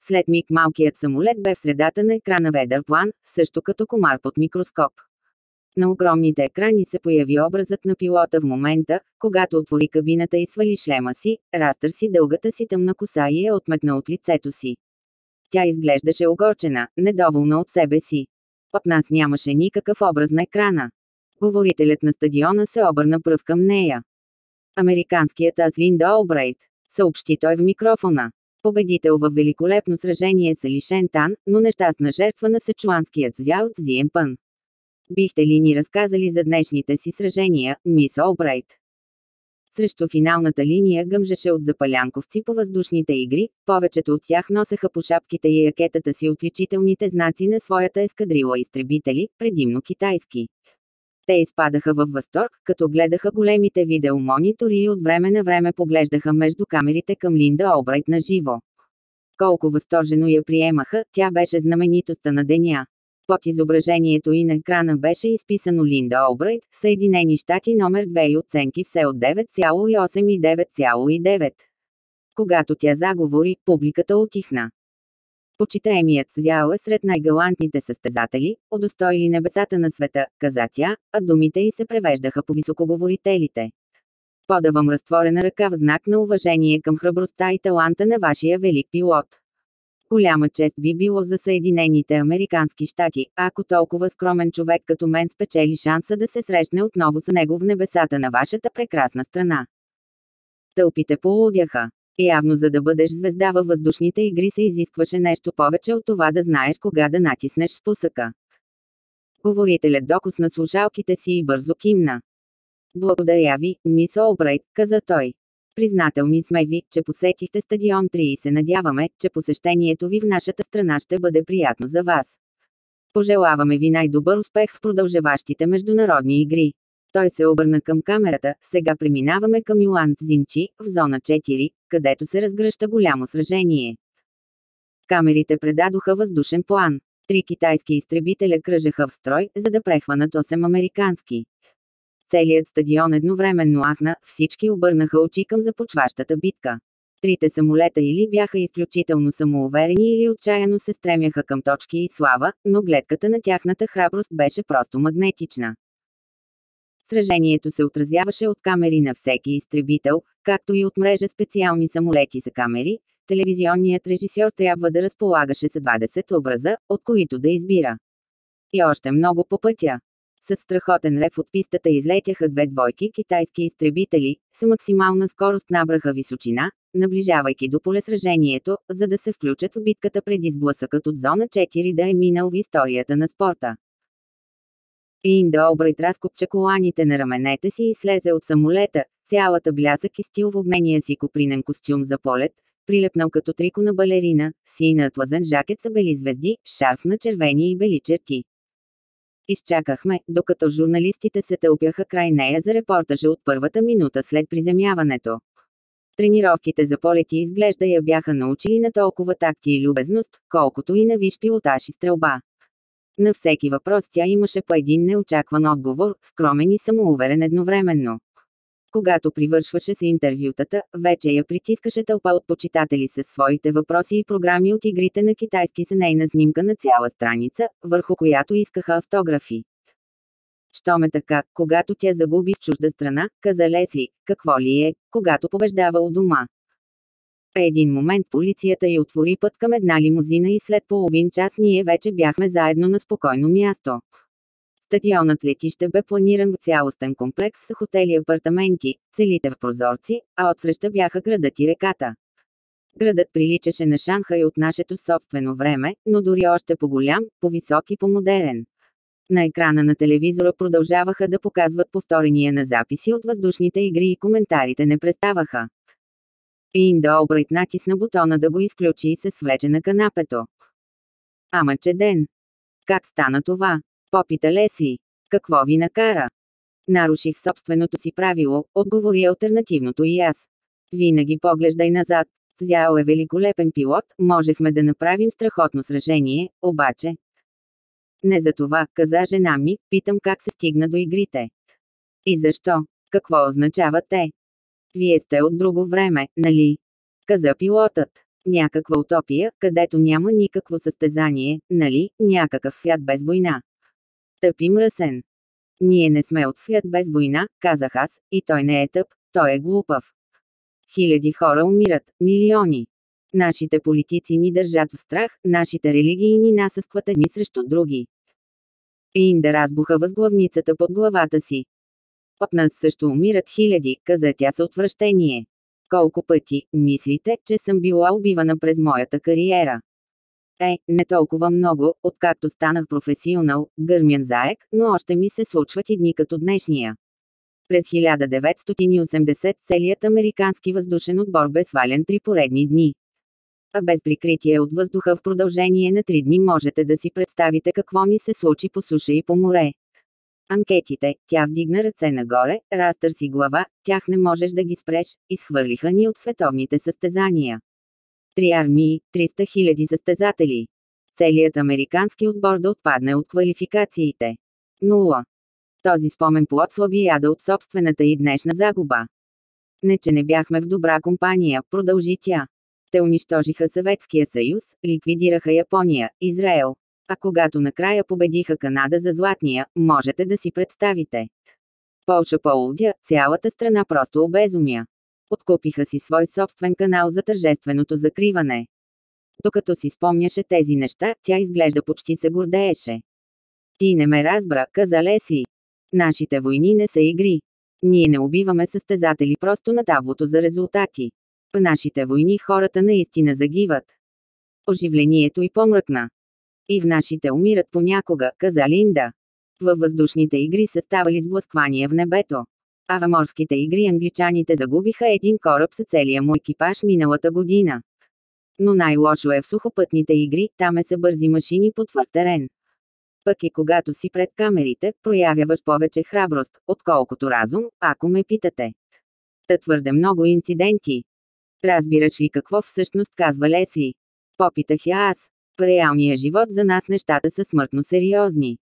След миг малкият самолет бе в средата на екрана ведър план, също като комар под микроскоп. На огромните екрани се появи образът на пилота в момента, когато отвори кабината и свали шлема си, разтърси дългата си тъмна коса и е отметна от лицето си. Тя изглеждаше огорчена, недоволна от себе си. От нас нямаше никакъв образ на екрана. Говорителят на стадиона се обърна пръв към нея. Американският аз Линда Олбрайт, съобщи той в микрофона. Победител в великолепно сражение с Лишен Тан, но нещастна жертва на сечуанският зял Цзиенпън. Бихте ли ни разказали за днешните си сражения, мис Олбрайт? Срещу финалната линия гъмжеше от запалянковци по въздушните игри, повечето от тях носеха по шапките и якетата си отличителните знаци на своята ескадрила изтребители, предимно китайски. Те изпадаха във възторг, като гледаха големите видеомонитори и от време на време поглеждаха между камерите към Линда Обрайт на живо. Колко възторжено я приемаха, тя беше знаменитостта на деня. Под изображението и на екрана беше изписано Линда Обрайт, Съединени щати номер 2 и оценки все от 9,8 и 9,9. Когато тя заговори, публиката отихна. Почитаемият Сяо е сред най-галантните състезатели, удостоили небесата на света, каза тя, а думите й се превеждаха по високоговорителите. Подавам разтворена ръка в знак на уважение към храбростта и таланта на вашия велик пилот. Голяма чест би било за Съединените Американски щати, ако толкова скромен човек като мен спечели шанса да се срещне отново с него в небесата на вашата прекрасна страна. Тълпите полудяха. Явно за да бъдеш звезда във въздушните игри се изискваше нещо повече от това да знаеш кога да натиснеш спусъка. Говорителят докосна слушалките си и бързо кимна. Благодаря ви, мис Олбрайт, каза той. Признателни сме ви, че посетихте стадион 3 и се надяваме, че посещението ви в нашата страна ще бъде приятно за вас. Пожелаваме ви най-добър успех в продължаващите международни игри. Той се обърна към камерата, сега преминаваме към Юан Цзинчи, в зона 4, където се разгръща голямо сражение. Камерите предадоха въздушен план. Три китайски изтребителя кръжеха в строй, за да прехванат 8 американски. Целият стадион едновременно ахна, всички обърнаха очи към започващата битка. Трите самолета или бяха изключително самоуверени или отчаяно се стремяха към точки и слава, но гледката на тяхната храброст беше просто магнетична. Сражението се отразяваше от камери на всеки изтребител, както и от мрежа специални самолети за камери. Телевизионният режисьор трябва да разполагаше с 20 образа, от които да избира. И още много по пътя. С страхотен рев от пистата излетяха две двойки китайски изтребители, с максимална скорост набраха височина, наближавайки до полесражението, за да се включат в битката преди сблъсъкът от зона 4 да е минал в историята на спорта. Линда Обрайт разкопча коланите на раменете си и слезе от самолета, цялата блясък и стил в огнения си копринен костюм за полет, прилепнал като трико на балерина, сина атлазен жакет са бели звезди, шарф на червени и бели черти. Изчакахме, докато журналистите се тълпяха край нея за репортажа от първата минута след приземяването. Тренировките за полети изглежда я бяха научили на толкова такти и любезност, колкото и на виж пилотаж и стрелба. На всеки въпрос тя имаше по един неочакван отговор, скромен и самоуверен едновременно. Когато привършваше се интервютата, вече я притискаше тълпа от почитатели с своите въпроси и програми от игрите на китайски с нейна снимка на цяла страница, върху която искаха автографи. Що ме така, когато тя загуби в чужда страна, каза Лесли, какво ли е, когато побеждава у дома. Един момент полицията й отвори път към една лимузина и след половин час ние вече бяхме заедно на спокойно място. Стадионът летище бе планиран в цялостен комплекс с хотели и апартаменти, целите в прозорци, а отсреща бяха градът и реката. Градът приличаше на Шанхай от нашето собствено време, но дори още по-голям, по-висок и по-модерен. На екрана на телевизора продължаваха да показват повторения на записи от въздушните игри и коментарите не преставаха. Инда Обрайт натисна бутона да го изключи и се свлече на канапето. Ама че ден! Как стана това? Попита Лесли. Какво ви накара? Наруших собственото си правило, отговори альтернативното и аз. Винаги поглеждай назад. Зяо е великолепен пилот, можехме да направим страхотно сражение, обаче. Не за това, каза жена ми, питам как се стигна до игрите. И защо? Какво означават те? Вие сте от друго време, нали? Каза пилотът. Някаква утопия, където няма никакво състезание, нали, някакъв свят без война. Тъп и мръсен. Ние не сме от свят без война, казах аз, и той не е тъп, той е глупав. Хиляди хора умират, милиони. Нашите политици ни държат в страх, нашите религии ни насъскват едни срещу други. Инда разбуха възглавницата под главата си. От нас също умират хиляди, каза тя с отвращение. Колко пъти, мислите, че съм била убивана през моята кариера? Е, не толкова много, откакто станах професионал, гърмян заек, но още ми се случват и дни като днешния. През 1980 целият американски въздушен отбор бе свален три поредни дни. А без прикритие от въздуха в продължение на три дни можете да си представите какво ни се случи по суша и по море. Анкетите, тя вдигна ръце нагоре, разтърси глава, тях не можеш да ги спреш, изхвърлиха ни от световните състезания. Три армии, 300 хиляди състезатели. Целият американски отбор да отпадне от квалификациите. Нула. Този спомен плод слаби яда от собствената и днешна загуба. Не, че не бяхме в добра компания, продължи тя. Те унищожиха Съветския съюз, ликвидираха Япония, Израел. А когато накрая победиха Канада за златния, можете да си представите. Полша полудя, цялата страна просто обезумя. Откупиха си свой собствен канал за тържественото закриване. Докато си спомняше тези неща, тя изглежда почти се гордееше. Ти не ме разбра, каза Лесли. Нашите войни не са игри. Ние не убиваме състезатели просто на таблото за резултати. В нашите войни хората наистина загиват. Оживлението и помръкна. И в нашите умират понякога, каза Линда. Във въздушните игри са ставали сблъсквания в небето. А игри англичаните загубиха един кораб с целия му екипаж миналата година. Но най-лошо е в сухопътните игри, там е са бързи машини по твърд терен. Пък и когато си пред камерите, проявяваш повече храброст, отколкото разум, ако ме питате. Та твърде много инциденти. Разбираш ли какво всъщност казва Лесли? Попитах я аз. В реалния живот за нас нещата са смъртно сериозни.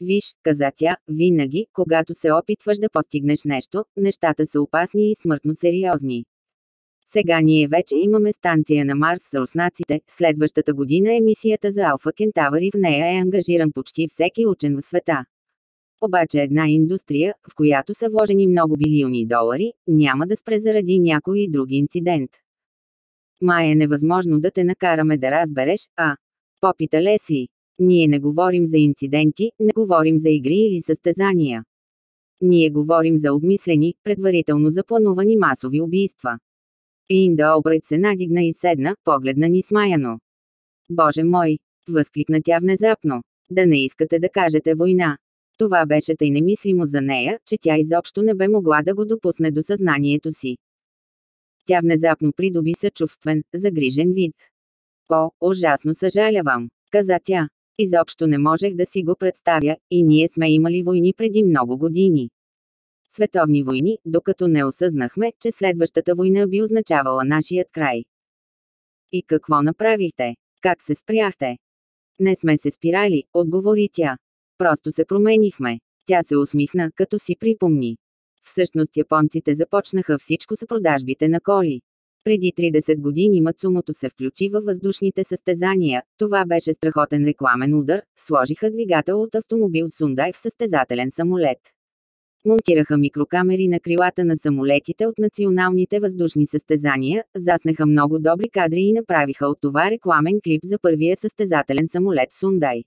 Виж, каза тя, винаги, когато се опитваш да постигнеш нещо, нещата са опасни и смъртно сериозни. Сега ние вече имаме станция на Марс с руснаците, следващата година е мисията за Алфа Кентавър и в нея е ангажиран почти всеки учен в света. Обаче една индустрия, в която са вложени много билиони долари, няма да спре заради някой и друг инцидент. Май е невъзможно да те накараме да разбереш, а? Попита Лесли. Ние не говорим за инциденти, не говорим за игри или състезания. Ние говорим за обмислени, предварително запланувани масови убийства. Инда Обред се надигна и седна, погледна ни смаяно. Боже мой! Възкликна тя внезапно. Да не искате да кажете война. Това беше тъй немислимо за нея, че тя изобщо не бе могла да го допусне до съзнанието си. Тя внезапно придоби съчувствен, загрижен вид. О, ужасно съжалявам, каза тя. Изобщо не можех да си го представя, и ние сме имали войни преди много години. Световни войни, докато не осъзнахме, че следващата война би означавала нашият край. И какво направихте? Как се спряхте? Не сме се спирали, отговори тя. Просто се променихме. Тя се усмихна, като си припомни. Всъщност японците започнаха всичко с продажбите на коли. Преди 30 години Мацумото се включи във въздушните състезания, това беше страхотен рекламен удар, сложиха двигател от автомобил Сундай в състезателен самолет. Монтираха микрокамери на крилата на самолетите от националните въздушни състезания, заснеха много добри кадри и направиха от това рекламен клип за първия състезателен самолет Сундай.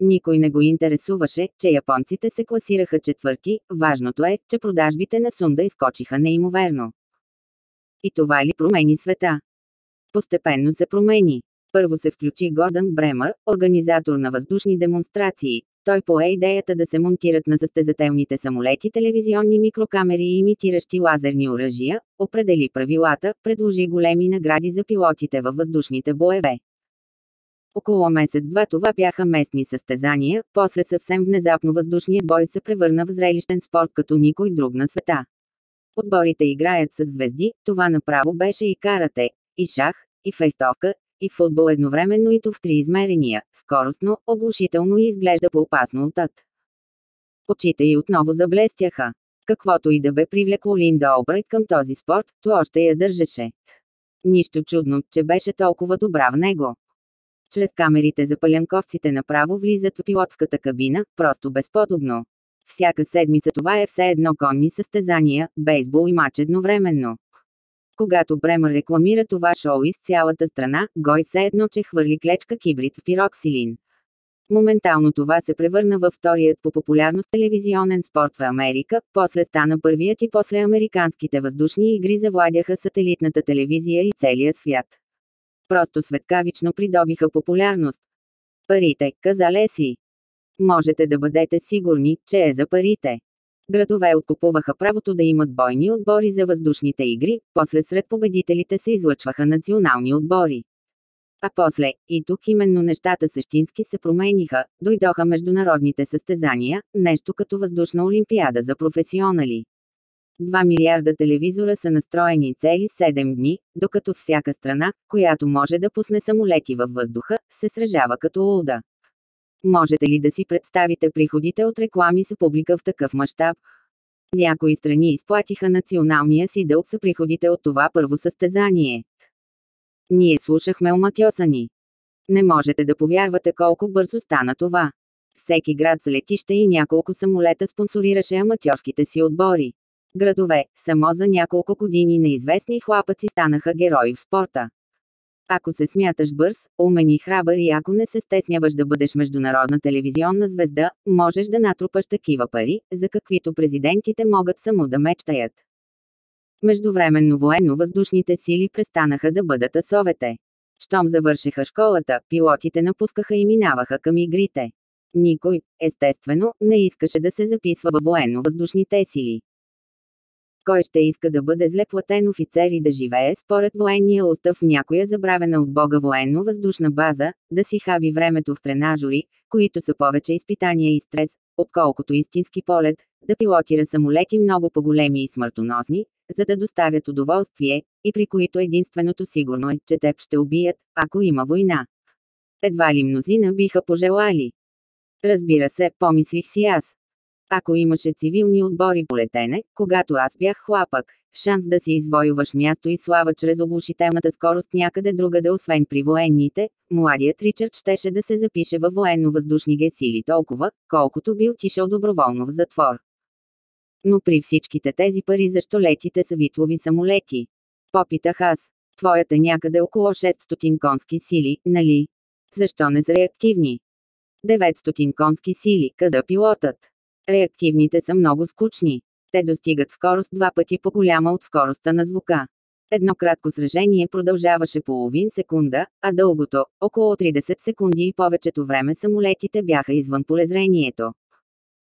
Никой не го интересуваше, че японците се класираха четвърти, важното е, че продажбите на Сунда изкочиха неимоверно. И това ли промени света? Постепенно се промени. Първо се включи Гордън Бремър, организатор на въздушни демонстрации. Той пое идеята да се монтират на състезателните самолети телевизионни микрокамери и имитиращи лазерни оръжия, определи правилата, предложи големи награди за пилотите във въздушните боеве. Около месец-два това бяха местни състезания, после съвсем внезапно въздушният бой се превърна в зрелищен спорт като никой друг на света. Отборите играят с звезди, това направо беше и карате, и шах, и фехтовка, и футбол едновременно и то в три измерения, скоростно, оглушително и изглежда по-опасно от. Очите й отново заблестяха. Каквото и да бе привлекло Линда Обрайт към този спорт, то още я държеше. Нищо чудно, че беше толкова добра в него. Чрез камерите за палянковците направо влизат в пилотската кабина, просто безподобно. Всяка седмица това е все едно конни състезания, бейсбол и мач едновременно. Когато Бремър рекламира това шоу из цялата страна, Гой все едно, че хвърли клечка кибрид в пироксилин. Моментално това се превърна във вторият по популярност телевизионен спорт в Америка, после стана първият и после американските въздушни игри завладяха сателитната телевизия и целия свят. Просто светкавично придобиха популярност. Парите, каза Лесли. Можете да бъдете сигурни, че е за парите. Градове откупуваха правото да имат бойни отбори за въздушните игри, после сред победителите се излъчваха национални отбори. А после, и тук именно нещата същински се промениха, дойдоха международните състезания, нещо като въздушна олимпиада за професионали. 2 милиарда телевизора са настроени цели 7 дни, докато всяка страна, която може да пусне самолети във въздуха, се сражава като луда. Можете ли да си представите приходите от реклами с публика в такъв мащаб? Някои страни изплатиха националния си дълг за приходите от това първо състезание. Ние слушахме омакьосани. Не можете да повярвате колко бързо стана това. Всеки град с летище и няколко самолета спонсорираше аматьорските си отбори. Градове, само за няколко години неизвестни хлапъци станаха герои в спорта. Ако се смяташ бърз, умен и храбър и ако не се стесняваш да бъдеш международна телевизионна звезда, можеш да натрупаш такива пари, за каквито президентите могат само да мечтаят. Междувременно военно-въздушните сили престанаха да бъдат асовете. Щом завършиха школата, пилотите напускаха и минаваха към игрите. Никой, естествено, не искаше да се записва във военно-въздушните сили. Кой ще иска да бъде зле платен офицер и да живее според военния устав в някоя забравена от Бога военно-въздушна база, да си хаби времето в тренажори, които са повече изпитания и стрес, отколкото истински полет, да пилотира самолети много по-големи и смъртоносни, за да доставят удоволствие, и при които единственото сигурно е, че теб ще убият, ако има война. Едва ли мнозина биха пожелали. Разбира се, помислих си аз. Ако имаше цивилни отбори по летене, когато аз бях хлапък, шанс да си извоюваш място и слава чрез оглушителната скорост някъде другаде освен при военните, младият Ричард щеше да се запише във военно-въздушни гесили толкова, колкото би отишъл доброволно в затвор. Но при всичките тези пари защо летите са витлови самолети? Попитах аз. Твоята някъде около 600 конски сили, нали? Защо не са реактивни? 900 конски сили, каза пилотът. Реактивните са много скучни. Те достигат скорост два пъти по-голяма от скоростта на звука. Едно кратко сражение продължаваше половин секунда, а дългото – около 30 секунди и повечето време самолетите бяха извън полезрението.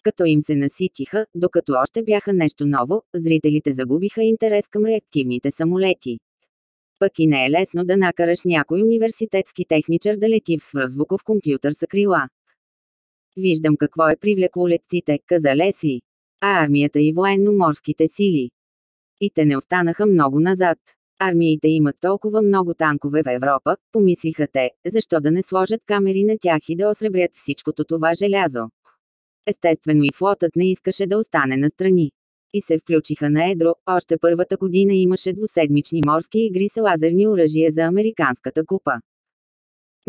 Като им се наситиха, докато още бяха нещо ново, зрителите загубиха интерес към реактивните самолети. Пък и не е лесно да накараш някой университетски техничър да лети в свръхзвуков компютър с крила. Виждам какво е привлекло летците, каза Лесли. А армията и военно-морските сили. И те не останаха много назад. Армиите имат толкова много танкове в Европа, помислиха те, защо да не сложат камери на тях и да осребрят всичкото това желязо. Естествено и флотът не искаше да остане настрани. И се включиха на едро, още първата година имаше двуседмични морски игри с лазерни оръжия за Американската купа.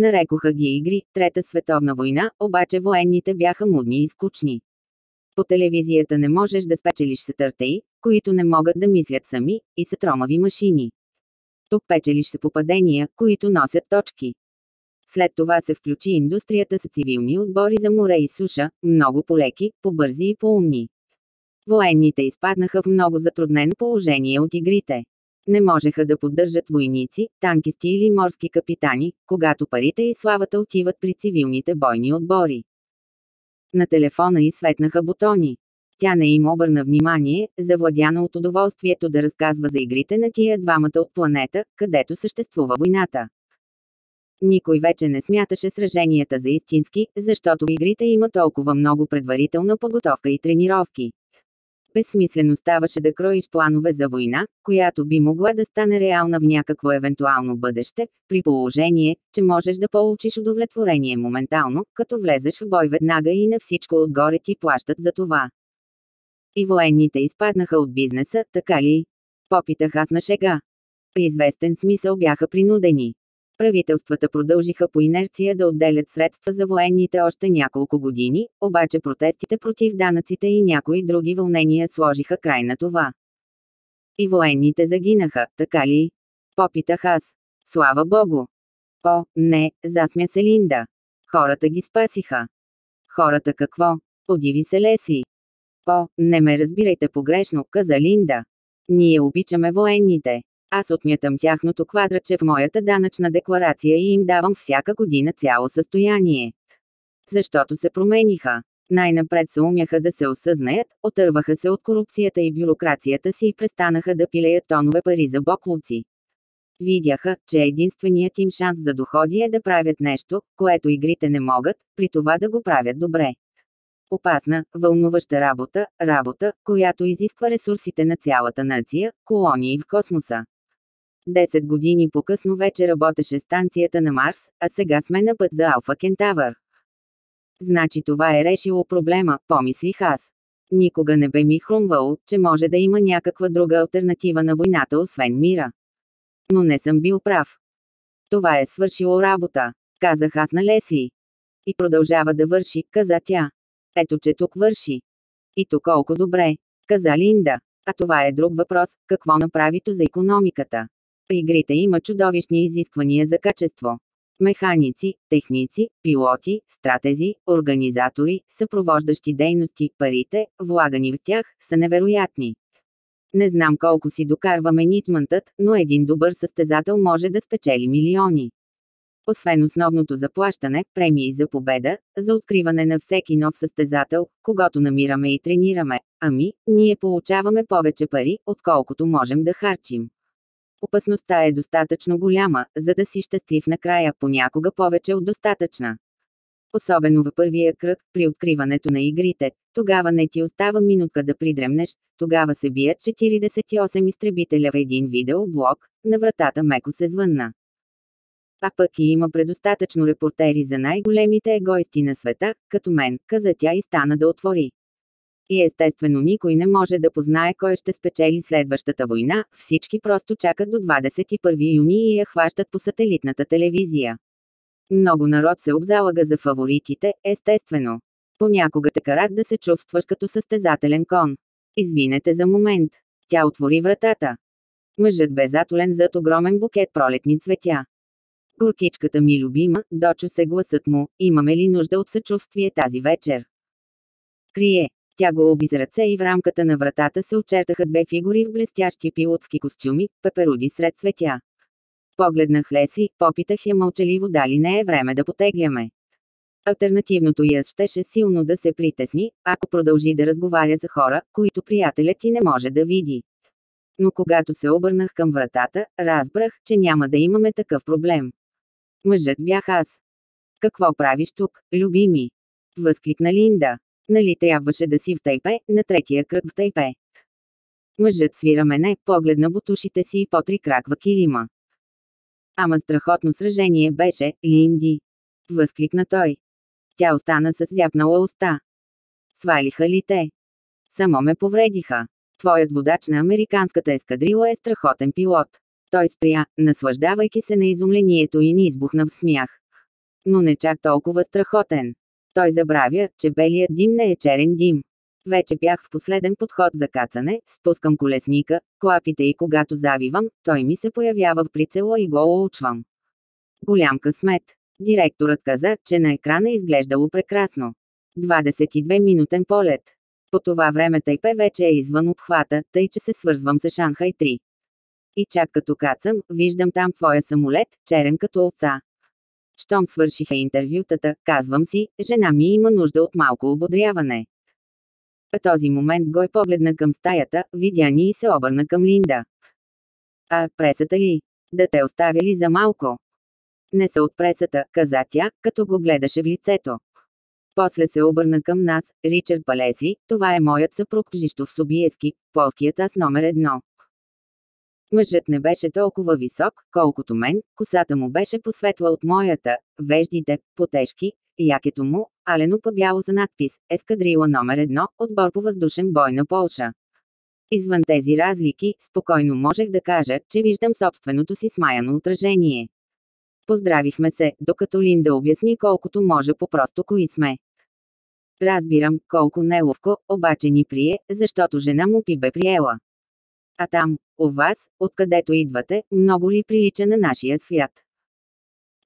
Нарекоха ги игри Трета световна война, обаче военните бяха мудни и скучни. По телевизията не можеш да спечелиш се търтеи, които не могат да мислят сами, и са тромави машини. Тук печелиш се попадения, които носят точки. След това се включи индустрията с цивилни отбори за море и суша, много полеки, побързи и поумни. Военните изпаднаха в много затруднено положение от игрите. Не можеха да поддържат войници, танкисти или морски капитани, когато парите и славата отиват при цивилните бойни отбори. На телефона и светнаха бутони. Тя не им обърна внимание, завладяна от удоволствието да разказва за игрите на тия двамата от планета, където съществува войната. Никой вече не смяташе сраженията за истински, защото игрите има толкова много предварителна подготовка и тренировки. Безсмислено ставаше да кроиш планове за война, която би могла да стане реална в някакво евентуално бъдеще, при положение, че можеш да получиш удовлетворение моментално, като влезеш в бой веднага и на всичко отгоре ти плащат за това. И военните изпаднаха от бизнеса, така ли? Попитах аз на шега. В известен смисъл бяха принудени. Правителствата продължиха по инерция да отделят средства за военните още няколко години, обаче протестите против данъците и някои други вълнения сложиха край на това. И военните загинаха, така ли? Попитах аз. Слава Богу! О, не, засмя се Линда. Хората ги спасиха. Хората какво? Подиви се Лесли. О, не ме разбирайте погрешно, каза Линда. Ние обичаме военните. Аз отмятам тяхното квадратче в моята данъчна декларация и им давам всяка година цяло състояние. Защото се промениха. Най-напред се умяха да се осъзнаят, отърваха се от корупцията и бюрокрацията си и престанаха да пилеят тонове пари за боклуци. Видяха, че единственият им шанс за доходи е да правят нещо, което игрите не могат, при това да го правят добре. Опасна, вълнуваща работа, работа, която изисква ресурсите на цялата нация, колонии в космоса. Десет години по-късно вече работеше станцията на Марс, а сега сме на път за Алфа Кентавър. Значи това е решило проблема, помислих аз. Никога не бе ми хрумвало, че може да има някаква друга альтернатива на войната освен мира. Но не съм бил прав. Това е свършило работа, казах аз на Лесли. И продължава да върши, каза тя. Ето че тук върши. И то колко добре, каза Линда. А това е друг въпрос, какво направи то за економиката. Игрите има чудовищни изисквания за качество. Механици, техници, пилоти, стратези, организатори, съпровождащи дейности, парите, влагани в тях, са невероятни. Не знам колко си докарва менитментът, но един добър състезател може да спечели милиони. Освен основното заплащане, премии за победа, за откриване на всеки нов състезател, когато намираме и тренираме, ами, ние получаваме повече пари, отколкото можем да харчим. Опасността е достатъчно голяма, за да си щастлив накрая, понякога повече от достатъчна. Особено в първия кръг, при откриването на игрите, тогава не ти остава минутка да придремнеш, тогава се бият 48 изтребителя в един видеоблог, на вратата меко се звънна. А пък и има предостатъчно репортери за най-големите егоисти на света, като мен, каза тя и стана да отвори. И естествено никой не може да познае кой ще спечели следващата война, всички просто чакат до 21 юни и я хващат по сателитната телевизия. Много народ се обзалага за фаворитите, естествено. Понякога те карат да се чувстваш като състезателен кон. Извинете за момент. Тя отвори вратата. Мъжът бе затолен зад огромен букет пролетни цветя. Горкичката ми любима, дочу се гласът му, имаме ли нужда от съчувствие тази вечер? Крие. Тя го оби с ръце и в рамката на вратата се очертаха две фигури в блестящи пилотски костюми, пеперуди сред светя. Погледнах Леси, попитах я мълчаливо дали не е време да потегляме. Альтернативното яз щеше силно да се притесни, ако продължи да разговаря за хора, които приятелят ти не може да види. Но когато се обърнах към вратата, разбрах, че няма да имаме такъв проблем. Мъжът бях аз. Какво правиш тук, любими? Възкликна Линда. Нали трябваше да си в Тайпе, на третия кръг в Тайпе. Мъжът свира мене, погледна бутушите си и потри краква килима. Ама страхотно сражение беше, Линди. Възкликна той. Тя остана с зяпнала уста. Свалиха ли те? Само ме повредиха. Твоят водач на американската ескадрила е страхотен пилот. Той спря, наслаждавайки се на изумлението и ни избухна в смях. Но не чак толкова страхотен. Той забравя, че белият дим не е черен дим. Вече бях в последен подход за кацане, спускам колесника, клапите и когато завивам, той ми се появява в прицела и го оучвам. Голям късмет. Директорът каза, че на екрана изглеждало прекрасно. 22-минутен полет. По това време Тайпе вече е извън обхвата, тъй че се свързвам с Шанхай 3. И чак като кацам, виждам там твоя самолет, черен като овца. Щом свършиха интервютата, казвам си, жена ми има нужда от малко ободряване. В този момент Гой погледна към стаята, видя ни и се обърна към Линда. А, пресата ли? Да те оставя ли за малко? Не са от пресата, каза тя, като го гледаше в лицето. После се обърна към нас, Ричард Палеси, това е моят съпруг Жиштов Собиески, полският аз номер едно. Мъжът не беше толкова висок, колкото мен, косата му беше посветла от моята, веждите, потежки, якето му, алено по-бяло за надпис «Ескадрила номер едно, отбор по въздушен бой на Полша». Извън тези разлики, спокойно можех да кажа, че виждам собственото си смаяно отражение. Поздравихме се, докато Линда обясни колкото може по-просто кои сме. Разбирам, колко неловко, обаче ни прие, защото жена му пи бе приела. А там, у вас, откъдето идвате, много ли прилича на нашия свят?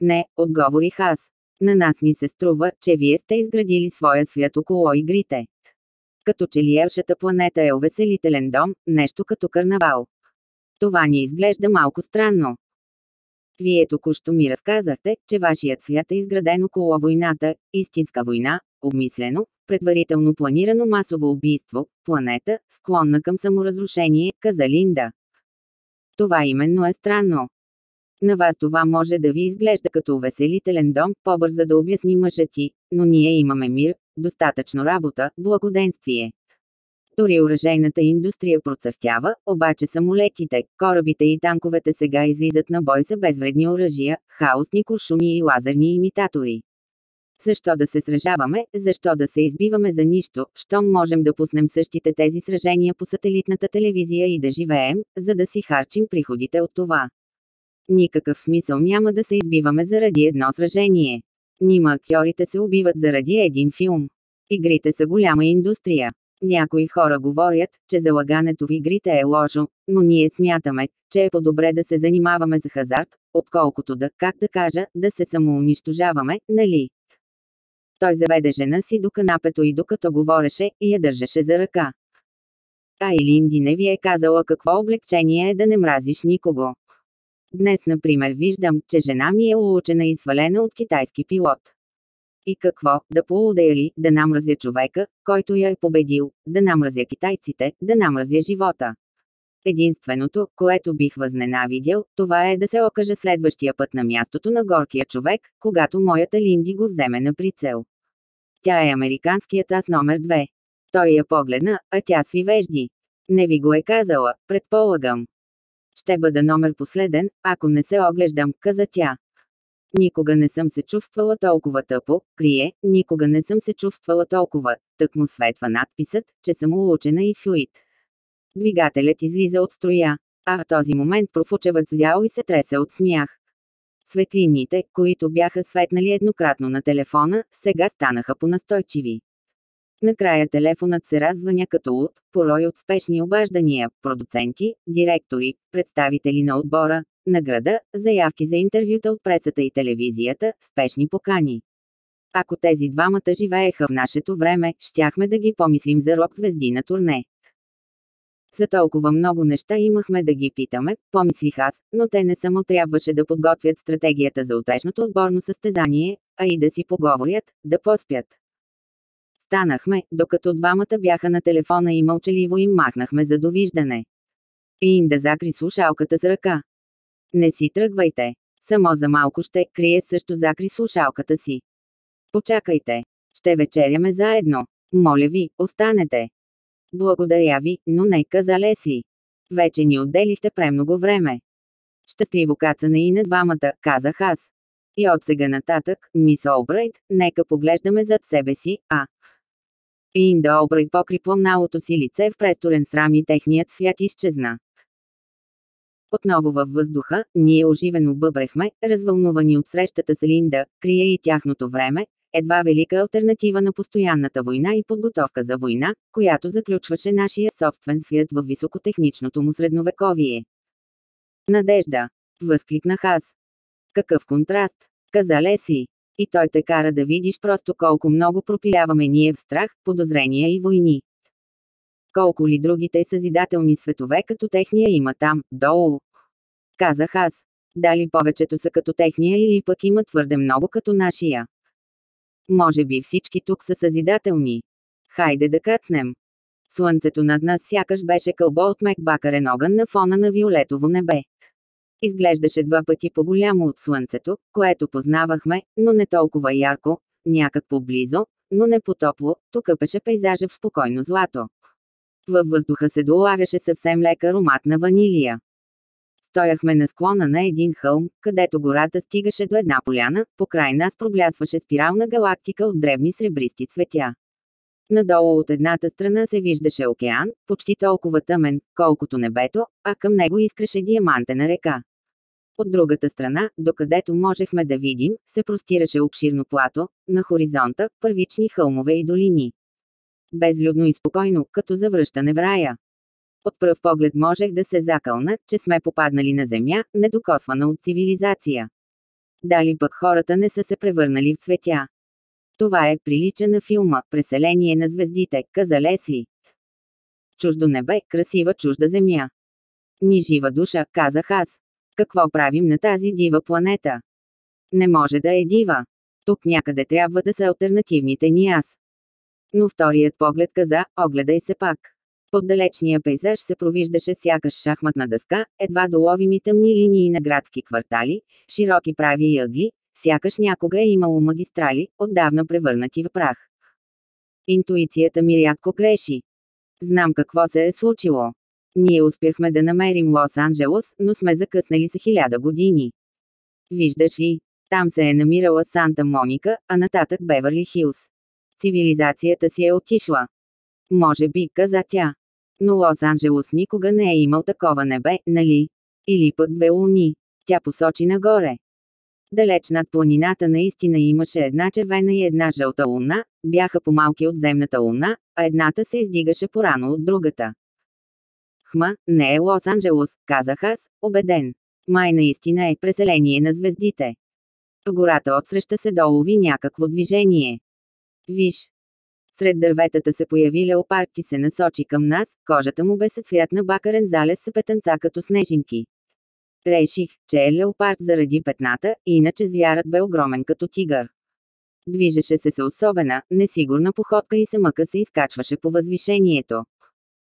Не, отговорих аз. На нас ни се струва, че вие сте изградили своя свят около игрите. Като че ли елшата планета е увеселителен дом, нещо като карнавал. Това ни изглежда малко странно. Вие току-що ми разказахте, че вашият свят е изграден около войната, истинска война, обмислено, предварително планирано масово убийство, планета, склонна към саморазрушение, каза Линда. Това именно е странно. На вас това може да ви изглежда като увеселителен дом, по-бърза да обясни мъжът ти, но ние имаме мир, достатъчно работа, благоденствие. Дори оръжейната индустрия процъфтява, обаче самолетите, корабите и танковете сега излизат на бой за безвредни оръжия, хаосни куршуми и лазерни имитатори. Защо да се сражаваме, защо да се избиваме за нищо, щом можем да пуснем същите тези сражения по сателитната телевизия и да живеем, за да си харчим приходите от това. Никакъв смисъл няма да се избиваме заради едно сражение. Нима актьорите се убиват заради един филм. Игрите са голяма индустрия. Някои хора говорят, че залагането в игрите е лошо, но ние смятаме, че е по-добре да се занимаваме с хазарт, отколкото да, как да кажа, да се самоунищожаваме, нали? Той заведе жена си до канапето и докато говореше, и я държеше за ръка. А и Линди не ви е казала какво облегчение е да не мразиш никого. Днес, например, виждам, че жена ми е улучена и свалена от китайски пилот. И какво, да полудея ли, да намразя човека, който я е победил, да намразя китайците, да намразя живота. Единственото, което бих възненавидял, това е да се окаже следващия път на мястото на горкия човек, когато моята Линди го вземе на прицел. Тя е американският аз номер 2. Той я погледна, а тя сви вежди. Не ви го е казала, предполагам. Ще бъда номер последен, ако не се оглеждам, каза тя. Никога не съм се чувствала толкова тъпо, крие, никога не съм се чувствала толкова, тък му светва надписът, че съм улучена и флуид. Двигателят излиза от строя, а в този момент профучевът зял и се тресе от смях. Светлините, които бяха светнали еднократно на телефона, сега станаха понастойчиви. Накрая телефонът се развъня като луд, порой от спешни обаждания, продуценти, директори, представители на отбора, награда, заявки за интервюта от пресата и телевизията, спешни покани. Ако тези двамата живееха в нашето време, щяхме да ги помислим за рок-звезди на турне. За толкова много неща имахме да ги питаме, помислих аз, но те не само трябваше да подготвят стратегията за утрешното отборно състезание, а и да си поговорят, да поспят. Станахме, докато двамата бяха на телефона и мълчаливо им махнахме за довиждане. Инда закри слушалката с ръка. Не си тръгвайте. Само за малко ще крие също закри слушалката си. Почакайте. Ще вечеряме заедно. Моля ви, останете. Благодаря ви, но не каза Лесли. Вече ни отделихте премного време. Щастливо кацане и на двамата, казах аз. И от сега нататък, мис Олбрайт, нека поглеждаме зад себе си, а... Линда Олбрайт покри пламналото си лице в престорен срам и техният свят изчезна. Отново във въздуха, ние оживено бъбрехме, развълнувани от срещата с Линда, крие и тяхното време, едва велика альтернатива на постоянната война и подготовка за война, която заключваше нашия собствен свят в високотехничното му средновековие. Надежда! Възкликнах аз. Какъв контраст! Каза Лесли. И той те кара да видиш просто колко много пропиляваме ние в страх, подозрения и войни. Колко ли другите съзидателни светове като техния има там, долу? Казах аз. Дали повечето са като техния или пък има твърде много като нашия? Може би всички тук са съзидателни. Хайде да кацнем. Слънцето над нас сякаш беше кълбо от мек бакарен огън на фона на виолетово небе. Изглеждаше два пъти по-голямо от слънцето, което познавахме, но не толкова ярко, някак по-близо, но не по-топло, тук пеше пейзажа в спокойно злато. Във въздуха се долавяше съвсем лек аромат на ванилия. Стояхме на склона на един хълм, където гората стигаше до една поляна, по край нас проблясваше спирална галактика от древни сребристи цветя. Надолу от едната страна се виждаше океан, почти толкова тъмен, колкото небето, а към него искреше диамантена река. От другата страна, докъдето можехме да видим, се простираше обширно плато, на хоризонта, първични хълмове и долини. Безлюдно и спокойно, като завръщане в рая. От пръв поглед можех да се закълна, че сме попаднали на земя, недокосвана от цивилизация. Дали пък хората не са се превърнали в цветя. Това е прилича на филма «Преселение на звездите», каза Лесли. Чуждо небе, красива чужда земя. Ни жива душа, казах аз. Какво правим на тази дива планета? Не може да е дива. Тук някъде трябва да са альтернативните ни аз. Но вторият поглед каза, огледай се пак. Под далечния пейзаж се провиждаше сякаш шахматна дъска, едва доловими тъмни линии на градски квартали, широки прави ъгли, сякаш някога е имало магистрали, отдавна превърнати в прах. Интуицията ми рядко греши. Знам какво се е случило. Ние успяхме да намерим Лос-Анджелос, но сме закъснали за хиляда години. Виждаш ли, там се е намирала Санта Моника, а нататък Беверли Хилс. Цивилизацията си е отишла. Може би, каза тя. Но Лос-Анджелос никога не е имал такова небе, нали? Или пък две луни. Тя посочи нагоре. Далеч над планината наистина имаше една червена и една жълта луна, бяха по-малки от земната луна, а едната се издигаше порано от другата. Хма, не е Лос-Анджелос, казах аз, убеден. Май наистина е преселение на звездите. В гората отсреща се долови някакво движение. Виж. Сред дърветата се появи леопард и се насочи към нас, кожата му бе със бакарен залез с петънца като снежинки. Реших, че е леопард заради петната, иначе звярат бе огромен като тигър. Движеше се с особена, несигурна походка и се мъка се изкачваше по възвишението.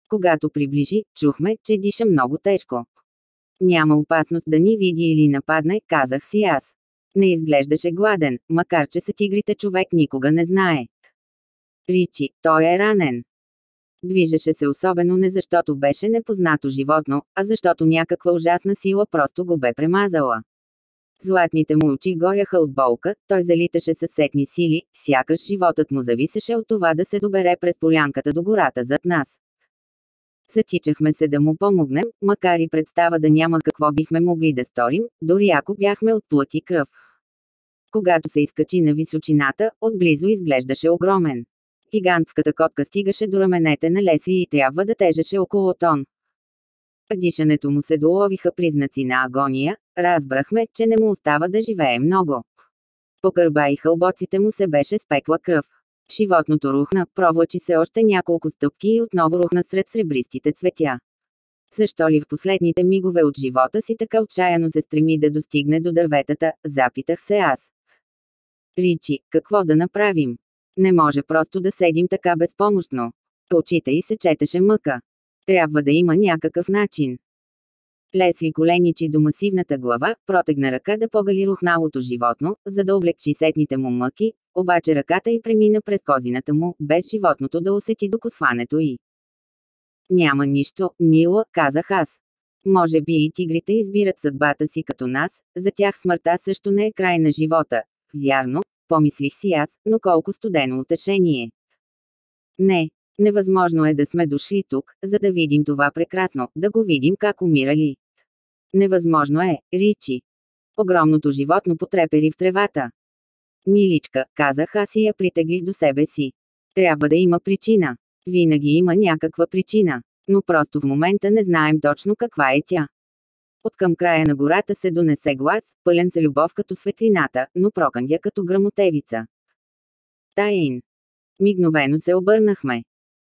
Когато приближи, чухме, че диша много тежко. Няма опасност да ни види или нападне, казах си аз. Не изглеждаше гладен, макар че са тигрите човек никога не знае. Ричи, той е ранен. Движеше се особено не защото беше непознато животно, а защото някаква ужасна сила просто го бе премазала. Златните му очи горяха от болка, той залиташе със сетни сили, сякаш животът му зависеше от това да се добере през полянката до гората зад нас. Затичахме се да му помогнем, макар и представа да няма какво бихме могли да сторим, дори ако бяхме от плът и кръв. Когато се изкачи на височината, отблизо изглеждаше огромен. Гигантската котка стигаше до раменете на Лесли и трябва да тежеше около тон. Дишането му се доловиха признаци на агония, разбрахме, че не му остава да живее много. По гърба и хълбоците му се беше спекла кръв. Животното рухна, провлачи се още няколко стъпки и отново рухна сред сребристите цветя. Защо ли в последните мигове от живота си така отчаяно се стреми да достигне до дърветата, запитах се аз. Ричи, какво да направим? Не може просто да седим така безпомощно. По очите й се четеше мъка. Трябва да има някакъв начин. Лесли коленичи до масивната глава, протегна ръка да погали рухналото животно, за да облегчи сетните му мъки, обаче ръката й премина през козината му, без животното да усети докосването й. Няма нищо, мила, казах аз. Може би и тигрите избират съдбата си като нас, за тях смъртта също не е край на живота. Вярно, помислих си аз, но колко студено утешение. Не, невъзможно е да сме дошли тук, за да видим това прекрасно, да го видим как умирали. Невъзможно е, Ричи. Огромното животно потрепери в тревата. Миличка, казах аз и я притеглих до себе си. Трябва да има причина. Винаги има някаква причина, но просто в момента не знаем точно каква е тя. От към края на гората се донесе глас, пълен с любов като светлината, но прокъндя като грамотевица. Тайн. Мигновено се обърнахме.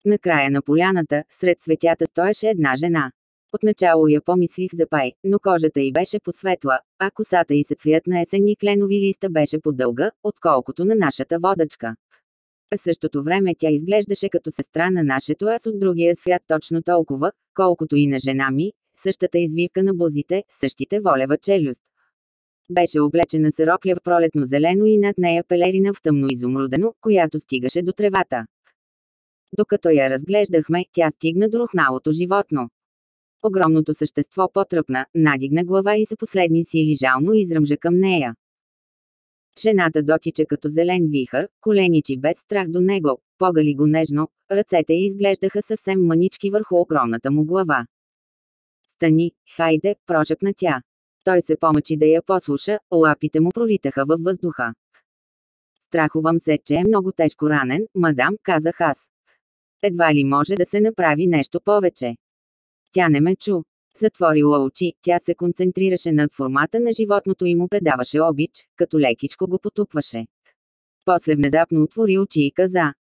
На края на поляната, сред светята стоеше една жена. Отначало я помислих за пай, но кожата й беше посветла, а косата й се цвят на есенни кленови листа беше по-дълга, отколкото на нашата водачка. В същото време тя изглеждаше като сестра на нашето аз от другия свят точно толкова, колкото и на жена ми, същата извивка на бузите, същите волева челюст. Беше облечена с рокля в пролетно зелено и над нея пелерина в тъмно изумрудено, която стигаше до тревата. Докато я разглеждахме, тя стигна до рухналото животно. Огромното същество потръпна, надигна глава и за последни сили жално изръмжа към нея. Жената дотича като зелен вихър, коленичи без страх до него, погали го нежно, ръцете й изглеждаха съвсем мънички върху огромната му глава. Стани, хайде, прошепна тя. Той се помъчи да я послуша, лапите му пролитаха във въздуха. Страхувам се, че е много тежко ранен, мадам, казах аз. Едва ли може да се направи нещо повече. Тя не ме чу. Затворила очи, тя се концентрираше над формата на животното и му предаваше обич, като лекичко го потупваше. После внезапно отвори очи и каза.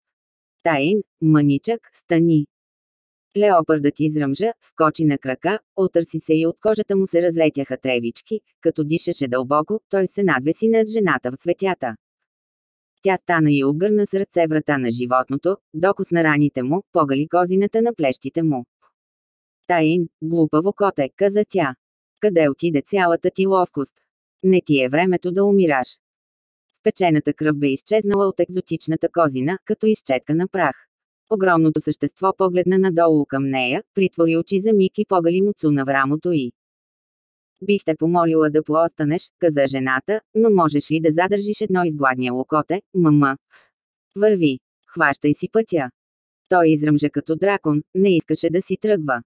Тайн, мъничък, стани. Леопардът изръмжа, скочи на крака, отърси се и от кожата му се разлетяха тревички, като дишаше дълбоко, той се надвеси над жената в цветята. Тя стана и обгърна с ръце врата на животното, докосна раните му, погали козината на плещите му. Тайн, глупаво коте, каза тя. Къде отиде цялата ти ловкост? Не ти е времето да умираш. Печената кръв бе изчезнала от екзотичната козина, като изчетка на прах. Огромното същество погледна надолу към нея, притвори очи за миг и погали му цуна в рамото й. Бих те помолила да поостанеш, каза жената, но можеш ли да задържиш едно изгладния локоте, мама? Върви. Хващай си пътя. Той изръмжа като дракон, не искаше да си тръгва.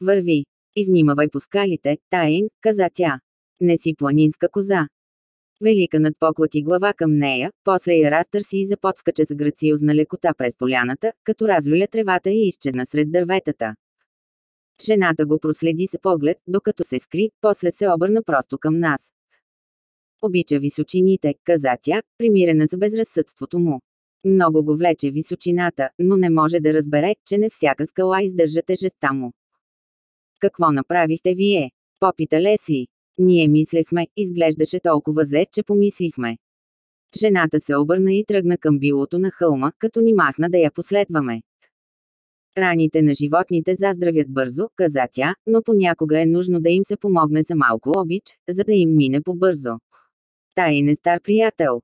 Върви. И внимавай по скалите, Тайн, каза тя. Не си планинска коза. Велика надпоклати глава към нея, после я разтърси и заподскача с грациозна лекота през поляната, като разлюля тревата и изчезна сред дърветата. Жената го проследи с поглед, докато се скри, после се обърна просто към нас. Обича височините, каза тя, примирена с безразсъдството му. Много го влече височината, но не може да разбере, че не всяка скала издържа тежестта му. Какво направихте вие? Попита Лесли. Ние мислехме, изглеждаше толкова зле, че помислихме. Жената се обърна и тръгна към билото на хълма, като ни махна да я последваме. Раните на животните заздравят бързо, каза тя, но понякога е нужно да им се помогне за малко обич, за да им мине по-бързо. Тай не стар приятел.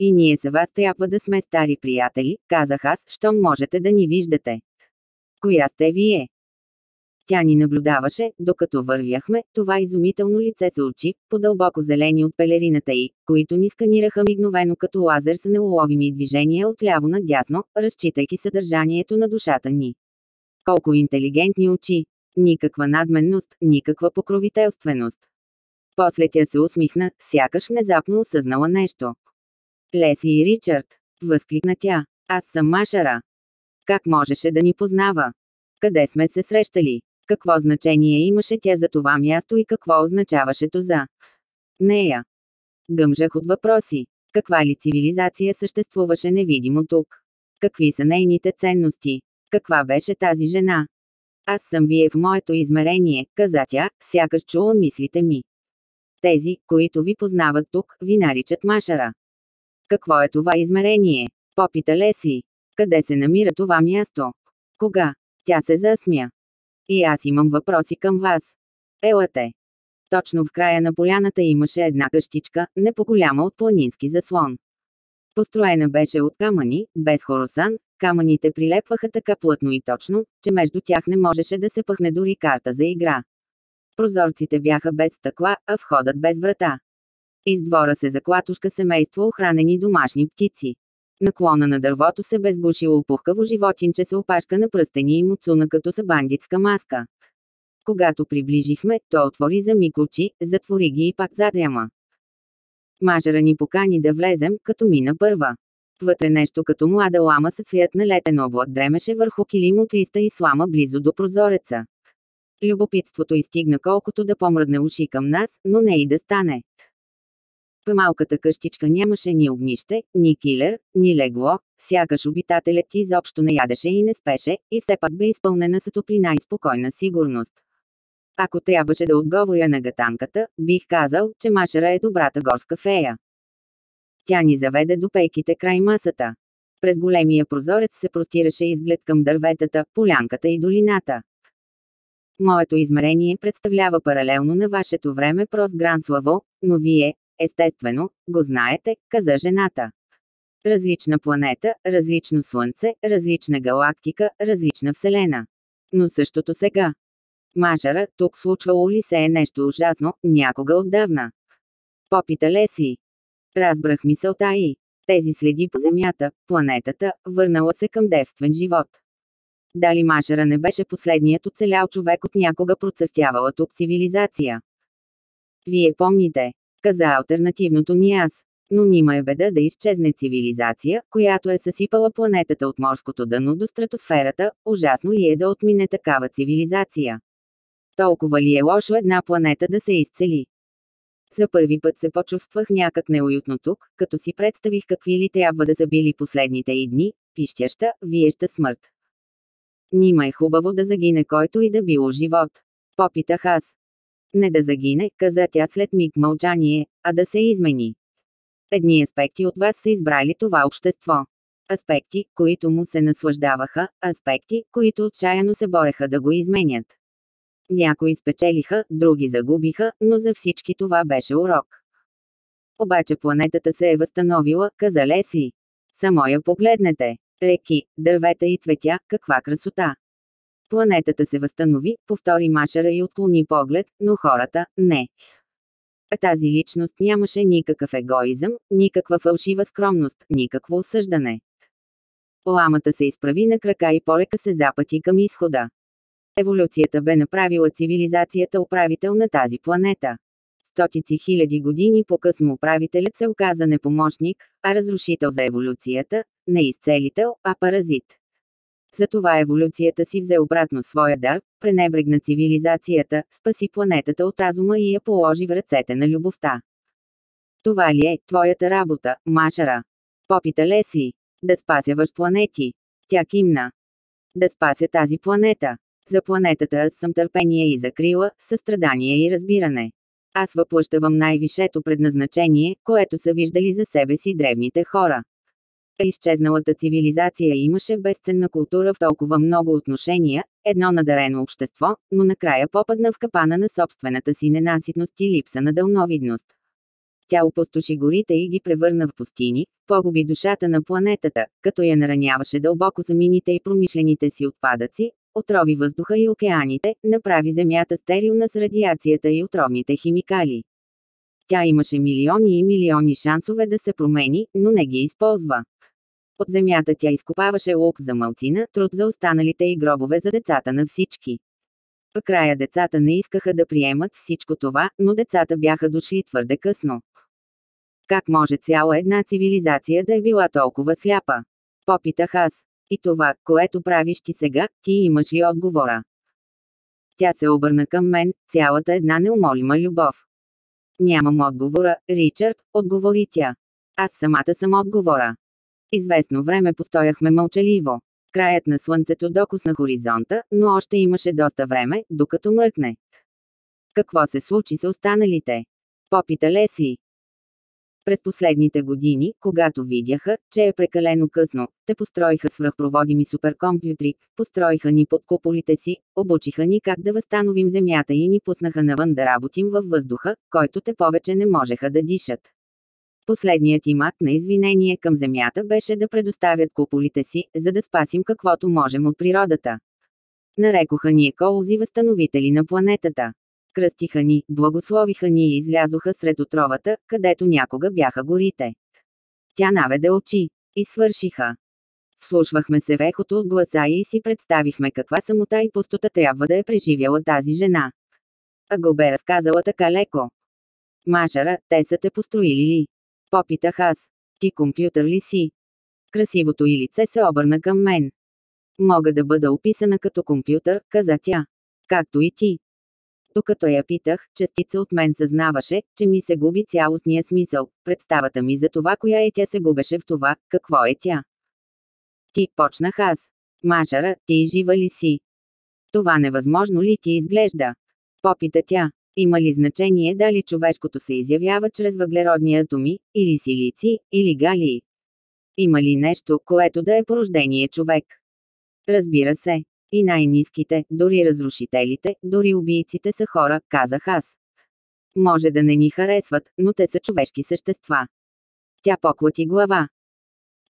И ние за вас трябва да сме стари приятели, казах аз, щом можете да ни виждате. Коя сте вие? Тя ни наблюдаваше, докато вървяхме, това изумително лице с очи, по-дълбоко зелени от пелерината й, които ни сканираха мигновено като лазер с неуловими движения от ляво надясно, разчитайки съдържанието на душата ни. Колко интелигентни очи! Никаква надменност, никаква покровителственост. После тя се усмихна, сякаш внезапно осъзнала нещо. Лесли и Ричард, възкликна тя. Аз съм Машара. Как можеше да ни познава? Къде сме се срещали? Какво значение имаше тя за това място и какво означаваше то за нея? Гъмжах от въпроси. Каква ли цивилизация съществуваше невидимо тук? Какви са нейните ценности? Каква беше тази жена? Аз съм вие в моето измерение, каза тя, сякаш чула мислите ми. Тези, които ви познават тук, ви наричат Машара. Какво е това измерение? Попита Лесли. Къде се намира това място? Кога? Тя се засмя. И аз имам въпроси към вас. Елате. Точно в края на поляната имаше една къщичка, не по-голяма от планински заслон. Построена беше от камъни, без хоросан, камъните прилепваха така плътно и точно, че между тях не можеше да се пъхне дори карта за игра. Прозорците бяха без стъкла, а входът без врата. Из двора се заклатушка семейство охранени домашни птици. Наклона на дървото се безгушило пухкаво животинче се опашка на пръстени и муцуна като са бандитска маска. Когато приближихме, то отвори за миг очи, затвори ги и пак задряма. Мажара ни покани да влезем, като мина първа. Вътре нещо като млада лама със цвят на летен облак дремеше върху килим от листа и слама близо до прозореца. Любопитството изтигна колкото да помръдне уши към нас, но не и да стане. Малката къщичка нямаше ни огнище, ни килер, ни легло, сякаш обитателят изобщо не ядеше и не спеше, и все пак бе изпълнена с топлина и спокойна сигурност. Ако трябваше да отговоря на гатанката, бих казал, че Машера е добрата горска фея. Тя ни заведе до пейките край масата. През големия прозорец се простираше изглед към дърветата, полянката и долината. Моето измерение представлява паралелно на вашето време прост Гранславо, но вие, естествено, го знаете, каза жената. Различна планета, различно слънце, различна галактика, различна вселена. Но същото сега. Мажара, тук случвало ли се е нещо ужасно, някога отдавна? Попита Лесли. Разбрах мисълта и. Тези следи по Земята, планетата, върнала се към девствен живот. Дали Машера не беше последният оцелял човек от някога процъфтявала тук цивилизация? Вие помните, каза альтернативното ми аз. Но нима е беда да изчезне цивилизация, която е съсипала планетата от морското дъно до стратосферата, ужасно ли е да отмине такава цивилизация? Толкова ли е лошо една планета да се изцели? За първи път се почувствах някак неуютно тук, като си представих какви ли трябва да са били последните и дни, пищяща, виеща смърт. Нима е хубаво да загине който и да било живот. Попитах аз. Не да загине, каза тя след миг мълчание, а да се измени. Едни аспекти от вас са избрали това общество. Аспекти, които му се наслаждаваха, аспекти, които отчаяно се бореха да го изменят. Някои спечелиха, други загубиха, но за всички това беше урок. Обаче планетата се е възстановила, каза Лесли. Само я погледнете. Реки, дървета и цветя, каква красота. Планетата се възстанови, повтори Машара и отклони поглед, но хората – не. Тази личност нямаше никакъв егоизъм, никаква фалшива скромност, никакво осъждане. Ламата се изправи на крака и полека се запъти към изхода. Еволюцията бе направила цивилизацията управител на тази планета. Стотици хиляди години по-късно управителят се оказа не помощник, а разрушител за еволюцията, не изцелител, а паразит. Затова еволюцията си взе обратно своя дар, пренебрегна цивилизацията, спаси планетата от разума и я положи в ръцете на любовта. Това ли е твоята работа, Машара? Попита Лесли. Да спасяваш планети. Тя кимна. Да спася тази планета. За планетата аз съм търпение и закрила, състрадание и разбиране. Аз въплъщавам най-висшето предназначение, което са виждали за себе си древните хора. Изчезналата цивилизация имаше безценна култура в толкова много отношения, едно надарено общество, но накрая попадна в капана на собствената си ненаситност и липса на дълновидност. Тя опустоши горите и ги превърна в пустини, погуби душата на планетата, като я нараняваше дълбоко за мините и промишлените си отпадъци, отрови въздуха и океаните, направи Земята стерилна с радиацията и отровните химикали. Тя имаше милиони и милиони шансове да се промени, но не ги използва. От земята тя изкопаваше лук за малцина, труд за останалите и гробове за децата на всички. В края децата не искаха да приемат всичко това, но децата бяха дошли твърде късно. Как може цяла една цивилизация да е била толкова сляпа? Попитах аз. И това, което правиш ти сега, ти имаш ли отговора? Тя се обърна към мен, цялата една неумолима любов. Нямам отговора, Ричард, отговори тя. Аз самата съм отговора. Известно време постояхме мълчаливо. Краят на слънцето докосна хоризонта, но още имаше доста време, докато мръкне. Какво се случи с останалите? Попита Лесли. През последните години, когато видяха, че е прекалено късно, те построиха свръхпроводими суперкомпютри, построиха ни под куполите си, обучиха ни как да възстановим Земята и ни пуснаха навън да работим във въздуха, който те повече не можеха да дишат. Последният им акт на извинение към Земята беше да предоставят куполите си, за да спасим каквото можем от природата. Нарекоха ни еколози възстановители на планетата. Кръстиха ни, благословиха ни и излязоха сред отровата, където някога бяха горите. Тя наведе очи. И свършиха. Вслушвахме се в ехото от гласа и си представихме каква самота и пустота трябва да е преживяла тази жена. А го бе разказала така леко. Машара, те са те построили ли? Попитах аз. Ти компютър ли си? Красивото и лице се обърна към мен. Мога да бъда описана като компютър, каза тя. Както и ти. Докато я питах, частица от мен съзнаваше, че ми се губи цялостния смисъл. Представата ми за това, коя е тя се губеше в това, какво е тя. Ти, почнах аз. Машара, ти жива ли си? Това невъзможно ли ти изглежда? Попита тя. Има ли значение дали човешкото се изявява чрез въглеродни атоми, или силици, или галии? Има ли нещо, което да е порождение човек? Разбира се. И най-низките, дори разрушителите, дори убийците са хора, казах аз. Може да не ни харесват, но те са човешки същества. Тя поклати глава.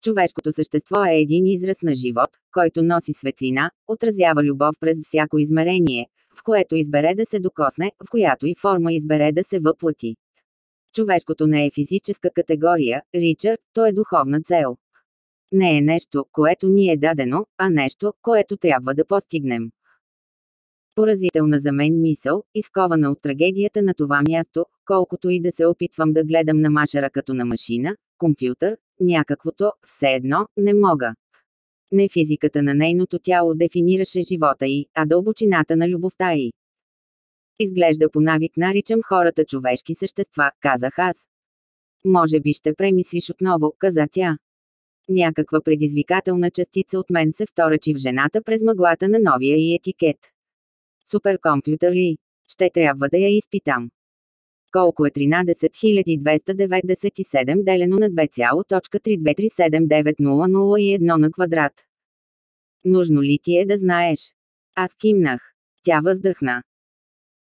Човешкото същество е един израз на живот, който носи светлина, отразява любов през всяко измерение, в което избере да се докосне, в която и форма избере да се въплати. Човешкото не е физическа категория, Ричард, то е духовна цел. Не е нещо, което ни е дадено, а нещо, което трябва да постигнем. Поразителна за мен мисъл, изкована от трагедията на това място, колкото и да се опитвам да гледам на машера като на машина, компютър, някаквото, все едно, не мога. Не физиката на нейното тяло дефинираше живота й, а дълбочината на любовта й. Изглежда по навик наричам хората човешки същества, казах аз. Може би ще премислиш отново, каза тя. Някаква предизвикателна частица от мен се вторачи в жената през мъглата на новия и етикет. Суперкомпютър ли? Ще трябва да я изпитам. Колко е 13297 делено на 2,3237900 на квадрат? Нужно ли ти е да знаеш? Аз кимнах. Тя въздъхна.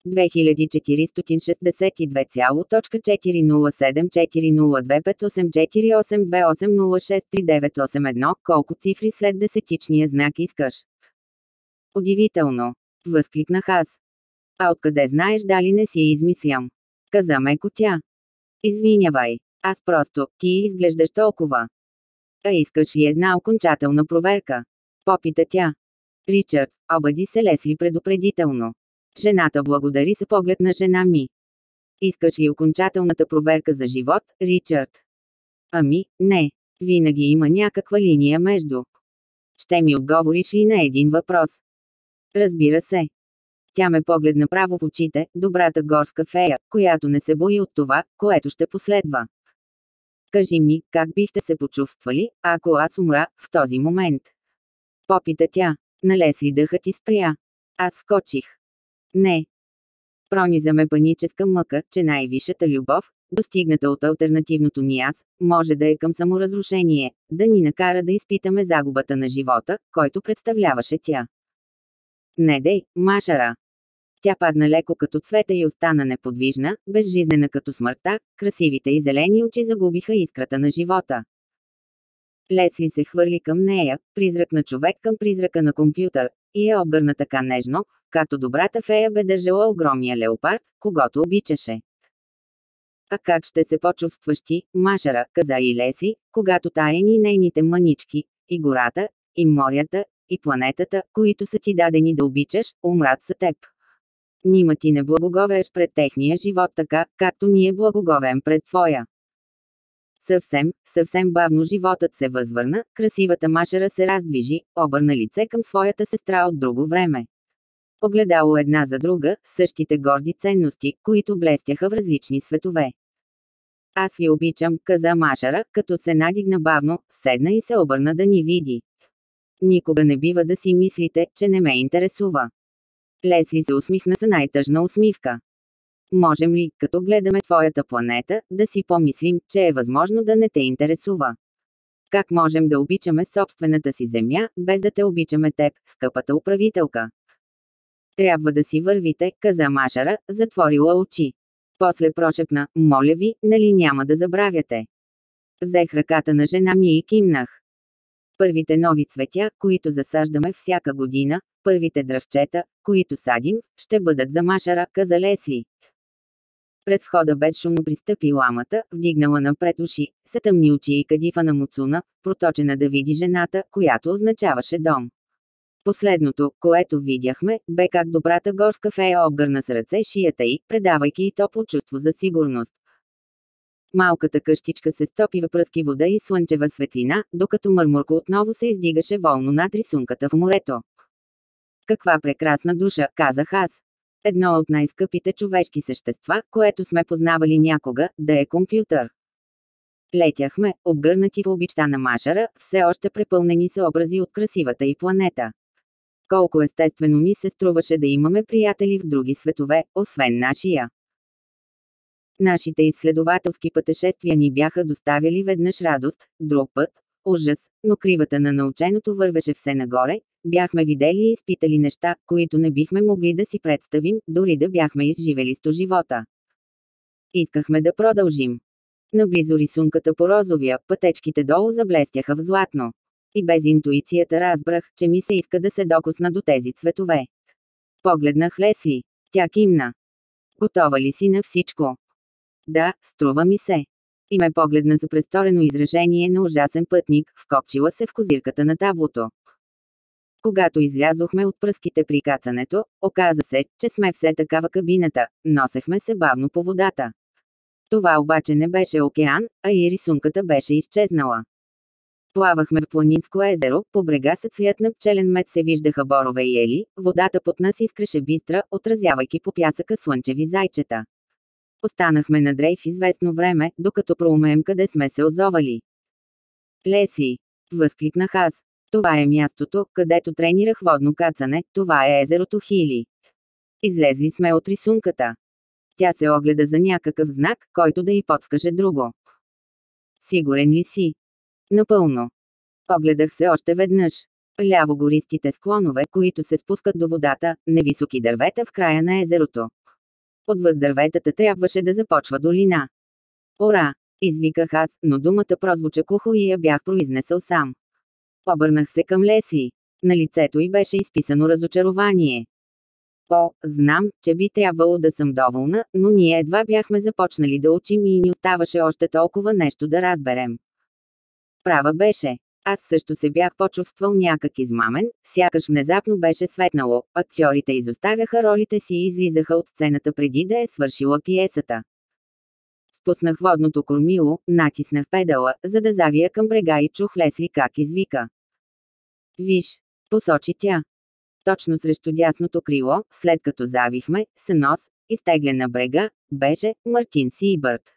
2400-407-402-584-0258-480-2981, колко цифри след десетичния знак искаш? Удивително. Възкликнах аз. А откъде знаеш дали не си измислям? Каза меко тя. Извинявай, аз просто, ти изглеждаш толкова. А искаш ли една окончателна проверка? Попита тя. Ричард, обади се Лесли предупредително. Жената благодари с поглед на жена ми. Искаш ли окончателната проверка за живот, Ричард? Ами, не. Винаги има някаква линия между. Ще ми отговориш ли на един въпрос? Разбира се. Тя ме погледна право в очите, добрата горска фея, която не се бои от това, което ще последва. Кажи ми, как бихте се почувствали, ако аз умра, в този момент? Попита тя. Налез ли дъхът ти спря? Аз скочих. Не. Прониза ме паническа мъка, че най-висшата любов, достигната от альтернативното ни аз, може да е към саморазрушение, да ни накара да изпитаме загубата на живота, който представляваше тя. Не дей, Машара. Тя падна леко като цвета и остана неподвижна, безжизнена като смъртта, красивите и зелени очи загубиха искрата на живота. Лесли се хвърли към нея, призрак на човек към призрака на компютър, и е обгърна така нежно, както добрата фея бе държала огромния леопард, когато обичаше. А как ще се почувстваш ти, Машара, каза и Леси, когато таяни нейните мънички, и гората, и морята, и планетата, които са ти дадени да обичаш, умрат за теб. Нима ти не благоговееш пред техния живот така, както ние благоговеем пред твоя. Съвсем, съвсем бавно животът се възвърна, красивата машера се раздвижи, обърна лице към своята сестра от друго време. Огледало една за друга, същите горди ценности, които блестяха в различни светове. Аз ви обичам, каза Машара, като се надигна бавно, седна и се обърна да ни види. Никога не бива да си мислите, че не ме интересува. Лесли се усмихна за най-тъжна усмивка. Можем ли, като гледаме твоята планета, да си помислим, че е възможно да не те интересува? Как можем да обичаме собствената си земя, без да те обичаме теб, скъпата управителка? Трябва да си вървите, каза Машара, затворила очи. После прошепна, моля ви, нали няма да забравяте. Взех ръката на жена ми и кимнах. Първите нови цветя, които засаждаме всяка година, първите дръвчета, които садим, ще бъдат за Машара, каза Лесли. Пред входа безшумно пристъпи ламата, вдигнала напред уши, се тъмни очи и кадифа на Муцуна, проточена да види жената, която означаваше дом. Последното, което видяхме, бе как добрата горска фея обгърна с ръце шията й, предавайки и топло чувство за сигурност. Малката къщичка се стопи в пръски вода и слънчева светлина, докато мърмурко отново се издигаше волно над рисунката в морето. Каква прекрасна душа, казах аз. Едно от най-скъпите човешки същества, което сме познавали някога, да е компютър. Летяхме, обгърнати в обичта на Машара, все още препълнени с образи от красивата и планета. Колко естествено ми се струваше да имаме приятели в други светове, освен нашия. Нашите изследователски пътешествия ни бяха доставяли веднъж радост, друг път – ужас, но кривата на наученото вървеше все нагоре, бяхме видели и изпитали неща, които не бихме могли да си представим, дори да бяхме изживели сто живота. Искахме да продължим. Наблизо рисунката по розовия, пътечките долу заблестяха в златно. И без интуицията разбрах, че ми се иска да се докосна до тези цветове. Погледнах Лесли. Тя кимна. Готова ли си на всичко? Да, струва ми се. И ме погледна за престорено изражение на ужасен пътник, вкопчила се в козирката на таблото. Когато излязохме от пръските при кацането, оказа се, че сме все такава кабината, носехме се бавно по водата. Това обаче не беше океан, а и рисунката беше изчезнала. Плавахме в планинско езеро, по брега се цвят на пчелен мед се виждаха борове и ели, водата под нас изкреше бистра, отразявайки по пясъка слънчеви зайчета. Останахме на дрейф известно време, докато проумеем къде сме се озовали. Леси! Възкликнах аз. Това е мястото, където тренирах водно кацане, това е езерото Хили. Излезли сме от рисунката. Тя се огледа за някакъв знак, който да й подскаже друго. Сигурен ли си? Напълно. Огледах се още веднъж. Ляво гористите склонове, които се спускат до водата, невисоки дървета в края на езерото. Отвъд дърветата трябваше да започва долина. Ора! Извиках аз, но думата прозвуча кухо и я бях произнесъл сам. Обърнах се към Лесли. На лицето й беше изписано разочарование. О, знам, че би трябвало да съм доволна, но ние едва бяхме започнали да учим и ни оставаше още толкова нещо да разберем. Права беше. Аз също се бях почувствал някак измамен, сякаш внезапно беше светнало, актьорите изоставяха ролите си и излизаха от сцената преди да е свършила пиесата. Спуснах водното кормило, натиснах педала, за да завия към брега и чух Лесли как извика. Виж, посочи тя. Точно срещу дясното крило, след като завихме, с нос, изтеглен на брега, беше Мартин Сибърт.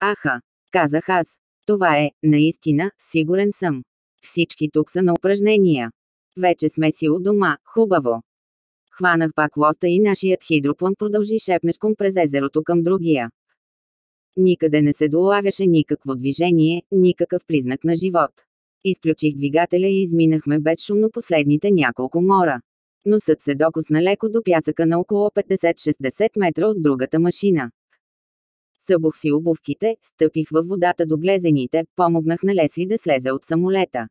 Аха, казах аз. Това е, наистина, сигурен съм. Всички тук са на упражнения. Вече сме си у дома, хубаво. Хванах пак лоста и нашият хидроплан продължи шепнешком през езерото към другия. Никъде не се долавяше никакво движение, никакъв признак на живот. Изключих двигателя и изминахме безшумно последните няколко мора. Носът се докосна леко до пясъка на около 50-60 метра от другата машина. Събух си обувките, стъпих във водата до глезените, помогнах на Лесли да слезе от самолета.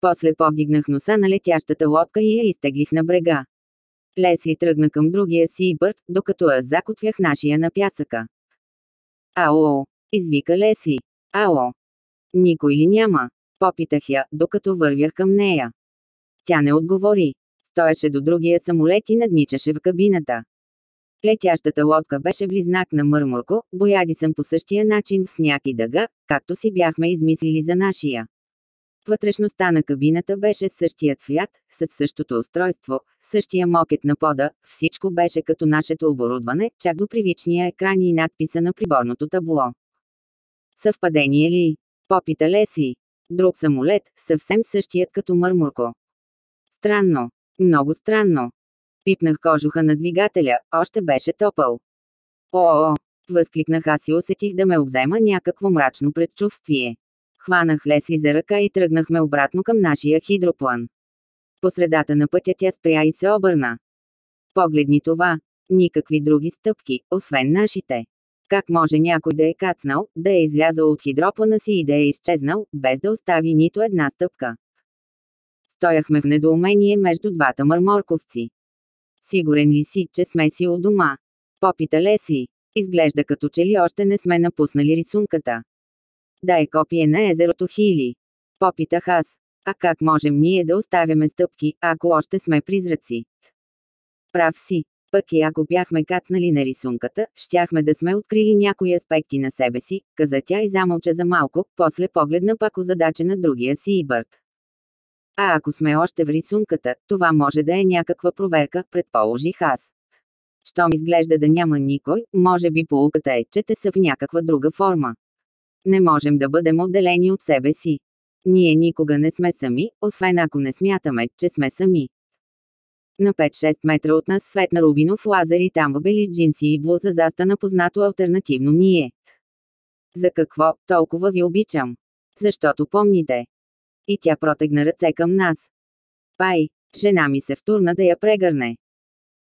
После повдигнах носа на летящата лодка и я изтеглих на брега. Лесли тръгна към другия си бърт, докато аз закотвях нашия на пясъка. Ао! Извика Лесли. Ао! Никой ли няма? Попитах я, докато вървях към нея. Тя не отговори. Стоеше до другия самолет и надничаше в кабината. Летящата лодка беше близнак на Мърмурко, бояди съм по същия начин в сняг и дъга, както си бяхме измислили за нашия. Вътрешността на кабината беше същия цвят, с същото устройство, същия мокет на пода, всичко беше като нашето оборудване, чак до привичния екран и надписа на приборното табло. Съвпадение ли? Попита Лесли. Друг самолет, съвсем същият като Мърмурко. Странно. Много странно. Пипнах кожуха на двигателя, още беше топъл. О, възкликнах аз и усетих да ме обзема някакво мрачно предчувствие. Хванах Лесли за ръка и тръгнахме обратно към нашия хидроплан. По средата на пътя тя спря и се обърна. Погледни това. Никакви други стъпки, освен нашите. Как може някой да е кацнал, да е излязъл от хидроплана си и да е изчезнал, без да остави нито една стъпка? Стояхме в недоумение между двата мърморковци. Сигурен ли си, че сме си у дома? Попита Лесли. Изглежда като че ли още не сме напуснали рисунката. Да е копие на езерото Хили. Попитах аз. А как можем ние да оставяме стъпки, ако още сме призраци? Прав си. Пък и ако бяхме кацнали на рисунката, щяхме да сме открили някои аспекти на себе си, каза тя и замълча за малко, после погледна пак задача на другия си и бърт. А ако сме още в рисунката, това може да е някаква проверка, предположих аз. Щом изглежда да няма никой, може би полуката е, че те са в някаква друга форма. Не можем да бъдем отделени от себе си. Ние никога не сме сами, освен ако не смятаме, че сме сами. На 5-6 метра от нас Светна Рубинов лазер и там бели джинси и блуза застана познато альтернативно ние. За какво толкова ви обичам? Защото помните. И тя протегна ръце към нас. Пай, жена ми се втурна да я прегърне.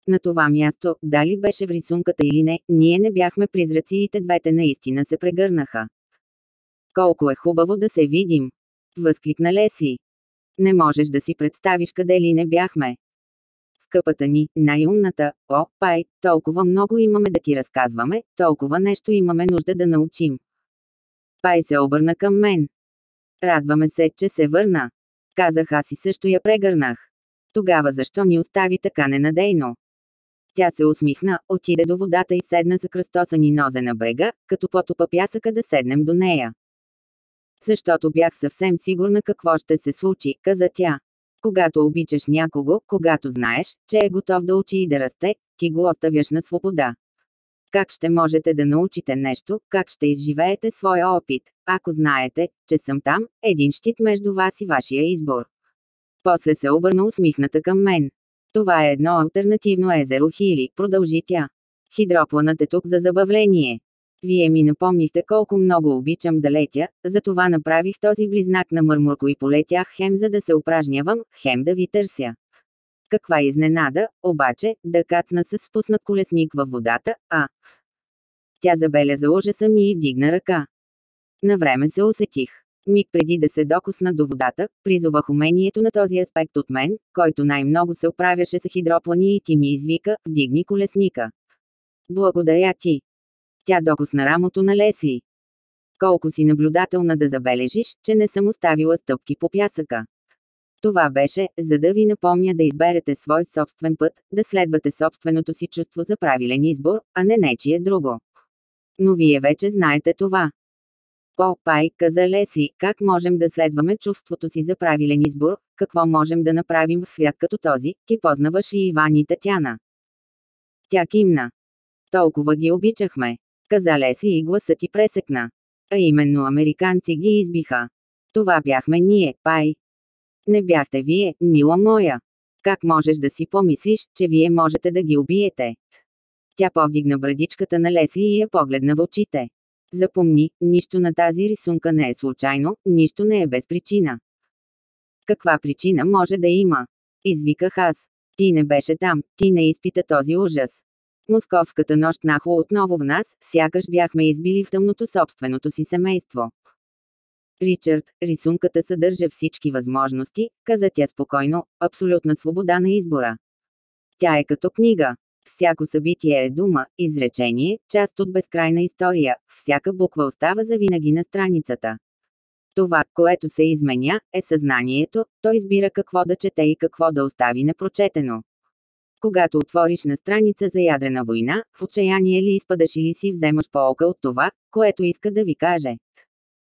На това място, дали беше в рисунката или не, ние не бяхме призраци и те двете наистина се прегърнаха. Колко е хубаво да се видим! Възкликна Лесли. Не можеш да си представиш къде ли не бяхме. Скъпата ни, най-умната, о, пай, толкова много имаме да ти разказваме, толкова нещо имаме нужда да научим. Пай се обърна към мен. Радваме се, че се върна. Казах аз и също я прегърнах. Тогава защо ни остави така ненадейно? Тя се усмихна, отиде до водата и седна за кръстосани нозе на брега, като потопа пясъка да седнем до нея. Защото бях съвсем сигурна какво ще се случи, каза тя. Когато обичаш някого, когато знаеш, че е готов да учи и да расте, ти го оставяш на свобода. Как ще можете да научите нещо, как ще изживеете своя опит, ако знаете, че съм там, един щит между вас и вашия избор. После се обърна усмихната към мен. Това е едно альтернативно езеро Хили, продължи тя. Хидропланът е тук за забавление. Вие ми напомнихте колко много обичам да летя, затова направих този близнак на мърмурко и полетях хем за да се упражнявам, хем да ви търся. Каква изненада, обаче, да кацна с спуснат колесник във водата, а... Тя забеляза ужаса ми и вдигна ръка. Навреме се усетих. Миг преди да се докосна до водата, призовах умението на този аспект от мен, който най-много се оправяше с хидроплани и ти ми извика, вдигни колесника. Благодаря ти. Тя докосна рамото на Лесли. Колко си наблюдателна да забележиш, че не съм оставила стъпки по пясъка. Това беше, за да ви напомня да изберете свой собствен път, да следвате собственото си чувство за правилен избор, а не нечие друго. Но вие вече знаете това. О, Пай, каза Леси, как можем да следваме чувството си за правилен избор, какво можем да направим в свят като този, ти познаваш ли Иван и Татяна? Тя кимна. Толкова ги обичахме. Каза Леси и гласът ти пресекна. А именно американци ги избиха. Това бяхме ние, Пай. Не бяхте вие, мила моя. Как можеш да си помислиш, че вие можете да ги убиете? Тя повдигна брадичката на Лесли и я погледна в очите. Запомни, нищо на тази рисунка не е случайно, нищо не е без причина. Каква причина може да има? Извиках аз. Ти не беше там, ти не изпита този ужас. Московската нощ нахло отново в нас, сякаш бяхме избили в тъмното собственото си семейство. Ричард, рисунката съдържа всички възможности, каза тя спокойно, абсолютна свобода на избора. Тя е като книга. Всяко събитие е дума, изречение, част от безкрайна история, всяка буква остава завинаги на страницата. Това, което се изменя, е съзнанието, то избира какво да чете и какво да остави непрочетено. Когато отвориш на страница за ядрена война, в отчаяние ли изпадаш или си вземаш полка от това, което иска да ви каже.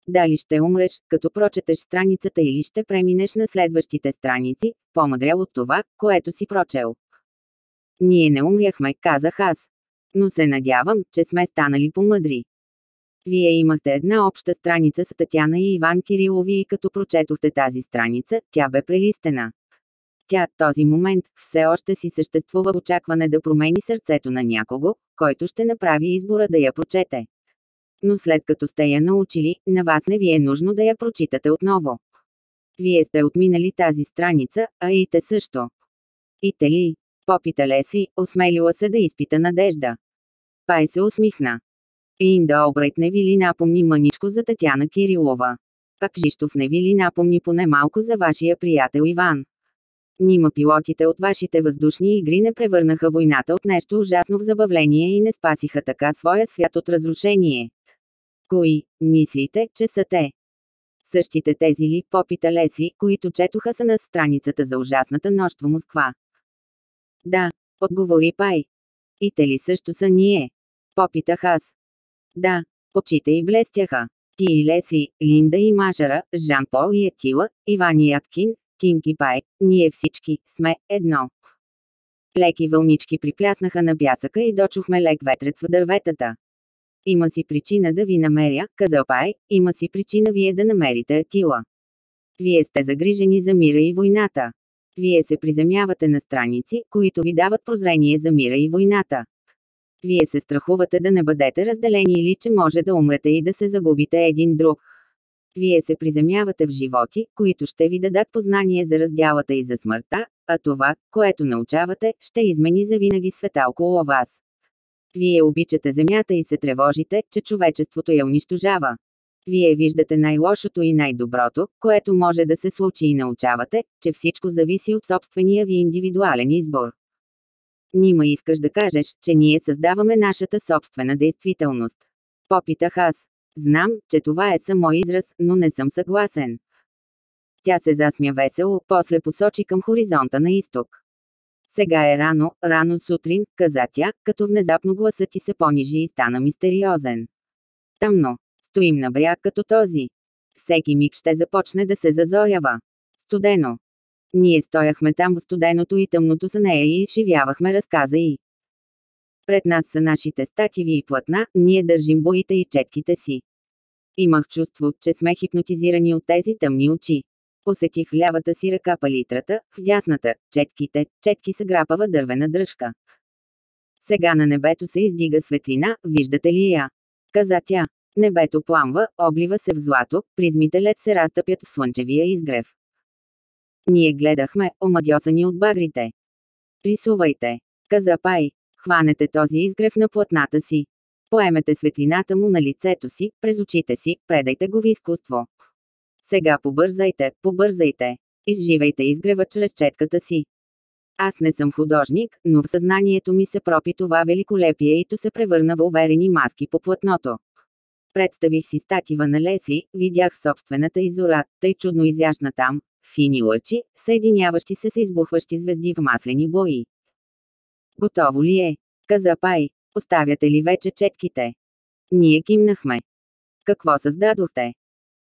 Дали ще умреш, като прочетеш страницата или ще преминеш на следващите страници, по-мъдрял от това, което си прочел. Ние не умряхме, казах аз. Но се надявам, че сме станали по-мъдри. Вие имахте една обща страница с Татяна и Иван Кирилови и като прочетохте тази страница, тя бе прелистена. Тя, този момент, все още си съществува в очакване да промени сърцето на някого, който ще направи избора да я прочете. Но след като сте я научили, на вас не ви е нужно да я прочитате отново. Вие сте отминали тази страница, а и те също. И те ли? Попита Леси, осмелила се да изпита надежда. Пай се усмихна. Линда Обрайт не ви ли напомни мъничко за Татяна Кирилова? Пак Жиштов не ви ли напомни поне малко за вашия приятел Иван? Нима пилотите от вашите въздушни игри не превърнаха войната от нещо ужасно в забавление и не спасиха така своя свят от разрушение. Кои, мислите, че са те? Същите тези ли, попита Леси, които четоха са на страницата за ужасната нощ в Москва. Да, отговори Пай. И те ли също са ние? Попитах аз. Да, очите й блестяха. Ти и Леси, Линда и Мажара, Жан Пол и Етила, Иван и Аткин, Тинки Пай, ние всички сме едно. Леки вълнички припляснаха на бясъка и дочухме лек ветрец в дърветата. Има си причина да ви намеря, каза Пай, има си причина вие да намерите Атила. Вие сте загрижени за мира и войната. Вие се приземявате на страници, които ви дават прозрение за мира и войната. Вие се страхувате да не бъдете разделени или че може да умрете и да се загубите един друг. Вие се приземявате в животи, които ще ви дадат познание за раздялата и за смъртта, а това, което научавате, ще измени завинаги света около вас. Вие обичате Земята и се тревожите, че човечеството я унищожава. Вие виждате най-лошото и най-доброто, което може да се случи и научавате, че всичко зависи от собствения ви индивидуален избор. Нима искаш да кажеш, че ние създаваме нашата собствена действителност. Попитах аз. Знам, че това е само израз, но не съм съгласен. Тя се засмя весело, после посочи към хоризонта на изток. Сега е рано, рано сутрин, каза тя, като внезапно гласът ти се понижи и стана мистериозен. Тъмно. Стоим на бряг като този. Всеки миг ще започне да се зазорява. Студено. Ние стояхме там в студеното и тъмното за нея и изживявахме разказа и. Пред нас са нашите стативи и платна, ние държим боите и четките си. Имах чувство, че сме хипнотизирани от тези тъмни очи. Посетих в лявата си ръка палитрата, в дясната – четките, четки са грапава дървена дръжка. Сега на небето се издига светлина, виждате ли я? Каза тя. Небето пламва, облива се в злато, призмите лед се разтъпят в слънчевия изгрев. Ние гледахме, омагьосани от багрите. Рисувайте, каза Пай. Хванете този изгрев на платната си. Поемете светлината му на лицето си, през очите си, предайте го в изкуство. Сега побързайте, побързайте. Изживайте изгрева чрез четката си. Аз не съм художник, но в съзнанието ми се пропи това великолепие и то се превърна в уверени маски по платното. Представих си статива на Леси, видях собствената изора, тъй чудно изящна там, фини лъчи, съединяващи се с избухващи звезди в маслени бои. Готово ли е? Каза Пай. Оставяте ли вече четките? Ние кимнахме. Какво създадохте?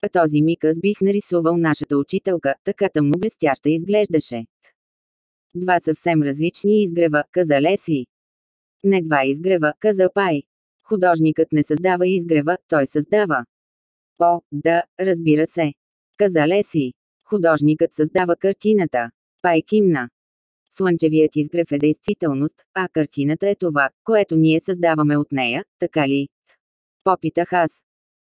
А този миг аз бих нарисувал нашата учителка, така тъмно блестяща изглеждаше. Два съвсем различни изгрева, каза Лесли. Не два изгрева, каза Пай. Художникът не създава изгрева, той създава. О, да, разбира се. Каза Лесли. Художникът създава картината. Пай кимна. Слънчевият изгрев е действителност, а картината е това, което ние създаваме от нея, така ли? Попитах аз.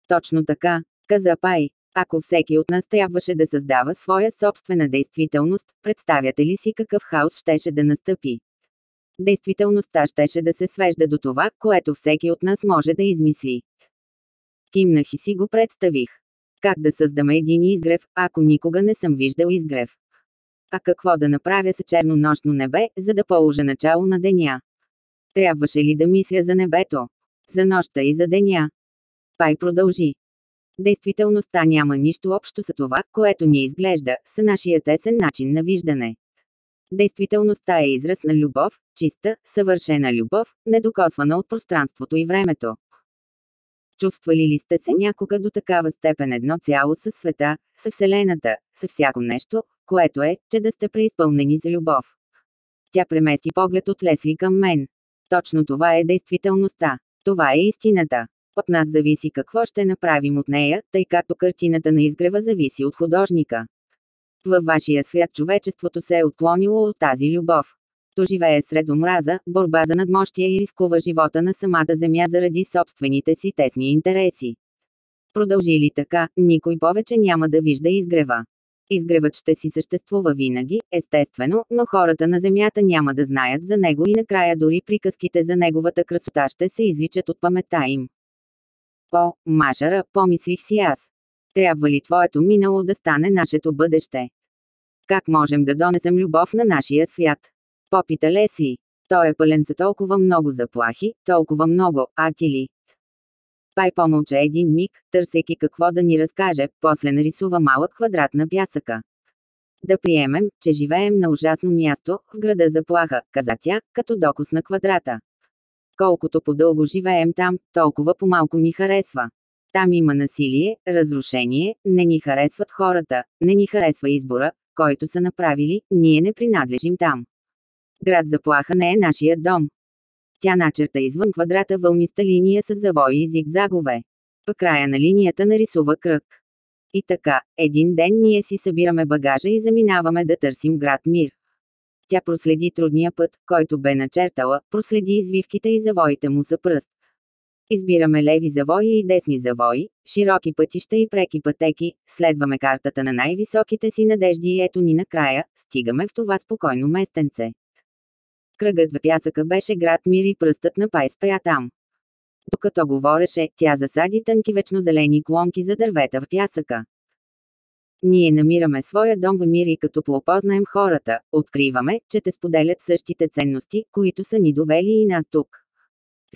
Точно така, каза Пай. Ако всеки от нас трябваше да създава своя собствена действителност, представяте ли си какъв хаос щеше да настъпи? Действителността щеше да се свежда до това, което всеки от нас може да измисли. Кимнах и си го представих. Как да създаме един изгрев, ако никога не съм виждал изгрев? А какво да направя с черно нощно небе, за да положа начало на деня? Трябваше ли да мисля за небето? За нощта и за деня? Пай продължи. Действителността няма нищо общо с това, което ни изглежда, с нашия тесен начин на виждане. Действителността е израз на любов, чиста, съвършена любов, недокосвана от пространството и времето. Чувствали ли сте се някога до такава степен едно цяло с света, с Вселената, с всяко нещо, което е, че да сте преизпълнени за любов? Тя премести поглед от Лесли към мен. Точно това е действителността. Това е истината. От нас зависи какво ще направим от нея, тъй както картината на изгрева зависи от художника. Във вашия свят човечеството се е отклонило от тази любов. То живее сред омраза, борба за надмощие и рискува живота на самата земя заради собствените си тесни интереси. Продължи ли така, никой повече няма да вижда изгрева. Изгревът ще си съществува винаги, естествено, но хората на Земята няма да знаят за него и накрая дори приказките за неговата красота ще се извичат от паметта им. О, Машара, помислих си аз. Трябва ли твоето минало да стане нашето бъдеще? Как можем да донесем любов на нашия свят? Попита Лесли. Той е пълен за толкова много заплахи, толкова много, а ти ли? Пай помълча един миг, търсейки какво да ни разкаже, после нарисува малък квадрат на пясъка. Да приемем, че живеем на ужасно място, в града заплаха, каза тя, като докосна квадрата. Колкото по-дълго живеем там, толкова по-малко ни харесва. Там има насилие, разрушение, не ни харесват хората, не ни харесва избора, който са направили, ние не принадлежим там. Град заплаха не е нашия дом. Тя начерта извън квадрата вълниста линия с завои и зигзагове. По края на линията нарисува кръг. И така, един ден ние си събираме багажа и заминаваме да търсим град Мир. Тя проследи трудния път, който бе начертала, проследи извивките и завоите му за пръст. Избираме леви завои и десни завои, широки пътища и преки пътеки, следваме картата на най-високите си надежди и ето ни накрая, стигаме в това спокойно местенце. Кръгът в пясъка беше град Мир и пръстът на Пай спря там. Докато говореше, тя засади тънки вечно зелени клонки за дървета в пясъка. Ние намираме своя дом в мир и като поопознаем хората, откриваме, че те споделят същите ценности, които са ни довели и нас тук.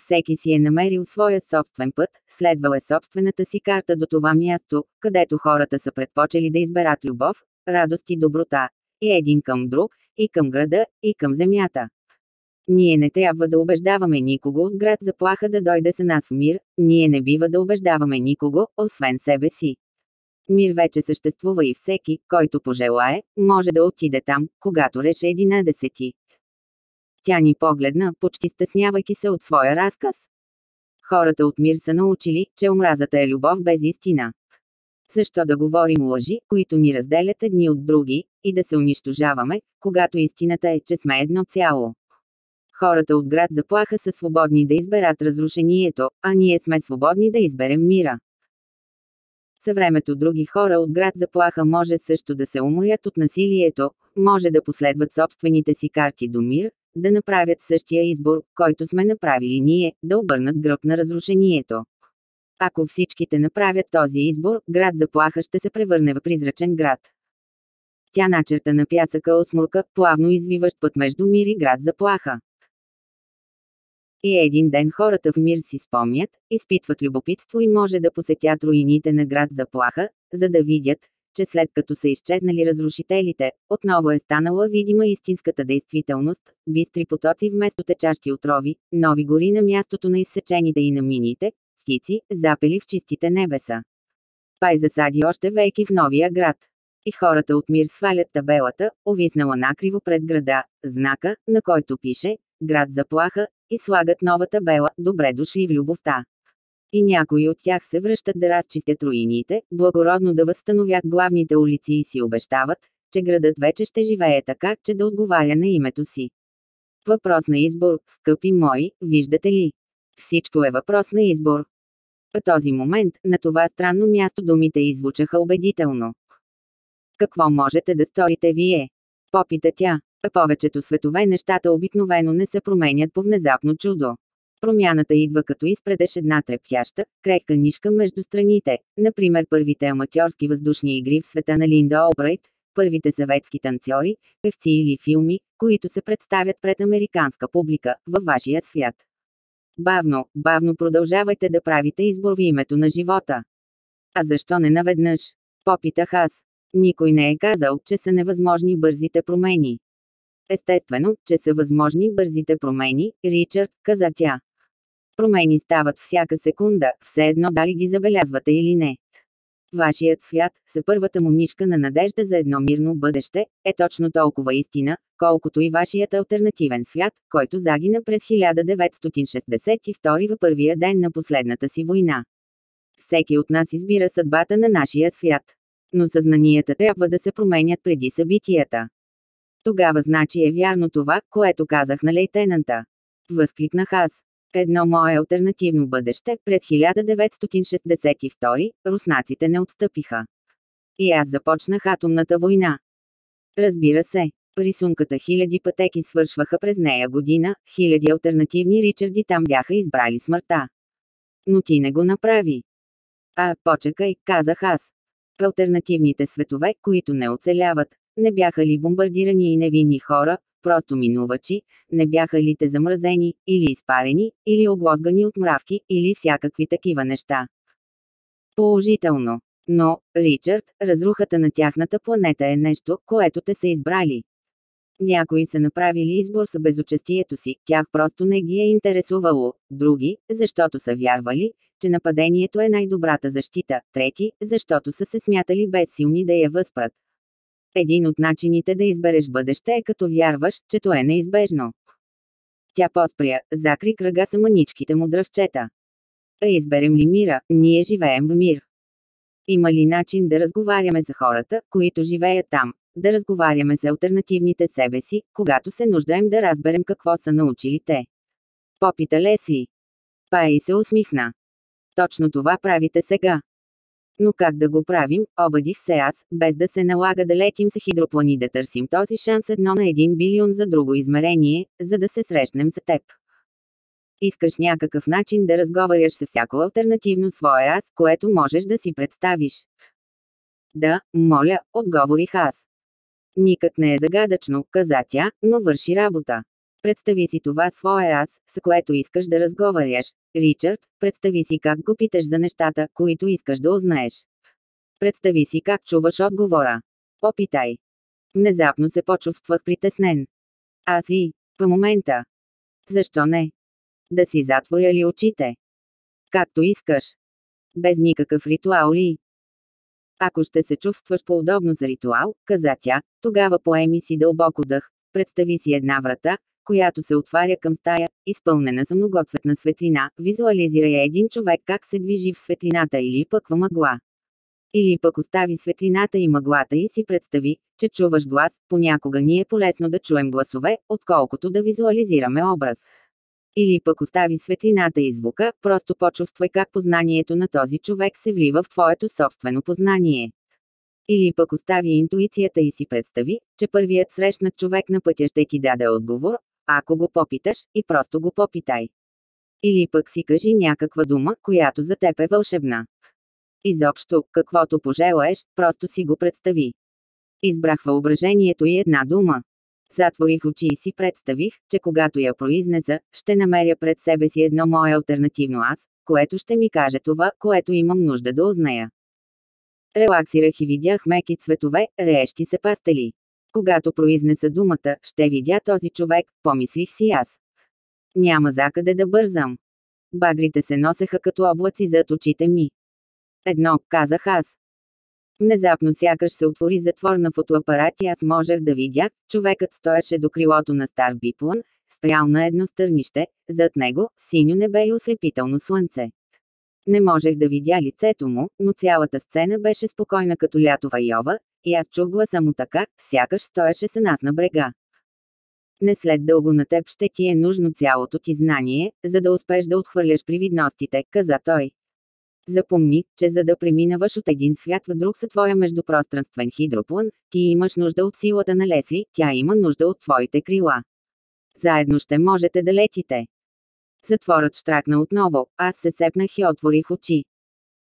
Всеки си е намерил своя собствен път, следвал е собствената си карта до това място, където хората са предпочели да изберат любов, радост и доброта, и един към друг, и към града, и към земята. Ние не трябва да убеждаваме никого от град заплаха да дойде с нас в мир, ние не бива да убеждаваме никого, освен себе си. Мир вече съществува и всеки, който пожелае, може да отиде там, когато реше 11. Тя ни погледна, почти стеснявайки се от своя разказ. Хората от мир са научили, че омразата е любов без истина. Защо да говорим лъжи, които ни разделят едни от други, и да се унищожаваме, когато истината е, че сме едно цяло? Хората от град заплаха са свободни да изберат разрушението, а ние сме свободни да изберем мира. Съвремето други хора от град заплаха може също да се уморят от насилието, може да последват собствените си карти до мир, да направят същия избор, който сме направили ние, да обърнат гръб на разрушението. Ако всичките направят този избор, град заплаха ще се превърне в призрачен град. Тя начерта на пясъка осмурка, плавно извиващ път между мир и град заплаха. И един ден хората в мир си спомнят, изпитват любопитство и може да посетят руините на град заплаха, за да видят, че след като са изчезнали разрушителите, отново е станала видима истинската действителност, бистри потоци вместо течащи отрови, нови гори на мястото на изсечените и на мините, птици, запели в чистите небеса. Пай засади още веки в новия град. И хората от мир свалят табелата, овиснала накриво пред града, знака, на който пише «Град заплаха», и слагат новата бела «Добре дошли в любовта». И някои от тях се връщат да разчистят руините, благородно да възстановят главните улици и си обещават, че градът вече ще живее така, че да отговаря на името си. Въпрос на избор, скъпи мои, виждате ли? Всичко е въпрос на избор. В този момент, на това странно място думите иззвучаха убедително. Какво можете да сторите вие? Попита тя. В повечето светове нещата обикновено не се променят по внезапно чудо. Промяната идва като изпредеш една трептяща, крехка нишка между страните, например първите аматьорски въздушни игри в света на Линда Обрайт, първите съветски танцори, певци или филми, които се представят пред американска публика, във вашия свят. Бавно, бавно продължавайте да правите избор в името на живота. А защо не наведнъж? Попитах аз. Никой не е казал, че са невъзможни бързите промени. Естествено, че са възможни бързите промени, Ричард, каза тя. Промени стават всяка секунда, все едно дали ги забелязвате или не. Вашият свят, с първата му мишка на надежда за едно мирно бъдеще, е точно толкова истина, колкото и вашият альтернативен свят, който загина през 1962 в първия ден на последната си война. Всеки от нас избира съдбата на нашия свят. Но съзнанията трябва да се променят преди събитията. Тогава значи е вярно това, което казах на лейтенанта. Възкликнах аз. Едно мое альтернативно бъдеще, пред 1962, руснаците не отстъпиха. И аз започнах атомната война. Разбира се, рисунката хиляди пътеки свършваха през нея година, хиляди альтернативни Ричарди там бяха избрали смъртта. Но ти не го направи. А, почекай, казах аз. Альтернативните светове, които не оцеляват, не бяха ли бомбардирани и невинни хора, просто минувачи, не бяха ли те замразени, или изпарени, или оглозгани от мравки, или всякакви такива неща. Положително. Но, Ричард, разрухата на тяхната планета е нещо, което те са избрали. Някои са направили избор с безучастието си, тях просто не ги е интересувало, други, защото са вярвали, че нападението е най-добрата защита, трети, защото са се смятали безсилни да я възпрат. Един от начините да избереш бъдеще е като вярваш, че то е неизбежно. Тя поспря, закри кръга са маничките му дръвчета. А изберем ли мира, ние живеем в мир. Има ли начин да разговаряме за хората, които живеят там, да разговаряме с альтернативните себе си, когато се нуждаем да разберем какво са научили те? Попита Лесли. Пай се усмихна. Точно това правите сега. Но как да го правим, обадих се аз, без да се налага да летим с хидроплани да търсим този шанс едно на един билион за друго измерение, за да се срещнем с теб. Искаш някакъв начин да разговаряш с всяко альтернативно свое аз, което можеш да си представиш. Да, моля, отговорих аз. Никак не е загадъчно, каза тя, но върши работа. Представи си това свое аз, с което искаш да разговаряш. Ричард, представи си как го питаш за нещата, които искаш да узнаеш. Представи си как чуваш отговора. Попитай. Внезапно се почувствах притеснен. Аз и, в момента. Защо не? Да си затворя ли очите? Както искаш. Без никакъв ритуал ли? Ако ще се чувстваш по-удобно за ритуал, каза тя, тогава поеми си дълбоко дъх, представи си една врата, която се отваря към стая, изпълнена за многоцветна светлина, визуализирай един човек как се движи в светлината или пък в мъгла. Или пък остави светлината и мъглата и си представи, че чуваш глас, понякога ни е полезно да чуем гласове, отколкото да визуализираме образ. Или пък остави светлината и звука, просто почувствай как познанието на този човек се влива в твоето собствено познание. Или пък остави интуицията и си представи, че първият срещнат човек на пътя ще ти даде отговор, ако го попиташ, и просто го попитай. Или пък си кажи някаква дума, която за теб е вълшебна. Изобщо, каквото пожелаеш, просто си го представи. Избрах въображението и една дума. Затворих очи и си представих, че когато я произнеса, ще намеря пред себе си едно мое альтернативно аз, което ще ми каже това, което имам нужда да узная. Релаксирах и видях меки цветове, реещи се пастели. Когато произнеса думата, ще видя този човек, помислих си аз. Няма закъде да бързам. Багрите се носеха като облаци зад очите ми. Едно, казах аз. Внезапно сякаш се отвори затвор на фотоапарат и аз можех да видя, човекът стоеше до крилото на стар биплан, спрял на едно стърнище, зад него – синьо небе и ослепително слънце. Не можех да видя лицето му, но цялата сцена беше спокойна като лятова Йова, и аз чух гласа му така, сякаш стоеше с нас на брега. Не след дълго на теб ще ти е нужно цялото ти знание, за да успеш да отхвърляш привидностите, каза той. Запомни, че за да преминаваш от един свят в друг със твоя междупространствен хидроплан, ти имаш нужда от силата на Лесли, тя има нужда от твоите крила. Заедно ще можете да летите. Затворът штракна отново, аз се сепнах и отворих очи.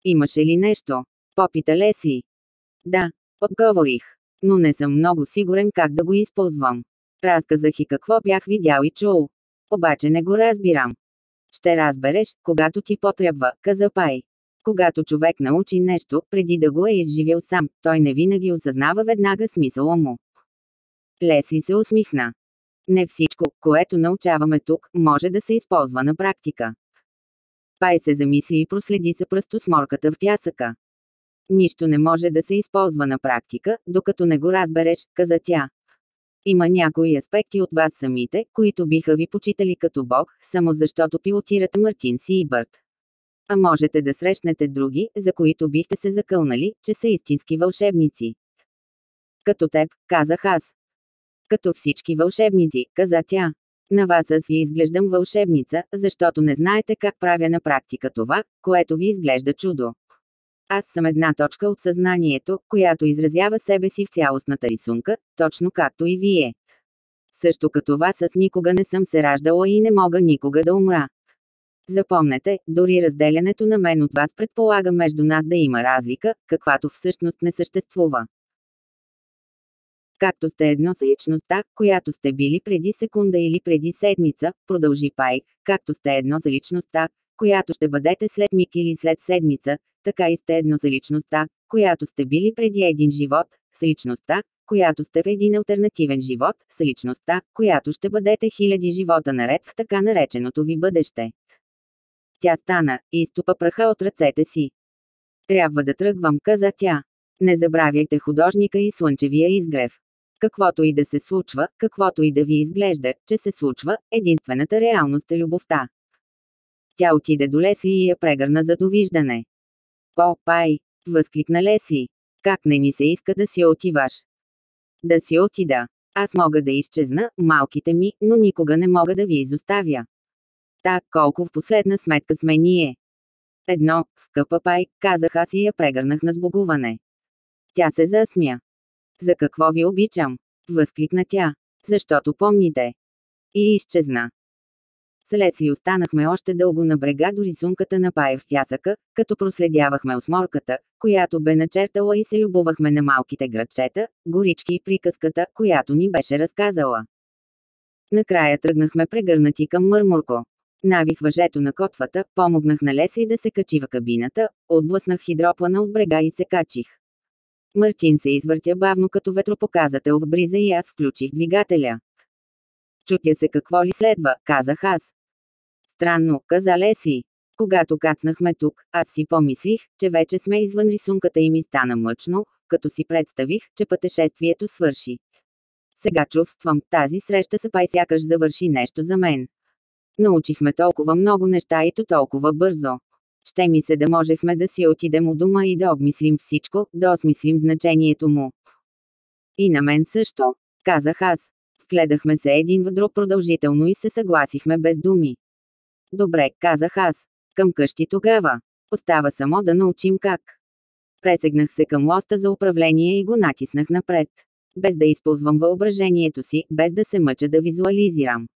Имаше ли нещо? Попита Лесли. Да, отговорих. Но не съм много сигурен как да го използвам. Разказах и какво бях видял и чул. Обаче не го разбирам. Ще разбереш, когато ти потребва, каза Пай. Когато човек научи нещо, преди да го е изживял сам, той не винаги осъзнава веднага смисъла му. Лесли се усмихна. Не всичко, което научаваме тук, може да се използва на практика. Пай се замисли и проследи се пръстосморката в пясъка. Нищо не може да се използва на практика, докато не го разбереш, каза тя. Има някои аспекти от вас самите, които биха ви почитали като Бог, само защото пилотирате Мартин Сибърт. А можете да срещнете други, за които бихте се закълнали, че са истински вълшебници. Като теб, казах аз. Като всички вълшебници, каза тя. На вас аз ви изглеждам вълшебница, защото не знаете как правя на практика това, което ви изглежда чудо. Аз съм една точка от съзнанието, която изразява себе си в цялостната рисунка, точно както и вие. Също като вас аз никога не съм се раждала и не мога никога да умра. Запомнете, дори разделянето на мен от вас предполага между нас да има разлика, каквато всъщност не съществува. Както сте едно с личността, която сте били преди секунда или преди седмица, продължи Пайк, както сте едно за личността, която ще бъдете след миг или след седмица, така и сте едно за личността, която сте били преди един живот, с личността, която сте в един альтернативен живот, с личността, която ще бъдете хиляди живота наред в така нареченото ви бъдеще. Тя стана и изтупа праха от ръцете си. Трябва да тръгвам, каза тя. Не забравяйте художника и слънчевия изгрев. Каквото и да се случва, каквото и да ви изглежда, че се случва, единствената реалност е любовта. Тя отиде до Лесли и я прегърна за довиждане. О, пай! възкликна Лесли. Как не ни се иска да си отиваш? Да си отида. Аз мога да изчезна, малките ми, но никога не мога да ви изоставя. Так, колко в последна сметка сме ние. Едно, скъпа пай, казах аз и я прегърнах на сбогуване. Тя се засмя. За какво ви обичам? Възкликна тя. Защото помните. И изчезна. С Лесли останахме още дълго на брега до рисунката на пая в пясъка, като проследявахме осморката, която бе начертала и се любовахме на малките градчета, горички и приказката, която ни беше разказала. Накрая тръгнахме прегърнати към Мърмурко. Навих въжето на котвата, помогнах на Лесли да се качи в кабината, отблъснах хидроплана от брега и се качих. Мартин се извъртя бавно като ветропоказател в бриза и аз включих двигателя. Чутя се какво ли следва, казах аз. Странно, каза Лесли. Когато кацнахме тук, аз си помислих, че вече сме извън рисунката и ми стана мъчно, като си представих, че пътешествието свърши. Сега чувствам, тази среща са пай сякаш завърши нещо за мен. Научихме толкова много неща и то толкова бързо. Ще ми се да можехме да си отидем у дома и да обмислим всичко, да осмислим значението му. И на мен също, казах аз. Вгледахме се един в друг продължително и се съгласихме без думи. Добре, казах аз. Към къщи тогава. Остава само да научим как. Пресегнах се към лоста за управление и го натиснах напред. Без да използвам въображението си, без да се мъча да визуализирам.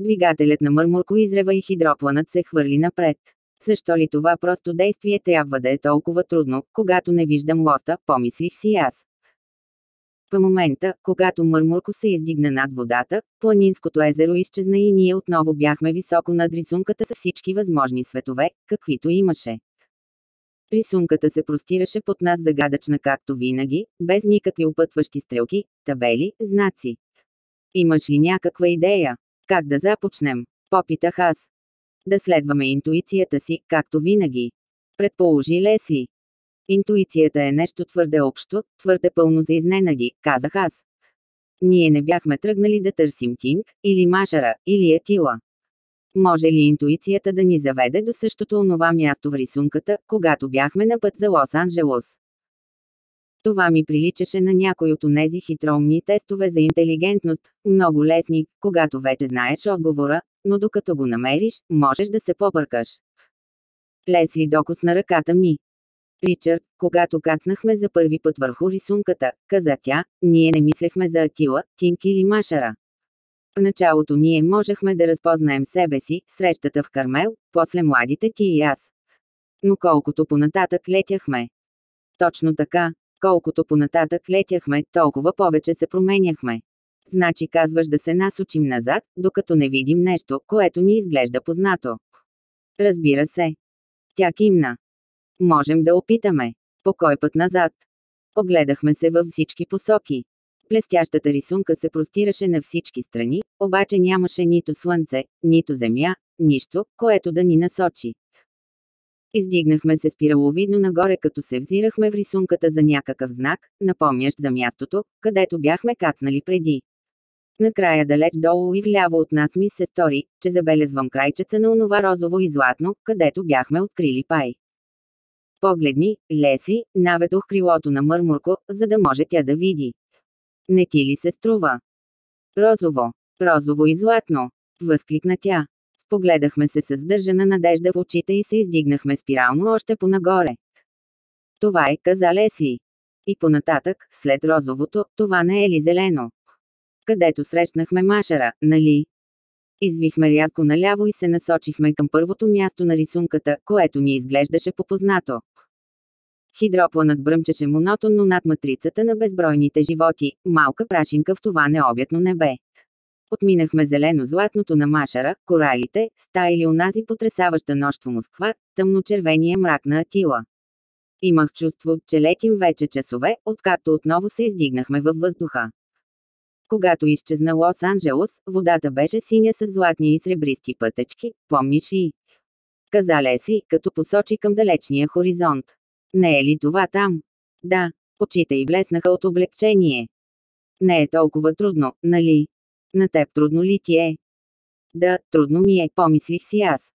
Двигателят на мърмурко изрева и хидропланът се хвърли напред. Защо ли това просто действие трябва да е толкова трудно, когато не виждам лоста, помислих си аз. В момента, когато Мърмурко се издигна над водата, планинското езеро изчезна и ние отново бяхме високо над рисунката с всички възможни светове, каквито имаше. Рисунката се простираше под нас загадъчна както винаги, без никакви опътващи стрелки, табели, знаци. Имаш ли някаква идея? Как да започнем? Попитах аз. Да следваме интуицията си, както винаги. Предположи Лесли. Интуицията е нещо твърде общо, твърде пълно за изненади, казах аз. Ние не бяхме тръгнали да търсим Тинг, или Машара, или Атила. Може ли интуицията да ни заведе до същото онова място в рисунката, когато бяхме на път за Лос-Анджелос? Това ми приличаше на някой от онези хитроумни тестове за интелигентност, много лесни, когато вече знаеш отговора, но докато го намериш, можеш да се побъркаш. Лесли докосна ръката ми. Ричард, когато кацнахме за първи път върху рисунката, каза тя, ние не мислехме за Атила, Тинк или Машара. В началото ние можехме да разпознаем себе си, срещата в Кармел, после младите ти и аз. Но колкото понататък летяхме. Точно така, колкото понататък летяхме, толкова повече се променяхме. Значи казваш да се насочим назад, докато не видим нещо, което ни изглежда познато. Разбира се. Тя кимна. Можем да опитаме. По кой път назад? Огледахме се във всички посоки. Блестящата рисунка се простираше на всички страни, обаче нямаше нито слънце, нито земя, нищо, което да ни насочи. Издигнахме се спираловидно нагоре като се взирахме в рисунката за някакъв знак, напомнящ за мястото, където бяхме кацнали преди. Накрая далеч долу и вляво от нас ми се стори, че забелезвам крайчеца на онова розово и златно, където бяхме открили пай. Погледни, Леси, наведох крилото на Мърмурко, за да може тя да види. Не ти ли се струва? Розово, розово и златно, възкликна тя. Погледахме се с държана надежда в очите и се издигнахме спирално още понагоре. Това е, каза Лесли. И понататък, след розовото, това не е ли зелено? Където срещнахме Машара, нали? Извихме рязко наляво и се насочихме към първото място на рисунката, което ни изглеждаше попознато. Хидропланът бръмчеше монотонно над матрицата на безбройните животи, малка прашинка в това необятно небе. Отминахме зелено-златното на Машара, коралите, стаили онази потрясаваща нощ в Москва, тъмно-червения мрак на Атила. Имах чувство, че летим вече часове, откакто отново се издигнахме във въздуха. Когато изчезна Лос-Анджелос, водата беше синя с златни и сребристи пътечки, помниш ли? Каза Леси, като посочи към далечния хоризонт. Не е ли това там? Да, очите й блеснаха от облегчение. Не е толкова трудно, нали? На теб трудно ли ти е? Да, трудно ми е, помислих си аз.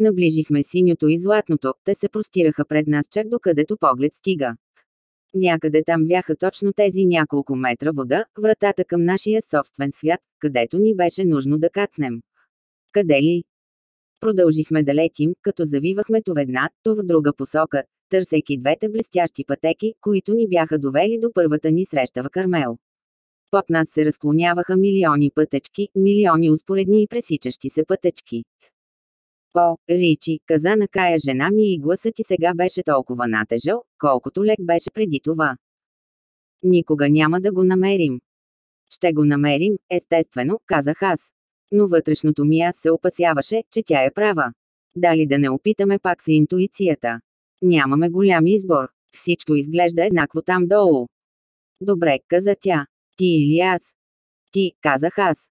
Наближихме синьото и златното, те се простираха пред нас чак докъдето поглед стига. Някъде там бяха точно тези няколко метра вода, вратата към нашия собствен свят, където ни беше нужно да кацнем. Къде ли? Продължихме да летим, като завивахме то в една, то в друга посока, търсейки двете блестящи пътеки, които ни бяха довели до първата ни среща в Кармел. Под нас се разклоняваха милиони пътечки, милиони успоредни и пресичащи се пътечки. О, Ричи, каза накрая жена ми и гласът ти сега беше толкова натежъл, колкото лек беше преди това. Никога няма да го намерим. Ще го намерим, естествено, казах аз. Но вътрешното ми аз се опасяваше, че тя е права. Дали да не опитаме пак с интуицията? Нямаме голям избор. Всичко изглежда еднакво там долу. Добре, каза тя. Ти или аз? Ти, казах аз.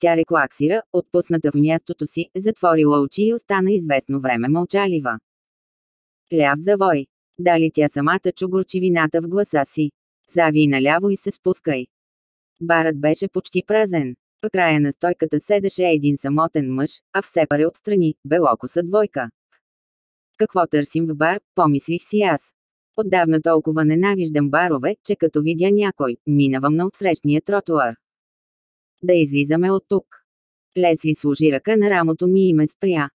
Тя реклаксира, отпусната в мястото си, затворила очи и остана известно време мълчалива. Ляв завой. Дали тя самата чу горчивината в гласа си. Зави наляво и се спускай. Барът беше почти празен. В края на стойката седеше един самотен мъж, а все паре отстрани, белокоса двойка. Какво търсим в бар, помислих си аз. Отдавна толкова ненавиждам барове, че като видя някой, минавам на отсрещния тротуар. Да излизаме от тук. Лесли служи ръка на рамото ми и ме спря.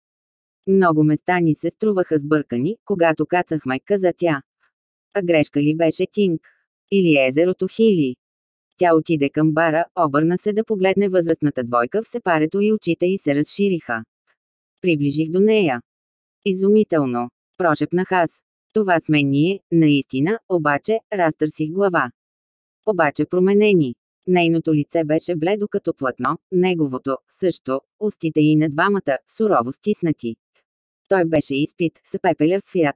Много места ни се струваха сбъркани, когато кацахме, каза тя. А грешка ли беше Тинг? Или езерото Хили? Тя отиде към бара, обърна се да погледне възрастната двойка в сепарето и очите й се разшириха. Приближих до нея. Изумително. Прошепнах аз. Това сме ние, наистина, обаче, разтърсих глава. Обаче променени. Нейното лице беше бледо като платно, неговото, също, устите и на двамата, сурово стиснати. Той беше изпит, с пепеляв свят.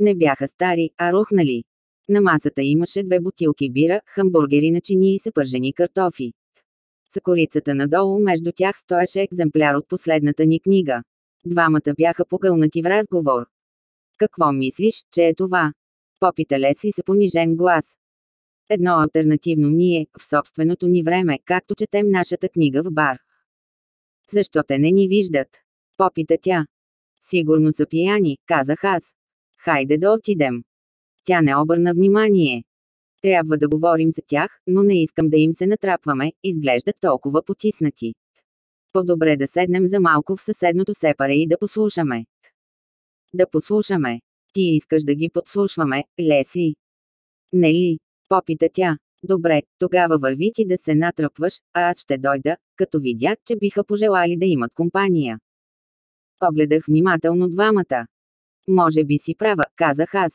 Не бяха стари, а рухнали. На масата имаше две бутилки бира, хамбургери на чини и съпържени картофи. С корицата надолу между тях стоеше екземпляр от последната ни книга. Двамата бяха погълнати в разговор. Какво мислиш, че е това? Попита Лесли с понижен глас. Едно альтернативно ние, в собственото ни време, както четем нашата книга в бар. Защо те не ни виждат? Попита тя. Сигурно са пияни, казах аз. Хайде да отидем. Тя не обърна внимание. Трябва да говорим за тях, но не искам да им се натрапваме, изглеждат толкова потиснати. По-добре да седнем за малко в съседното сепаре и да послушаме. Да послушаме. Ти искаш да ги подслушваме, Лесли. Не ли? Попита тя. Добре, тогава върви ти да се натръпваш, а аз ще дойда, като видя, че биха пожелали да имат компания. Огледах внимателно двамата. Може би си права, казах аз.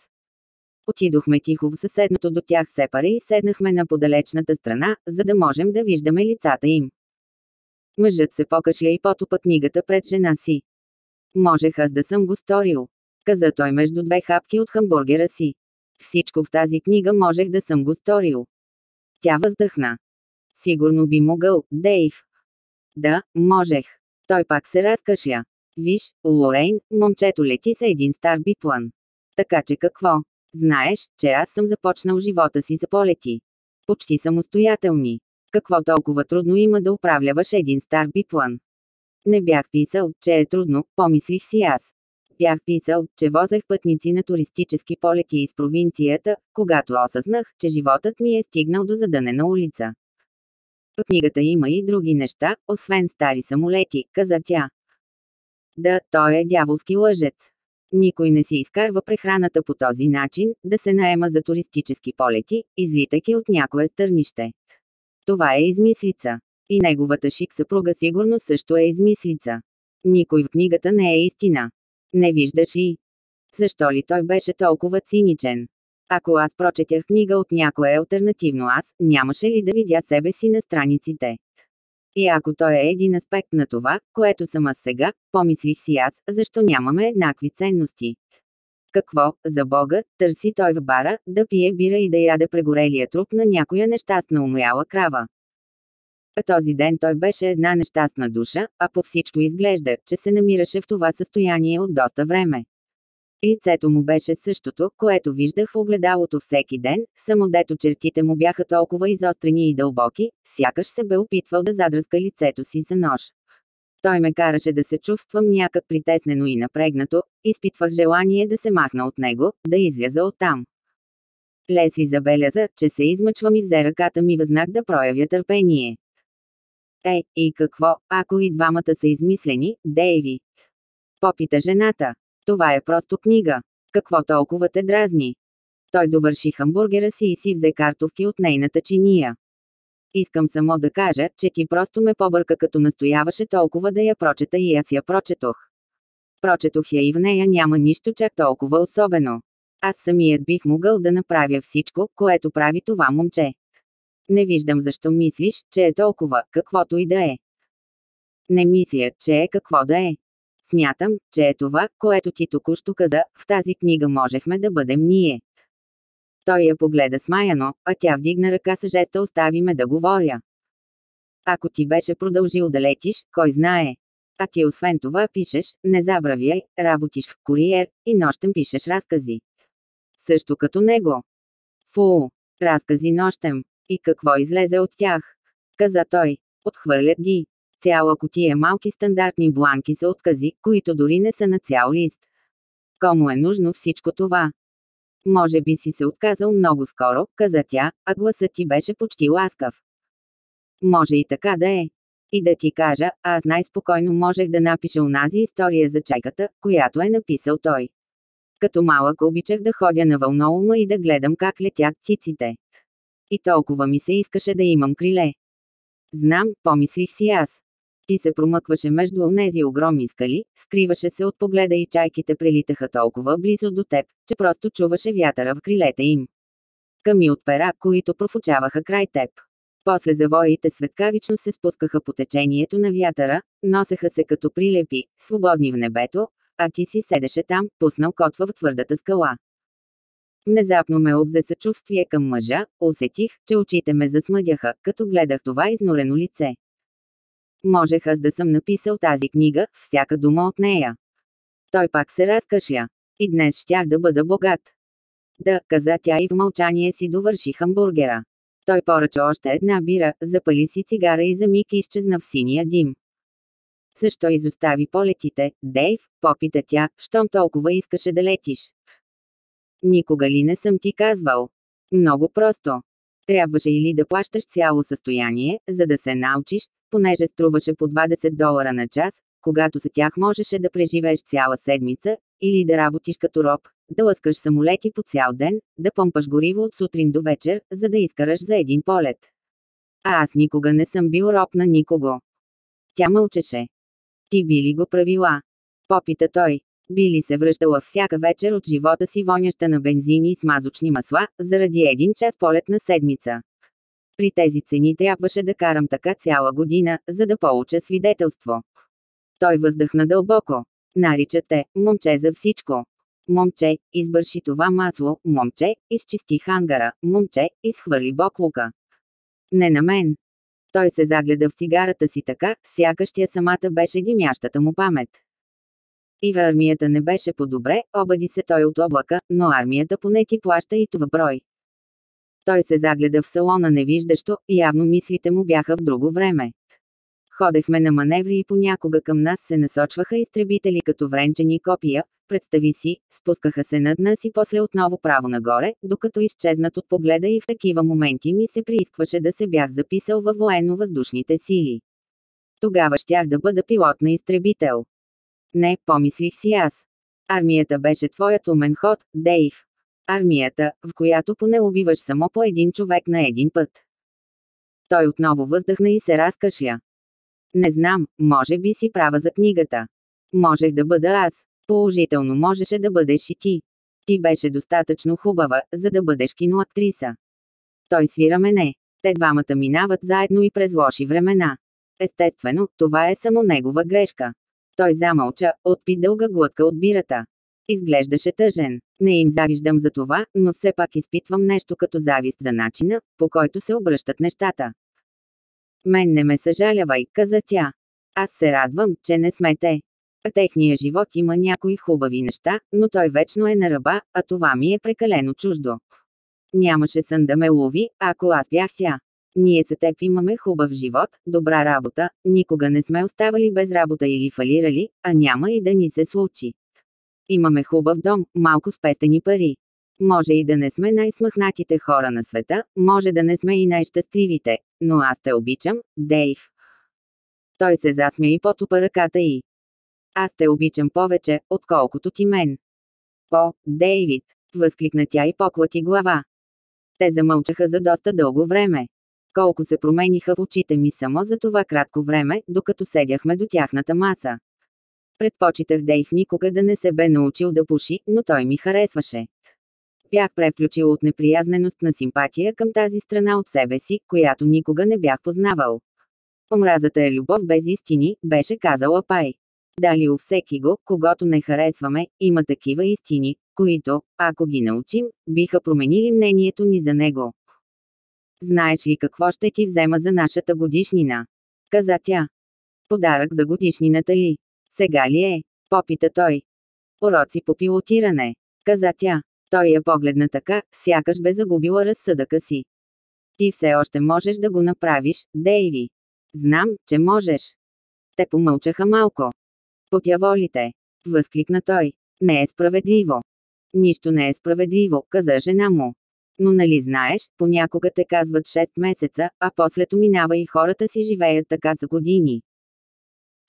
Отидохме тихо в съседното до тях сепаре и седнахме на подалечната страна, за да можем да виждаме лицата им. Мъжът се покачля и потопа книгата пред жена си. Можех аз да съм го сторил. Каза той между две хапки от хамбургера си. Всичко в тази книга можех да съм го сторил. Тя въздъхна. Сигурно би могъл, Дейв. Да, можех. Той пак се разкашля. Виж, Лорейн, момчето лети с един стар биплан. Така че какво? Знаеш, че аз съм започнал живота си за полети. Почти самостоятелни. Какво толкова трудно има да управляваш един стар биплан? Не бях писал, че е трудно, помислих си аз. Бях писал, че возех пътници на туристически полети из провинцията, когато осъзнах, че животът ми е стигнал до задънена улица. В книгата има и други неща, освен стари самолети, каза тя. Да, той е дяволски лъжец. Никой не си изкарва прехраната по този начин, да се наема за туристически полети, излитайки от някое стърнище. Това е измислица. И неговата шик съпруга сигурно също е измислица. Никой в книгата не е истина. Не виждаш ли? Защо ли той беше толкова циничен? Ако аз прочетях книга от някое альтернативно аз, нямаше ли да видя себе си на страниците? И ако той е един аспект на това, което съм аз сега, помислих си аз, защо нямаме еднакви ценности? Какво, за Бога, търси той в бара, да пие бира и да яде прегорелия труп на някоя нещастна умряла крава? А този ден той беше една нещастна душа, а по всичко изглежда, че се намираше в това състояние от доста време. Лицето му беше същото, което виждах в огледалото всеки ден, само дето чертите му бяха толкова изострени и дълбоки, сякаш се бе опитвал да задръска лицето си за нож. Той ме караше да се чувствам някак притеснено и напрегнато, изпитвах желание да се махна от него, да изляза оттам. Лесли забеляза, че се измъчвам и взе ръката ми възнак да проявя търпение. Е, и какво, ако и двамата са измислени, Дейви? Попита жената. Това е просто книга. Какво толкова те дразни? Той довърши хамбургера си и си взе картовки от нейната чиния. Искам само да кажа, че ти просто ме побърка като настояваше толкова да я прочета и аз я прочетох. Прочетох я и в нея няма нищо чак толкова особено. Аз самият бих могъл да направя всичко, което прави това момче. Не виждам защо мислиш, че е толкова, каквото и да е. Не мисля, че е какво да е. Смятам, че е това, което ти току-що каза, в тази книга можехме да бъдем ние. Той я погледа смаяно, а тя вдигна ръка с жеста остави ме да говоря. Ако ти беше продължил да летиш, кой знае. А ти освен това пишеш, не забравяй, работиш в куриер, и нощем пишеш разкази. Също като него. Фу, разкази нощем. И какво излезе от тях? Каза той. Отхвърлят ги. Цяла котия малки стандартни бланки са откази, които дори не са на цял лист. Кому е нужно всичко това? Може би си се отказал много скоро, каза тя, а гласът ти беше почти ласкав. Може и така да е. И да ти кажа, аз най-спокойно можех да напиша унази история за чайката, която е написал той. Като малък обичах да ходя на вълнолума и да гледам как летят птиците. И толкова ми се искаше да имам криле. Знам, помислих си аз. Ти се промъкваше между онези огромни скали, скриваше се от погледа и чайките прелитаха толкова близо до теб, че просто чуваше вятъра в крилете им. Ками от пера, които профучаваха край теб. После завоите светкавично се спускаха по течението на вятъра, носеха се като прилепи, свободни в небето, а ти си седеше там, пуснал котва в твърдата скала. Внезапно ме обзе съчувствие към мъжа, усетих, че очите ме засмъдяха, като гледах това изнорено лице. Можех аз да съм написал тази книга, всяка дума от нея. Той пак се разкашля. И днес щях да бъда богат. Да, каза тя и в мълчание си довърши хамбургера. Той поръча още една бира, запали си цигара и за миг изчезна в синия дим. Защо изостави полетите, Дейв, попита тя, щом толкова искаше да летиш. Никога ли не съм ти казвал? Много просто. Трябваше или да плащаш цяло състояние, за да се научиш, понеже струваше по 20 долара на час, когато за тях можеше да преживееш цяла седмица, или да работиш като роб, да лъскаш самолети по цял ден, да помпаш гориво от сутрин до вечер, за да изкараш за един полет. А аз никога не съм бил роб на никого. Тя мълчеше. Ти би ли го правила? Попита той. Би ли се връщала всяка вечер от живота си воняща на бензини и смазочни масла, заради един час полет на седмица? При тези цени трябваше да карам така цяла година, за да получа свидетелство. Той въздъхна дълбоко. Нарича те, момче за всичко. Момче, избърши това масло, момче, изчисти хангара, момче, изхвърли боклука. Не на мен. Той се загледа в цигарата си така, сякаш тя самата беше димящата му памет. И в армията не беше по-добре, обади се той от облака, но армията поне ти плаща и това брой. Той се загледа в салона невиждащо, явно мислите му бяха в друго време. Ходехме на маневри и понякога към нас се насочваха изтребители като вренчени копия, представи си, спускаха се над нас и после отново право нагоре, докато изчезнат от погледа и в такива моменти ми се приискваше да се бях записал във военно-въздушните сили. Тогава щях да бъда пилот на изтребител. Не, помислих си аз. Армията беше твоят умен ход, Дейв. Армията, в която поне убиваш само по един човек на един път. Той отново въздъхна и се разкашля. Не знам, може би си права за книгата. Можех да бъда аз. Положително можеше да бъдеш и ти. Ти беше достатъчно хубава, за да бъдеш киноактриса. Той свира мене. Те двамата минават заедно и през лоши времена. Естествено, това е само негова грешка. Той замълча, отпи дълга глътка от бирата. Изглеждаше тъжен. Не им завиждам за това, но все пак изпитвам нещо като завист за начина, по който се обръщат нещата. Мен не ме съжалявай, каза тя. Аз се радвам, че не сме те. Техния живот има някои хубави неща, но той вечно е на ръба, а това ми е прекалено чуждо. Нямаше сън да ме лови, ако аз бях тя. Ние с теб имаме хубав живот, добра работа, никога не сме оставали без работа или фалирали, а няма и да ни се случи. Имаме хубав дом, малко спестени пари. Може и да не сме най-смъхнатите хора на света, може да не сме и най-щастливите, но аз те обичам, Дейв. Той се засмя и потупа ръката й. Аз те обичам повече, отколкото ти мен. О, Дейвид! Възкликна тя и поклати глава. Те замълчаха за доста дълго време. Колко се промениха в очите ми само за това кратко време, докато седяхме до тяхната маса. Предпочитах Дейв никога да не се бе научил да пуши, но той ми харесваше. Бях превключил от неприязненост на симпатия към тази страна от себе си, която никога не бях познавал. Омразата е любов без истини, беше казала Пай. Дали у всеки го, когато не харесваме, има такива истини, които, ако ги научим, биха променили мнението ни за него. Знаеш ли какво ще ти взема за нашата годишнина? Каза тя. Подарък за годишнината ли? Сега ли е? Попита той. Уроци по пилотиране. Каза тя. Той я погледна така, сякаш бе загубила разсъдъка си. Ти все още можеш да го направиш, Дейви. Знам, че можеш. Те помълчаха малко. Потяволите. Възкликна той. Не е справедливо. Нищо не е справедливо, каза жена му. Но нали знаеш, понякога те казват 6 месеца, а после минава и хората си живеят така за години.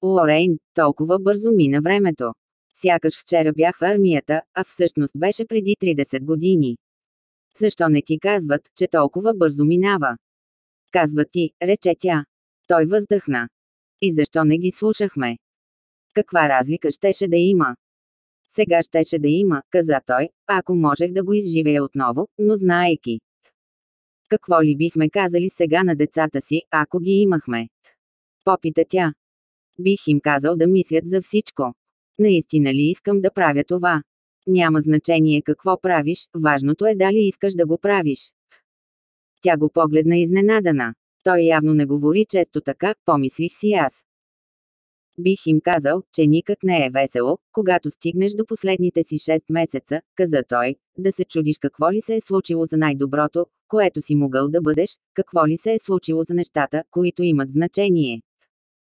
Лорейн, толкова бързо мина времето. Сякаш вчера бях в армията, а всъщност беше преди 30 години. Защо не ти казват, че толкова бързо минава? Казва ти, рече тя. Той въздъхна. И защо не ги слушахме? Каква разлика щеше да има? Сега щеше да има, каза той, ако можех да го изживея отново, но знаеки. Какво ли бихме казали сега на децата си, ако ги имахме? Попита тя. Бих им казал да мислят за всичко. Наистина ли искам да правя това? Няма значение какво правиш, важното е дали искаш да го правиш. Тя го погледна изненадана. Той явно не говори често така, помислих си аз. Бих им казал, че никак не е весело, когато стигнеш до последните си 6 месеца, каза той, да се чудиш какво ли се е случило за най-доброто, което си могъл да бъдеш, какво ли се е случило за нещата, които имат значение.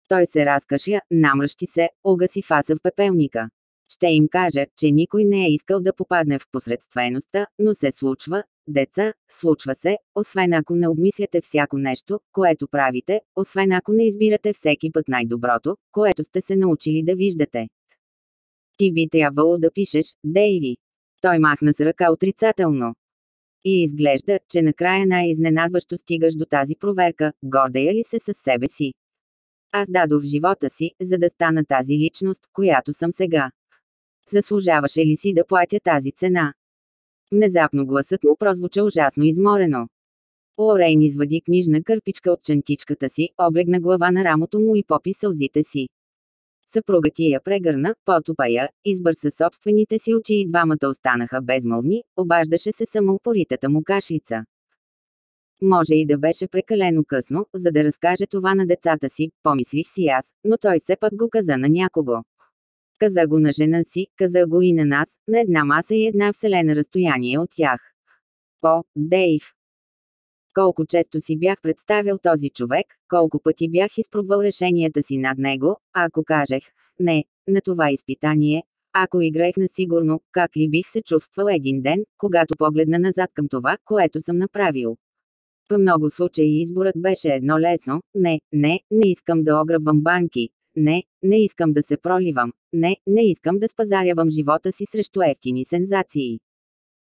Той се разкашля, намръщи се, угаси фаса в пепелника. Ще им кажа, че никой не е искал да попадне в посредствеността, но се случва, деца, случва се, освен ако не обмисляте всяко нещо, което правите, освен ако не избирате всеки път най-доброто, което сте се научили да виждате. Ти би трябвало да пишеш, Дейви. Той махна с ръка отрицателно. И изглежда, че накрая най-изненадващо стигаш до тази проверка, гордея ли се със себе си. Аз дадох живота си, за да стана тази личност, която съм сега. Заслужаваше ли си да платя тази цена? Внезапно гласът му прозвуча ужасно изморено. Лорейн извади книжна кърпичка от чантичката си, облегна глава на рамото му и попи сълзите си. Съпруга ти я прегърна, потопа я, избърса собствените си очи и двамата останаха безмълвни, обаждаше се само упоритата му кашлица. Може и да беше прекалено късно, за да разкаже това на децата си, помислих си аз, но той все пак го каза на някого. Каза го на жена си, каза го и на нас, на една маса и една вселена разстояние от тях. О, Дейв! Колко често си бях представил този човек, колко пъти бях изпробвал решенията си над него, ако кажех, не, на това изпитание, ако играех на сигурно, как ли бих се чувствал един ден, когато погледна назад към това, което съм направил. В много случаи изборът беше едно лесно, не, не, не искам да ограбвам банки, не, не искам да се проливам, не, не искам да спазарявам живота си срещу ефтини сензации.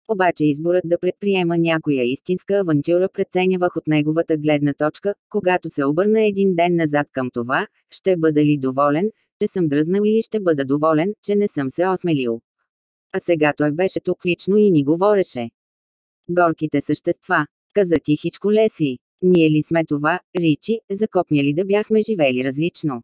Обаче изборът да предприема някоя истинска авантюра преценявах от неговата гледна точка, когато се обърна един ден назад към това, ще бъда ли доволен, че съм дръзнал или ще бъда доволен, че не съм се осмелил. А сега той беше тук лично и ни говореше. Горките същества, каза тихичко Лесли. Ние ли сме това, Ричи, закопняли да бяхме живели различно?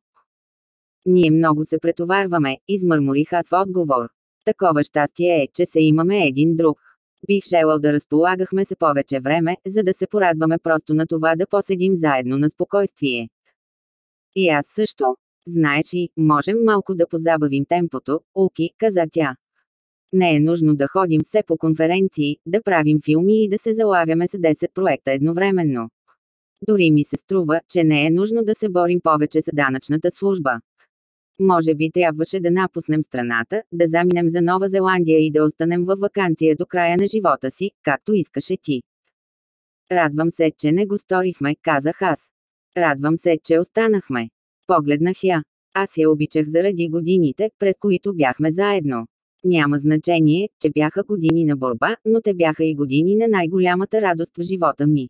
Ние много се претоварваме, измърморих аз в отговор. Такова щастие е, че се имаме един друг. Бих желал да разполагахме се повече време, за да се порадваме просто на това да поседим заедно на спокойствие. И аз също. Знаеш ли, можем малко да позабавим темпото, Уки, каза тя. Не е нужно да ходим все по конференции, да правим филми и да се залавяме с 10 проекта едновременно. Дори ми се струва, че не е нужно да се борим повече с данъчната служба. Може би трябваше да напуснем страната, да заминем за Нова Зеландия и да останем във вакансия до края на живота си, както искаше ти. Радвам се, че не го сторихме, казах аз. Радвам се, че останахме. Погледнах я. Аз я обичах заради годините, през които бяхме заедно. Няма значение, че бяха години на борба, но те бяха и години на най-голямата радост в живота ми.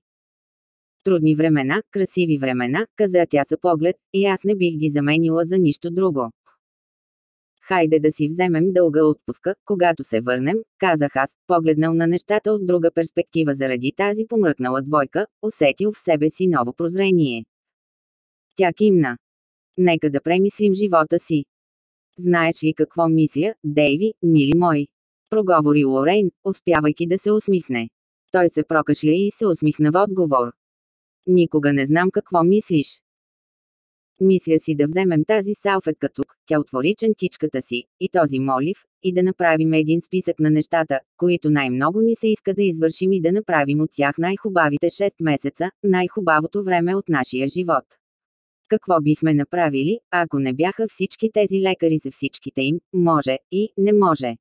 Трудни времена, красиви времена, каза тя са поглед, и аз не бих ги заменила за нищо друго. Хайде да си вземем дълга отпуска, когато се върнем, казах аз, погледнал на нещата от друга перспектива заради тази помръкнала двойка, усетил в себе си ново прозрение. Тя кимна. Нека да премислим живота си. Знаеш ли какво мисля, Дейви, мили мой? Проговори Лорейн, успявайки да се усмихне. Той се прокашля и се усмихна в отговор. Никога не знам какво мислиш. Мисля си да вземем тази салфетка тук, тя отвори чантичката си, и този молив, и да направим един списък на нещата, които най-много ни се иска да извършим и да направим от тях най-хубавите 6 месеца, най-хубавото време от нашия живот. Какво бихме направили, ако не бяха всички тези лекари за всичките им, може и не може.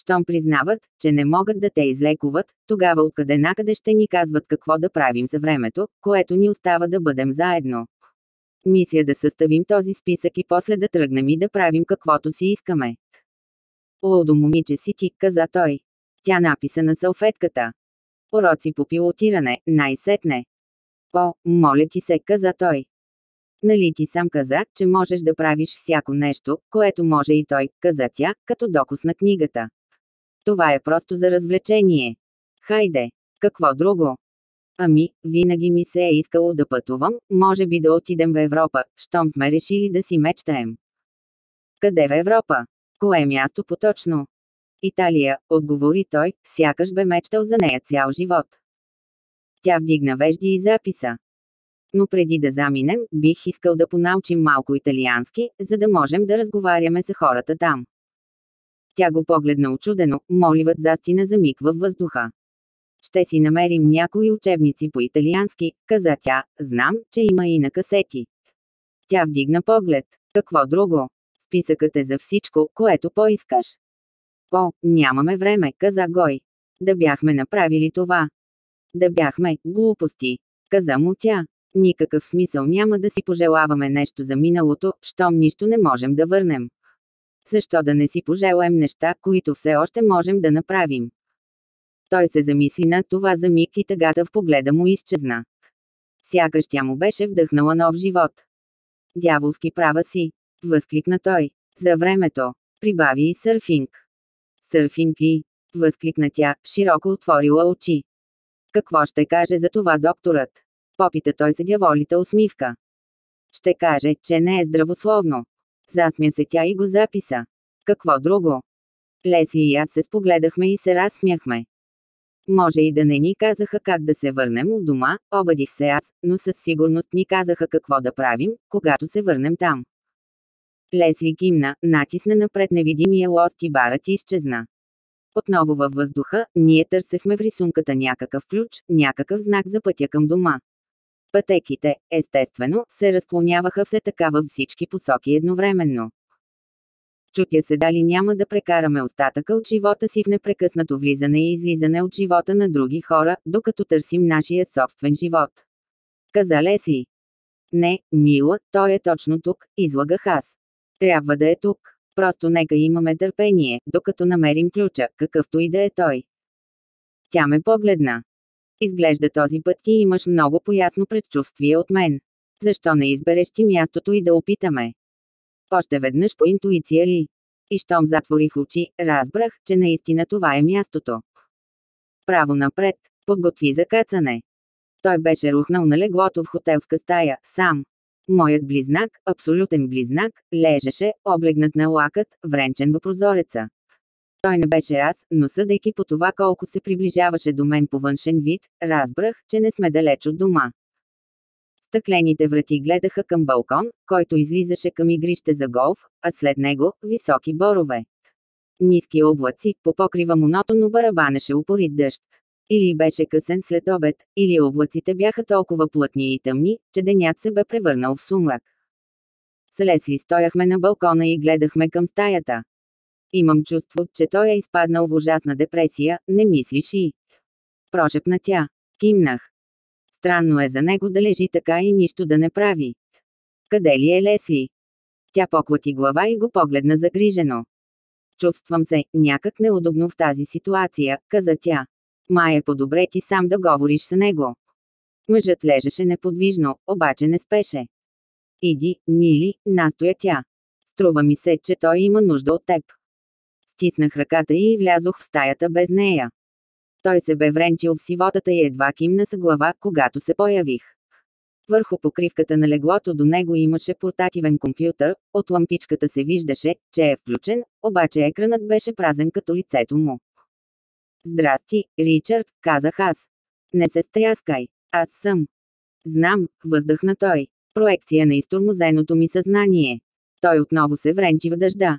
Щом признават, че не могат да те излекуват, тогава откъде накъде ще ни казват какво да правим за времето, което ни остава да бъдем заедно. Мисля да съставим този списък и после да тръгнем и да правим каквото си искаме. Лудо момиче си ти, каза той. Тя написа на салфетката. Уроци по пилотиране, най-сетне. О, моля ти се, каза той. Нали ти сам каза, че можеш да правиш всяко нещо, което може и той, каза тя, като докусна книгата. Това е просто за развлечение. Хайде, какво друго? Ами, винаги ми се е искало да пътувам, може би да отидем в Европа, щом сме решили да си мечтаем. Къде в Европа? Кое място поточно? Италия, отговори той, сякаш бе мечтал за нея цял живот. Тя вдигна вежди и записа. Но преди да заминем, бих искал да понаучим малко италиански, за да можем да разговаряме с хората там. Тя го погледна очудено, моливът застина за миг във въздуха. Ще си намерим някои учебници по италиански, каза тя, знам, че има и на касети. Тя вдигна поглед. Какво друго? Списъкът е за всичко, което поискаш. О, нямаме време, каза Гой. Да бяхме направили това. Да бяхме, глупости. Каза му тя. Никакъв смисъл няма да си пожелаваме нещо за миналото, щом нищо не можем да върнем. Защо да не си пожелаем неща, които все още можем да направим? Той се замисли на това за миг и тъгата в погледа му изчезна. Сякаш тя му беше вдъхнала нов живот. Дяволски права си, възкликна той. За времето, прибави и сърфинг. Сърфинг ли? Възкликна тя, широко отворила очи. Какво ще каже за това докторът? Попита той се дяволита усмивка. Ще каже, че не е здравословно. Засмя се тя и го записа. Какво друго? Леси и аз се спогледахме и се разсмяхме. Може и да не ни казаха как да се върнем от дома, обадих се аз, но със сигурност ни казаха какво да правим, когато се върнем там. Лесли кимна, натисна напред невидимия лост и барът изчезна. Отново във въздуха, ние търсехме в рисунката някакъв ключ, някакъв знак за пътя към дома. Пътеките, естествено, се разклоняваха все така във всички посоки едновременно. Чутя се дали няма да прекараме остатъка от живота си в непрекъснато влизане и излизане от живота на други хора, докато търсим нашия собствен живот. Каза Лесли. Не, мила, той е точно тук, излагах аз. Трябва да е тук. Просто нека имаме търпение, докато намерим ключа, какъвто и да е той. Тя ме погледна. Изглежда този път ти имаш много поясно предчувствие от мен. Защо не избереш ти мястото и да опитаме? Още веднъж по интуиция ли? И щом затворих очи, разбрах, че наистина това е мястото. Право напред, подготви за кацане. Той беше рухнал на леглото в хотелска стая, сам. Моят близнак, абсолютен близнак, лежеше, облегнат на лакът, вренчен в прозореца. Той не беше аз, но съдейки по това колко се приближаваше до мен по външен вид, разбрах, че не сме далеч от дома. Стъклените врати гледаха към балкон, който излизаше към игрище за голф, а след него – високи борове. Ниски облаци, по покрива монотонно барабанеше упорит дъжд. Или беше късен след обед, или облаците бяха толкова плътни и тъмни, че денят се бе превърнал в сумрак. С Лесли стояхме на балкона и гледахме към стаята. Имам чувство, че той е изпаднал в ужасна депресия, не мислиш ли? Прошепна тя. Кимнах. Странно е за него да лежи така и нищо да не прави. Къде ли е Лесли? Тя поклати глава и го погледна загрижено. Чувствам се някак неудобно в тази ситуация, каза тя. Май е по-добре ти сам да говориш с него. Мъжът лежеше неподвижно, обаче не спеше. Иди, мили, настоя тя. Струва ми се, че той има нужда от теб. Стиснах ръката и влязох в стаята без нея. Той се бе вренчил в сивотата и едва кимна с глава, когато се появих. Върху покривката на леглото до него имаше портативен компютър, от лампичката се виждаше, че е включен, обаче екранът беше празен като лицето му. Здрасти, Ричард, казах аз. Не се стряскай. Аз съм. Знам, въздъхна той. Проекция на изтормозеното ми съзнание. Той отново се вренчи в дъжда.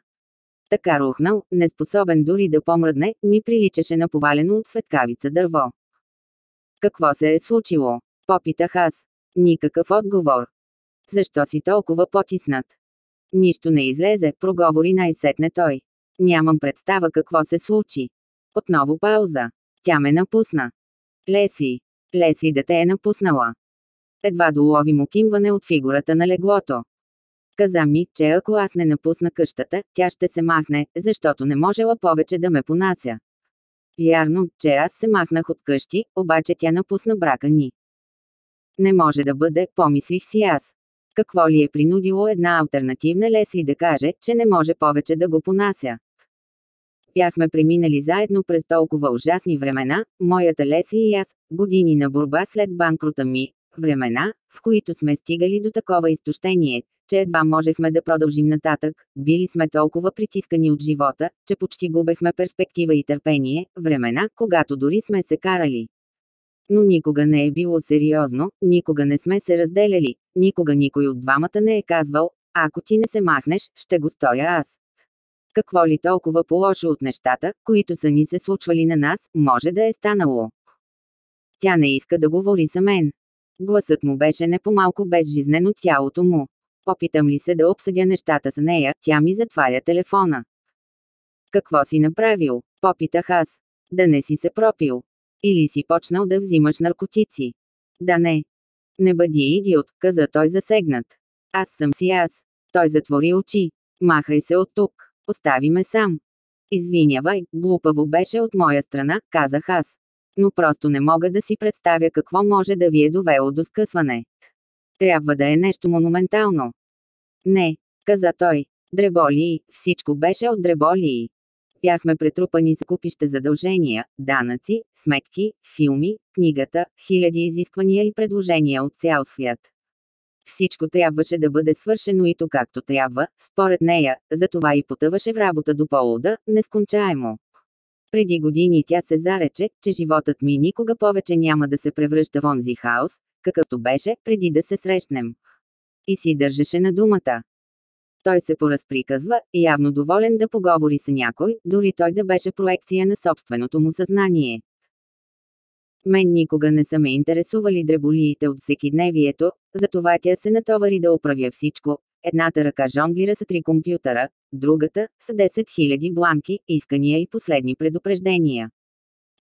Така рухнал, неспособен дори да помръдне, ми приличаше на повалено от светкавица дърво. Какво се е случило? Попитах аз. Никакъв отговор. Защо си толкова потиснат? Нищо не излезе, проговори най-сетне той. Нямам представа какво се случи. Отново пауза. Тя ме напусна. Лесли. Лесли да те е напуснала. Едва долови му кимване от фигурата на леглото. Каза ми, че ако аз не напусна къщата, тя ще се махне, защото не можела повече да ме понася. Вярно, че аз се махнах от къщи, обаче тя напусна брака ни. Не може да бъде, помислих си аз. Какво ли е принудило една альтернативна Лесли да каже, че не може повече да го понася? Бяхме преминали заедно през толкова ужасни времена, моята Лесли и аз, години на борба след банкрута ми, времена, в които сме стигали до такова изтощение, че едва можехме да продължим нататък, били сме толкова притискани от живота, че почти губехме перспектива и търпение, времена, когато дори сме се карали. Но никога не е било сериозно, никога не сме се разделяли, никога никой от двамата не е казвал, ако ти не се махнеш, ще го сторя аз. Какво ли толкова по-лошо от нещата, които са ни се случвали на нас, може да е станало. Тя не иска да говори за мен. Гласът му беше не по-малко безжизнен от тялото му. Опитам ли се да обсъдя нещата с нея, тя ми затваря телефона. Какво си направил? Попитах аз. Да не си се пропил. Или си почнал да взимаш наркотици. Да не. Не бъди идиот, каза той засегнат. Аз съм си аз. Той затвори очи. Махай се от тук. Остави ме сам. Извинявай, глупаво беше от моя страна, казах аз. Но просто не мога да си представя какво може да ви е довело до скъсване. Трябва да е нещо монументално. Не, каза той. Дреболии, всичко беше от дреболии. Бяхме претрупани с купище задължения, данъци, сметки, филми, книгата, хиляди изисквания и предложения от цял свят. Всичко трябваше да бъде свършено и то както трябва, според нея, затова и потъваше в работа до полуда, нескончаемо. Преди години тя се зарече, че животът ми никога повече няма да се превръща в онзи хаос, какъвто беше, преди да се срещнем. И си държеше на думата. Той се поразприказва, явно доволен да поговори с някой, дори той да беше проекция на собственото му съзнание. Мен никога не са ме интересували дреболиите от всекидневието, затова тя се натовари да оправя всичко. Едната ръка жонглира с три компютъра, другата – с 10 000 бланки, искания и последни предупреждения.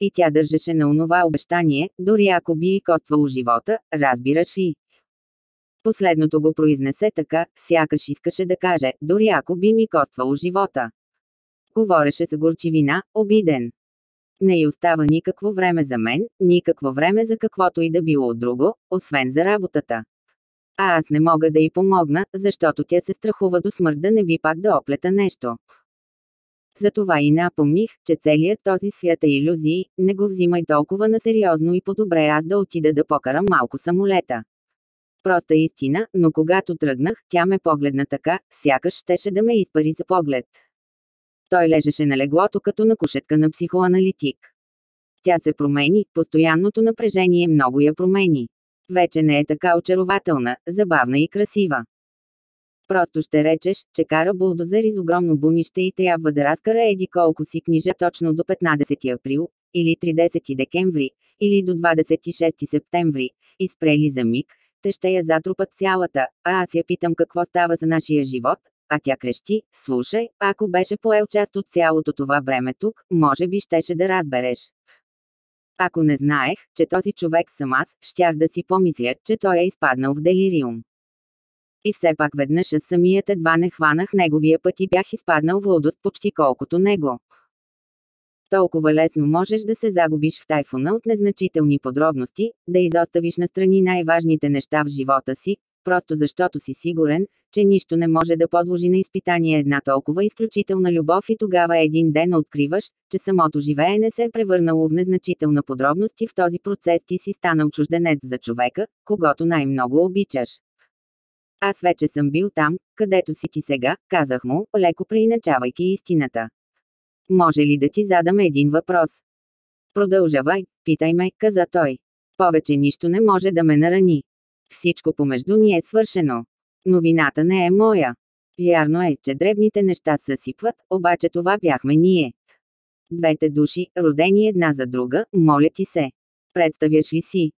И тя държеше на онова обещание, дори ако би и коствало живота, разбираш ли. Последното го произнесе така, сякаш искаше да каже, дори ако би ми коствало живота. Говореше с горчивина, обиден. Не й остава никакво време за мен, никакво време за каквото и да било друго, освен за работата. А аз не мога да й помогна, защото тя се страхува до смърт да не би пак да оплета нещо. Затова и напомних, че целият този свят е иллюзии, не го взимай толкова на сериозно и по-добре аз да отида да покарам малко самолета. Проста истина, но когато тръгнах, тя ме погледна така, сякаш щеше да ме изпари за поглед. Той лежеше на леглото като на кушетка на психоаналитик. Тя се промени, постоянното напрежение много я промени. Вече не е така очарователна, забавна и красива. Просто ще речеш, че кара булдозер из огромно бунище и трябва да разкара еди колко си книжа точно до 15 април, или 30 декември, или до 26 септември, и спрели за миг, те ще я затрупат цялата, а аз я питам какво става за нашия живот, а тя крещи, слушай, ако беше поел част от цялото това време тук, може би щеше да разбереш. Ако не знаех, че този човек съм аз, щях да си помисля, че той е изпаднал в делириум. И все пак веднъж аз самият едва не хванах неговия път и бях изпаднал в лудост почти колкото него. Толкова лесно можеш да се загубиш в тайфуна от незначителни подробности, да изоставиш настрани най-важните неща в живота си, просто защото си сигурен, че нищо не може да подложи на изпитание една толкова изключителна любов и тогава един ден откриваш, че самото живеене се е превърнало в незначителна подробност и в този процес ти си станал чужденец за човека, когато най-много обичаш. Аз вече съм бил там, където си ти сега, казах му, леко преиначавайки истината. Може ли да ти задам един въпрос? Продължавай, питай ме, каза той. Повече нищо не може да ме нарани. Всичко помежду ни е свършено. Новината не е моя. Вярно е, че дребните неща съсипват, обаче това бяхме ние. Двете души, родени една за друга, моля ти се. Представяш ли си?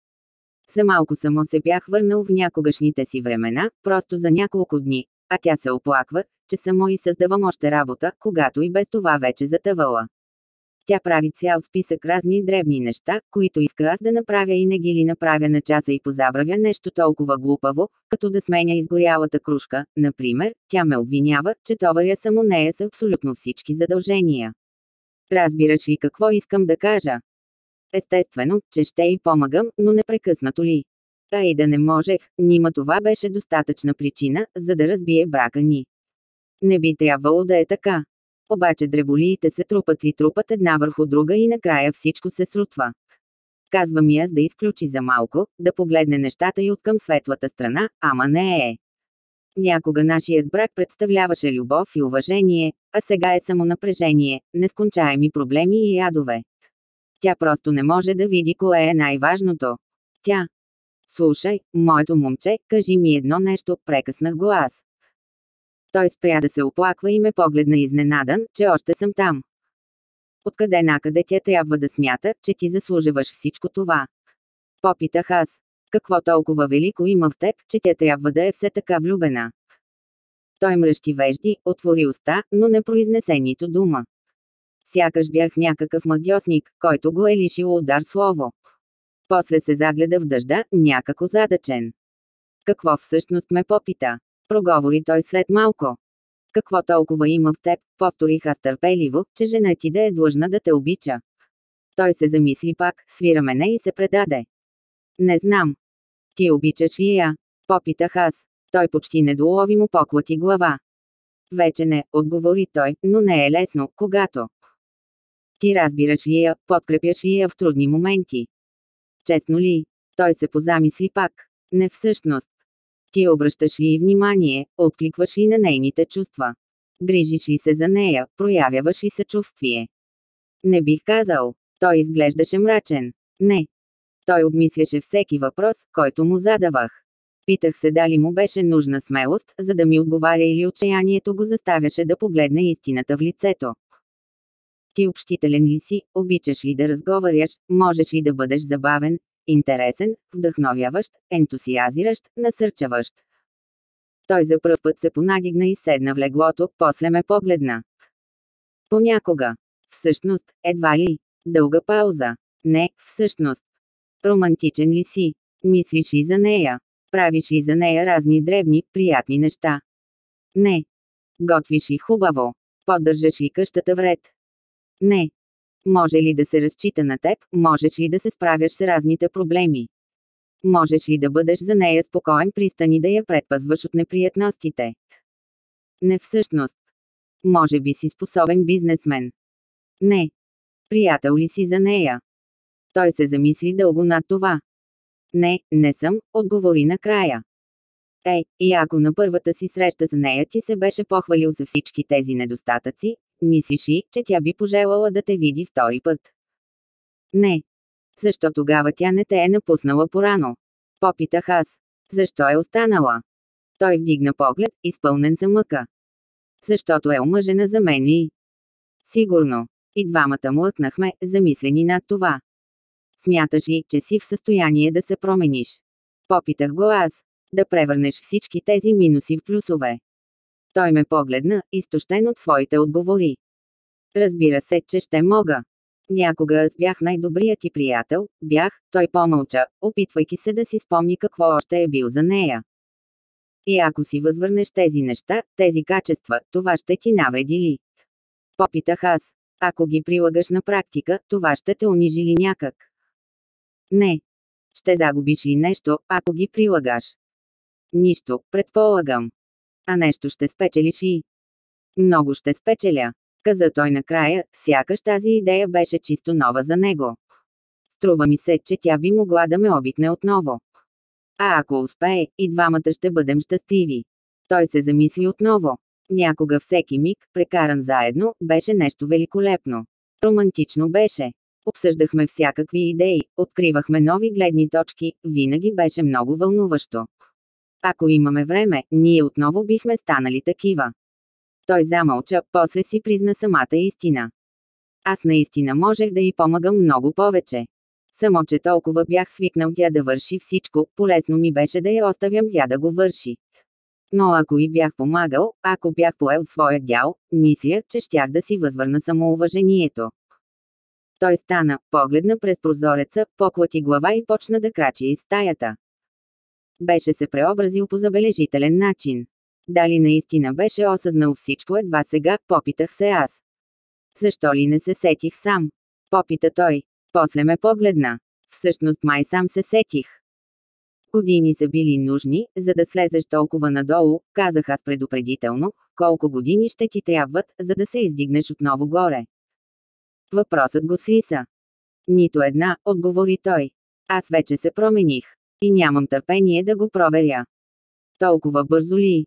За малко само се бях върнал в някогашните си времена, просто за няколко дни, а тя се оплаква, че само и създавам още работа, когато и без това вече затъвала. Тя прави цял списък разни дребни неща, които иска аз да направя и не ги ли направя на часа и позабравя нещо толкова глупаво, като да сменя изгорялата кружка, например, тя ме обвинява, че товаря само нея с абсолютно всички задължения. Разбираш ли какво искам да кажа? Естествено, че ще й помагам, но непрекъснато ли. А и да не можех, нима това беше достатъчна причина, за да разбие брака ни. Не би трябвало да е така. Обаче дреболиите се трупат и трупат една върху друга и накрая всичко се срутва. Казва ми аз да изключи за малко, да погледне нещата и откъм светлата страна, ама не е. Някога нашият брак представляваше любов и уважение, а сега е само напрежение, нескончаеми проблеми и ядове. Тя просто не може да види кое е най-важното. Тя. Слушай, моето момче, кажи ми едно нещо, прекъснах го аз. Той спря да се оплаква и ме погледна изненадан, че още съм там. Откъде накъде тя трябва да смята, че ти заслужаваш всичко това? Попитах аз. Какво толкова велико има в теб, че тя трябва да е все така влюбена? Той мръщи вежди, отвори уста, но не произнесе нито дума. Сякаш бях някакъв магиосник, който го е лишил удар слово. После се загледа в дъжда, някако задачен. Какво всъщност ме попита? Проговори той след малко. Какво толкова има в теб, повторих аз търпеливо, че жена ти да е длъжна да те обича. Той се замисли пак, свира мене и се предаде. Не знам. Ти обичаш ли я? Попитах аз. Той почти недоловимо поклати глава. Вече не, отговори той, но не е лесно, когато. Ти разбираш ли я, подкрепяш ли я в трудни моменти? Честно ли? Той се позамисли пак. Не всъщност. Ти обръщаш ли внимание, откликваш ли на нейните чувства? Грижиш ли се за нея, проявяваш ли съчувствие? Не бих казал. Той изглеждаше мрачен. Не. Той обмисляше всеки въпрос, който му задавах. Питах се дали му беше нужна смелост, за да ми отговаря или отчаянието го заставяше да погледне истината в лицето. Ти общителен ли си, обичаш ли да разговаряш, можеш ли да бъдеш забавен, интересен, вдъхновяващ, ентусиазиращ, насърчаващ. Той за пръв път се понадигна и седна в леглото, после ме погледна. Понякога. Всъщност, едва ли. Дълга пауза. Не, всъщност. Романтичен ли си? Мислиш ли за нея? Правиш ли за нея разни дребни, приятни неща? Не. Готвиш ли хубаво? Поддържаш ли къщата вред? Не. Може ли да се разчита на теб, можеш ли да се справяш с разните проблеми? Можеш ли да бъдеш за нея спокоен пристан и да я предпазваш от неприятностите? Не всъщност. Може би си способен бизнесмен. Не. Приятел ли си за нея? Той се замисли дълго над това. Не, не съм, отговори накрая. Ей, и ако на първата си среща с нея ти се беше похвалил за всички тези недостатъци, мислиш ли, че тя би пожелала да те види втори път? Не. Защо тогава тя не те е напуснала порано? Попитах аз. Защо е останала? Той вдигна поглед, изпълнен за мъка. Защото е омъжена за мен и... Сигурно. И двамата млъкнахме, замислени над това. Смяташ ли, че си в състояние да се промениш? Попитах го аз. Да превърнеш всички тези минуси в плюсове. Той ме погледна, изтощен от своите отговори. Разбира се, че ще мога. Някога аз бях най-добрият ти приятел, бях, той помълча, опитвайки се да си спомни какво още е бил за нея. И ако си възвърнеш тези неща, тези качества, това ще ти навреди ли? Попитах аз. Ако ги прилагаш на практика, това ще те унижи ли някак? Не. Ще загубиш ли нещо, ако ги прилагаш? Нищо, предполагам. А нещо ще спечелиш ли? Много ще спечеля. Каза той накрая, сякаш тази идея беше чисто нова за него. Струва ми се, че тя би могла да ме обикне отново. А ако успее, и двамата ще бъдем щастливи. Той се замисли отново. Някога всеки миг, прекаран заедно, беше нещо великолепно. Романтично беше. Обсъждахме всякакви идеи, откривахме нови гледни точки, винаги беше много вълнуващо. Ако имаме време, ние отново бихме станали такива. Той замълча, после си призна самата истина. Аз наистина можех да й помагам много повече. Само, че толкова бях свикнал тя да върши всичко, полезно ми беше да я оставям тя да го върши. Но ако и бях помагал, ако бях поел своя дял, мисля, че щях да си възвърна самоуважението. Той стана, погледна през прозореца, поклати глава и почна да крачи из стаята. Беше се преобразил по забележителен начин. Дали наистина беше осъзнал всичко едва сега, попитах се аз. Защо ли не се сетих сам? Попита той. После ме погледна. Всъщност май сам се сетих. Години са били нужни, за да слезеш толкова надолу, казах аз предупредително, колко години ще ти трябват, за да се издигнеш отново горе. Въпросът го слиса. Нито една, отговори той. Аз вече се промених. И нямам търпение да го проверя. Толкова бързо ли?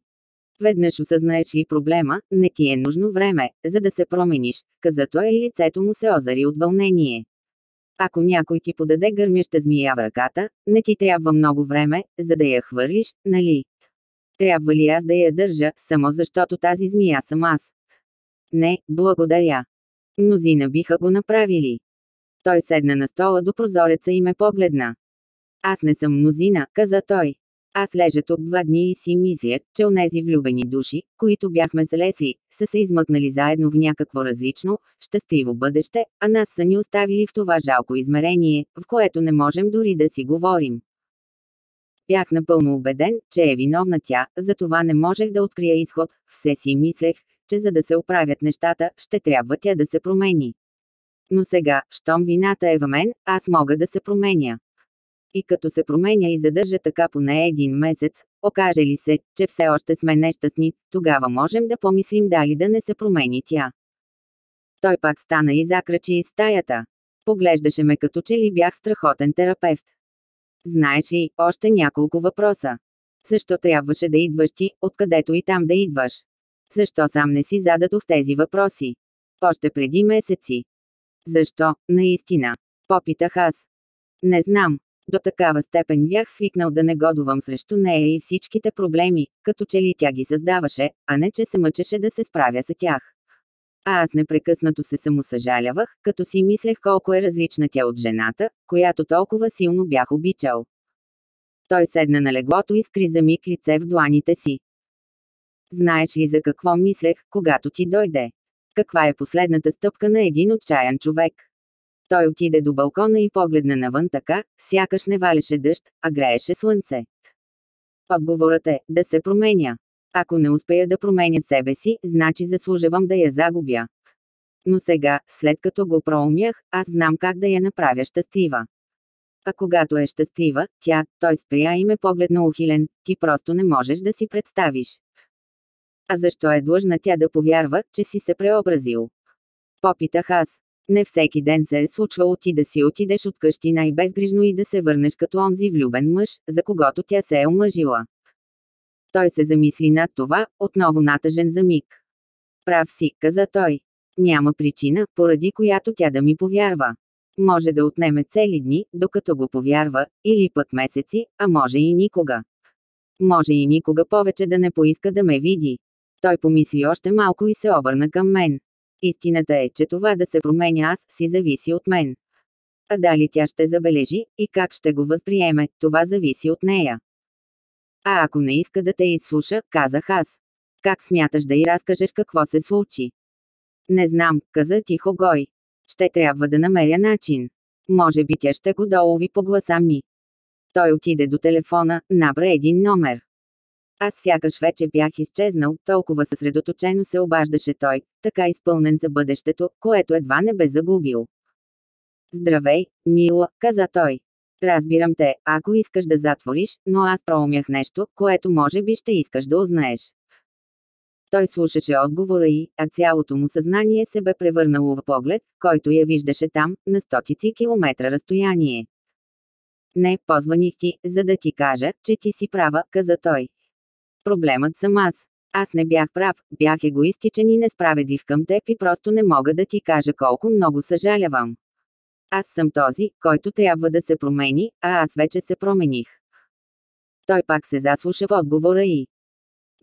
Веднъж осъзнаеш ли проблема, не ти е нужно време, за да се промениш, каза той и лицето му се озари от вълнение. Ако някой ти подаде гърмяща змия в ръката, не ти трябва много време, за да я хвърлиш, нали? Трябва ли аз да я държа, само защото тази змия съм аз? Не, благодаря. Мнозина биха го направили. Той седна на стола до прозореца и ме погледна. Аз не съм мнозина, каза той. Аз лежа тук два дни и си мисля, че онези влюбени души, които бяхме залесли, са се измъкнали заедно в някакво различно, щастливо бъдеще, а нас са ни оставили в това жалко измерение, в което не можем дори да си говорим. Бях напълно убеден, че е виновна тя, затова не можех да открия изход, все си мислех, че за да се оправят нещата, ще трябва тя да се промени. Но сега, щом вината е във мен, аз мога да се променя и като се променя и задържа така поне един месец, окаже ли се, че все още сме нещастни, тогава можем да помислим дали да не се промени тя. Той пак стана и закрачи из стаята. Поглеждаше ме като че ли бях страхотен терапевт. Знаеш ли, още няколко въпроса. Защо трябваше да идваш ти, откъдето и там да идваш? Защо сам не си зададох тези въпроси? Още преди месеци. Защо, наистина? Попитах аз. Не знам, до такава степен бях свикнал да не годувам срещу нея и всичките проблеми, като че ли тя ги създаваше, а не че се мъчеше да се справя с тях. А аз непрекъснато се самосъжалявах, като си мислех колко е различна тя от жената, която толкова силно бях обичал. Той седна на леглото и скри за миг лице в дланите си. Знаеш ли за какво мислех, когато ти дойде? Каква е последната стъпка на един отчаян човек? Той отиде до балкона и погледна навън така, сякаш не валеше дъжд, а грееше слънце. Отговорът е да се променя. Ако не успея да променя себе си, значи заслужавам да я загубя. Но сега, след като го проумях, аз знам как да я направя щастлива. А когато е щастлива, тя, той спря и ме погледна ухилен, ти просто не можеш да си представиш. А защо е длъжна тя да повярва, че си се преобразил? Попитах аз. Не всеки ден се е случвало ти да си отидеш от къщи най-безгрижно и да се върнеш като онзи влюбен мъж, за когото тя се е омъжила. Той се замисли над това, отново натъжен за миг. Прав си, каза той. Няма причина, поради която тя да ми повярва. Може да отнеме цели дни, докато го повярва, или пък месеци, а може и никога. Може и никога повече да не поиска да ме види. Той помисли още малко и се обърна към мен. Истината е, че това да се променя аз, си зависи от мен. А дали тя ще забележи, и как ще го възприеме, това зависи от нея. А ако не иска да те изслуша, казах аз. Как смяташ да й разкажеш какво се случи? Не знам, каза тихо Гой. Ще трябва да намеря начин. Може би тя ще го долови по гласа ми. Той отиде до телефона, набра един номер. Аз сякаш вече бях изчезнал, толкова съсредоточено се обаждаше той, така изпълнен за бъдещето, което едва не бе загубил. Здравей, мила, каза той. Разбирам те, ако искаш да затвориш, но аз проумях нещо, което може би ще искаш да узнаеш. Той слушаше отговора и, а цялото му съзнание се бе превърнало в поглед, който я виждаше там, на стотици километра разстояние. Не, позваних ти, за да ти кажа, че ти си права, каза той. Проблемът съм аз. Аз не бях прав, бях егоистичен и несправедлив към теб и просто не мога да ти кажа колко много съжалявам. Аз съм този, който трябва да се промени, а аз вече се промених. Той пак се заслуша в отговора и.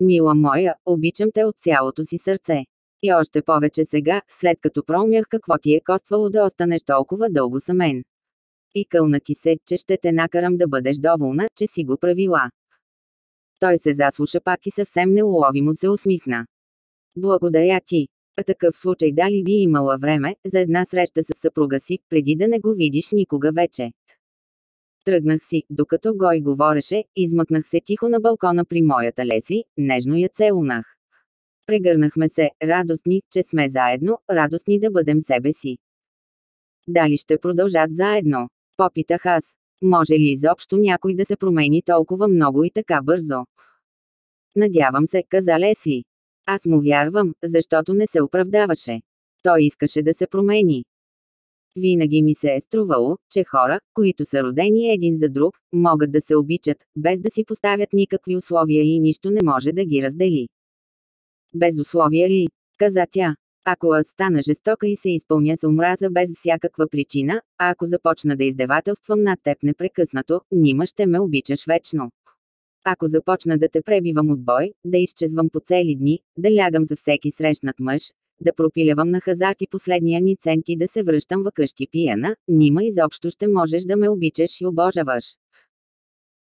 Мила моя, обичам те от цялото си сърце. И още повече сега, след като проумях какво ти е коствало да останеш толкова дълго са мен. И кълна ти се, че ще те накарам да бъдеш доволна, че си го правила. Той се заслуша пак и съвсем неуловимо се усмихна. Благодаря ти. А такъв случай дали би имала време за една среща с съпруга си, преди да не го видиш никога вече. Тръгнах си, докато Гой говореше, измъкнах се тихо на балкона при моята Лесли, нежно я целунах. Прегърнахме се, радостни, че сме заедно, радостни да бъдем себе си. Дали ще продължат заедно? Попитах аз. Може ли изобщо някой да се промени толкова много и така бързо? Надявам се, каза Лесли. Аз му вярвам, защото не се оправдаваше. Той искаше да се промени. Винаги ми се е струвало, че хора, които са родени един за друг, могат да се обичат, без да си поставят никакви условия и нищо не може да ги раздели. Без условия ли? каза тя. Ако аз стана жестока и се изпълня с омраза без всякаква причина, а ако започна да издевателствам над теб непрекъснато, нима ще ме обичаш вечно. Ако започна да те пребивам от бой, да изчезвам по цели дни, да лягам за всеки срещнат мъж, да пропилявам на хазарт и последния ни цент и да се връщам къщи пияна, нима изобщо ще можеш да ме обичаш и обожаваш.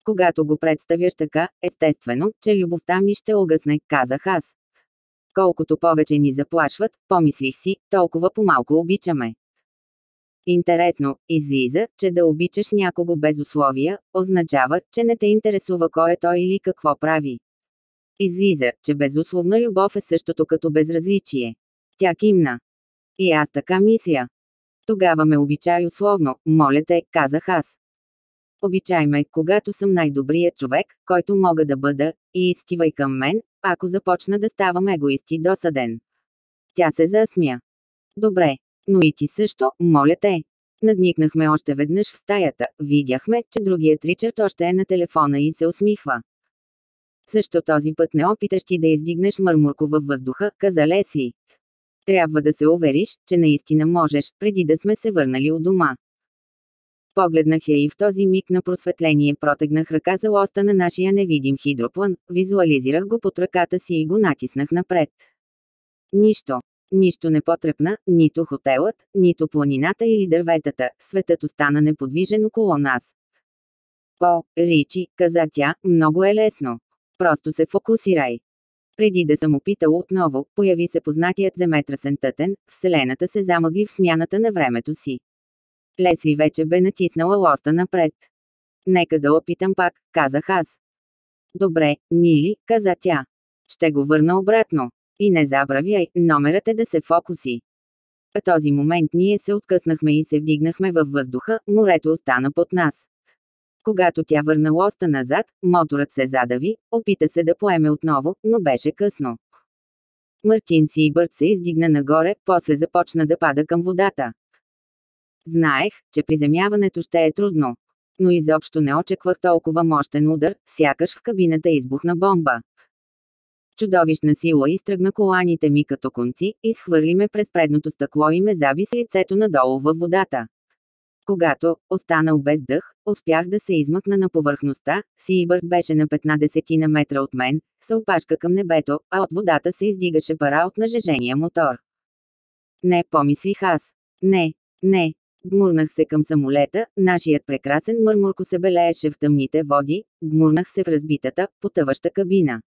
Когато го представяш така, естествено, че любовта ми ще огъсне, казах аз. Колкото повече ни заплашват, помислих си, толкова по-малко обичаме. Интересно, излиза, че да обичаш някого без условия, означава, че не те интересува кой е той или какво прави. Излиза, че безусловна любов е същото като безразличие. Тя кимна. И аз така мисля. Тогава ме обичай условно, моля те, казах аз. Обичай ме, когато съм най-добрият човек, който мога да бъда, и изтивай към мен, ако започна да ставам егоист и досаден. Тя се засмя. Добре, но и ти също, моля те. Надникнахме още веднъж в стаята, видяхме, че другият Ричард още е на телефона и се усмихва. Също този път не опиташ ти да издигнеш мърмурко във въздуха, каза Лесли. Трябва да се увериш, че наистина можеш, преди да сме се върнали у дома. Погледнах я и в този миг на просветление протегнах ръка за лоста на нашия невидим хидроплан, визуализирах го под ръката си и го натиснах напред. Нищо. Нищо не потрепна, нито хотелът, нито планината или дърветата, светът остана неподвижен около нас. О, Ричи, каза тя, много е лесно. Просто се фокусирай. Преди да съм опитал отново, появи се познатият земетръсен тътен, Вселената се замъгли в смяната на времето си. Лесли вече бе натиснала лоста напред. Нека да опитам пак, казах аз. Добре, мили, каза тя. Ще го върна обратно. И не забравяй, номерът е да се фокуси. В този момент ние се откъснахме и се вдигнахме във въздуха, морето остана под нас. Когато тя върна лоста назад, моторът се задави, опита се да поеме отново, но беше късно. Мартин Сибърт се издигна нагоре, после започна да пада към водата. Знаех, че приземяването ще е трудно. Но изобщо не очаквах толкова мощен удар, сякаш в кабината избухна бомба. Чудовищна сила изтръгна коланите ми като конци, изхвърли ме през предното стъкло и ме заби с лицето надолу във водата. Когато, останал без дъх, успях да се измъкна на повърхността, Сибърт беше на 15 на метра от мен, се опашка към небето, а от водата се издигаше пара от нажежения мотор. Не, помислих аз. Не, не. Гмурнах се към самолета, нашият прекрасен мърмурко се белееше в тъмните води, гмурнах се в разбитата, потъваща кабина.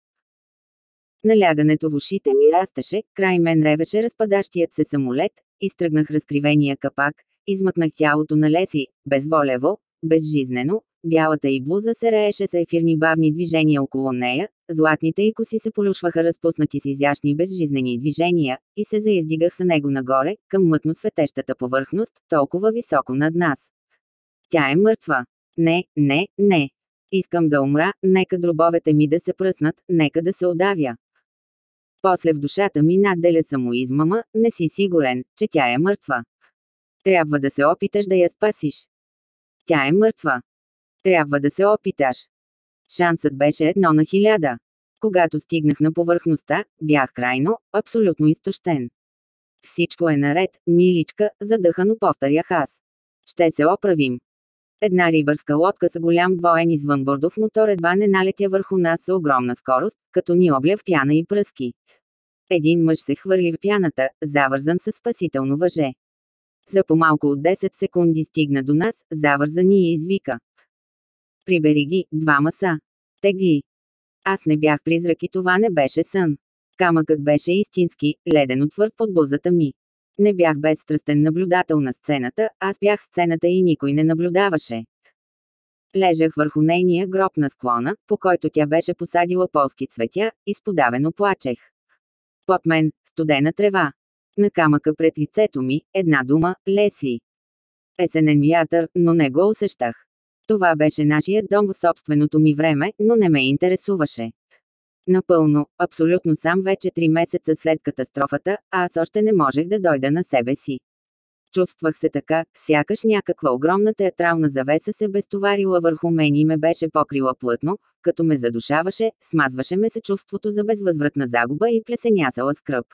Налягането в ушите ми растеше, край мен ревеше разпадащият се самолет, изтръгнах разкривения капак, измъкнах тялото на Леси, безволево, безжизнено, бялата и блуза се рееше с ефирни бавни движения около нея, златните и коси се полюшваха разпуснати с изящни безжизнени движения, и се заиздигах с него нагоре, към мътно светещата повърхност, толкова високо над нас. Тя е мъртва. Не, не, не. Искам да умра, нека дробовете ми да се пръснат, нека да се отдавя. После в душата ми надделя самоизмама, не си сигурен, че тя е мъртва. Трябва да се опиташ да я спасиш. Тя е мъртва. Трябва да се опиташ. Шансът беше едно на хиляда. Когато стигнах на повърхността, бях крайно, абсолютно изтощен. Всичко е наред, миличка, задъхано повторях аз. Ще се оправим. Една рибърска лодка с голям двоен извънбордов мотор едва не налетя върху нас с огромна скорост, като ни обля в пяна и пръски. Един мъж се хвърли в пяната, завързан със спасително въже. За по-малко от 10 секунди стигна до нас, завързани и извика. Прибери ги, двама са. Тегли. Аз не бях призрак и това не беше сън. Камъкът беше истински, ледено твърд под бузата ми. Не бях безстрастен наблюдател на сцената, аз бях сцената и никой не наблюдаваше. Лежах върху нейния гроб на склона, по който тя беше посадила полски цветя, и сподавено плачех. Под мен, студена трева. На камъка пред лицето ми, една дума, Лесли. Есенен вятър, но не го усещах. Това беше нашият дом в собственото ми време, но не ме интересуваше. Напълно, абсолютно сам вече три месеца след катастрофата, а аз още не можех да дойда на себе си. Чувствах се така, сякаш някаква огромна театрална завеса се безтоварила върху мен и ме беше покрила плътно, като ме задушаваше, смазваше ме се чувството за безвъзвратна загуба и плесенясала скръп.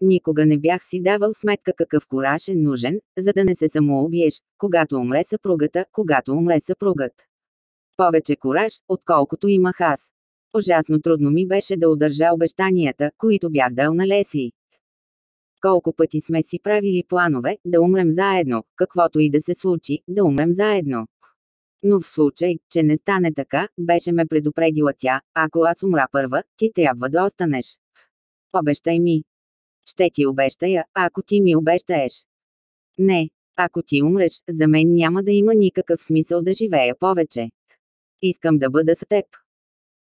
Никога не бях си давал сметка какъв кораж е нужен, за да не се самоубиеш, когато умре съпругата, когато умре съпругът. Повече кораж, отколкото имах аз. Ужасно трудно ми беше да удържа обещанията, които бях дал на Лесли. Колко пъти сме си правили планове, да умрем заедно, каквото и да се случи, да умрем заедно. Но в случай, че не стане така, беше ме предупредила тя, ако аз умра първа, ти трябва да останеш. Обещай ми. Ще ти обещая, ако ти ми обещаеш. Не, ако ти умреш, за мен няма да има никакъв смисъл да живея повече. Искам да бъда с теб.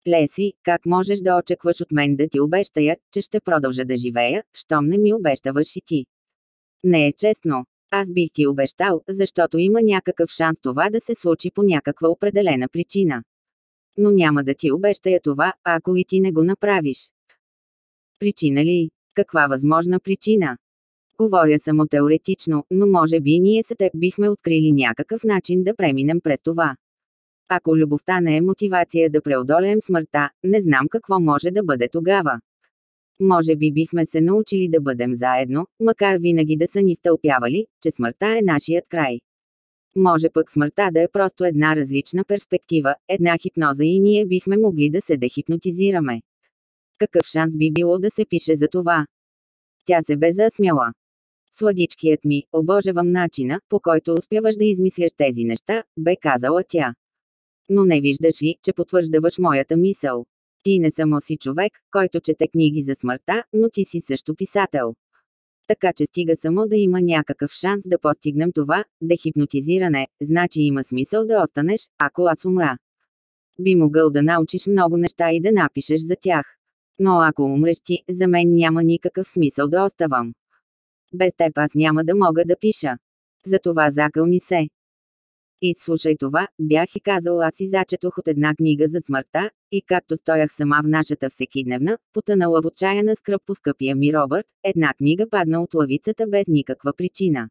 Леси, как можеш да очакваш от мен да ти обещая, че ще продължа да живея, щом не ми обещаваш и ти? Не е честно. Аз бих ти обещал, защото има някакъв шанс това да се случи по някаква определена причина. Но няма да ти обещая това, ако и ти не го направиш. Причина ли? Каква възможна причина? Говоря само теоретично, но може би ние с теб бихме открили някакъв начин да преминем през това. Ако любовта не е мотивация да преодолеем смъртта, не знам какво може да бъде тогава. Може би бихме се научили да бъдем заедно, макар винаги да са ни втълпявали, че смъртта е нашият край. Може пък смъртта да е просто една различна перспектива, една хипноза и ние бихме могли да се дехипнотизираме. Какъв шанс би било да се пише за това? Тя се бе засмяла. Сладичкият ми, обожавам начина, по който успяваш да измисляш тези неща, бе казала тя. Но не виждаш ли, че потвърждаваш моята мисъл? Ти не само си човек, който чете книги за смъртта, но ти си също писател. Така че стига само да има някакъв шанс да постигнем това, да хипнотизиране, значи има смисъл да останеш, ако аз умра. Би могъл да научиш много неща и да напишеш за тях. Но ако умреш ти, за мен няма никакъв смисъл да оставам. без теб аз няма да мога да пиша. Затова закъл ми се. И слушай това, бях и казал аз и зачетох от една книга за смъртта, и както стоях сама в нашата всекидневна, потънала в отчаяна скръп по скъпия ми Робърт, една книга падна от лавицата без никаква причина.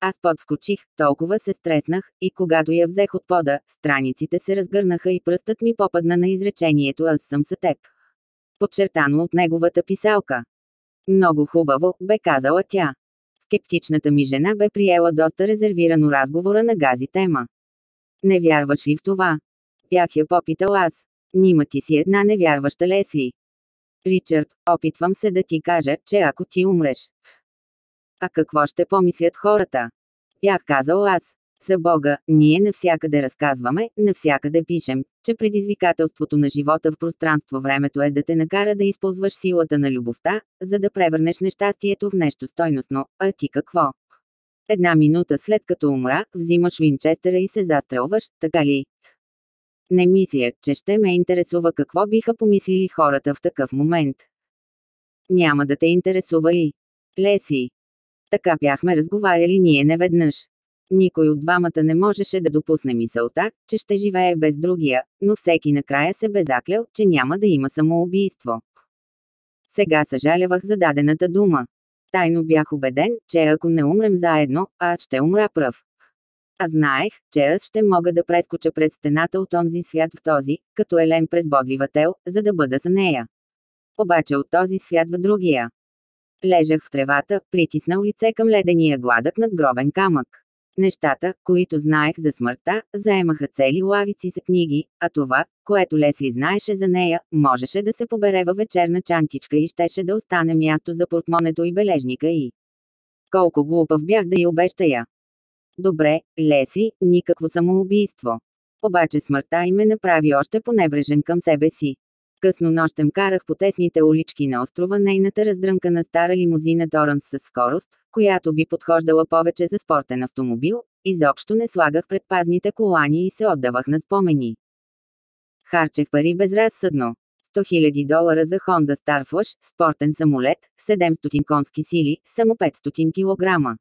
Аз подскочих, толкова се стреснах, и когато я взех от пода, страниците се разгърнаха и пръстът ми попадна на изречението «Аз съм за теб». Подчертано от неговата писалка. Много хубаво, бе казала тя. Скептичната ми жена бе приела доста резервирано разговора на гази тема. Не вярваш ли в това? Бях я попитал аз. Нима ти си една невярваща Лесли. Ричард, опитвам се да ти кажа, че ако ти умреш. А какво ще помислят хората? Бях казал аз. За Бога, ние навсякъде разказваме, навсякъде пишем, че предизвикателството на живота в пространство-времето е да те накара да използваш силата на любовта, за да превърнеш нещастието в нещо стойностно, а ти какво? Една минута след като умра, взимаш Винчестера и се застрелваш, така ли? Не мисля, че ще ме интересува какво биха помислили хората в такъв момент. Няма да те интересува ли? Леси. Така бяхме разговаряли ние неведнъж. Никой от двамата не можеше да допусне мисълта, че ще живее без другия, но всеки накрая се бе заклял, че няма да има самоубийство. Сега съжалявах за дадената дума. Тайно бях убеден, че ако не умрем заедно, аз ще умра пръв. А знаех, че аз ще мога да прескоча през стената от онзи свят в този, като елен през бодлива тел, за да бъда за нея. Обаче от този свят в другия. Лежах в тревата, притиснал лице към ледения гладък над гробен камък. Нещата, които знаех за смъртта, заемаха цели лавици за книги, а това, което Лесли знаеше за нея, можеше да се побере във вечерна чантичка и щеше да остане място за портмонето и бележника и. Колко глупав бях да й обещая. Добре, Лесли, никакво самоубийство. Обаче смъртта им ме направи още понебрежен към себе си. Късно нощем карах по тесните улички на острова нейната раздрънкана стара лимузина Торанс с скорост, която би подхождала повече за спортен автомобил, изобщо не слагах предпазните колани и се отдавах на спомени. Харчех пари безразсъдно. 100 000 долара за Honda Starflash, спортен самолет, 700 конски сили, само 500 кг.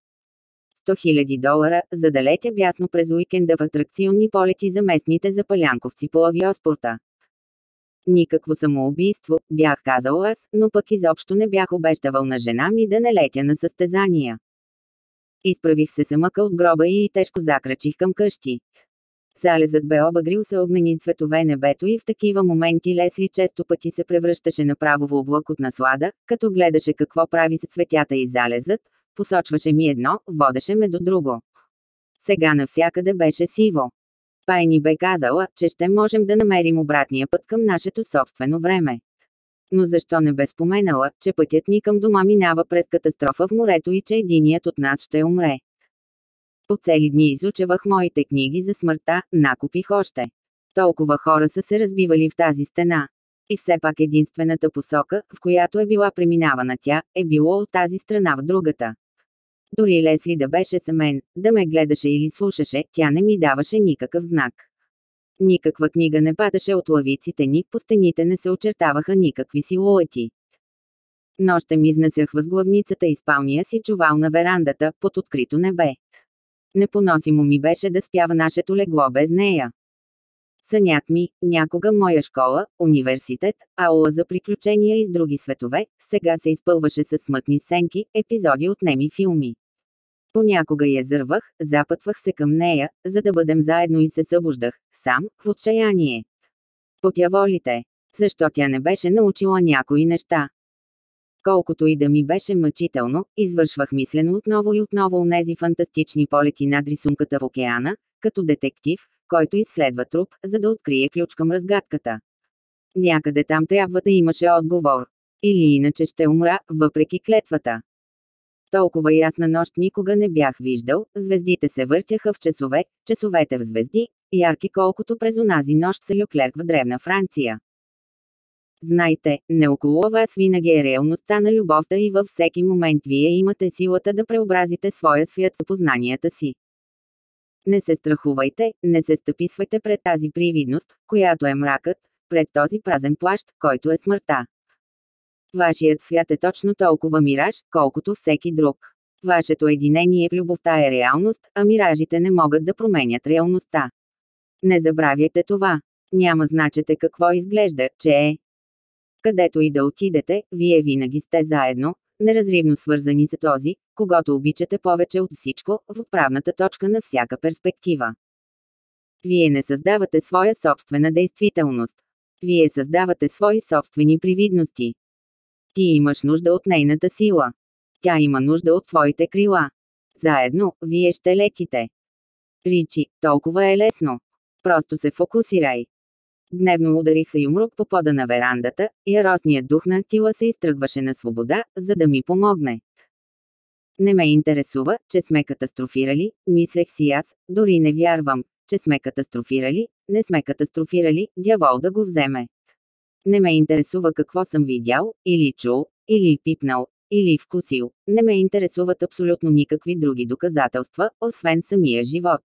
100 000 долара, за да летя бясно през уикенда в атракционни полети за местните запалянковци по авиоспорта. Никакво самоубийство, бях казал аз, но пък изобщо не бях обещавал на жена ми да не летя на състезания. Изправих се самъка от гроба и тежко закрачих към къщи. Залезът бе обагрил се огнени цветове небето и в такива моменти Лесли често пъти се превръщаше направо в облак от наслада, като гледаше какво прави с цветята и залезът, посочваше ми едно, водеше ме до друго. Сега навсякъде беше сиво. Пай ни бе казала, че ще можем да намерим обратния път към нашето собствено време. Но защо не бе споменала, че пътят ни към дома минава през катастрофа в морето и че единият от нас ще умре? По цели дни изучавах моите книги за смъртта, накупих още. Толкова хора са се разбивали в тази стена. И все пак единствената посока, в която е била преминавана тя, е било от тази страна в другата. Дори Лесли да беше с мен, да ме гледаше или слушаше, тя не ми даваше никакъв знак. Никаква книга не падаше от лавиците ни, по стените не се очертаваха никакви силуети. Нощем изнасях възглавницата и спалния си чувал на верандата, под открито небе. Непоносимо ми беше да спява нашето легло без нея. Сънят ми, някога моя школа, университет, аула за приключения и с други светове, сега се изпълваше с смътни сенки, епизоди от неми филми. Понякога я зървах, запътвах се към нея, за да бъдем заедно и се събуждах, сам, в отчаяние. Потяволите. Защо тя не беше научила някои неща? Колкото и да ми беше мъчително, извършвах мислено отново и отново онези фантастични полети над рисунката в океана, като детектив, който изследва труп, за да открие ключ към разгадката. Някъде там трябва да имаше отговор. Или иначе ще умра, въпреки клетвата. Толкова ясна нощ никога не бях виждал, звездите се въртяха в часове, часовете в звезди, ярки колкото през онази нощ се Люклерк в древна Франция. Знайте, не около вас винаги е реалността на любовта и във всеки момент вие имате силата да преобразите своя свят с познанията си. Не се страхувайте, не се стъписвайте пред тази привидност, която е мракът, пред този празен плащ, който е смъртта. Вашият свят е точно толкова мираж, колкото всеки друг. Вашето единение в любовта е реалност, а миражите не могат да променят реалността. Не забравяйте това. Няма значете какво изглежда, че е. Където и да отидете, вие винаги сте заедно, неразривно свързани с този, когато обичате повече от всичко, в отправната точка на всяка перспектива. Вие не създавате своя собствена действителност. Вие създавате свои собствени привидности. Ти имаш нужда от нейната сила. Тя има нужда от твоите крила. Заедно, вие ще летите. Ричи, толкова е лесно. Просто се фокусирай. Дневно ударих се юмрук по пода на верандата, и яростният дух на Антила се изтръгваше на свобода, за да ми помогне. Не ме интересува, че сме катастрофирали, мислех си аз, дори не вярвам, че сме катастрофирали, не сме катастрофирали, дявол да го вземе. Не ме интересува какво съм видял, или чул, или пипнал, или вкусил, не ме интересуват абсолютно никакви други доказателства, освен самия живот.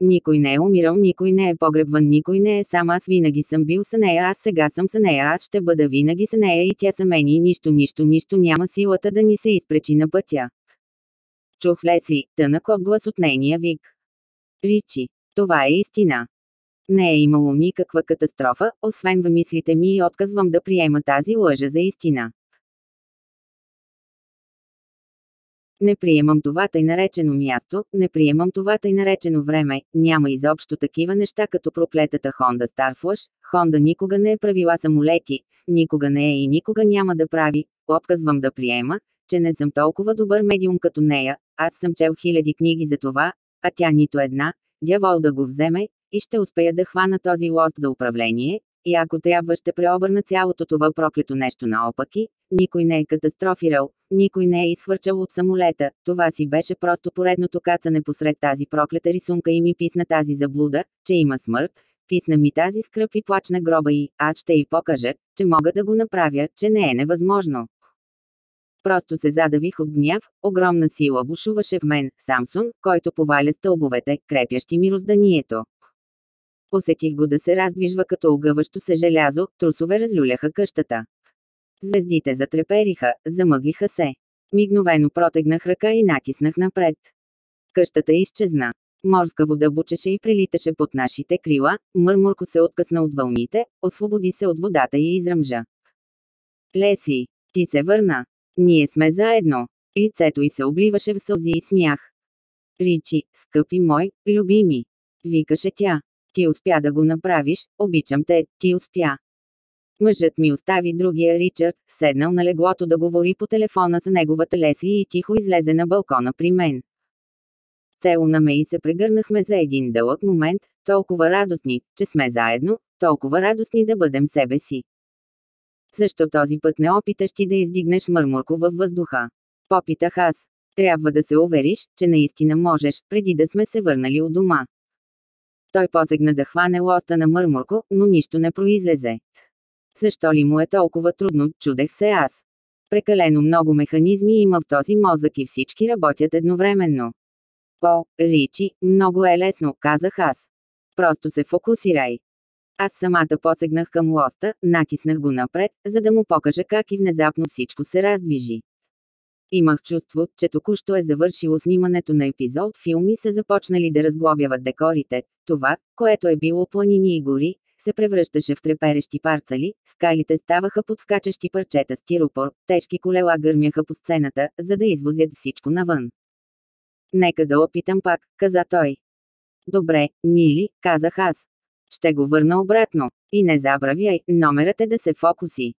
Никой не е умирал, никой не е погребван, никой не е сам, аз винаги съм бил с нея, аз сега съм с нея, аз ще бъда винаги с нея и тя са мен и нищо, нищо, нищо няма силата да ни се изпречи на пътя. Чух Лесли, тънък отглас от нейния вик. Ричи, това е истина. Не е имало никаква катастрофа, освен в мислите ми и отказвам да приема тази лъжа за истина. Не приемам това тъй наречено място, не приемам това тъй наречено време, няма изобщо такива неща като проклетата Honda Starflash, Honda никога не е правила самолети, никога не е и никога няма да прави, отказвам да приема, че не съм толкова добър медиум като нея, аз съм чел хиляди книги за това, а тя нито една, дявол да го вземе, и ще успея да хвана този лост за управление, и ако трябва ще преобърна цялото това проклето нещо наопаки, никой не е катастрофирал, никой не е изхвърчал от самолета, това си беше просто поредното кацане посред тази проклета рисунка и ми писна тази заблуда, че има смърт, писна ми тази скръп и плач на гроба и аз ще й покажа, че мога да го направя, че не е невъзможно. Просто се задавих от гняв, огромна сила бушуваше в мен, Самсун, който поваля стълбовете, крепящи ми розданието. Усетих го да се раздвижва като огъващо се желязо, трусове разлюляха къщата. Звездите затрепериха, замъглиха се. Мигновено протегнах ръка и натиснах напред. Къщата изчезна. Морска вода бучеше и прилиташе под нашите крила, мърмурко се откъсна от вълните, освободи се от водата и изръмжа. Леси, ти се върна. Ние сме заедно. Лицето й се обливаше в сълзи и смях. Ричи, скъпи мой, любими. Викаше тя. Ти успя да го направиш, обичам те, ти успя. Мъжът ми остави другия Ричард, седнал на леглото да говори по телефона с неговата Лесли и тихо излезе на балкона при мен. Целуна ме и се прегърнахме за един дълъг момент, толкова радостни, че сме заедно, толкова радостни да бъдем себе си. Защо този път не опиташ ти да издигнеш мърмурко във въздуха? Попитах аз. Трябва да се увериш, че наистина можеш, преди да сме се върнали у дома. Той посегна да хване лоста на мърмурко, но нищо не произлезе. Защо ли му е толкова трудно, чудех се аз. Прекалено много механизми има в този мозък и всички работят едновременно. О, Ричи, много е лесно, казах аз. Просто се фокусирай. Аз самата посегнах към лоста, натиснах го напред, за да му покажа как и внезапно всичко се раздвижи. Имах чувство, че току-що е завършило снимането на епизод филми са започнали да разглобяват декорите. Това, което е било планини и гори, се превръщаше в треперещи парцали, скалите ставаха подскачащи парчета стиропор, тежки колела гърмяха по сцената, за да извозят всичко навън. Нека да опитам пак, каза той. Добре, мили, казах аз. Ще го върна обратно. И не забравяй, номерът е да се фокуси.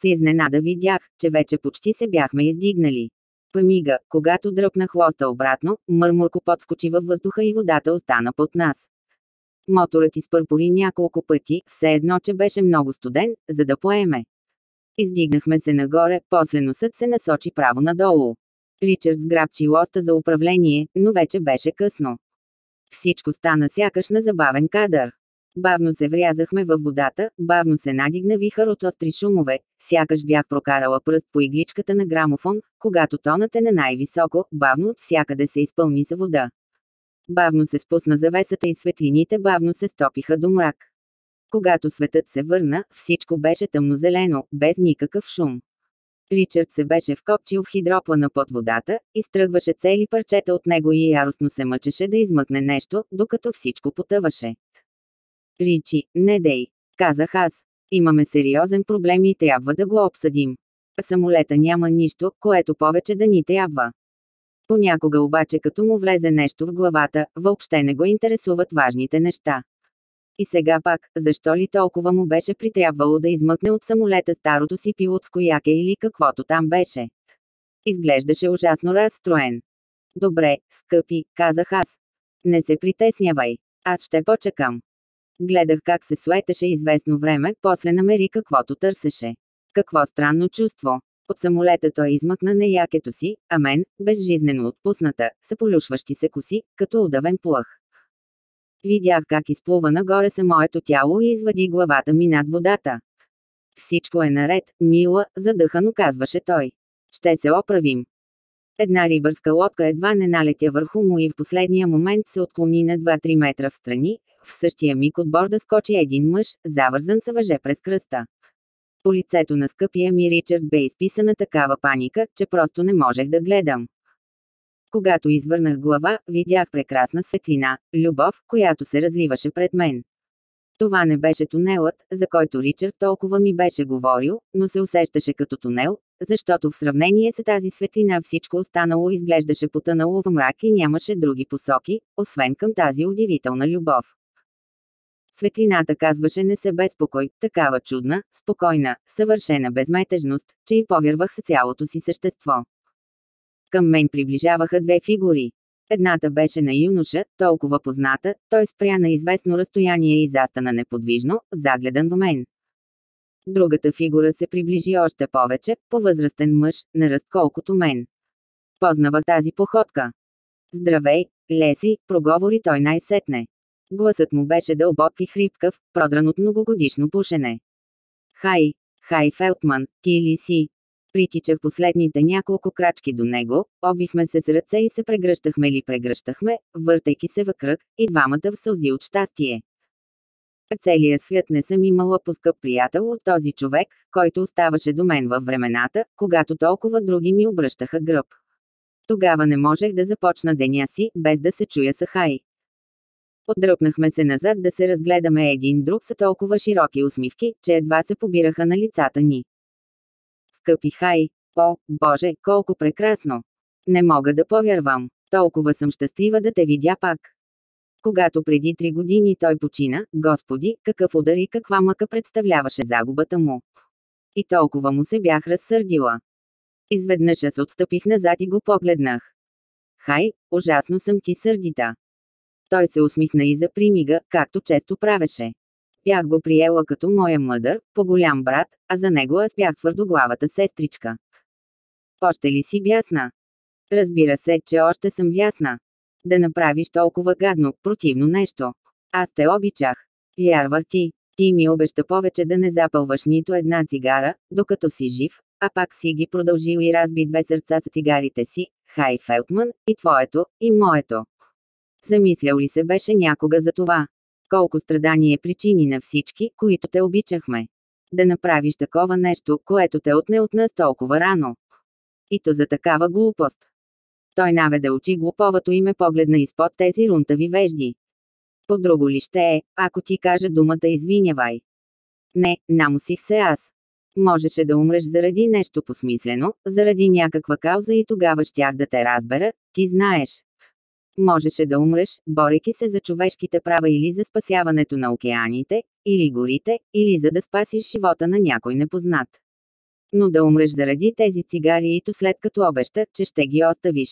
С изненада видях, че вече почти се бяхме издигнали. Памига, когато дръпнах лоста обратно, мърмурко подскочи във въздуха и водата остана под нас. Моторът изпърпори няколко пъти, все едно, че беше много студен, за да поеме. Издигнахме се нагоре, после носът се насочи право надолу. Ричард сграбчи лоста за управление, но вече беше късно. Всичко стана сякаш на забавен кадър. Бавно се врязахме във водата, бавно се надигна вихър от остри шумове, сякаш бях прокарала пръст по игличката на грамофон, когато тонът е на най-високо, бавно от всякъде се изпълни за вода. Бавно се спусна завесата и светлините бавно се стопиха до мрак. Когато светът се върна, всичко беше тъмнозелено, без никакъв шум. Ричард се беше вкопчил в хидроплана под водата, изтръгваше цели парчета от него и яростно се мъчеше да измъкне нещо, докато всичко потъваше. Ричи, не дей, казах аз. Имаме сериозен проблем и трябва да го обсъдим. Самолета няма нищо, което повече да ни трябва. Понякога обаче като му влезе нещо в главата, въобще не го интересуват важните неща. И сега пак, защо ли толкова му беше притрябвало да измъкне от самолета старото си пилотско яке или каквото там беше? Изглеждаше ужасно разстроен. Добре, скъпи, казах аз. Не се притеснявай. Аз ще почекам. Гледах как се суетеше известно време, после намери каквото търсеше. Какво странно чувство. От самолета той измъкна на якето си, а мен, безжизнено отпусната, са полюшващи се коси, като удавен плъх. Видях как изплува нагоре се моето тяло и извади главата ми над водата. Всичко е наред, мила, задъхано казваше той. Ще се оправим. Една рибърска лодка едва не налетя върху му и в последния момент се отклони на 2-3 метра в страни. В същия миг от борда скочи един мъж, завързан с въже през кръста. По лицето на скъпия ми Ричард бе изписана такава паника, че просто не можех да гледам. Когато извърнах глава, видях прекрасна светлина, любов, която се разливаше пред мен. Това не беше тунелът, за който Ричард толкова ми беше говорил, но се усещаше като тунел, защото в сравнение с тази светлина всичко останало изглеждаше потънало в мрак и нямаше други посоки, освен към тази удивителна любов. Светлината казваше не се безпокой, такава чудна, спокойна, съвършена безметежност, че и повярвах с цялото си същество. Към мен приближаваха две фигури. Едната беше на юноша, толкова позната, той спря на известно разстояние и застана неподвижно, загледан в мен. Другата фигура се приближи още повече, по-възрастен мъж, на ръст колкото мен. Познавах тази походка. Здравей, Леси, проговори той най-сетне. Гласът му беше дълбок и хрипкав, продран от многогодишно пушене. Хай, Хай Фелтман, ти ли си? Притичах последните няколко крачки до него, обихме се с ръце и се прегръщахме ли прегръщахме, въртайки се във кръг, и двамата в сълзи от щастие. Целият свят не съм имала по-скъп приятел от този човек, който оставаше до мен във времената, когато толкова други ми обръщаха гръб. Тогава не можех да започна деня си, без да се чуя сахай. Отдръпнахме се назад да се разгледаме един друг с толкова широки усмивки, че едва се побираха на лицата ни. Скъпи Хай, о, Боже, колко прекрасно! Не мога да повярвам. Толкова съм щастлива да те видя пак. Когато преди три години той почина, Господи, какъв удар и каква мъка представляваше загубата му. И толкова му се бях разсърдила. Изведнъж аз отстъпих назад и го погледнах. Хай, ужасно съм ти сърдита. Той се усмихна и за примига, както често правеше. Бях го приела като моя мъдър, по-голям брат, а за него аз бях твърдоглавата сестричка. Още ли си бясна? Разбира се, че още съм бясна. Да направиш толкова гадно, противно нещо. Аз те обичах. Вярвах ти. Ти ми обеща повече да не запълваш нито една цигара, докато си жив, а пак си ги продължил и разби две сърца с цигарите си, Хай Фелтман, и твоето, и моето. Замислял ли се беше някога за това? Колко страдание причини на всички, които те обичахме. Да направиш такова нещо, което те отне от нас толкова рано. И то за такава глупост. Той наведе очи глуповато и ме погледна изпод тези рунтави вежди. По-друго ли ще е, ако ти кажа думата извинявай? Не, намусих се аз. Можеше да умреш заради нещо посмислено, заради някаква кауза и тогава щях да те разбера, ти знаеш. Можеше да умреш, борейки се за човешките права или за спасяването на океаните, или горите, или за да спасиш живота на някой непознат. Но да умреш заради тези цигари и то след като обеща, че ще ги оставиш.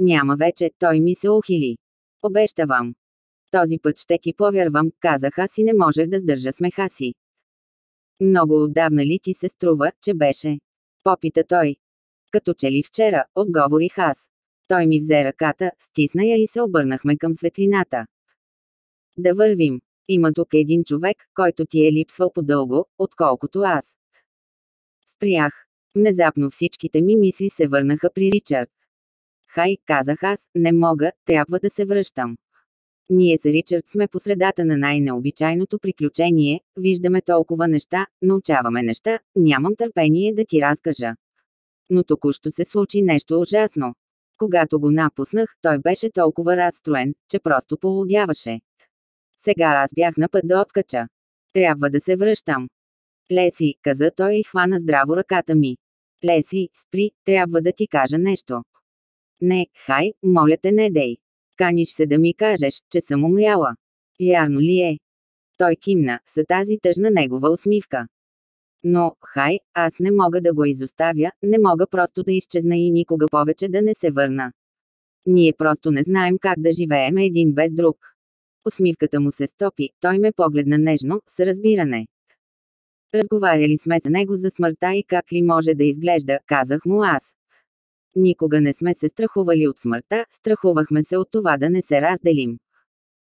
Няма вече, той ми се охили. Обещавам. Този път ще ти повярвам, казах аз и не можех да сдържа смеха си. Много отдавна ли ти се струва, че беше? Попита той. Като че ли вчера, отговорих аз. Той ми взе ръката, стисна я и се обърнахме към светлината. Да вървим. Има тук един човек, който ти е липсвал по-дълго, отколкото аз. Спрях. Внезапно всичките ми мисли се върнаха при Ричард. Хай, казах аз, не мога, трябва да се връщам. Ние с Ричард сме по средата на най-необичайното приключение, виждаме толкова неща, научаваме неща, нямам търпение да ти разкажа. Но току-що се случи нещо ужасно. Когато го напуснах, той беше толкова разстроен, че просто полудяваше. Сега аз бях на път да откача. Трябва да се връщам. Леси, каза той и хвана здраво ръката ми. Леси, спри, трябва да ти кажа нещо. Не, хай, моля те не дей. Каниш се да ми кажеш, че съм умряла. Вярно ли е? Той кимна, с тази тъжна негова усмивка. Но, хай, аз не мога да го изоставя, не мога просто да изчезна и никога повече да не се върна. Ние просто не знаем как да живеем един без друг. Усмивката му се стопи, той ме погледна нежно, с разбиране. Разговаряли сме с него за смъртта и как ли може да изглежда, казах му аз. Никога не сме се страхували от смъртта, страхувахме се от това да не се разделим.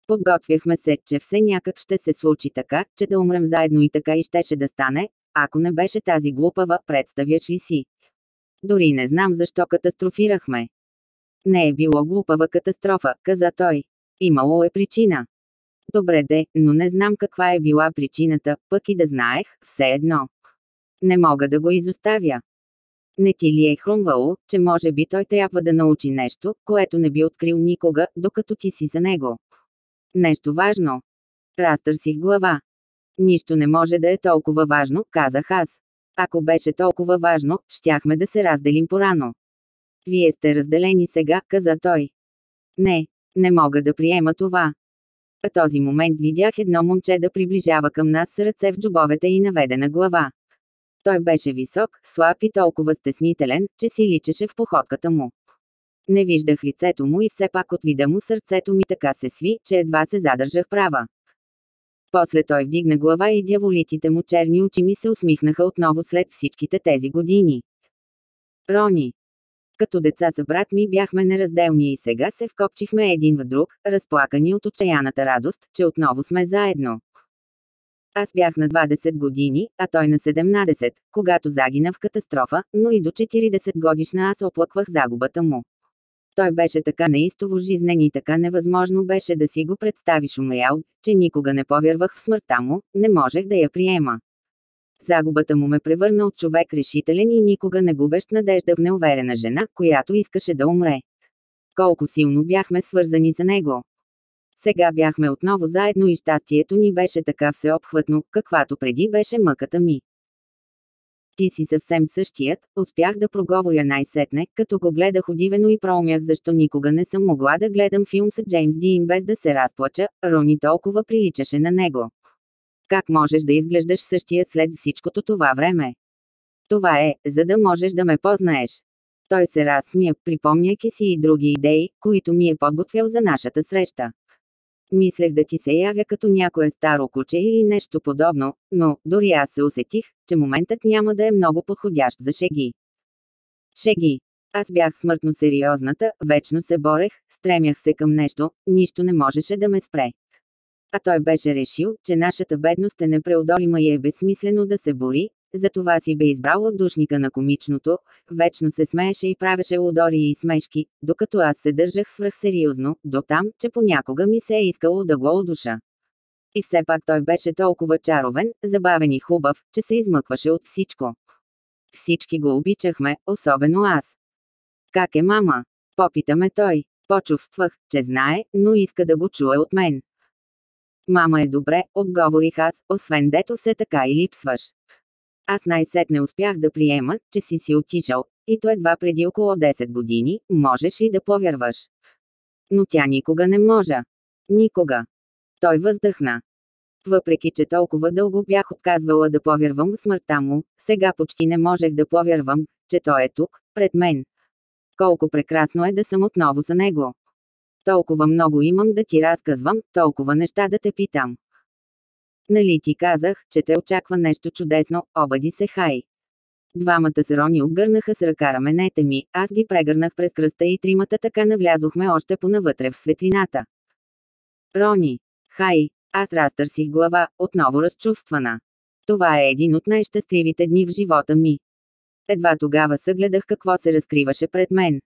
Подготвяхме се, че все някак ще се случи така, че да умрем заедно и така и щеше да стане, ако не беше тази глупава, представяш ли си? Дори не знам защо катастрофирахме. Не е било глупава катастрофа, каза той. Имало е причина. Добре де, но не знам каква е била причината, пък и да знаех, все едно. Не мога да го изоставя. Не ти ли е хрумвало, че може би той трябва да научи нещо, което не би открил никога, докато ти си за него? Нещо важно. Разтърсих глава. Нищо не може да е толкова важно, казах аз. Ако беше толкова важно, щяхме да се разделим порано. Вие сте разделени сега, каза той. Не, не мога да приема това. В този момент видях едно момче да приближава към нас с ръце в джобовете и наведена глава. Той беше висок, слаб и толкова стеснителен, че си личеше в походката му. Не виждах лицето му и все пак от вида му сърцето ми така се сви, че едва се задържах права. После той вдигна глава и дяволитите му черни очи ми се усмихнаха отново след всичките тези години. Рони. Като деца са брат ми бяхме неразделни и сега се вкопчихме един в друг, разплакани от отчаяната радост, че отново сме заедно. Аз бях на 20 години, а той на 17, когато загина в катастрофа, но и до 40 годишна аз оплаквах загубата му. Той беше така неистово жизнен и така невъзможно беше да си го представиш умрял, че никога не повярвах в смъртта му, не можех да я приема. Загубата му ме превърна от човек решителен и никога не губещ надежда в неуверена жена, която искаше да умре. Колко силно бяхме свързани за него. Сега бяхме отново заедно и щастието ни беше така всеобхватно, каквато преди беше мъката ми. Ти си съвсем същият, успях да проговоря най-сетне, като го гледах удивено и проумях защо никога не съм могла да гледам филм с Джеймс Дин без да се разплача, Рони толкова приличаше на него. Как можеш да изглеждаш същия след всичкото това време? Това е, за да можеш да ме познаеш. Той се разсмя, припомняйки си и други идеи, които ми е подготвял за нашата среща. Мислех да ти се явя като някое старо куче или нещо подобно, но, дори аз се усетих, че моментът няма да е много подходящ за шеги. Шеги. Аз бях смъртно сериозната, вечно се борех, стремях се към нещо, нищо не можеше да ме спре. А той беше решил, че нашата бедност е непреодолима и е безсмислено да се бори, затова си бе избрал от душника на комичното, вечно се смееше и правеше удори и смешки, докато аз се държах свръхсериозно, до там, че понякога ми се е искало да го удуша. И все пак той беше толкова чаровен, забавен и хубав, че се измъкваше от всичко. Всички го обичахме, особено аз. Как е мама? Попитаме той. Почувствах, че знае, но иска да го чуе от мен. Мама е добре, отговорих аз, освен дето се така и липсваш. Аз най-сетне успях да приема, че си си отишъл, и то едва преди около 10 години, можеш ли да повярваш? Но тя никога не може. Никога. Той въздъхна. Въпреки, че толкова дълго бях отказвала да повярвам в смъртта му, сега почти не можех да повярвам, че той е тук, пред мен. Колко прекрасно е да съм отново за него. Толкова много имам да ти разказвам, толкова неща да те питам. Нали ти казах, че те очаква нещо чудесно, обади се Хай. Двамата се Рони обгърнаха с ръка раменете ми, аз ги прегърнах през кръста и тримата така навлязохме още понавътре в светлината. Рони. Хай. Аз разтърсих глава, отново разчувствана. Това е един от най-щастливите дни в живота ми. Едва тогава съгледах какво се разкриваше пред мен.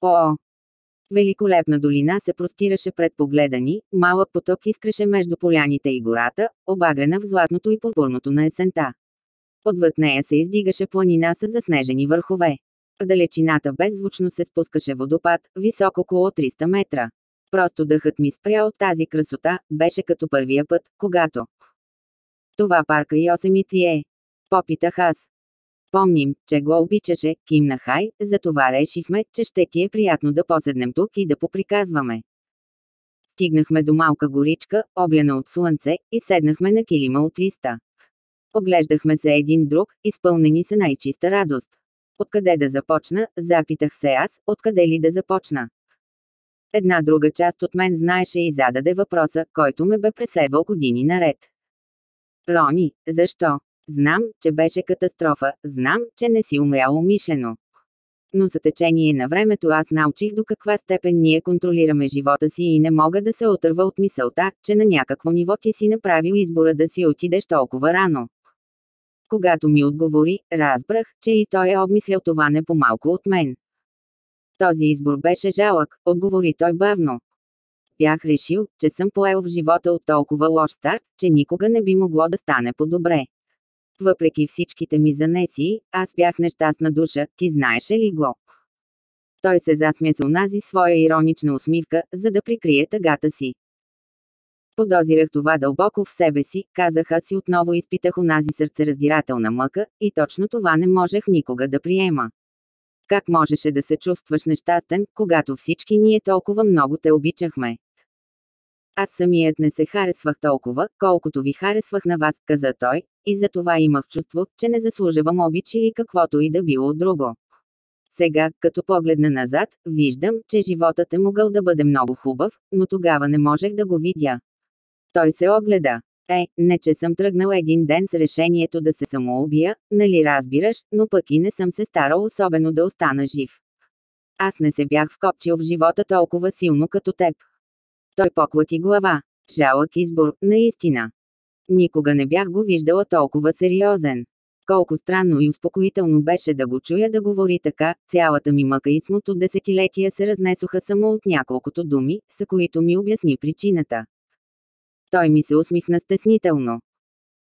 О! Великолепна долина се простираше пред погледа ни, малък поток изкреше между поляните и гората, обагрена в златното и пурпурното на есента. Отвъд нея се издигаше планина с заснежени върхове. В далечината беззвучно се спускаше водопад, висок около 300 метра. Просто дъхът ми спря от тази красота, беше като първия път, когато. Това парка Йосемит ли е? Попитах аз. Помним, че го обичаше, кимна Хай, затова решихме, че ще ти е приятно да поседнем тук и да поприказваме. Стигнахме до малка горичка, облена от слънце, и седнахме на килима от листа. Оглеждахме се един друг, изпълнени се най-чиста радост. Откъде да започна, запитах се аз, откъде ли да започна. Една друга част от мен знаеше и зададе въпроса, който ме бе преследвал години наред. Рони, защо? Знам, че беше катастрофа, знам, че не си умрял умишлено. Но за течение на времето аз научих до каква степен ние контролираме живота си и не мога да се отърва от мисълта, че на някакво ниво ти си направил избора да си отидеш толкова рано. Когато ми отговори, разбрах, че и той е обмислял това не по-малко от мен. Този избор беше жалък, отговори той бавно. Бях решил, че съм поел в живота от толкова лош старт, че никога не би могло да стане по-добре. Въпреки всичките ми занеси, аз бях нещастна душа, ти знаеше ли го? Той се засмя с онази своя иронична усмивка, за да прикрие тъгата си. Подозирах това дълбоко в себе си, казах аз и отново изпитах онази сърцераздирателна мъка, и точно това не можех никога да приема. Как можеше да се чувстваш нещастен, когато всички ние толкова много те обичахме? Аз самият не се харесвах толкова, колкото ви харесвах на вас, каза той, и за това имах чувство, че не заслужавам обич или каквото и да било друго. Сега, като погледна назад, виждам, че животът е могъл да бъде много хубав, но тогава не можех да го видя. Той се огледа. Е, не че съм тръгнал един ден с решението да се самоубия, нали разбираш, но пък и не съм се старал особено да остана жив. Аз не се бях вкопчил в живота толкова силно като теб. Той поклати глава. Жалък избор, наистина. Никога не бях го виждала толкова сериозен. Колко странно и успокоително беше да го чуя да говори така, цялата ми мъка и смут от десетилетия се разнесоха само от няколкото думи, с които ми обясни причината. Той ми се усмихна стеснително.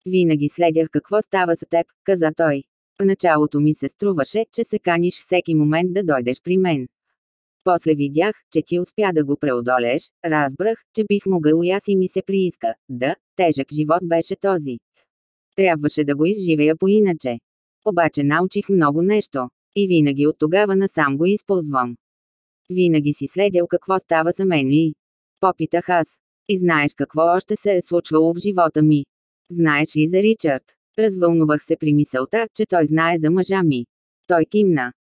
Винаги следях какво става с теб, каза той. В началото ми се струваше, че се каниш всеки момент да дойдеш при мен. После видях, че ти успя да го преодолееш, разбрах, че бих могъл и аз и ми се прииска. Да, тежък живот беше този. Трябваше да го изживея по-иначе. Обаче научих много нещо. И винаги от тогава насам го използвам. Винаги си следял какво става за мен ли? Попитах аз. И знаеш какво още се е случвало в живота ми. Знаеш ли за Ричард? Развълнувах се при мисълта, че той знае за мъжа ми. Той кимна.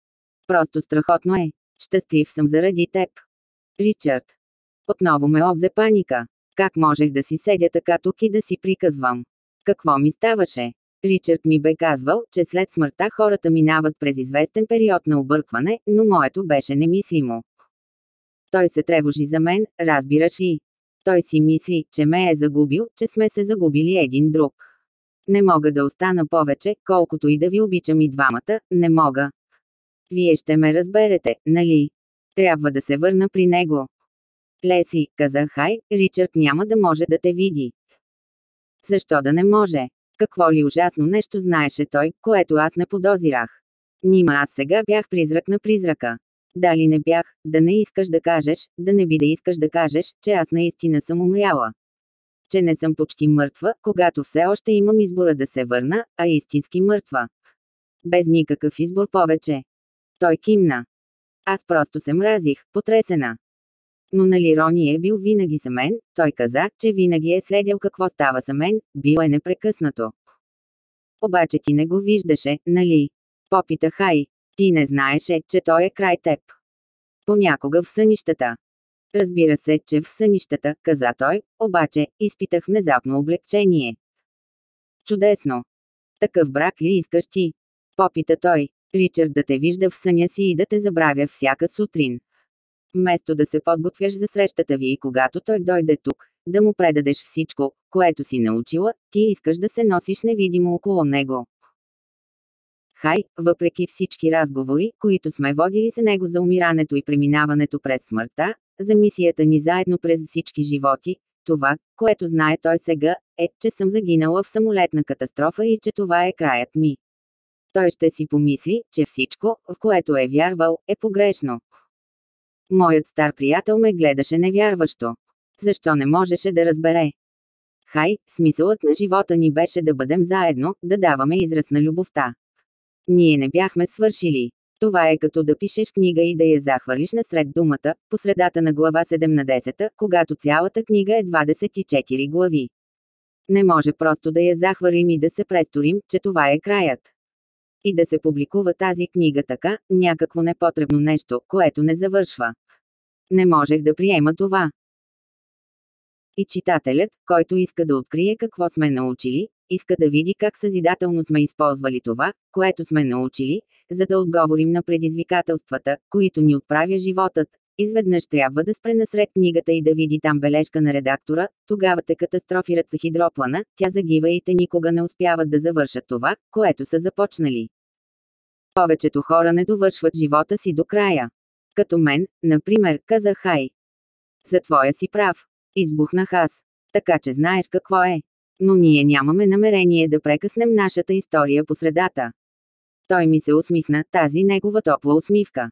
Просто страхотно е. Щастлив съм заради теб. Ричард. Отново ме обзе паника. Как можех да си седя така тук и да си приказвам? Какво ми ставаше? Ричард ми бе казвал, че след смъртта хората минават през известен период на объркване, но моето беше немислимо. Той се тревожи за мен, разбираш ли? Той си мисли, че ме е загубил, че сме се загубили един друг. Не мога да остана повече, колкото и да ви обичам и двамата, не мога. Вие ще ме разберете, нали? Трябва да се върна при него. Леси, каза Хай, Ричард няма да може да те види. Защо да не може? Какво ли ужасно нещо знаеше той, което аз не подозирах. Нима аз сега бях призрак на призрака. Дали не бях, да не искаш да кажеш, да не би да искаш да кажеш, че аз наистина съм умряла. Че не съм почти мъртва, когато все още имам избора да се върна, а истински мъртва. Без никакъв избор повече. Той кимна. Аз просто се мразих, потресена. Но нали Рони е бил винаги за мен, той каза, че винаги е следял какво става за мен, бил е непрекъснато. Обаче ти не го виждаше, нали? Попита Хай. Ти не знаеше, че той е край теб. Понякога в сънищата. Разбира се, че в сънищата, каза той, обаче, изпитах внезапно облегчение. Чудесно! Такъв брак ли искаш ти? Попита той. Ричард да те вижда в съня си и да те забравя всяка сутрин. Вместо да се подготвяш за срещата ви и когато той дойде тук, да му предадеш всичко, което си научила, ти искаш да се носиш невидимо около него. Хай, въпреки всички разговори, които сме водили с него за умирането и преминаването през смъртта, за мисията ни заедно през всички животи, това, което знае той сега, е, че съм загинала в самолетна катастрофа и че това е краят ми. Той ще си помисли, че всичко, в което е вярвал, е погрешно. Моят стар приятел ме гледаше невярващо. Защо не можеше да разбере? Хай, смисълът на живота ни беше да бъдем заедно, да даваме израз на любовта. Ние не бяхме свършили. Това е като да пишеш книга и да я захвърлиш насред думата, по средата на глава 17, когато цялата книга е 24 глави. Не може просто да я захвърлим и да се престорим, че това е краят. И да се публикува тази книга така, някакво непотребно нещо, което не завършва. Не можех да приема това. И читателят, който иска да открие какво сме научили, иска да види как съзидателно сме използвали това, което сме научили, за да отговорим на предизвикателствата, които ни отправя животът. Изведнъж трябва да спре насред книгата и да види там бележка на редактора, тогава те катастрофират с хидроплана, тя загива и те никога не успяват да завършат това, което са започнали. Повечето хора не довършват живота си до края. Като мен, например, каза Хай. За твоя си прав. Избухнах аз. Така че знаеш какво е. Но ние нямаме намерение да прекъснем нашата история по средата. Той ми се усмихна, тази негова топла усмивка.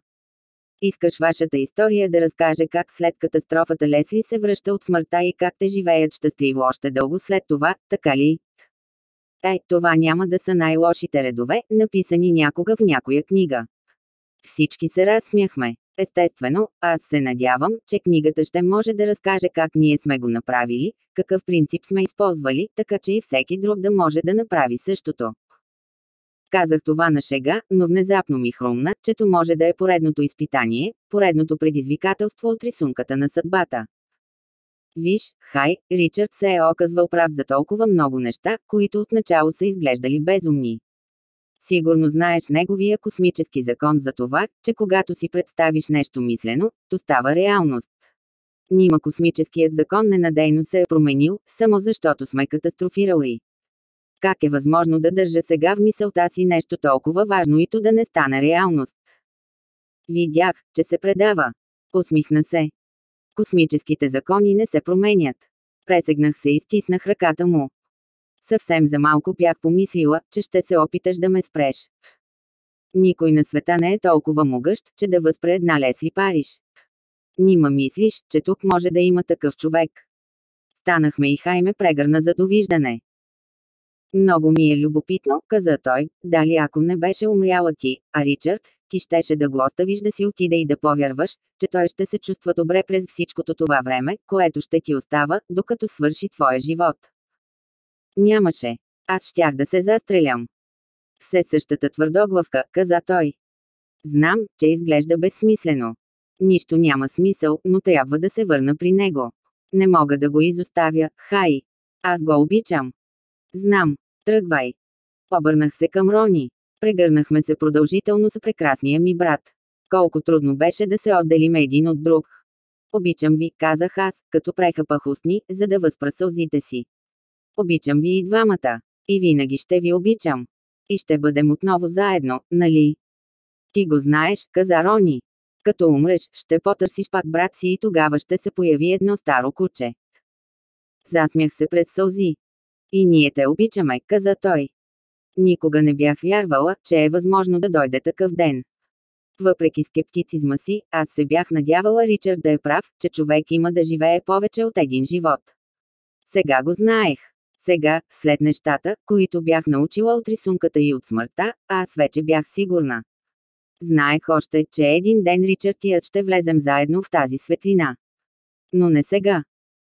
Искаш вашата история да разкаже как след катастрофата Лесли се връща от смъртта и как те живеят щастливо още дълго след това, така ли? Е, това няма да са най-лошите редове, написани някога в някоя книга. Всички се разсмяхме. Естествено, аз се надявам, че книгата ще може да разкаже как ние сме го направили, какъв принцип сме използвали, така че и всеки друг да може да направи същото. Казах това на шега, но внезапно ми хрумна, чето може да е поредното изпитание, поредното предизвикателство от рисунката на съдбата. Виж, Хай, Ричард се е оказвал прав за толкова много неща, които отначало са изглеждали безумни. Сигурно знаеш неговия космически закон за това, че когато си представиш нещо мислено, то става реалност. Нима космическият закон ненадейно се е променил, само защото сме катастрофирали. Как е възможно да държа сега в мисълта си нещо толкова важно и то да не стане реалност? Видях, че се предава. Усмихна се. Космическите закони не се променят. Пресегнах се и стиснах ръката му. Съвсем за малко бях помислила, че ще се опиташ да ме спреш. Никой на света не е толкова могъщ, че да възпре една Лесли Париж. Нима мислиш, че тук може да има такъв човек. Станахме и Хайме прегърна за довиждане. Много ми е любопитно, каза той, дали ако не беше умряла ти, а Ричард, ти щеше да го оставиш да си отиде и да повярваш, че той ще се чувства добре през всичкото това време, което ще ти остава, докато свърши твоя живот. Нямаше. Аз щях да се застрелям. Все същата твърдоглавка, каза той. Знам, че изглежда безсмислено. Нищо няма смисъл, но трябва да се върна при него. Не мога да го изоставя, хай. Аз го обичам. Знам. Тръгвай. Обърнах се към Рони. Прегърнахме се продължително с прекрасния ми брат. Колко трудно беше да се отделим един от друг. Обичам ви, казах аз, като прехапах устни, за да възпра сълзите си. Обичам ви и двамата. И винаги ще ви обичам. И ще бъдем отново заедно, нали? Ти го знаеш, каза Рони. Като умреш, ще потърсиш пак брат си и тогава ще се появи едно старо куче. Засмях се през сълзи. И ние те обичаме, каза той. Никога не бях вярвала, че е възможно да дойде такъв ден. Въпреки скептицизма си, аз се бях надявала Ричард да е прав, че човек има да живее повече от един живот. Сега го знаех. Сега, след нещата, които бях научила от рисунката и от смъртта, аз вече бях сигурна. Знаех още, че един ден Ричард и аз ще влезем заедно в тази светлина. Но не сега.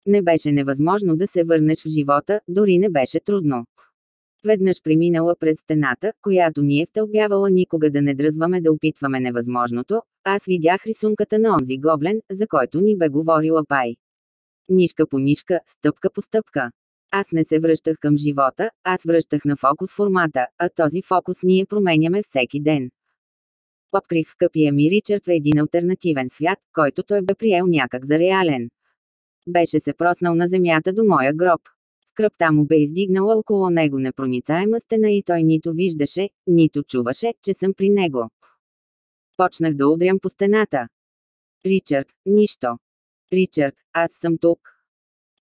Не беше невъзможно да се върнеш в живота, дори не беше трудно. Веднъж преминала през стената, която ни е втълбявала никога да не дръзваме да опитваме невъзможното, аз видях рисунката на онзи гоблен, за който ни бе говорила Пай. Нишка по нишка, стъпка по стъпка. Аз не се връщах към живота, аз връщах на фокус формата, а този фокус ние променяме всеки ден. Открих скъпия ми Ричард в един альтернативен свят, който той бе приел някак за реален. Беше се проснал на земята до моя гроб. Скръпта му бе издигнала около него непроницаема стена и той нито виждаше, нито чуваше, че съм при него. Почнах да удрям по стената. Ричард, нищо. Ричард, аз съм тук.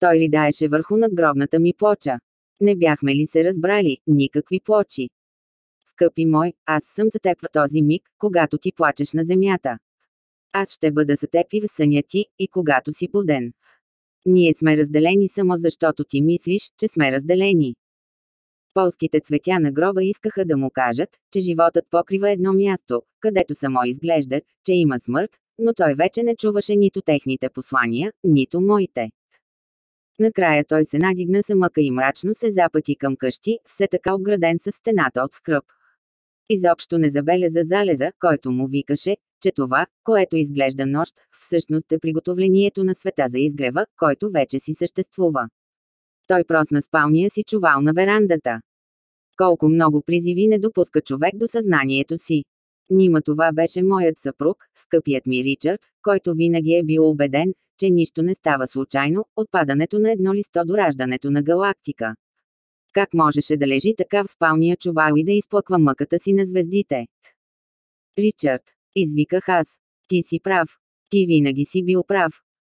Той ридаеше върху надгробната ми плоча. Не бяхме ли се разбрали, никакви плочи. Скъпи мой, аз съм за теб в този миг, когато ти плачеш на земята. Аз ще бъда за теб и в съня ти, и когато си буден. Ние сме разделени само защото ти мислиш, че сме разделени. Полските цветя на гроба искаха да му кажат, че животът покрива едно място, където само изглежда, че има смърт, но той вече не чуваше нито техните послания, нито моите. Накрая той се надигна самъка и мрачно се запъти към къщи, все така обграден с стената от скръп. Изобщо не забеляза залеза, който му викаше, че това, което изглежда нощ, всъщност е приготовлението на света за изгрева, който вече си съществува. Той просна спалния си чувал на верандата. Колко много призиви не допуска човек до съзнанието си. Нима това беше моят съпруг, скъпият ми Ричард, който винаги е бил убеден, че нищо не става случайно, от падането на едно листо до раждането на галактика. Как можеше да лежи така в спалния чувал и да изплъква мъката си на звездите? Ричард, извиках аз. Ти си прав. Ти винаги си бил прав.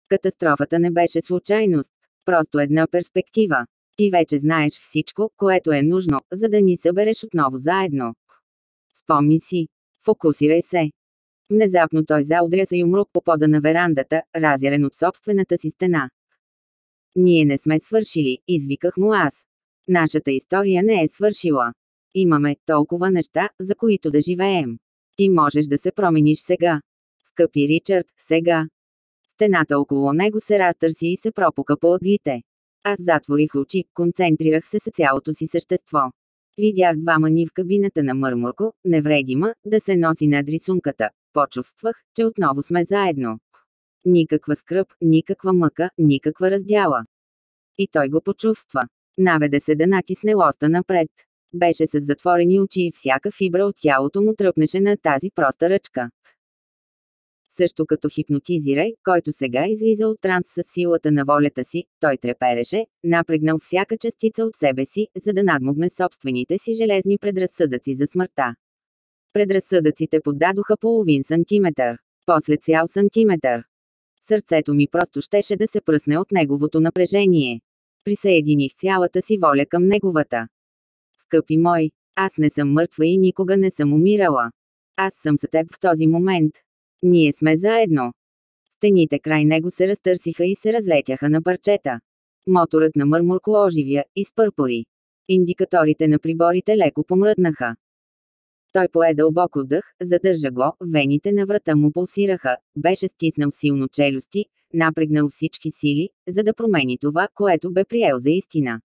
Катастрофата не беше случайност. Просто една перспектива. Ти вече знаеш всичко, което е нужно, за да ни събереш отново заедно. Спомни си. Фокусирай се. Внезапно той заудря се юмрук по пода на верандата, разярен от собствената си стена. Ние не сме свършили, извиках му аз. Нашата история не е свършила. Имаме толкова неща, за които да живеем. Ти можеш да се промениш сега. Скъпи Ричард, сега. Стената около него се разтърси и се пропука по ъглите. Аз затворих очи, концентрирах се с цялото си същество. Видях двама ни в кабината на Мърмурко, невредима, да се носи над рисунката. Почувствах, че отново сме заедно. Никаква скръп, никаква мъка, никаква раздяла. И той го почувства. Наведе се да натисне лоста напред. Беше с затворени очи и всяка фибра от тялото му тръпнеше на тази проста ръчка. Също като хипнотизирай, който сега излиза от транс с силата на волята си, той трепереше, напрегнал всяка частица от себе си, за да надмогне собствените си железни предразсъдъци за смъртта. Предразсъдъците поддадоха половин сантиметър, после цял сантиметър. Сърцето ми просто щеше да се пръсне от неговото напрежение. Присъединих цялата си воля към неговата. Скъпи мой, аз не съм мъртва и никога не съм умирала. Аз съм за теб в този момент. Ние сме заедно. Стените край него се разтърсиха и се разлетяха на парчета. Моторът на мърмурко оживя, изпърпори. Индикаторите на приборите леко помръднаха. Той пое дълбоко дъх, задържа го, вените на врата му пулсираха, беше стиснал силно челюсти, напрегнал всички сили, за да промени това, което бе приел за истина.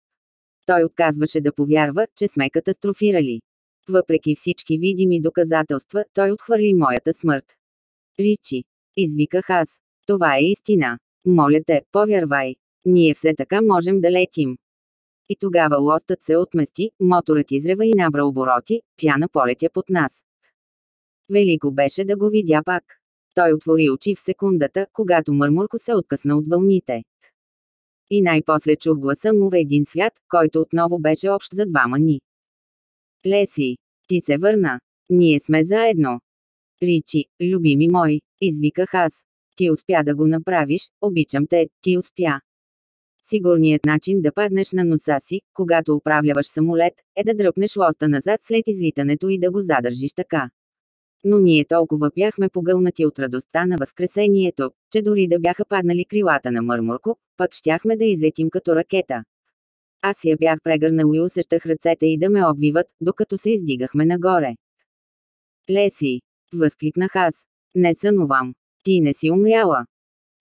Той отказваше да повярва, че сме катастрофирали. Въпреки всички видими доказателства, той отхвърли моята смърт. Ричи. Извиках аз. Това е истина. Моля те, повярвай. Ние все така можем да летим. И тогава лостът се отмести, моторът изрева и набра обороти, пяна полетя под нас. Велико беше да го видя пак. Той отвори очи в секундата, когато мърмурко се откъсна от вълните. И най-после чух гласа му в един свят, който отново беше общ за двама ни. Леси, ти се върна. Ние сме заедно. Ричи, любими мой, извиках аз. Ти успя да го направиш, обичам те, ти успя. Сигурният начин да паднеш на носа си, когато управляваш самолет, е да дръпнеш лоста назад след излитането и да го задържиш така. Но ние толкова бяхме погълнати от радостта на Възкресението, че дори да бяха паднали крилата на Мърмурко, пък щяхме да излетим като ракета. Аз я бях прегърнал и усещах ръцете и да ме обвиват, докато се издигахме нагоре. Леси! Възкликнах аз. Не сънувам. Ти не си умряла.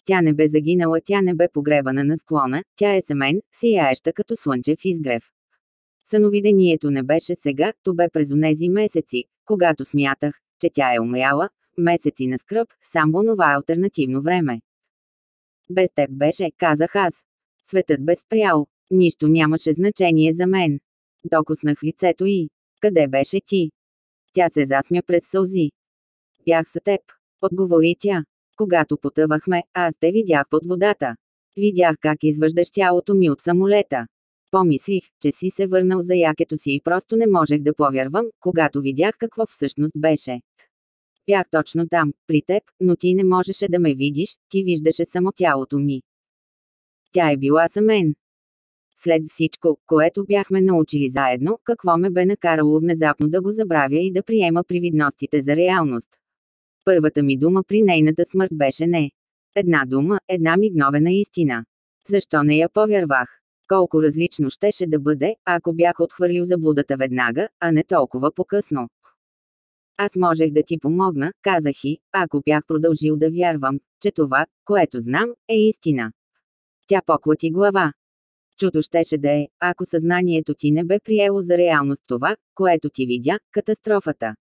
Тя не бе загинала, тя не бе погребана на склона, тя е семен, сияеща като слънчев изгрев. Съновидението не беше сега, то бе през онези месеци, когато смятах, че тя е умряла, месеци на скръп, сам онова альтернативно време. Без теб беше, казах аз. Светът бе спрял. Нищо нямаше значение за мен. Докоснах лицето и. Къде беше ти? Тя се засмя през сълзи. Бях за теб. Отговори тя. Когато потъвахме, аз те видях под водата. Видях как извъждаш тялото ми от самолета. Помислих, че си се върнал за якето си и просто не можех да повярвам, когато видях какво всъщност беше. Бях точно там, при теб, но ти не можеше да ме видиш, ти виждаше само тялото ми. Тя е била за мен. След всичко, което бяхме научили заедно, какво ме бе накарало внезапно да го забравя и да приема привидностите за реалност. Първата ми дума при нейната смърт беше не. Една дума, една мигновена истина. Защо не я повярвах? Колко различно щеше да бъде, ако бях отхвърлил заблудата веднага, а не толкова по-късно. Аз можех да ти помогна, казах и, ако бях продължил да вярвам, че това, което знам, е истина. Тя поклати глава. Чудо щеше да е, ако съзнанието ти не бе приело за реалност това, което ти видя, катастрофата.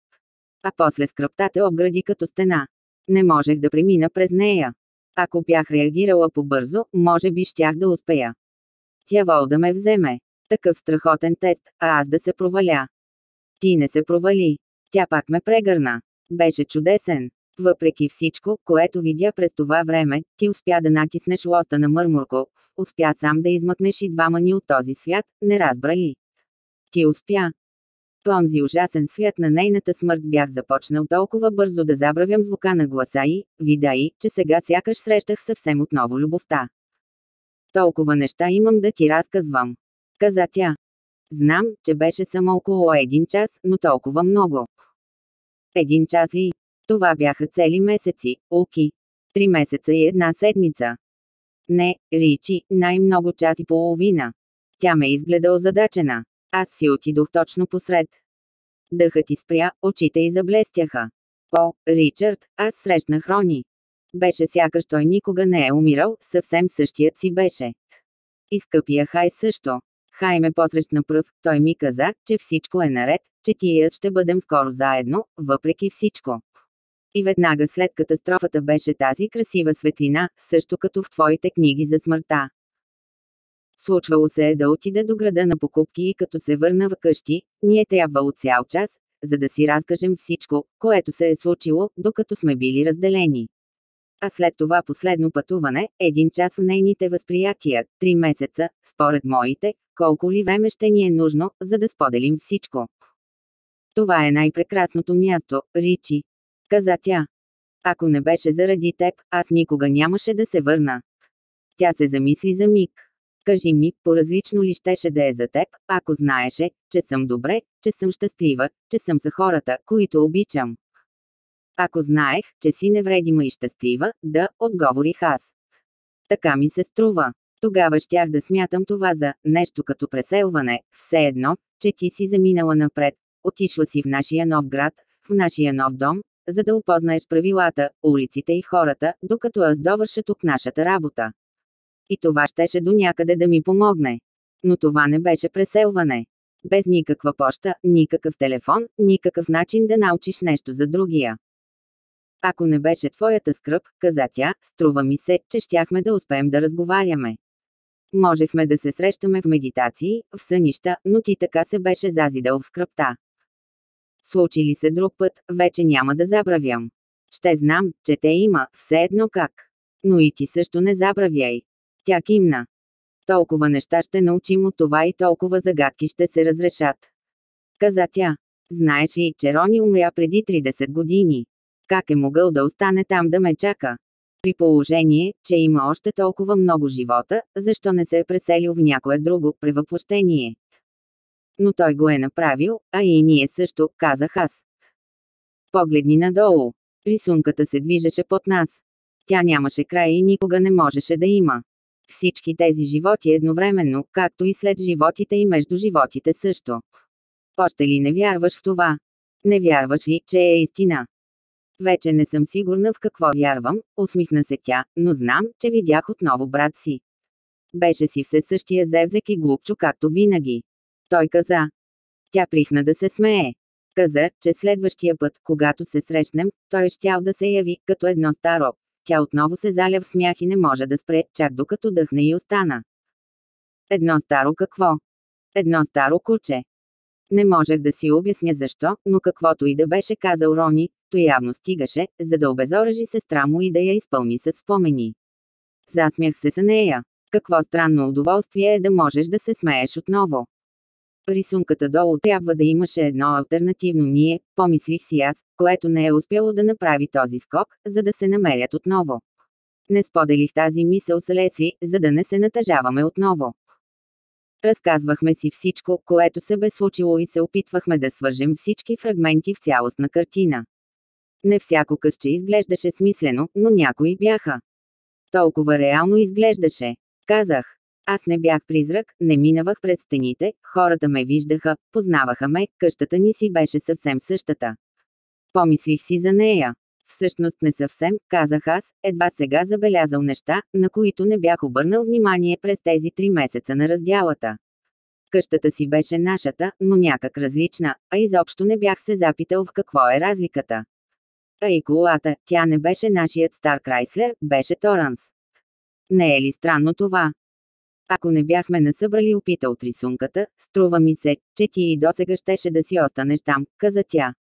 А после скръпта те обгради като стена. Не можех да премина през нея. Ако бях реагирала побързо, може би щях да успея. Тя вол да ме вземе. Такъв страхотен тест, а аз да се проваля. Ти не се провали. Тя пак ме прегърна. Беше чудесен. Въпреки всичко, което видя през това време, ти успя да натиснеш лоста на мърмурко, успя сам да измъкнеш и двама ни от този свят, не разбра ли? Ти успя. Понзи ужасен свят на нейната смърт бях започнал толкова бързо да забравям звука на гласа и, вида и, че сега сякаш срещах съвсем отново любовта. Толкова неща имам да ти разказвам. Каза тя. Знам, че беше само около един час, но толкова много. Един час ли? Това бяха цели месеци, Уки. Три месеца и една седмица. Не, Ричи, най-много час и половина. Тя ме изгледа озадачена. Аз си отидох точно посред. Дъхът ти спря, очите й заблестяха. О, Ричард, аз срещнах Рони. Беше сякаш той никога не е умирал, съвсем същият си беше. И скъпия Хай също. Хай ме посрещна пръв, той ми каза, че всичко е наред, че ти и аз ще бъдем скоро заедно, въпреки всичко. И веднага след катастрофата беше тази красива светлина, също като в твоите книги за смъртта. Случвало се е да отида до града на покупки и като се върна в къщи, ни е трябвало цял час, за да си разкажем всичко, което се е случило, докато сме били разделени. А след това последно пътуване, един час в нейните възприятия, три месеца, според моите, колко ли време ще ни е нужно, за да споделим всичко. Това е най-прекрасното място, Ричи. Каза тя. Ако не беше заради теб, аз никога нямаше да се върна. Тя се замисли за миг. Кажи ми, по-различно ли щеше да е за теб, ако знаеше, че съм добре, че съм щастлива, че съм за хората, които обичам. Ако знаех, че си невредима и щастлива, да, отговорих аз. Така ми се струва. Тогава щях да смятам това за нещо като преселване, все едно, че ти си заминала напред, отишла си в нашия нов град, в нашия нов дом, за да опознаеш правилата, улиците и хората, докато аз довърша тук нашата работа. И това щеше до някъде да ми помогне. Но това не беше преселване. Без никаква поща, никакъв телефон, никакъв начин да научиш нещо за другия. Ако не беше твоята скръп, каза тя, струва ми се, че щяхме да успеем да разговаряме. Можехме да се срещаме в медитации, в сънища, но ти така се беше зазидал в скръпта. Случи ли се друг път, вече няма да забравям. Ще знам, че те има, все едно как. Но и ти също не забравяй. Тя кимна. Толкова неща ще научим от това и толкова загадки ще се разрешат. Каза тя. Знаеш ли, че Рони умря преди 30 години? Как е могъл да остане там да ме чака? При положение, че има още толкова много живота, защо не се е преселил в някое друго превъплъщение? Но той го е направил, а и ние също, казах аз. Погледни надолу. Рисунката се движеше под нас. Тя нямаше край и никога не можеше да има. Всички тези животи едновременно, както и след животите и между животите също. Още ли не вярваш в това? Не вярваш ли, че е истина? Вече не съм сигурна в какво вярвам, усмихна се тя, но знам, че видях отново брат си. Беше си все същия зевзек и глупчо както винаги. Той каза. Тя прихна да се смее. Каза, че следващия път, когато се срещнем, той щял да се яви, като едно старо. Тя отново се заля в смях и не може да спре, чак докато дъхне и остана. Едно старо какво? Едно старо куче. Не можех да си обясня защо, но каквото и да беше казал Рони, то явно стигаше, за да обезоръжи сестра му и да я изпълни с спомени. Засмях се с нея. Какво странно удоволствие е да можеш да се смееш отново. Рисунката долу трябва да имаше едно альтернативно ние, помислих си аз, което не е успяло да направи този скок, за да се намерят отново. Не споделих тази мисъл с Лесли, за да не се натъжаваме отново. Разказвахме си всичко, което се бе случило и се опитвахме да свържем всички фрагменти в цялостна картина. Не всяко късче изглеждаше смислено, но някои бяха. Толкова реално изглеждаше. Казах. Аз не бях призрак, не минавах през стените, хората ме виждаха, познаваха ме, къщата ни си беше съвсем същата. Помислих си за нея. Всъщност не съвсем, казах аз, едва сега забелязал неща, на които не бях обърнал внимание през тези три месеца на раздялата. Къщата си беше нашата, но някак различна, а изобщо не бях се запитал в какво е разликата. А и колата, тя не беше нашият стар Крайслер, беше Торанс. Не е ли странно това? Ако не бяхме насъбрали опита от рисунката, струва ми се, че ти и досега щеше да си останеш там, каза тя.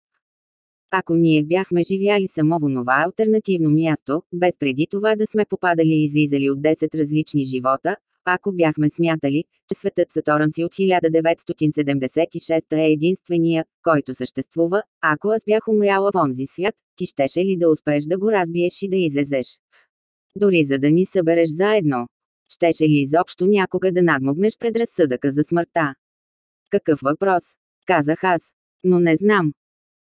Ако ние бяхме живяли само в онова альтернативно място, без преди това да сме попадали и излизали от 10 различни живота, ако бяхме смятали, че светът Саторан си от 1976 е единствения, който съществува, ако аз бях умряла в онзи свят, ти щеше ли да успееш да го разбиеш и да излезеш? Дори за да ни събереш заедно. Щеше ли изобщо някога да надмогнеш пред разсъдъка за смъртта? Какъв въпрос? Казах аз. Но не знам.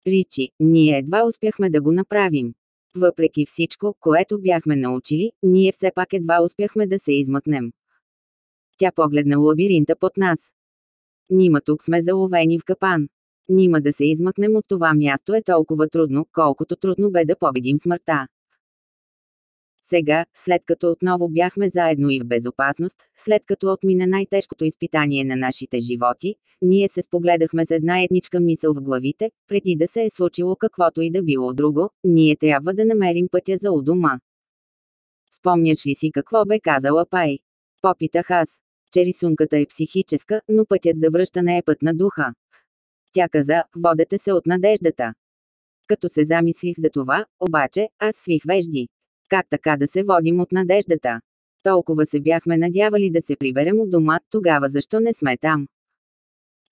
Ричи, ние едва успяхме да го направим. Въпреки всичко, което бяхме научили, ние все пак едва успяхме да се измъкнем. Тя погледна лабиринта под нас. Нима тук сме заловени в капан. Нима да се измъкнем от това място е толкова трудно, колкото трудно бе да победим смъртта. Сега, след като отново бяхме заедно и в безопасност, след като отмина най-тежкото изпитание на нашите животи, ние се спогледахме с една едничка мисъл в главите, преди да се е случило каквото и да било друго, ние трябва да намерим пътя за у дома. Спомняш ли си какво бе казала Пай? Попитах аз. Че рисунката е психическа, но пътят за връщане е път на духа. Тя каза, водете се от надеждата. Като се замислих за това, обаче, аз свих вежди. Как така да се водим от надеждата? Толкова се бяхме надявали да се приберем от дома, тогава защо не сме там?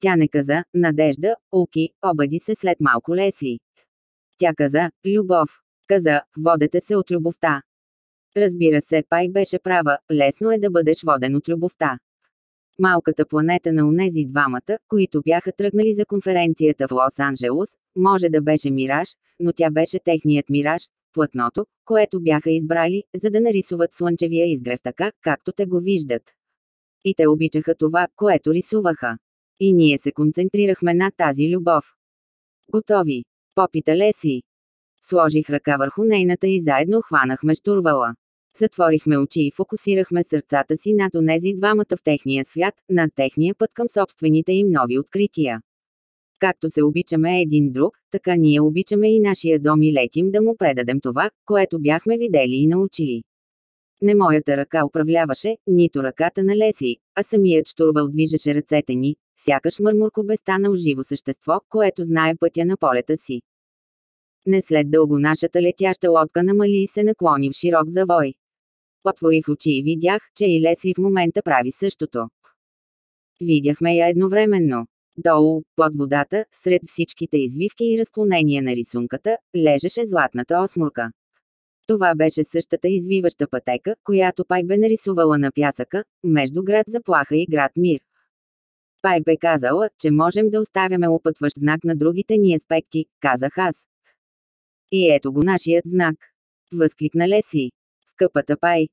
Тя не каза, надежда, Уки, обади се след малко Лесли. Тя каза, любов. Каза, водете се от любовта. Разбира се, Пай беше права, лесно е да бъдеш воден от любовта. Малката планета на унези двамата, които бяха тръгнали за конференцията в Лос-Анджелос, може да беше мираж, но тя беше техният мираж, платното, което бяха избрали, за да нарисуват слънчевия изгрев така, както те го виждат. И те обичаха това, което рисуваха. И ние се концентрирахме на тази любов. Готови. Попита Лесли. Сложих ръка върху нейната и заедно хванахме штурвала. Затворихме очи и фокусирахме сърцата си над онези двамата в техния свят, над техния път към собствените им нови открития. Както се обичаме един друг, така ние обичаме и нашия дом и летим да му предадем това, което бяхме видели и научили. Не моята ръка управляваше, нито ръката на Лесли, а самият штурвал движеше ръцете ни, сякаш мърмурко бе станал живо същество, което знае пътя на полета си. Не след дълго нашата летяща лодка намали и се наклони в широк завой. Отворих очи и видях, че и Лесли в момента прави същото. Видяхме я едновременно. Долу, под водата, сред всичките извивки и разклонения на рисунката, лежеше златната осмурка. Това беше същата извиваща пътека, която Пай бе нарисувала на пясъка, между град Заплаха и град Мир. Пай бе казала, че можем да оставяме опътващ знак на другите ни аспекти, казах аз. И ето го нашият знак. Възкликна Лесли. Скъпата Пай,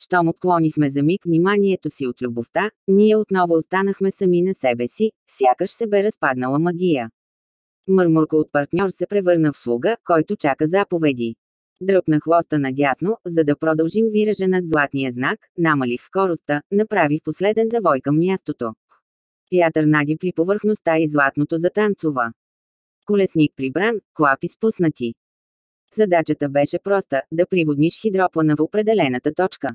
щом отклонихме за миг вниманието си от любовта, ние отново останахме сами на себе си, сякаш се бе разпаднала магия. Мърмурка от партньор се превърна в слуга, който чака заповеди. Дръпнах лоста надясно, за да продължим виража над златния знак, намалих скоростта, направих последен завой към мястото. Вятър нади при повърхността и златното затанцува. Колесник прибран, клапи спуснати. Задачата беше проста – да приводниш хидроплана в определената точка.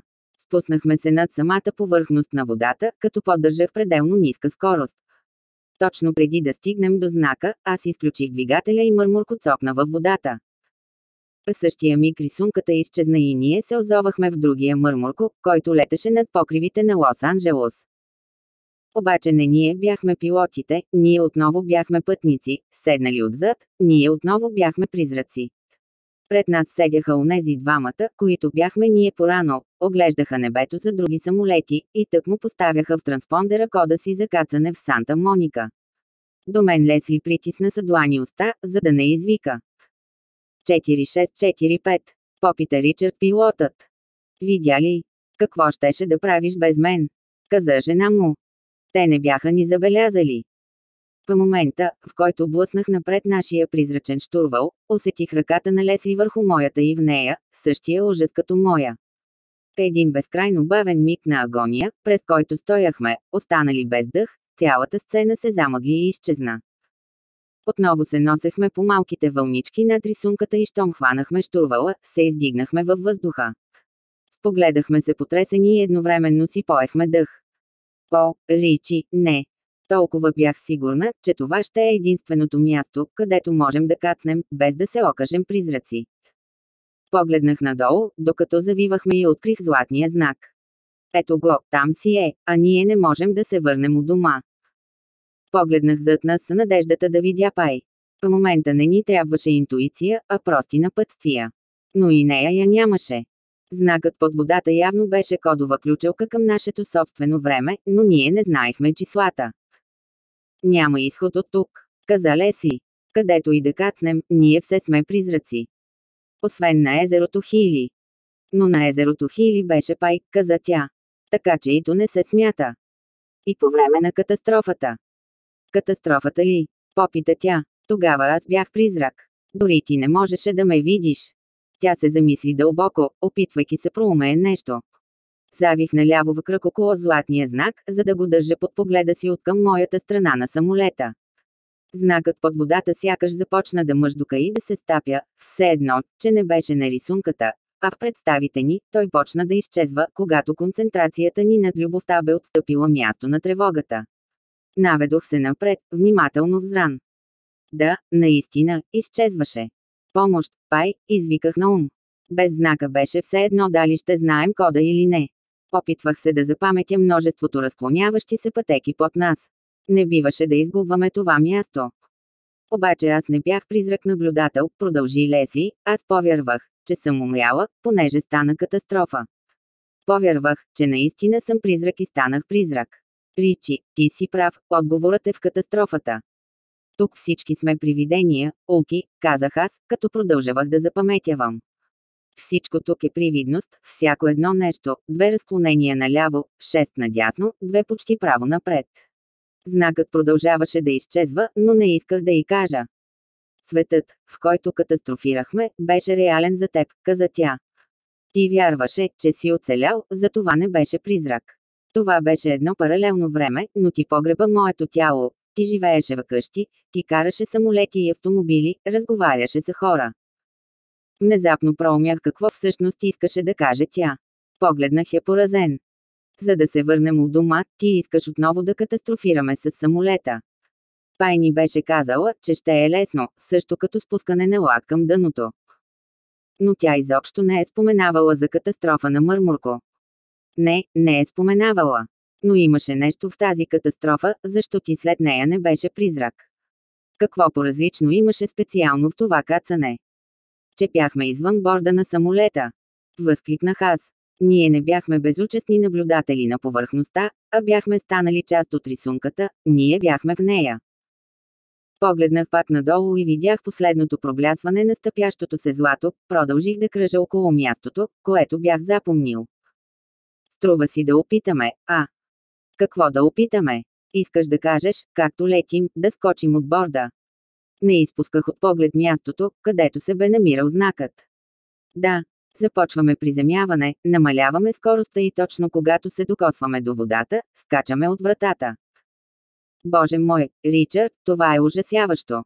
Спуснахме се над самата повърхност на водата, като поддържах пределно ниска скорост. Точно преди да стигнем до знака, аз изключих двигателя и мърмурко цопна във водата. Същия миг рисунката изчезна и ние се озовахме в другия мърмурко, който летеше над покривите на Лос-Анджелос. Обаче не ние бяхме пилотите, ние отново бяхме пътници, седнали отзад, ние отново бяхме призраци. Пред нас седяха онези двамата, които бяхме ние порано, оглеждаха небето за други самолети, и тък му поставяха в транспондера кода си за кацане в Санта Моника. До мен Лесли притисна са длани уста, за да не извика. 4645. Попита Ричард пилотът. Видя ли? Какво щеше да правиш без мен? Каза жена му. Те не бяха ни забелязали. В момента, в който блъснах напред нашия призрачен штурвал, усетих ръката на Лесли върху моята и в нея, същия ужас като моя. Един безкрайно бавен миг на агония, през който стояхме, останали без дъх, цялата сцена се замъгли и изчезна. Отново се носехме по малките вълнички над рисунката и щом хванахме штурвала, се издигнахме във въздуха. Погледахме се потресени и едновременно си поехме дъх. О, Ричи, не. Толкова бях сигурна, че това ще е единственото място, където можем да кацнем, без да се окажем призраци. Погледнах надолу, докато завивахме и открих златния знак. Ето го, там си е, а ние не можем да се върнем у дома. Погледнах зад нас с надеждата да видя пай. В момента не ни трябваше интуиция, а прости напътствия. Но и нея я нямаше. Знакът под водата явно беше кодова ключелка към нашето собствено време, но ние не знаехме числата. Няма изход от тук, каза Лесли. Където и да кацнем, ние все сме призраци. Освен на езерото Хили. Но на езерото Хили беше пай, каза тя. Така че и то не се смята. И по време на катастрофата. Катастрофата ли? Попита тя. Тогава аз бях призрак. Дори ти не можеше да ме видиш. Тя се замисли дълбоко, опитвайки се проумее нещо. Завих наляво в кръг около златния знак, за да го държа под погледа си от към моята страна на самолета. Знакът под водата сякаш започна да мъждука и да се стапя, все едно, че не беше на рисунката, а в представите ни, той почна да изчезва, когато концентрацията ни над любовта бе отстъпила място на тревогата. Наведох се напред, внимателно взран. Да, наистина, изчезваше. Помощ, пай, извиках на ум. Без знака беше все едно дали ще знаем кода или не. Опитвах се да запаметя множеството разклоняващи се пътеки под нас. Не биваше да изгубваме това място. Обаче аз не бях призрак наблюдател, продължи Леси, аз повярвах, че съм умряла, понеже стана катастрофа. Повярвах, че наистина съм призрак и станах призрак. Ричи, ти си прав, отговорът е в катастрофата. Тук всички сме привидения, улки, казах аз, като продължавах да запаметявам. Всичко тук е привидност, всяко едно нещо, две разклонения наляво, шест надясно, две почти право напред. Знакът продължаваше да изчезва, но не исках да й кажа. Светът, в който катастрофирахме, беше реален за теб, каза тя. Ти вярваше, че си оцелял, затова не беше призрак. Това беше едно паралелно време, но ти погреба моето тяло. Ти живееше вкъщи, ти караше самолети и автомобили, разговаряше с хора. Внезапно проумях какво всъщност искаше да каже тя. Погледнах я поразен. За да се върнем у дома, ти искаш отново да катастрофираме с самолета. Пайни беше казала, че ще е лесно, също като спускане на лак към дъното. Но тя изобщо не е споменавала за катастрофа на Мърмурко. Не, не е споменавала. Но имаше нещо в тази катастрофа, защо ти след нея не беше призрак. Какво по-различно имаше специално в това кацане? Че бяхме извън борда на самолета. Възкликнах аз. Ние не бяхме безучестни наблюдатели на повърхността, а бяхме станали част от рисунката, ние бяхме в нея. Погледнах пак надолу и видях последното проблясване на стъпящото се злато, продължих да кръжа около мястото, което бях запомнил. Струва си да опитаме, а? Какво да опитаме? Искаш да кажеш, както летим, да скочим от борда. Не изпусках от поглед мястото, където се бе намирал знакът. Да, започваме приземяване, намаляваме скоростта и точно когато се докосваме до водата, скачаме от вратата. Боже мой, Ричард, това е ужасяващо.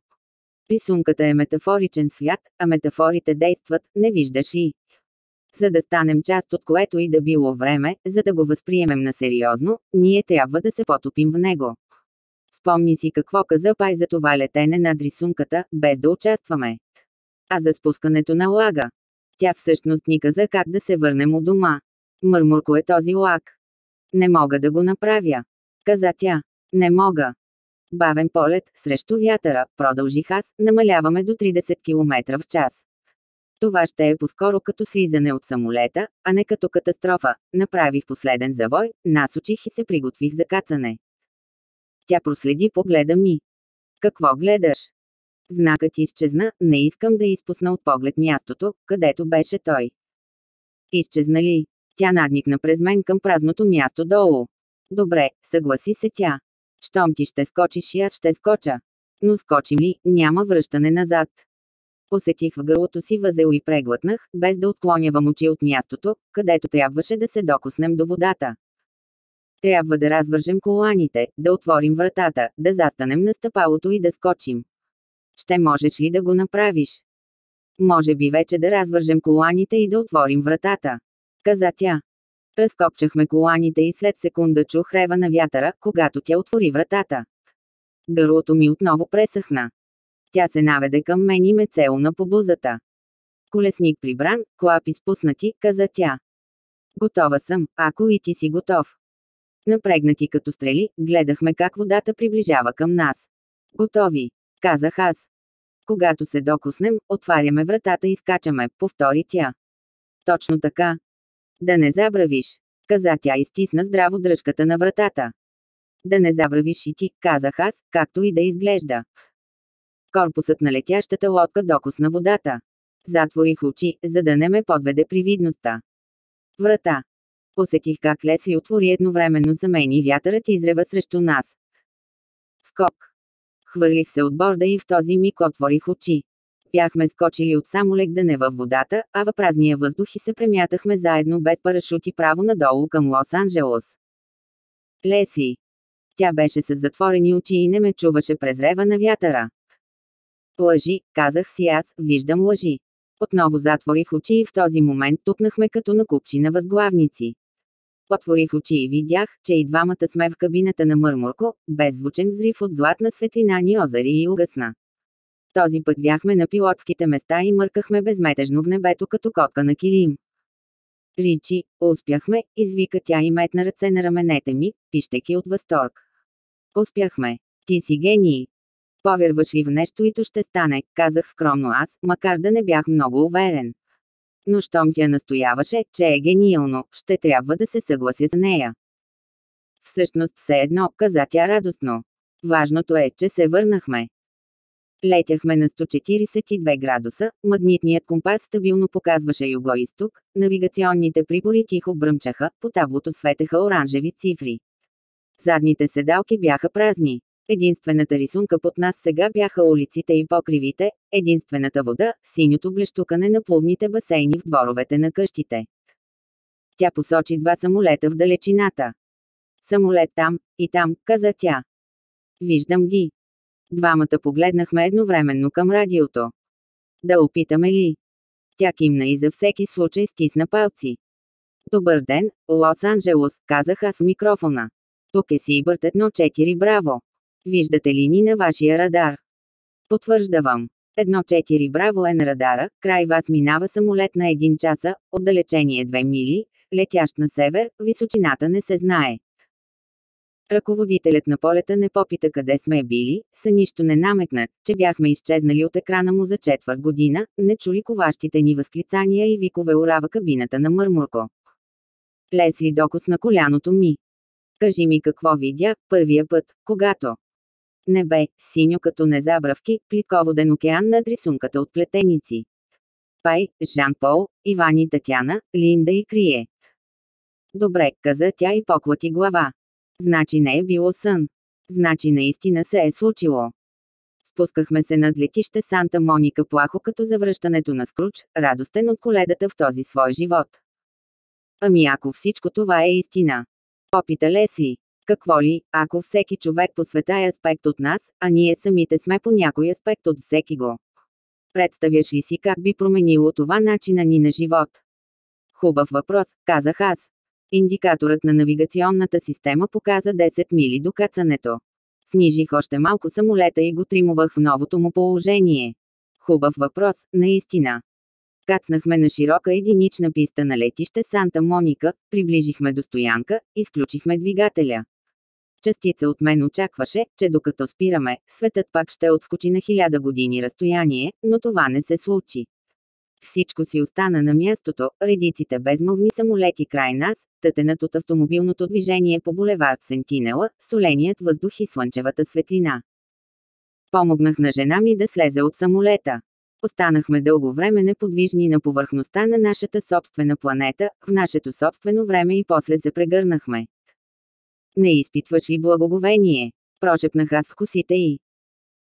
Писунката е метафоричен свят, а метафорите действат, не виждаш ли? За да станем част от което и да било време, за да го възприемем на сериозно, ние трябва да се потопим в него. Спомни си какво каза Пай за това летене над рисунката, без да участваме. А за спускането на лага. Тя всъщност ни каза как да се върнем у дома. Мърмурко е този лаг. Не мога да го направя. Каза тя. Не мога. Бавен полет, срещу вятъра, продължих аз, намаляваме до 30 км в час. Това ще е по-скоро като слизане от самолета, а не като катастрофа. Направих последен завой, насочих и се приготвих за кацане. Тя проследи погледа ми. Какво гледаш? Знакът изчезна, не искам да изпусна от поглед мястото, където беше той. Изчезна ли? Тя надникна през мен към празното място долу. Добре, съгласи се тя. Щом ти ще скочиш и аз ще скоча. Но скочим ли, няма връщане назад. Посетих в гърлото си възел и преглътнах, без да отклонявам очи от мястото, където трябваше да се докоснем до водата. Трябва да развържем коланите, да отворим вратата, да застанем на стъпалото и да скочим. Ще можеш ли да го направиш? Може би вече да развържем коланите и да отворим вратата. Каза тя. Разкопчахме коланите и след секунда чух рева на вятъра, когато тя отвори вратата. Гърлото ми отново пресъхна. Тя се наведе към мен и ме целуна по бузата. Колесник прибран, клапи спуснати, каза тя. Готова съм, ако и ти си готов. Напрегнати като стрели, гледахме как водата приближава към нас. Готови, казах аз. Когато се докоснем, отваряме вратата и скачаме, повтори тя. Точно така. Да не забравиш, каза тя и стисна здраво дръжката на вратата. Да не забравиш и ти, казах аз, както и да изглежда. Корпусът на летящата лодка докосна водата. Затворих очи, за да не ме подведе привидността. Врата. Посетих как Лесли отвори едновременно за мен и вятърът изрева срещу нас. Скок. Хвърлих се от борда и в този миг отворих очи. Бяхме скочили от само легдане във водата, а във празния въздух и се премятахме заедно без парашути право надолу към Лос-Анджелос. Леси. Тя беше с затворени очи и не ме чуваше през рева на вятъра. Лъжи, казах си аз, виждам лъжи. Отново затворих очи и в този момент тупнахме като на купчина възглавници. Отворих очи и видях, че и двамата сме в кабината на Мърмурко, беззвучен взрив от златна светлина ни озари и угасна. Този път бяхме на пилотските места и мъркахме безметежно в небето като котка на килим. Ричи, успяхме, извика тя и метна ръце на раменете ми, пищеки от възторг. Успяхме. Ти си гений. Повярваш ли в нещо и то ще стане, казах скромно аз, макар да не бях много уверен. Но щом тя настояваше, че е гениално, ще трябва да се съглася с нея. Всъщност все едно, каза тя радостно. Важното е, че се върнахме. Летяхме на 142 градуса, магнитният компас стабилно показваше юго-исток, навигационните прибори тихо бръмчаха, по таблото светеха оранжеви цифри. Задните седалки бяха празни. Единствената рисунка под нас сега бяха улиците и покривите, единствената вода, синьото блещукане на плувните басейни в дворовете на къщите. Тя посочи два самолета в далечината. Самолет там, и там, каза тя. Виждам ги. Двамата погледнахме едновременно към радиото. Да опитаме ли? Тя кимна и за всеки случай стисна палци. Добър ден, Лос-Анджелос, казах аз в микрофона. Тук е Сибърт 1-4 Браво. Виждате ли ни на вашия радар? Потвърждавам. Едно 4 Браво е на радара, край вас минава самолет на 1 часа, отдалечение 2 мили, летящ на север, височината не се знае. Ръководителят на полета не попита къде сме били, са нищо не намекна, че бяхме изчезнали от екрана му за четвърт година, не чули коващите ни възклицания и викове урава кабината на Мърмурко. Лесли докосна коляното ми. Кажи ми какво видя, първия път, когато Небе, синьо като незабравки, плитководен океан над рисунката от плетеници. Пай, Жан Пол, Иван и Татяна, Линда и Крие. Добре, каза тя и поклати глава. Значи не е било сън. Значи наистина се е случило. Спускахме се над летище Санта Моника плахо като завръщането на Скруч, радостен от коледата в този свой живот. Ами ако всичко това е истина. Попита Лесли. Какво ли, ако всеки човек по света е аспект от нас, а ние самите сме по някой аспект от всеки го? Представяш ли си как би променило това начина ни на живот? Хубав въпрос, казах аз. Индикаторът на навигационната система показа 10 мили до кацането. Снижих още малко самолета и го тримувах в новото му положение. Хубав въпрос, наистина. Кацнахме на широка единична писта на летище Санта Моника, приближихме до стоянка, изключихме двигателя. Частица от мен очакваше, че докато спираме, светът пак ще отскочи на хиляда години разстояние, но това не се случи. Всичко си остана на мястото, редиците безмълвни самолети край нас, тътенът от автомобилното движение по булевард Сентинела, соленият въздух и слънчевата светлина. Помогнах на жена ми да слезе от самолета. Останахме дълго време неподвижни на повърхността на нашата собствена планета, в нашето собствено време и после се прегърнахме. Не изпитваш ли благоговение? Прошепнах аз в косите й.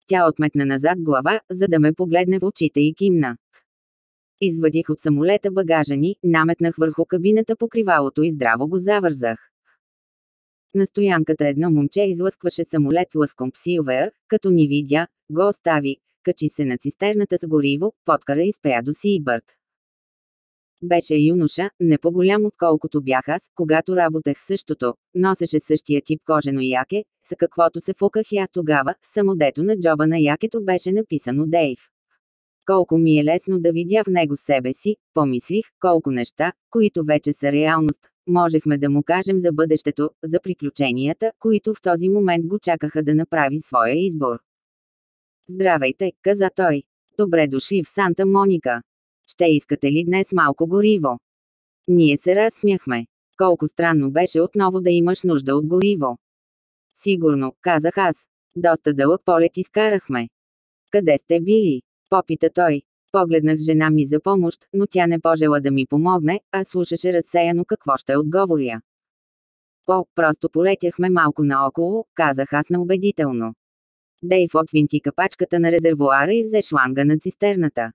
Тя отметна назад глава, за да ме погледне в очите и кимна. Извадих от самолета багажа ни, наметнах върху кабината покривалото и здраво го завързах. На стоянката едно момче излъскваше самолет Лъскомп Силвер, като ни видя, го остави, качи се на цистерната с гориво, подкара и спря до Сибърт. Беше юноша, не по-голям отколкото бях аз, когато работех същото, носеше същия тип кожено яке, с каквото се фуках и аз тогава, само дето на джоба на якето беше написано Дейв. Колко ми е лесно да видя в него себе си, помислих, колко неща, които вече са реалност, можехме да му кажем за бъдещето, за приключенията, които в този момент го чакаха да направи своя избор. Здравейте, каза той. Добре дошли в Санта Моника. Ще искате ли днес малко гориво? Ние се разсмяхме. Колко странно беше отново да имаш нужда от гориво. Сигурно, казах аз. Доста дълъг полет изкарахме. Къде сте били? Попита той. Погледнах жена ми за помощ, но тя не пожела да ми помогне, а слушаше разсеяно какво ще отговоря. О, просто полетяхме малко наоколо, казах аз неубедително. Дейв отвинти капачката на резервуара и взе шланга на цистерната.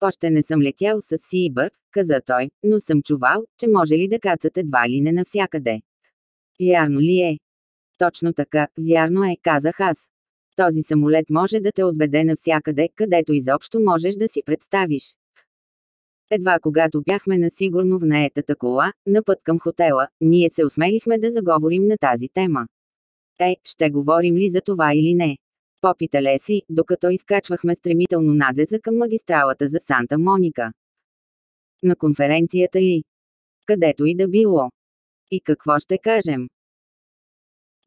Още не съм летял с Сибърт, каза той, но съм чувал, че може ли да кацате едва ли не навсякъде. Вярно ли е? Точно така, вярно е, казах аз. Този самолет може да те отведе навсякъде, където изобщо можеш да си представиш. Едва когато бяхме насигурно в наетата кола, на път към хотела, ние се усмелихме да заговорим на тази тема. Е, ще говорим ли за това или не? Попита Леси, докато изкачвахме стремително надлеза към магистралата за Санта Моника. На конференцията ли? Където и да било. И какво ще кажем?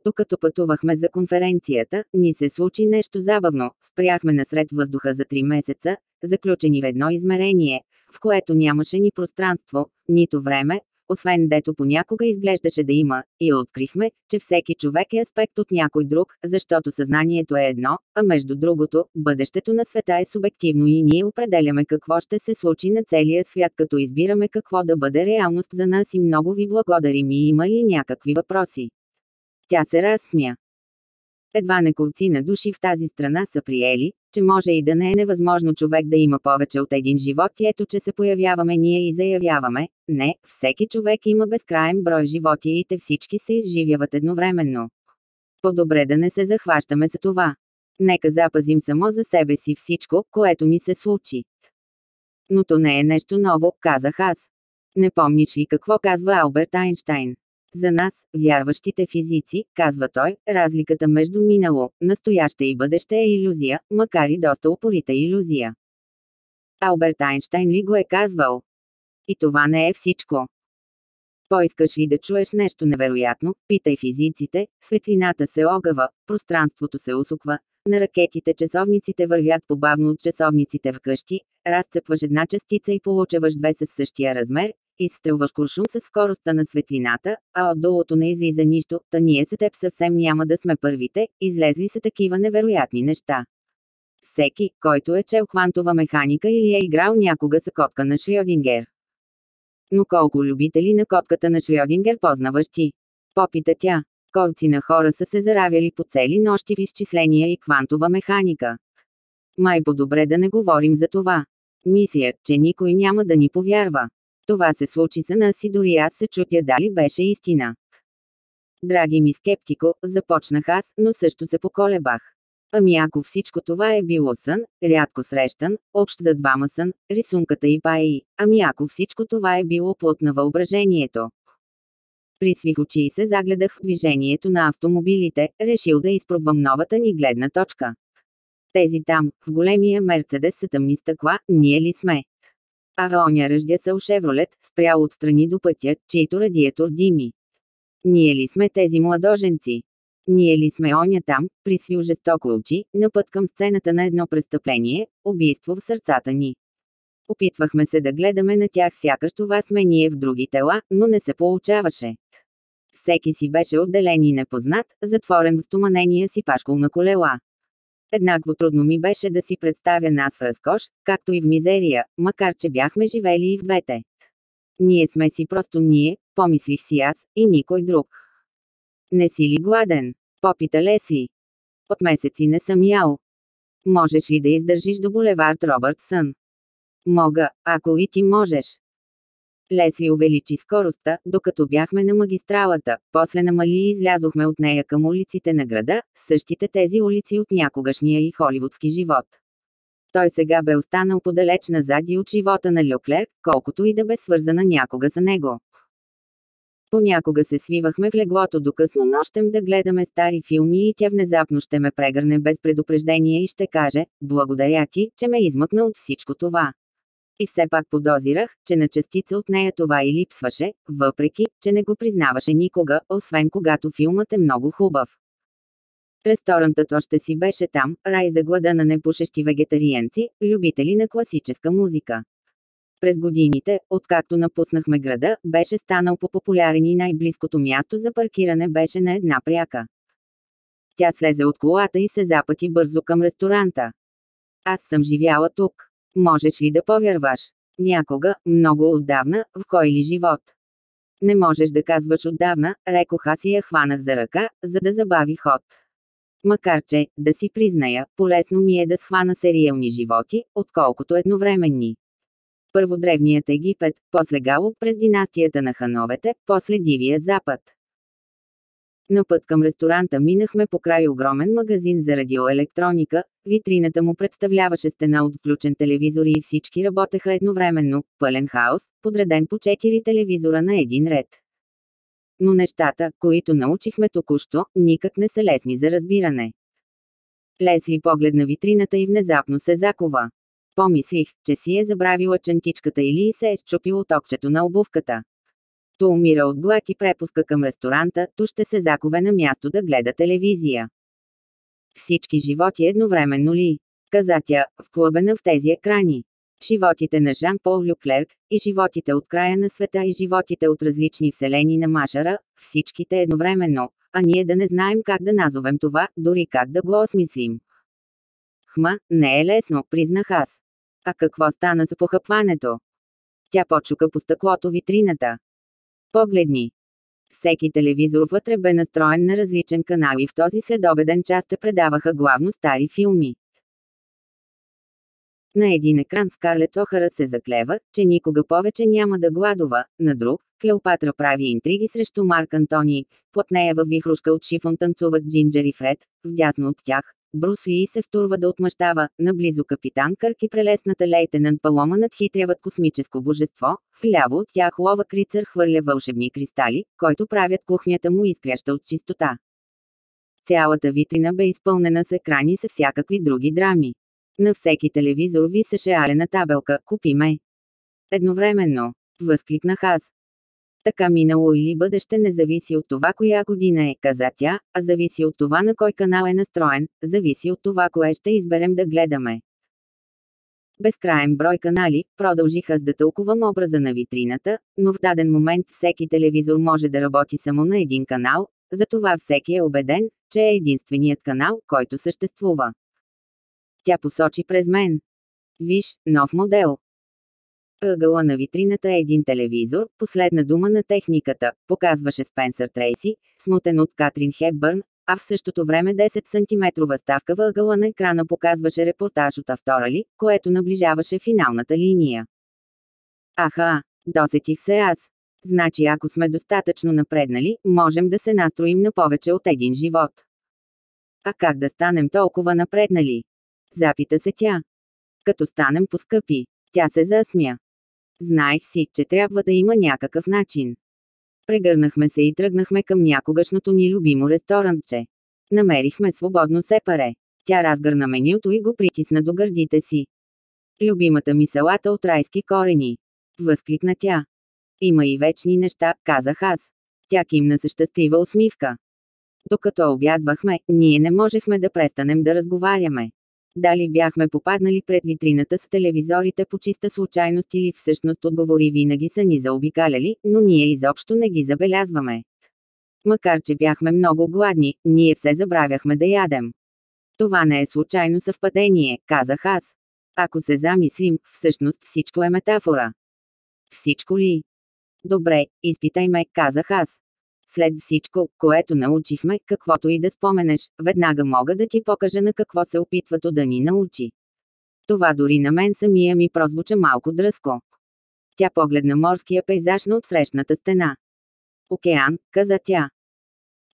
Докато пътувахме за конференцията, ни се случи нещо забавно. Спряхме насред въздуха за три месеца, заключени в едно измерение, в което нямаше ни пространство, нито време, освен дето понякога изглеждаше да има, и открихме, че всеки човек е аспект от някой друг, защото съзнанието е едно, а между другото, бъдещето на света е субективно и ние определяме какво ще се случи на целия свят, като избираме какво да бъде реалност за нас и много ви благодарим и има ли някакви въпроси. Тя се разсмя. Едва неколци на души в тази страна са приели, че може и да не е невъзможно човек да има повече от един живот и ето че се появяваме ние и заявяваме, не, всеки човек има безкрайен брой животи и те всички се изживяват едновременно. По-добре да не се захващаме за това. Нека запазим само за себе си всичко, което ни се случи. Но то не е нещо ново, казах аз. Не помниш ли какво казва Алберт Айнштайн? За нас, вярващите физици, казва той, разликата между минало, настояще и бъдеще е иллюзия, макар и доста упорита иллюзия. Алберт Айнштайн ли го е казвал? И това не е всичко. Поискаш ли да чуеш нещо невероятно, питай физиците, светлината се огъва, пространството се усуква, на ракетите часовниците вървят побавно от часовниците вкъщи, разцепваш една частица и получаваш две със същия размер, изстрелваш куршум с скоростта на светлината, а от долото не излиза нищо, та ние с теб съвсем няма да сме първите, излезли са такива невероятни неща. Всеки, който е чел квантова механика или е играл някога с котка на Шрьодингер. Но колко любители на котката на Шрьодингер познаваш ти? Попита тя. Колци на хора са се заравяли по цели нощи в изчисления и квантова механика. Май по-добре да не говорим за това. Мисля, че никой няма да ни повярва. Това се случи за нас и дори аз се чутя дали беше истина. Драги ми скептико, започнах аз, но също се поколебах. Ами ако всичко това е било сън, рядко срещан, общ за двама сън, рисунката и паи, ами ако всичко това е било плод на въображението. Присвих очи се загледах в движението на автомобилите, решил да изпробвам новата ни гледна точка. Тези там, в големия Мерцедес са тъмни стъкла, ние ли сме? А оня ръждя Шевролет, спрял отстрани до пътя, чието радиатор дими. Ние ли сме тези младоженци? Ние ли сме оня там, при свил жестоко очи, на път към сцената на едно престъпление, убийство в сърцата ни? Опитвахме се да гледаме на тях сякаш това сме ние в други тела, но не се получаваше. Всеки си беше отделен и непознат, затворен в стоманения си пашкол на колела. Еднакво трудно ми беше да си представя нас в разкош, както и в мизерия, макар че бяхме живели и в двете. Ние сме си просто ние, помислих си аз, и никой друг. Не си ли гладен? Попита Лесли. От месеци не съм ял. Можеш ли да издържиш до булевард Робъртсън? Мога, ако и ти можеш. Лесли увеличи скоростта, докато бяхме на магистралата, после намали и излязохме от нея към улиците на града, същите тези улици от някогашния и холивудски живот. Той сега бе останал подалеч назад и от живота на Люклер, колкото и да бе свързана някога за него. Понякога се свивахме в леглото до късно нощем да гледаме стари филми и тя внезапно ще ме прегърне без предупреждение и ще каже, благодаря ти, че ме измъкна от всичко това. И все пак подозирах, че на частица от нея това и липсваше, въпреки, че не го признаваше никога, освен когато филмът е много хубав. Ресторантът още си беше там, рай за глада на непушещи вегетариенци, любители на класическа музика. През годините, откакто напуснахме града, беше станал по-популярен и най-близкото място за паркиране беше на една пряка. Тя слезе от колата и се запъти бързо към ресторанта. Аз съм живяла тук. Можеш ли да повярваш? Някога, много отдавна, в кой ли живот? Не можеш да казваш отдавна, рекох аз и я хванах за ръка, за да забави ход. Макар че, да си призная, полезно ми е да схвана сериални животи, отколкото едновременни. Първо древният Египет, после Гало през династията на хановете, после Дивия Запад. На път към ресторанта минахме по край огромен магазин за радиоелектроника, витрината му представляваше стена от включен телевизор и всички работеха едновременно, пълен хаос, подреден по 4 телевизора на един ред. Но нещата, които научихме току-що, никак не са лесни за разбиране. Лесли погледна витрината и внезапно се закова. Помислих, че си е забравила чантичката или се е счупило токчето на обувката. То умира от глад и препуска към ресторанта, то ще се закове на място да гледа телевизия. Всички животи едновременно ли? Каза тя, вклъбена в тези екрани. Животите на Жан-Пол Люклерк, и животите от края на света и животите от различни вселени на Машара, всичките едновременно, а ние да не знаем как да назовем това, дори как да го осмислим. Хма, не е лесно, признах аз. А какво стана за похъпването? Тя почука по стъклото витрината. Погледни. Всеки телевизор вътре бе настроен на различен канал и в този следобеден час те предаваха главно стари филми. На един екран Скарлет Охара се заклева, че никога повече няма да гладова, на друг, Клеопатра прави интриги срещу Марк Антони, под нея във вихрушка от шифон танцуват Джинджер и Фред, вдясно от тях, Брус Ли се втурва да отмъщава, наблизо капитан Кърк и прелесната лейтенант Палома надхитряват космическо божество, вляво от тях лова крицър хвърля вълшебни кристали, който правят кухнята му изкряща от чистота. Цялата витрина бе изпълнена с екрани с всякакви други драми. На всеки телевизор висеше алена табелка «Купи ме». Едновременно, възкликнах аз. Така минало или бъдеще не зависи от това коя година е, каза тя, а зависи от това на кой канал е настроен, зависи от това кое ще изберем да гледаме. Безкраен брой канали, продължих аз да тълкувам образа на витрината, но в даден момент всеки телевизор може да работи само на един канал, затова всеки е убеден, че е единственият канал, който съществува. Тя посочи през мен. Виж, нов модел. Ъгъла на витрината е един телевизор, последна дума на техниката, показваше Спенсър Трейси, смутен от Катрин Хепбърн, а в същото време 10 см ставка въгъла на екрана показваше репортаж от Авторали, което наближаваше финалната линия. Аха, досетих се аз. Значи ако сме достатъчно напреднали, можем да се настроим на повече от един живот. А как да станем толкова напреднали? Запита се тя. Като станем поскъпи. Тя се засмя. Знаех си, че трябва да има някакъв начин. Прегърнахме се и тръгнахме към някогашното ни любимо ресторантче. Намерихме свободно сепаре. Тя разгърна менюто и го притисна до гърдите си. Любимата ми салата от райски корени. Възкликна тя. Има и вечни неща, казах аз. Тя кимна с щастлива усмивка. Докато обядвахме, ние не можехме да престанем да разговаряме. Дали бяхме попаднали пред витрината с телевизорите по чиста случайност или всъщност отговори винаги са ни заобикаляли, но ние изобщо не ги забелязваме. Макар че бяхме много гладни, ние все забравяхме да ядем. Това не е случайно съвпадение, казах аз. Ако се замислим, всъщност всичко е метафора. Всичко ли? Добре, изпитай ме, казах аз. След всичко, което научихме, каквото и да споменеш, веднага мога да ти покажа на какво се опитвато да ни научи. Това дори на мен самия ми прозвуча малко дръско. Тя погледна морския пейзаж на отсрещната стена. Океан, каза тя.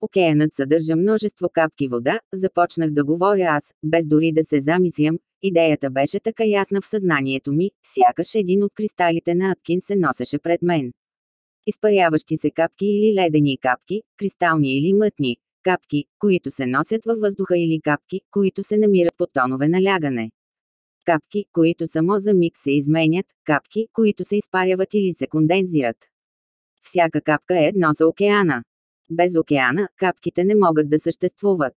Океанът съдържа множество капки вода, започнах да говоря аз, без дори да се замислям, идеята беше така ясна в съзнанието ми, сякаш един от кристалите на Аткин се носеше пред мен изпаряващи се капки или ледени капки, кристални или мътни, капки, които се носят във въздуха или капки, които се намират под тонове на лягане. Капки, които само за миг се изменят, капки, които се изпаряват или се кондензират. Всяка капка е едно за океана. Без океана, капките не могат да съществуват.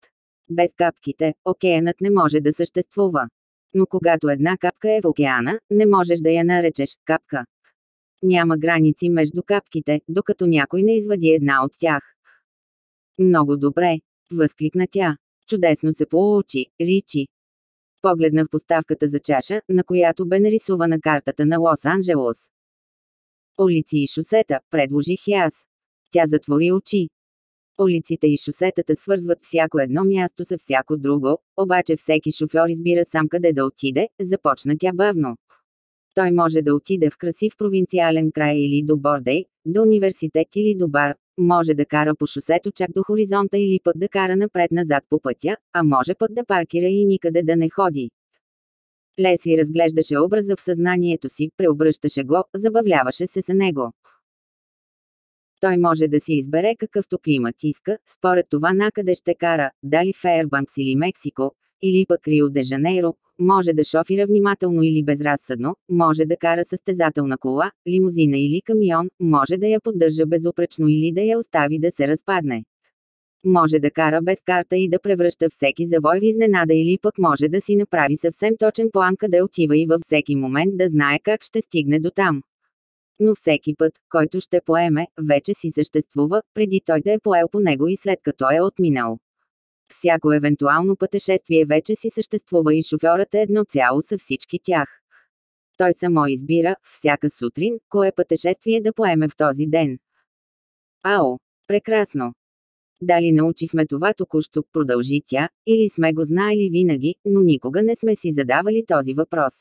Без капките, океанът не може да съществува. Но когато една капка е в океана, не можеш да я наречеш капка. Няма граници между капките, докато някой не извади една от тях. Много добре, възкликна тя. Чудесно се получи, Ричи. Погледнах поставката за чаша, на която бе нарисувана картата на Лос-Анджелос. Улици и шосета, предложих и аз. Тя затвори очи. Улиците и шосетата свързват всяко едно място с всяко друго, обаче всеки шофьор избира сам къде да отиде, започна тя бавно. Той може да отиде в красив провинциален край или до Бордей, до университет или до бар, може да кара по шосето чак до хоризонта или пък да кара напред-назад по пътя, а може пък да паркира и никъде да не ходи. Лесли разглеждаше образа в съзнанието си, преобръщаше го, забавляваше се с него. Той може да си избере какъвто климат иска, според това накъде ще кара, дали Фейербанкс или Мексико, или пък Рио де Жанейро, може да шофира внимателно или безразсъдно, може да кара състезателна кола, лимузина или камион, може да я поддържа безупречно или да я остави да се разпадне. Може да кара без карта и да превръща всеки завой в изненада или пък може да си направи съвсем точен план къде отива и във всеки момент да знае как ще стигне до там. Но всеки път, който ще поеме, вече си съществува, преди той да е поел по него и след като е отминал. Всяко евентуално пътешествие вече си съществува и шофьорът е едно цяло с всички тях. Той само избира, всяка сутрин, кое пътешествие да поеме в този ден. Ао, прекрасно! Дали научихме това току-що, продължи тя, или сме го знаели винаги, но никога не сме си задавали този въпрос.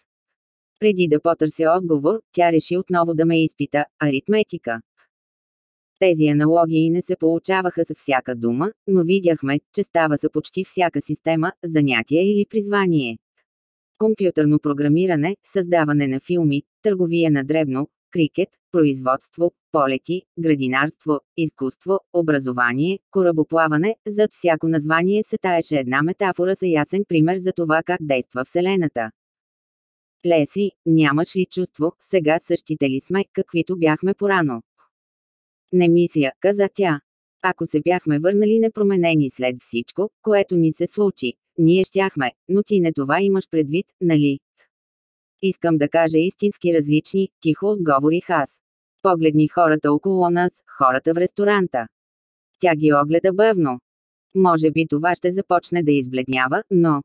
Преди да потърся отговор, тя реши отново да ме изпита – аритметика. Тези аналогии не се получаваха с всяка дума, но видяхме, че става за почти всяка система, занятие или призвание. Компютърно програмиране, създаване на филми, търговия на дребно, крикет, производство, полети, градинарство, изкуство, образование, корабоплаване, зад всяко название се таеше една метафора за ясен пример за това как действа Вселената. Леси, нямаш ли чувство, сега същите ли сме, каквито бяхме порано? Не мисля, каза тя. Ако се бяхме върнали непроменени след всичко, което ни се случи, ние щяхме, но ти не това имаш предвид, нали? Искам да кажа истински различни, тихо отговорих аз. Погледни хората около нас, хората в ресторанта. Тя ги огледа бавно. Може би това ще започне да избледнява, но...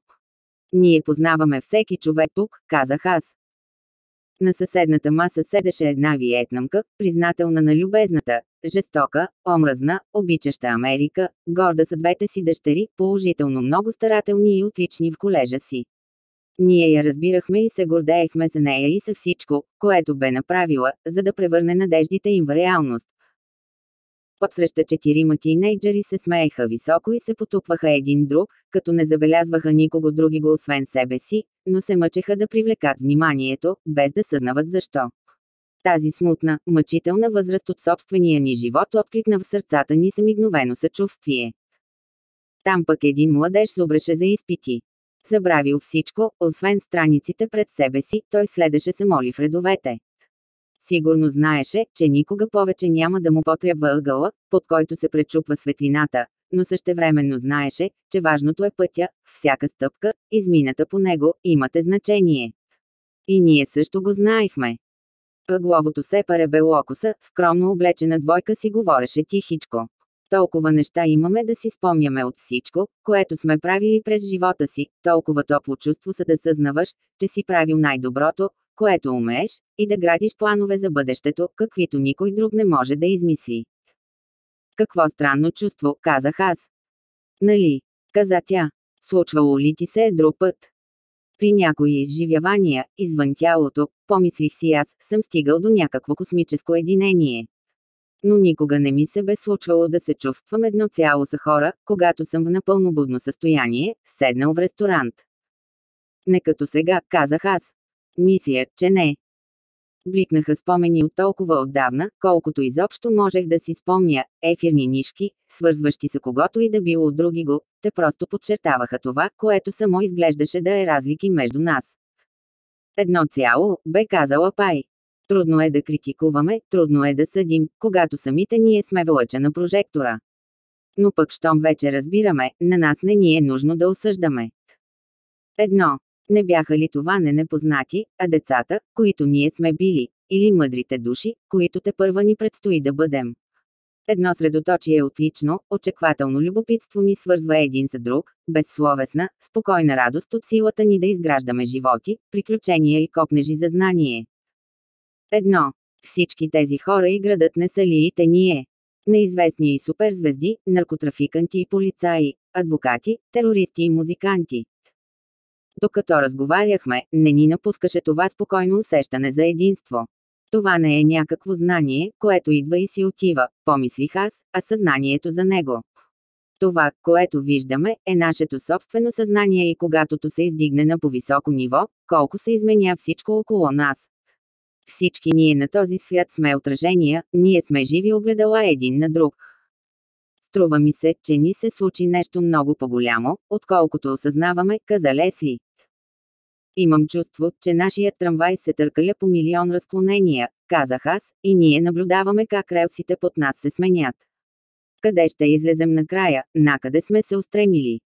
Ние познаваме всеки човек тук, казах аз. На съседната маса седеше една виетнамка, признателна на любезната, жестока, омразна, обичаща Америка, горда са двете си дъщери, положително много старателни и отлични в колежа си. Ние я разбирахме и се гордеехме за нея и за всичко, което бе направила, за да превърне надеждите им в реалност. Отсреща четирима тинейджери се смееха високо и се потупваха един друг, като не забелязваха никого други го освен себе си, но се мъчеха да привлекат вниманието, без да съзнават защо. Тази смутна, мъчителна възраст от собствения ни живот откликна в сърцата ни с мигновено съчувствие. Там пък един младеж зубреше за изпити. Забравил всичко, освен страниците пред себе си, той следеше се моли в редовете. Сигурно знаеше, че никога повече няма да му потребва ъгъла, под който се пречупва светлината, но същевременно знаеше, че важното е пътя, всяка стъпка, измината по него, имате значение. И ние също го знаехме. Ъгловото сепаре Белокоса, скромно облечена двойка си говореше тихичко. Толкова неща имаме да си спомняме от всичко, което сме правили през живота си, толкова топло чувство са да съзнаваш, че си правил най-доброто, което умееш, и да градиш планове за бъдещето, каквито никой друг не може да измисли. Какво странно чувство, казах аз. Нали? Каза тя. Случвало ли ти се е друг път? При някои изживявания, извън тялото, помислих си аз, съм стигал до някакво космическо единение. Но никога не ми се бе случвало да се чувствам едно цяло с хора, когато съм в напълно будно състояние, седнал в ресторант. Не като сега, казах аз. Мисля, че не. Бликнаха спомени от толкова отдавна, колкото изобщо можех да си спомня, ефирни нишки, свързващи се когото и да било от други го, те просто подчертаваха това, което само изглеждаше да е разлики между нас. Едно цяло, бе казала Пай. Трудно е да критикуваме, трудно е да съдим, когато самите ние сме в лъча на прожектора. Но пък щом вече разбираме, на нас не ни е нужно да осъждаме. Едно. Не бяха ли това не непознати, а децата, които ние сме били, или мъдрите души, които те първа ни предстои да бъдем. Едно средоточие отлично, очеквателно любопитство ни свързва един за друг, безсловесна, спокойна радост от силата ни да изграждаме животи, приключения и копнежи за знание. Едно. Всички тези хора и градът не са ли и те ние? Неизвестни и суперзвезди, наркотрафиканти и полицаи, адвокати, терористи и музиканти. Докато разговаряхме, не ни напускаше това спокойно усещане за единство. Това не е някакво знание, което идва и си отива, помислих аз, а съзнанието за него. Това, което виждаме, е нашето собствено съзнание и когато то се издигне на по-високо ниво, колко се изменя всичко около нас. Всички ние на този свят сме отражения, ние сме живи огледала един на друг. Струва ми се, че ни се случи нещо много по-голямо, отколкото осъзнаваме, каза Лесли. Имам чувство, че нашият трамвай се търкаля по милион разклонения, казах аз, и ние наблюдаваме как релсите под нас се сменят. Къде ще излезем накрая, накъде сме се устремили?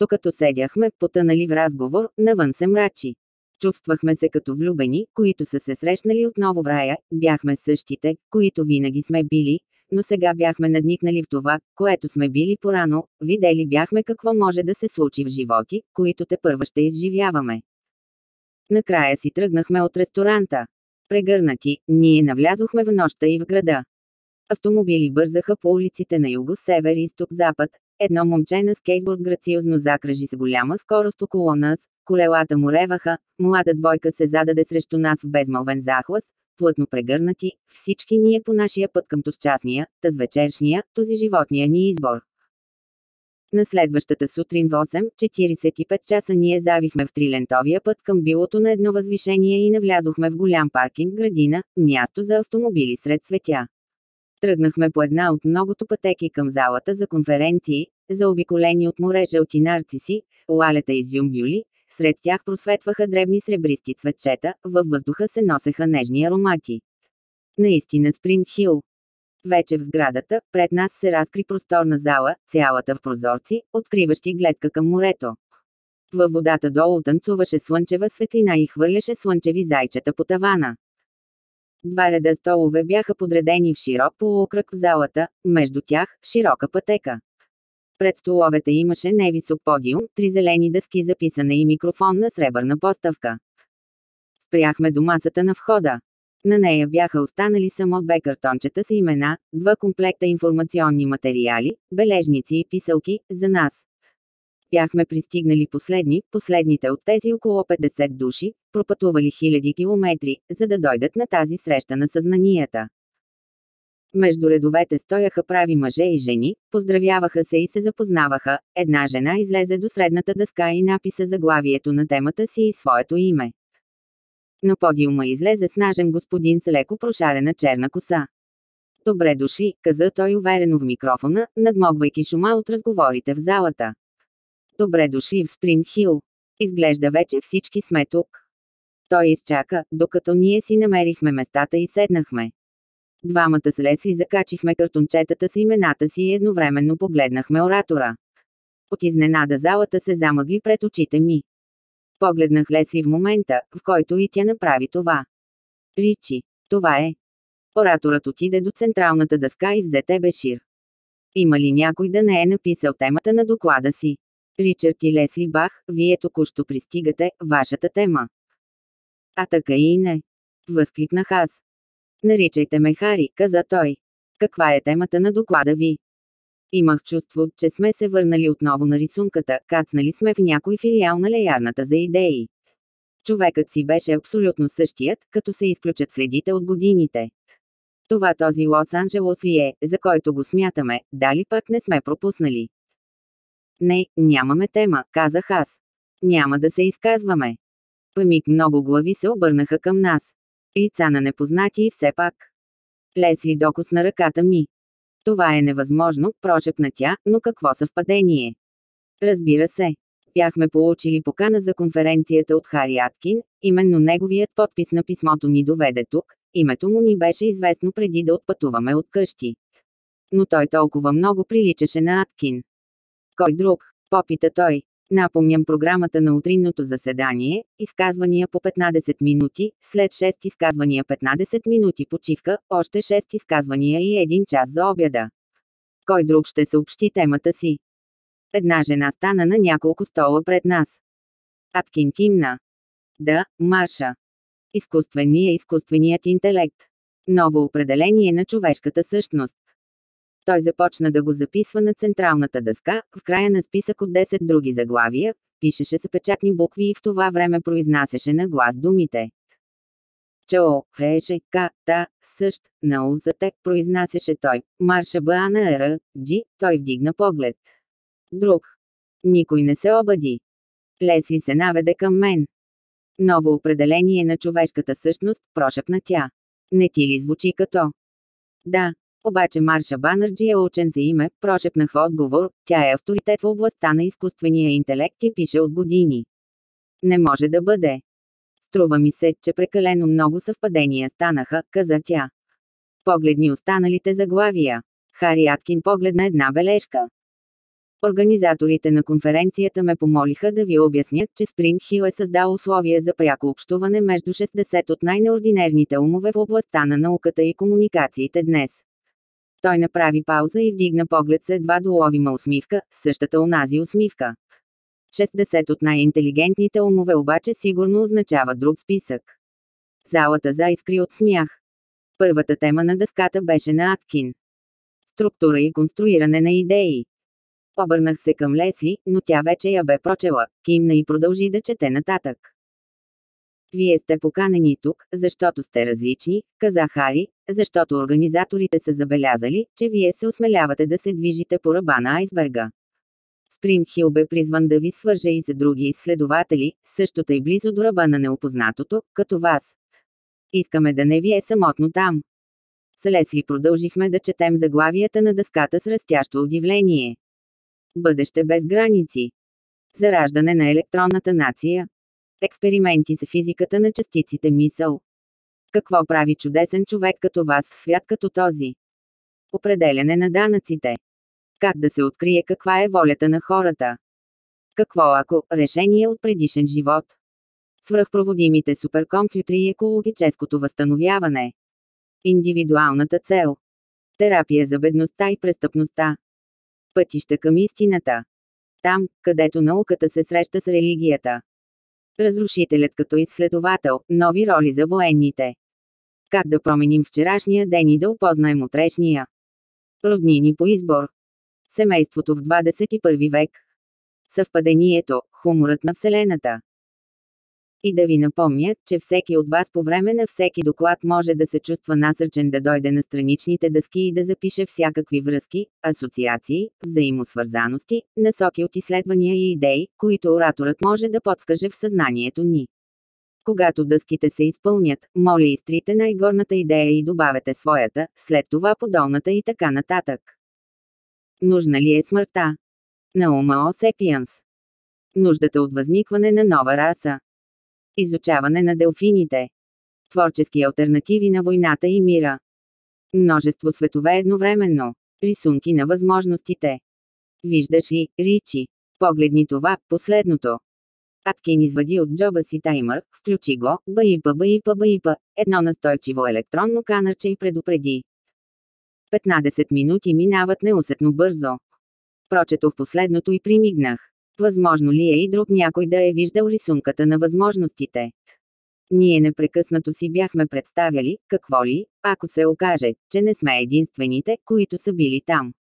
Докато седяхме, потънали в разговор, навън се мрачи. Чувствахме се като влюбени, които са се срещнали отново в рая, бяхме същите, които винаги сме били, но сега бяхме надникнали в това, което сме били порано, видели бяхме какво може да се случи в животи, които те първа ще изживяваме. Накрая си тръгнахме от ресторанта. Прегърнати, ние навлязохме в нощта и в града. Автомобили бързаха по улиците на юго, север, изток, запад. Едно момче на скейтборд грациозно закръжи с голяма скорост около нас, колелата му реваха, млада двойка се зададе срещу нас в безмълвен захлас, плътно прегърнати, всички ние по нашия път към тосчастния, тъз вечершния, този животния ни избор. На следващата сутрин в 8.45 часа ние завихме в трилентовия път към билото на едно възвишение и навлязохме в голям паркинг градина, място за автомобили сред светя. Тръгнахме по една от многото пътеки към залата за конференции, заобиколени от море жълти нарциси, лалета из юмбюли, сред тях просветваха дребни сребристи цветчета, във въздуха се носеха нежни аромати. Наистина Спринг Хил, вече в сградата, пред нас се разкри просторна зала, цялата в прозорци, откриващи гледка към морето. Във водата долу танцуваше слънчева светлина и хвърляше слънчеви зайчета по тавана. Два реда столове бяха подредени в широк полукръг в залата, между тях – широка пътека. Пред столовете имаше невисок подиум, три зелени дъски за писане и микрофон на сребърна поставка. Спряхме до масата на входа. На нея бяха останали само две картончета с имена, два комплекта информационни материали, бележници и писалки, за нас. Бяхме пристигнали последни, последните от тези около 50 души, пропътували хиляди километри, за да дойдат на тази среща на съзнанията. Между редовете стояха прави мъже и жени, поздравяваха се и се запознаваха. Една жена излезе до средната дъска и написа заглавието на темата си и своето име. На подиума излезе снажен господин с леко прошарена черна коса. Добре дошли, каза той уверено в микрофона, надмогвайки шума от разговорите в залата. Добре дошли в Спринг Хил. Изглежда вече всички сме тук. Той изчака, докато ние си намерихме местата и седнахме. Двамата с закачихме картончетата с имената си и едновременно погледнахме оратора. От изненада залата се замъгли пред очите ми. Погледнах Лесли в момента, в който и тя направи това. Ричи, това е. Ораторът отиде до централната дъска и взе Тебешир. Има ли някой да не е написал темата на доклада си? Ричард и Лесли Бах, вие току-що пристигате, вашата тема. А така и не. Възкликнах аз. Наричайте ме Хари, каза той. Каква е темата на доклада ви? Имах чувство, че сме се върнали отново на рисунката, кацнали сме в някой филиал на леярната за идеи. Човекът си беше абсолютно същият, като се изключат следите от годините. Това този Лос-Анджелос ли е, за който го смятаме, дали пък не сме пропуснали? Не, нямаме тема, казах аз. Няма да се изказваме. Памик много глави се обърнаха към нас. Лица на непознати и все пак. Лесли докосна ръката ми. Това е невъзможно, прошепна тя, но какво съвпадение? Разбира се. Бяхме получили покана за конференцията от Хари Аткин, именно неговият подпис на писмото ни доведе тук, името му ни беше известно преди да отпътуваме от къщи. Но той толкова много приличаше на Аткин. Кой друг? Попита той. Напомням програмата на утринното заседание, изказвания по 15 минути, след 6 изказвания 15 минути почивка, още 6 изказвания и 1 час за обяда. Кой друг ще съобщи темата си? Една жена стана на няколко стола пред нас. Аткин кимна. Да, Марша. Изкуственият изкуственият интелект. Ново определение на човешката същност. Той започна да го записва на централната дъска, в края на списък от 10 други заглавия, пишеше с печатни букви и в това време произнасяше на глас думите. Чо, феше, ка, та, същ, на узате, произнасяше той. Марша ба на ера, джи, той вдигна поглед. Друг. Никой не се обади. Лесли се наведе към мен. Ново определение на човешката същност, прошепна тя. Не ти ли звучи като? Да, обаче Марша Банърджи е учен за име, прошепнах в отговор, тя е авторитет в областта на изкуствения интелект и пише от години. Не може да бъде. Струва ми се, че прекалено много съвпадения станаха, каза тя. Погледни останалите заглавия. Хари Аткин погледна една бележка. Организаторите на конференцията ме помолиха да ви обясня, че Спринг Хил е създал условия за пряко общуване между 60 от най-неординерните умове в областта на науката и комуникациите днес. Той направи пауза и вдигна поглед с едва доловима усмивка, същата онази усмивка. 60 от най-интелигентните умове обаче сигурно означава друг списък. Залата заискри от смях. Първата тема на дъската беше на Аткин. Структура и конструиране на идеи. Обърнах се към Лесли, но тя вече я бе прочела, кимна и продължи да чете нататък. Вие сте поканени тук, защото сте различни, каза Хари, защото организаторите са забелязали, че вие се осмелявате да се движите по ръба на айсберга. Спринг Хил бе призван да ви свърже и за други изследователи, също тъй близо до ръба на неопознатото, като вас. Искаме да не ви е самотно там. С Лесли продължихме да четем заглавията на дъската с растящо удивление. Бъдеще без граници. Зараждане на електронната нация. Експерименти с физиката на частиците мисъл. Какво прави чудесен човек като вас в свят като този? Определяне на данъците. Как да се открие каква е волята на хората? Какво ако решение от предишен живот? Свръхпроводимите суперкомпютри и екологическото възстановяване. Индивидуалната цел. Терапия за бедността и престъпността. Пътища към истината. Там, където науката се среща с религията. Разрушителят като изследовател, нови роли за военните. Как да променим вчерашния ден и да опознаем утрешния? Роднини по избор. Семейството в 21 век. Съвпадението, хуморът на Вселената. И да ви напомня, че всеки от вас по време на всеки доклад може да се чувства насърчен да дойде на страничните дъски и да запише всякакви връзки, асоциации, взаимосвързаности, насоки от изследвания и идеи, които ораторът може да подскаже в съзнанието ни. Когато дъските се изпълнят, моля изтрите най-горната идея и добавете своята, след това подолната и така нататък. Нужна ли е смъртта? На ума О Сепиенс. Нуждата от възникване на нова раса. Изучаване на делфините. Творчески альтернативи на войната и мира. Множество светове едновременно. Рисунки на възможностите. Виждаш ли, Ричи? Погледни това, последното. Аткин извади от джоба си таймър, включи го, баипа, баипа, баипа, едно настойчиво електронно канърче и предупреди. 15 минути минават неусетно бързо. Прочетох последното и примигнах. Възможно ли е и друг някой да е виждал рисунката на възможностите? Ние непрекъснато си бяхме представяли, какво ли, ако се окаже, че не сме единствените, които са били там.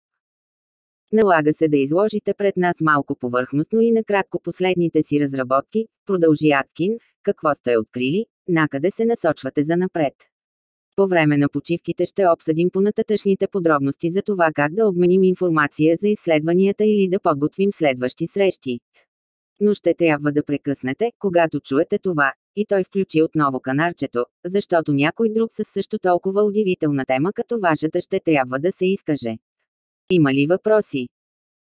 Налага се да изложите пред нас малко повърхностно и накратко последните си разработки, продължи Аткин, какво сте открили, накъде се насочвате за напред. По време на почивките ще обсъдим понататъчните подробности за това как да обменим информация за изследванията или да подготвим следващи срещи. Но ще трябва да прекъснете, когато чуете това, и той включи отново канарчето, защото някой друг със също толкова удивителна тема като вашата ще трябва да се изкаже. Има ли въпроси?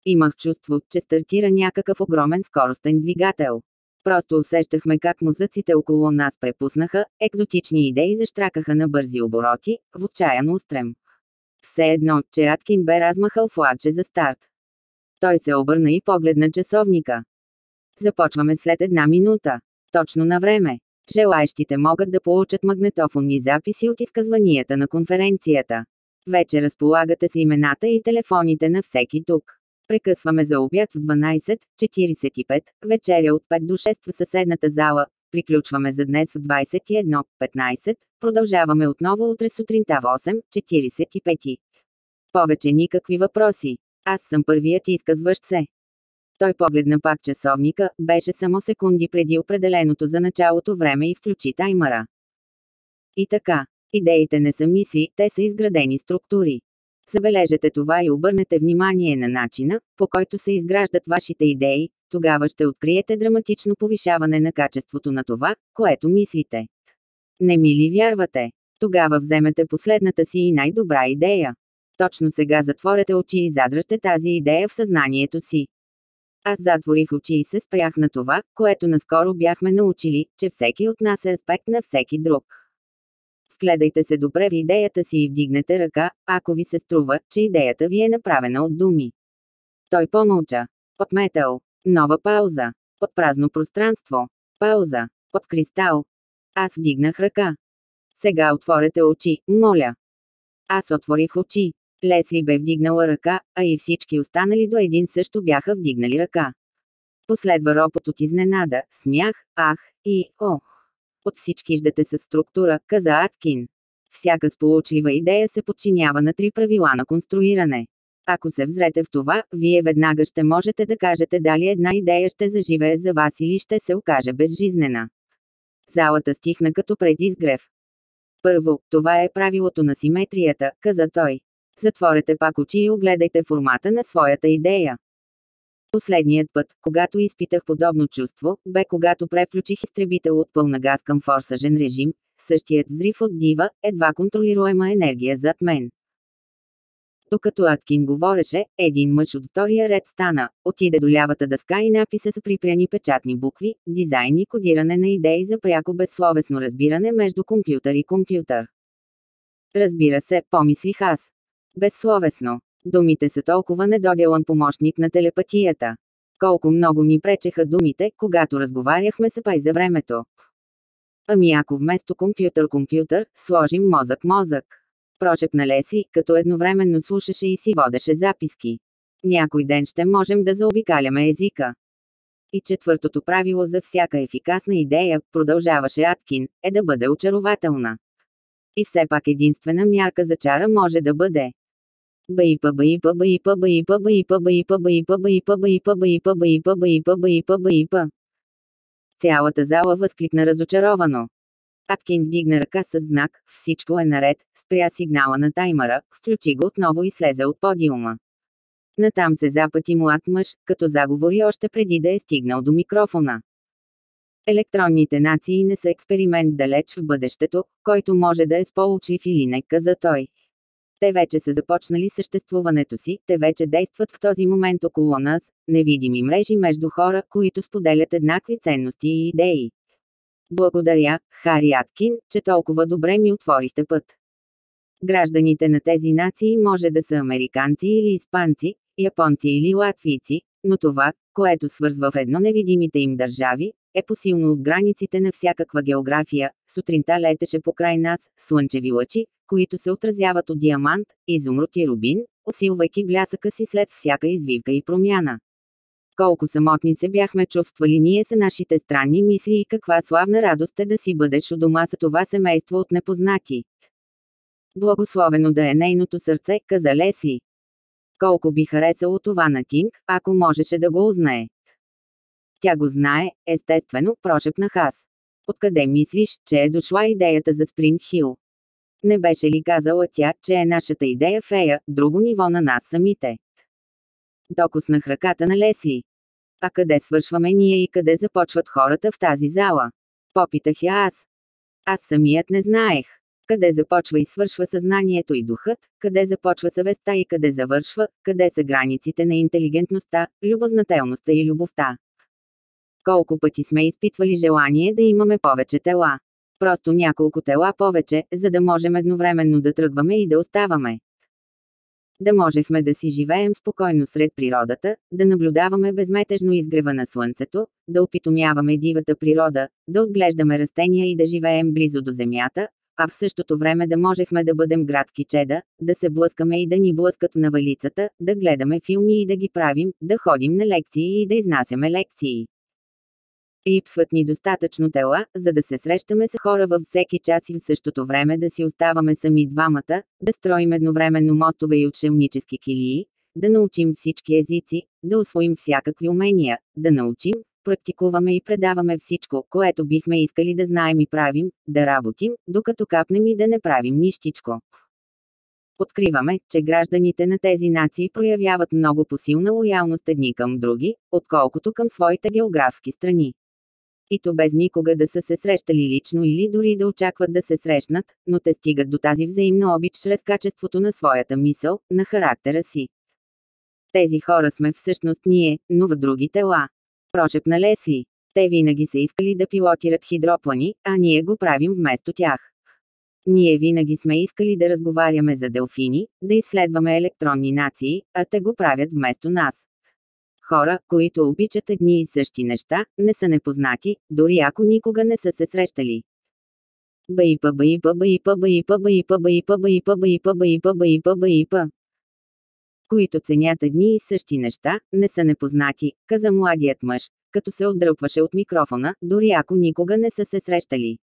Имах чувство, че стартира някакъв огромен скоростен двигател. Просто усещахме как музъците около нас препуснаха, екзотични идеи заштракаха на бързи обороти, в отчаян устрем. Все едно, че Аткин бе размахал флагче за старт. Той се обърна и погледна часовника. Започваме след една минута. Точно на време. Желаещите могат да получат магнетофонни записи от изказванията на конференцията. Вече разполагате с имената и телефоните на всеки тук. Прекъсваме за обяд в 12.45, вечеря от 5 до 6 в съседната зала, приключваме за днес в 21.15, продължаваме отново утре сутринта в 8.45. Повече никакви въпроси. Аз съм първият изказващ се. Той погледна пак часовника, беше само секунди преди определеното за началото време и включи таймера. И така, идеите не са мисли, те са изградени структури. Забележете това и обърнете внимание на начина, по който се изграждат вашите идеи, тогава ще откриете драматично повишаване на качеството на това, което мислите. Не ми ли вярвате? Тогава вземете последната си и най-добра идея. Точно сега затворете очи и задръжте тази идея в съзнанието си. Аз затворих очи и се спрях на това, което наскоро бяхме научили, че всеки от нас е аспект на всеки друг. Вгледайте се добре в идеята си и вдигнете ръка, ако ви се струва, че идеята ви е направена от думи. Той помълча. Под метал. Нова пауза. Под празно пространство. Пауза. Под кристал. Аз вдигнах ръка. Сега отворете очи, моля. Аз отворих очи. Лесли бе вдигнала ръка, а и всички останали до един също бяха вдигнали ръка. Последва ропот от изненада, смях, ах и о. От всички ждете с структура, каза Аткин. Всяка сполучлива идея се подчинява на три правила на конструиране. Ако се взрете в това, вие веднага ще можете да кажете дали една идея ще заживее за вас или ще се окаже безжизнена. Залата стихна като пред изгрев. Първо, това е правилото на симетрията, каза той. Затворете пак очи и огледайте формата на своята идея. Последният път, когато изпитах подобно чувство, бе когато преключих изтребител от пълна газ към форсажен режим, същият взрив от дива, едва контролируема енергия зад мен. Докато Аткин говореше, един мъж от втория ред стана, отиде до лявата дъска и написа с припряни печатни букви, дизайн и кодиране на идеи за пряко безсловесно разбиране между компютър и компютър. Разбира се, помислих аз. Безсловесно. Думите са толкова недоделан помощник на телепатията. Колко много ни пречеха думите, когато разговаряхме с пай за времето. Ами ако вместо компютър-компютър, сложим мозък-мозък. Прошепна Леси, като едновременно слушаше и си водеше записки. Някой ден ще можем да заобикаляме езика. И четвъртото правило за всяка ефикасна идея, продължаваше Аткин, е да бъде очарователна. И все пак единствена мярка за чара може да бъде Баипа. Цялата зала възкликна разочаровано. Аткин вдигна ръка с знак, всичко е наред, спря сигнала на таймера, включи го отново и слезе от подиума. Натам се запъти млад мъж, като заговори още преди да е стигнал до микрофона. Електронните нации не са експеримент далеч в бъдещето, който може да е сполучлив или не, каза той. Те вече са започнали съществуването си, те вече действат в този момент около нас, невидими мрежи между хора, които споделят еднакви ценности и идеи. Благодаря, Хари Аткин, че толкова добре ми отворихте път. Гражданите на тези нации може да са американци или испанци, японци или латвийци, но това, което свързва в едно невидимите им държави, е посилно от границите на всякаква география. Сутринта летеше покрай нас, слънчеви лъчи, които се отразяват от диамант, изумруд и рубин, усилвайки блясъка си след всяка извивка и промяна. Колко самотни се бяхме чувствали ние са нашите странни мисли и каква славна радост е да си бъдеш у дома с това семейство от непознати. Благословено да е нейното сърце, каза Лесли. Колко би харесало това на Тинг, ако можеше да го узнае. Тя го знае, естествено, прошепнах аз. Откъде мислиш, че е дошла идеята за Спринг Хил? Не беше ли казала тя, че е нашата идея фея, друго ниво на нас самите? Докоснах ръката на Лесли. А къде свършваме ние и къде започват хората в тази зала? Попитах я аз. Аз самият не знаех. Къде започва и свършва съзнанието и духът, къде започва съвестта и къде завършва, къде са границите на интелигентността, любознателността и любовта. Колко пъти сме изпитвали желание да имаме повече тела. Просто няколко тела повече, за да можем едновременно да тръгваме и да оставаме. Да можехме да си живеем спокойно сред природата, да наблюдаваме безметежно изгрева на слънцето, да опитомяваме дивата природа, да отглеждаме растения и да живеем близо до земята, а в същото време да можехме да бъдем градски чеда, да се блъскаме и да ни блъскат в навалицата, да гледаме филми и да ги правим, да ходим на лекции и да изнасяме лекции. Липсват ни достатъчно тела, за да се срещаме с хора във всеки час и в същото време да си оставаме сами двамата, да строим едновременно мостове и учебнически килии, да научим всички езици, да освоим всякакви умения, да научим, практикуваме и предаваме всичко, което бихме искали да знаем и правим, да работим, докато капнем и да не правим нищичко. Откриваме, че гражданите на тези нации проявяват много посилна лоялност едни към други, отколкото към своите географски страни. И то без никога да са се срещали лично или дори да очакват да се срещнат, но те стигат до тази взаимна обич чрез качеството на своята мисъл, на характера си. Тези хора сме всъщност ние, но в други тела. Прошепна Лесли. Те винаги са искали да пилотират хидроплани, а ние го правим вместо тях. Ние винаги сме искали да разговаряме за делфини, да изследваме електронни нации, а те го правят вместо нас. Хора, които обичат едни и същи неща, не са непознати, дори ако никога не са се срещали. Баипа, баипа, баипа, баипа, баипа, баипа, баипа, баипа, баипа, баипа, баипа. Които ценят едни и същи неща, не са непознати, каза младият мъж, като се отдръпваше от микрофона, дори ако никога не са се срещали.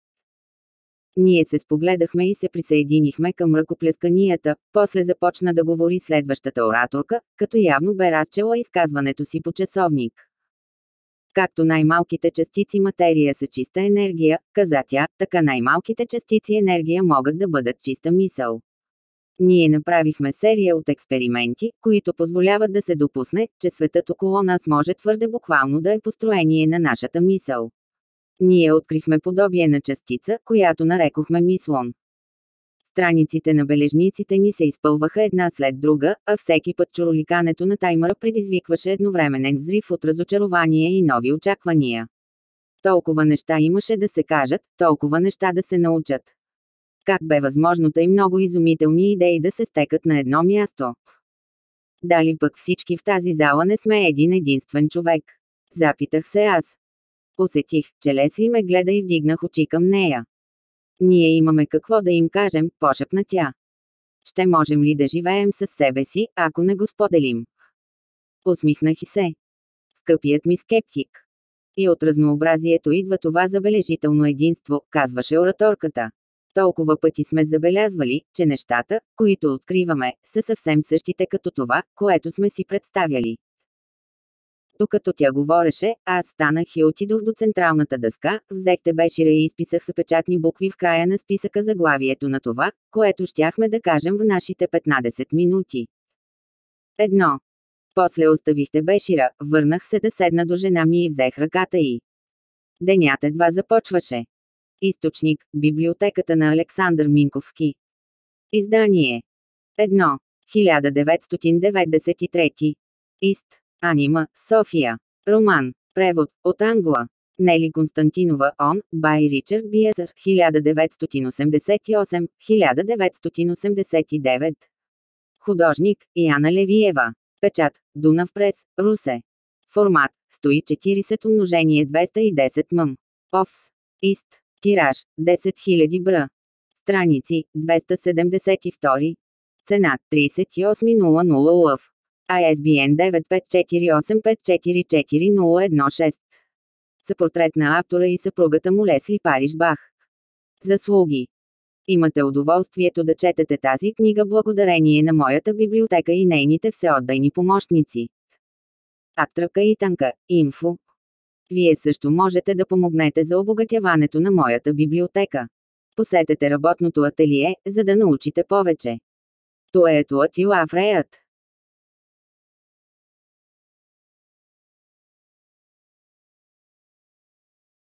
Ние се спогледахме и се присъединихме към ръкоплесканията, после започна да говори следващата ораторка, като явно бе разчела изказването си по часовник. Както най-малките частици материя са чиста енергия, каза тя, така най-малките частици енергия могат да бъдат чиста мисъл. Ние направихме серия от експерименти, които позволяват да се допусне, че светът около нас може твърде буквално да е построение на нашата мисъл. Ние открихме подобие на частица, която нарекохме мислон. Страниците на бележниците ни се изпълваха една след друга, а всеки път чуроликането на таймъра предизвикваше едновременен взрив от разочарование и нови очаквания. Толкова неща имаше да се кажат, толкова неща да се научат. Как бе възможно тъй много изумителни идеи да се стекат на едно място? Дали пък всички в тази зала не сме един единствен човек? Запитах се аз. Усетих, че Лесли ме гледа и вдигнах очи към нея. Ние имаме какво да им кажем, пошепна тя. Ще можем ли да живеем със себе си, ако не го споделим? Усмихнах и се. Скъпият ми скептик. И от разнообразието идва това забележително единство, казваше ораторката. Толкова пъти сме забелязвали, че нещата, които откриваме, са съвсем същите като това, което сме си представяли. Докато тя говореше, аз станах и отидох до централната дъска, взех бешира и изписах с печатни букви в края на списъка заглавието на това, което щяхме да кажем в нашите 15 минути. Едно. После оставихте бешира, върнах се да седна до жена ми и взех ръката й. Денят едва започваше. Източник – Библиотеката на Александър Минковски. Издание 1. 1993. Ист. Анима, София. Роман. Превод от Англа. Нели Константинова Он, бай Ричард Биезър, 1988-1989. Художник, Яна Левиева. Печат, Дунав Прес, Русе. Формат, стои 40 умножение 210 мм. Офс. Ист. Тираж, 10 000 бр. Страници, 272. Цена, 3800 лъв. ISBN 95485444016. Съпортрет на автора и съпругата му Лесли Париж Бах. Заслуги Имате удоволствието да четете тази книга благодарение на моята библиотека и нейните всеотдайни помощници. Атрака и Танка, инфо. Вие също можете да помогнете за обогатяването на моята библиотека. Посетете работното ателие, за да научите повече. Тоето от Юафреят.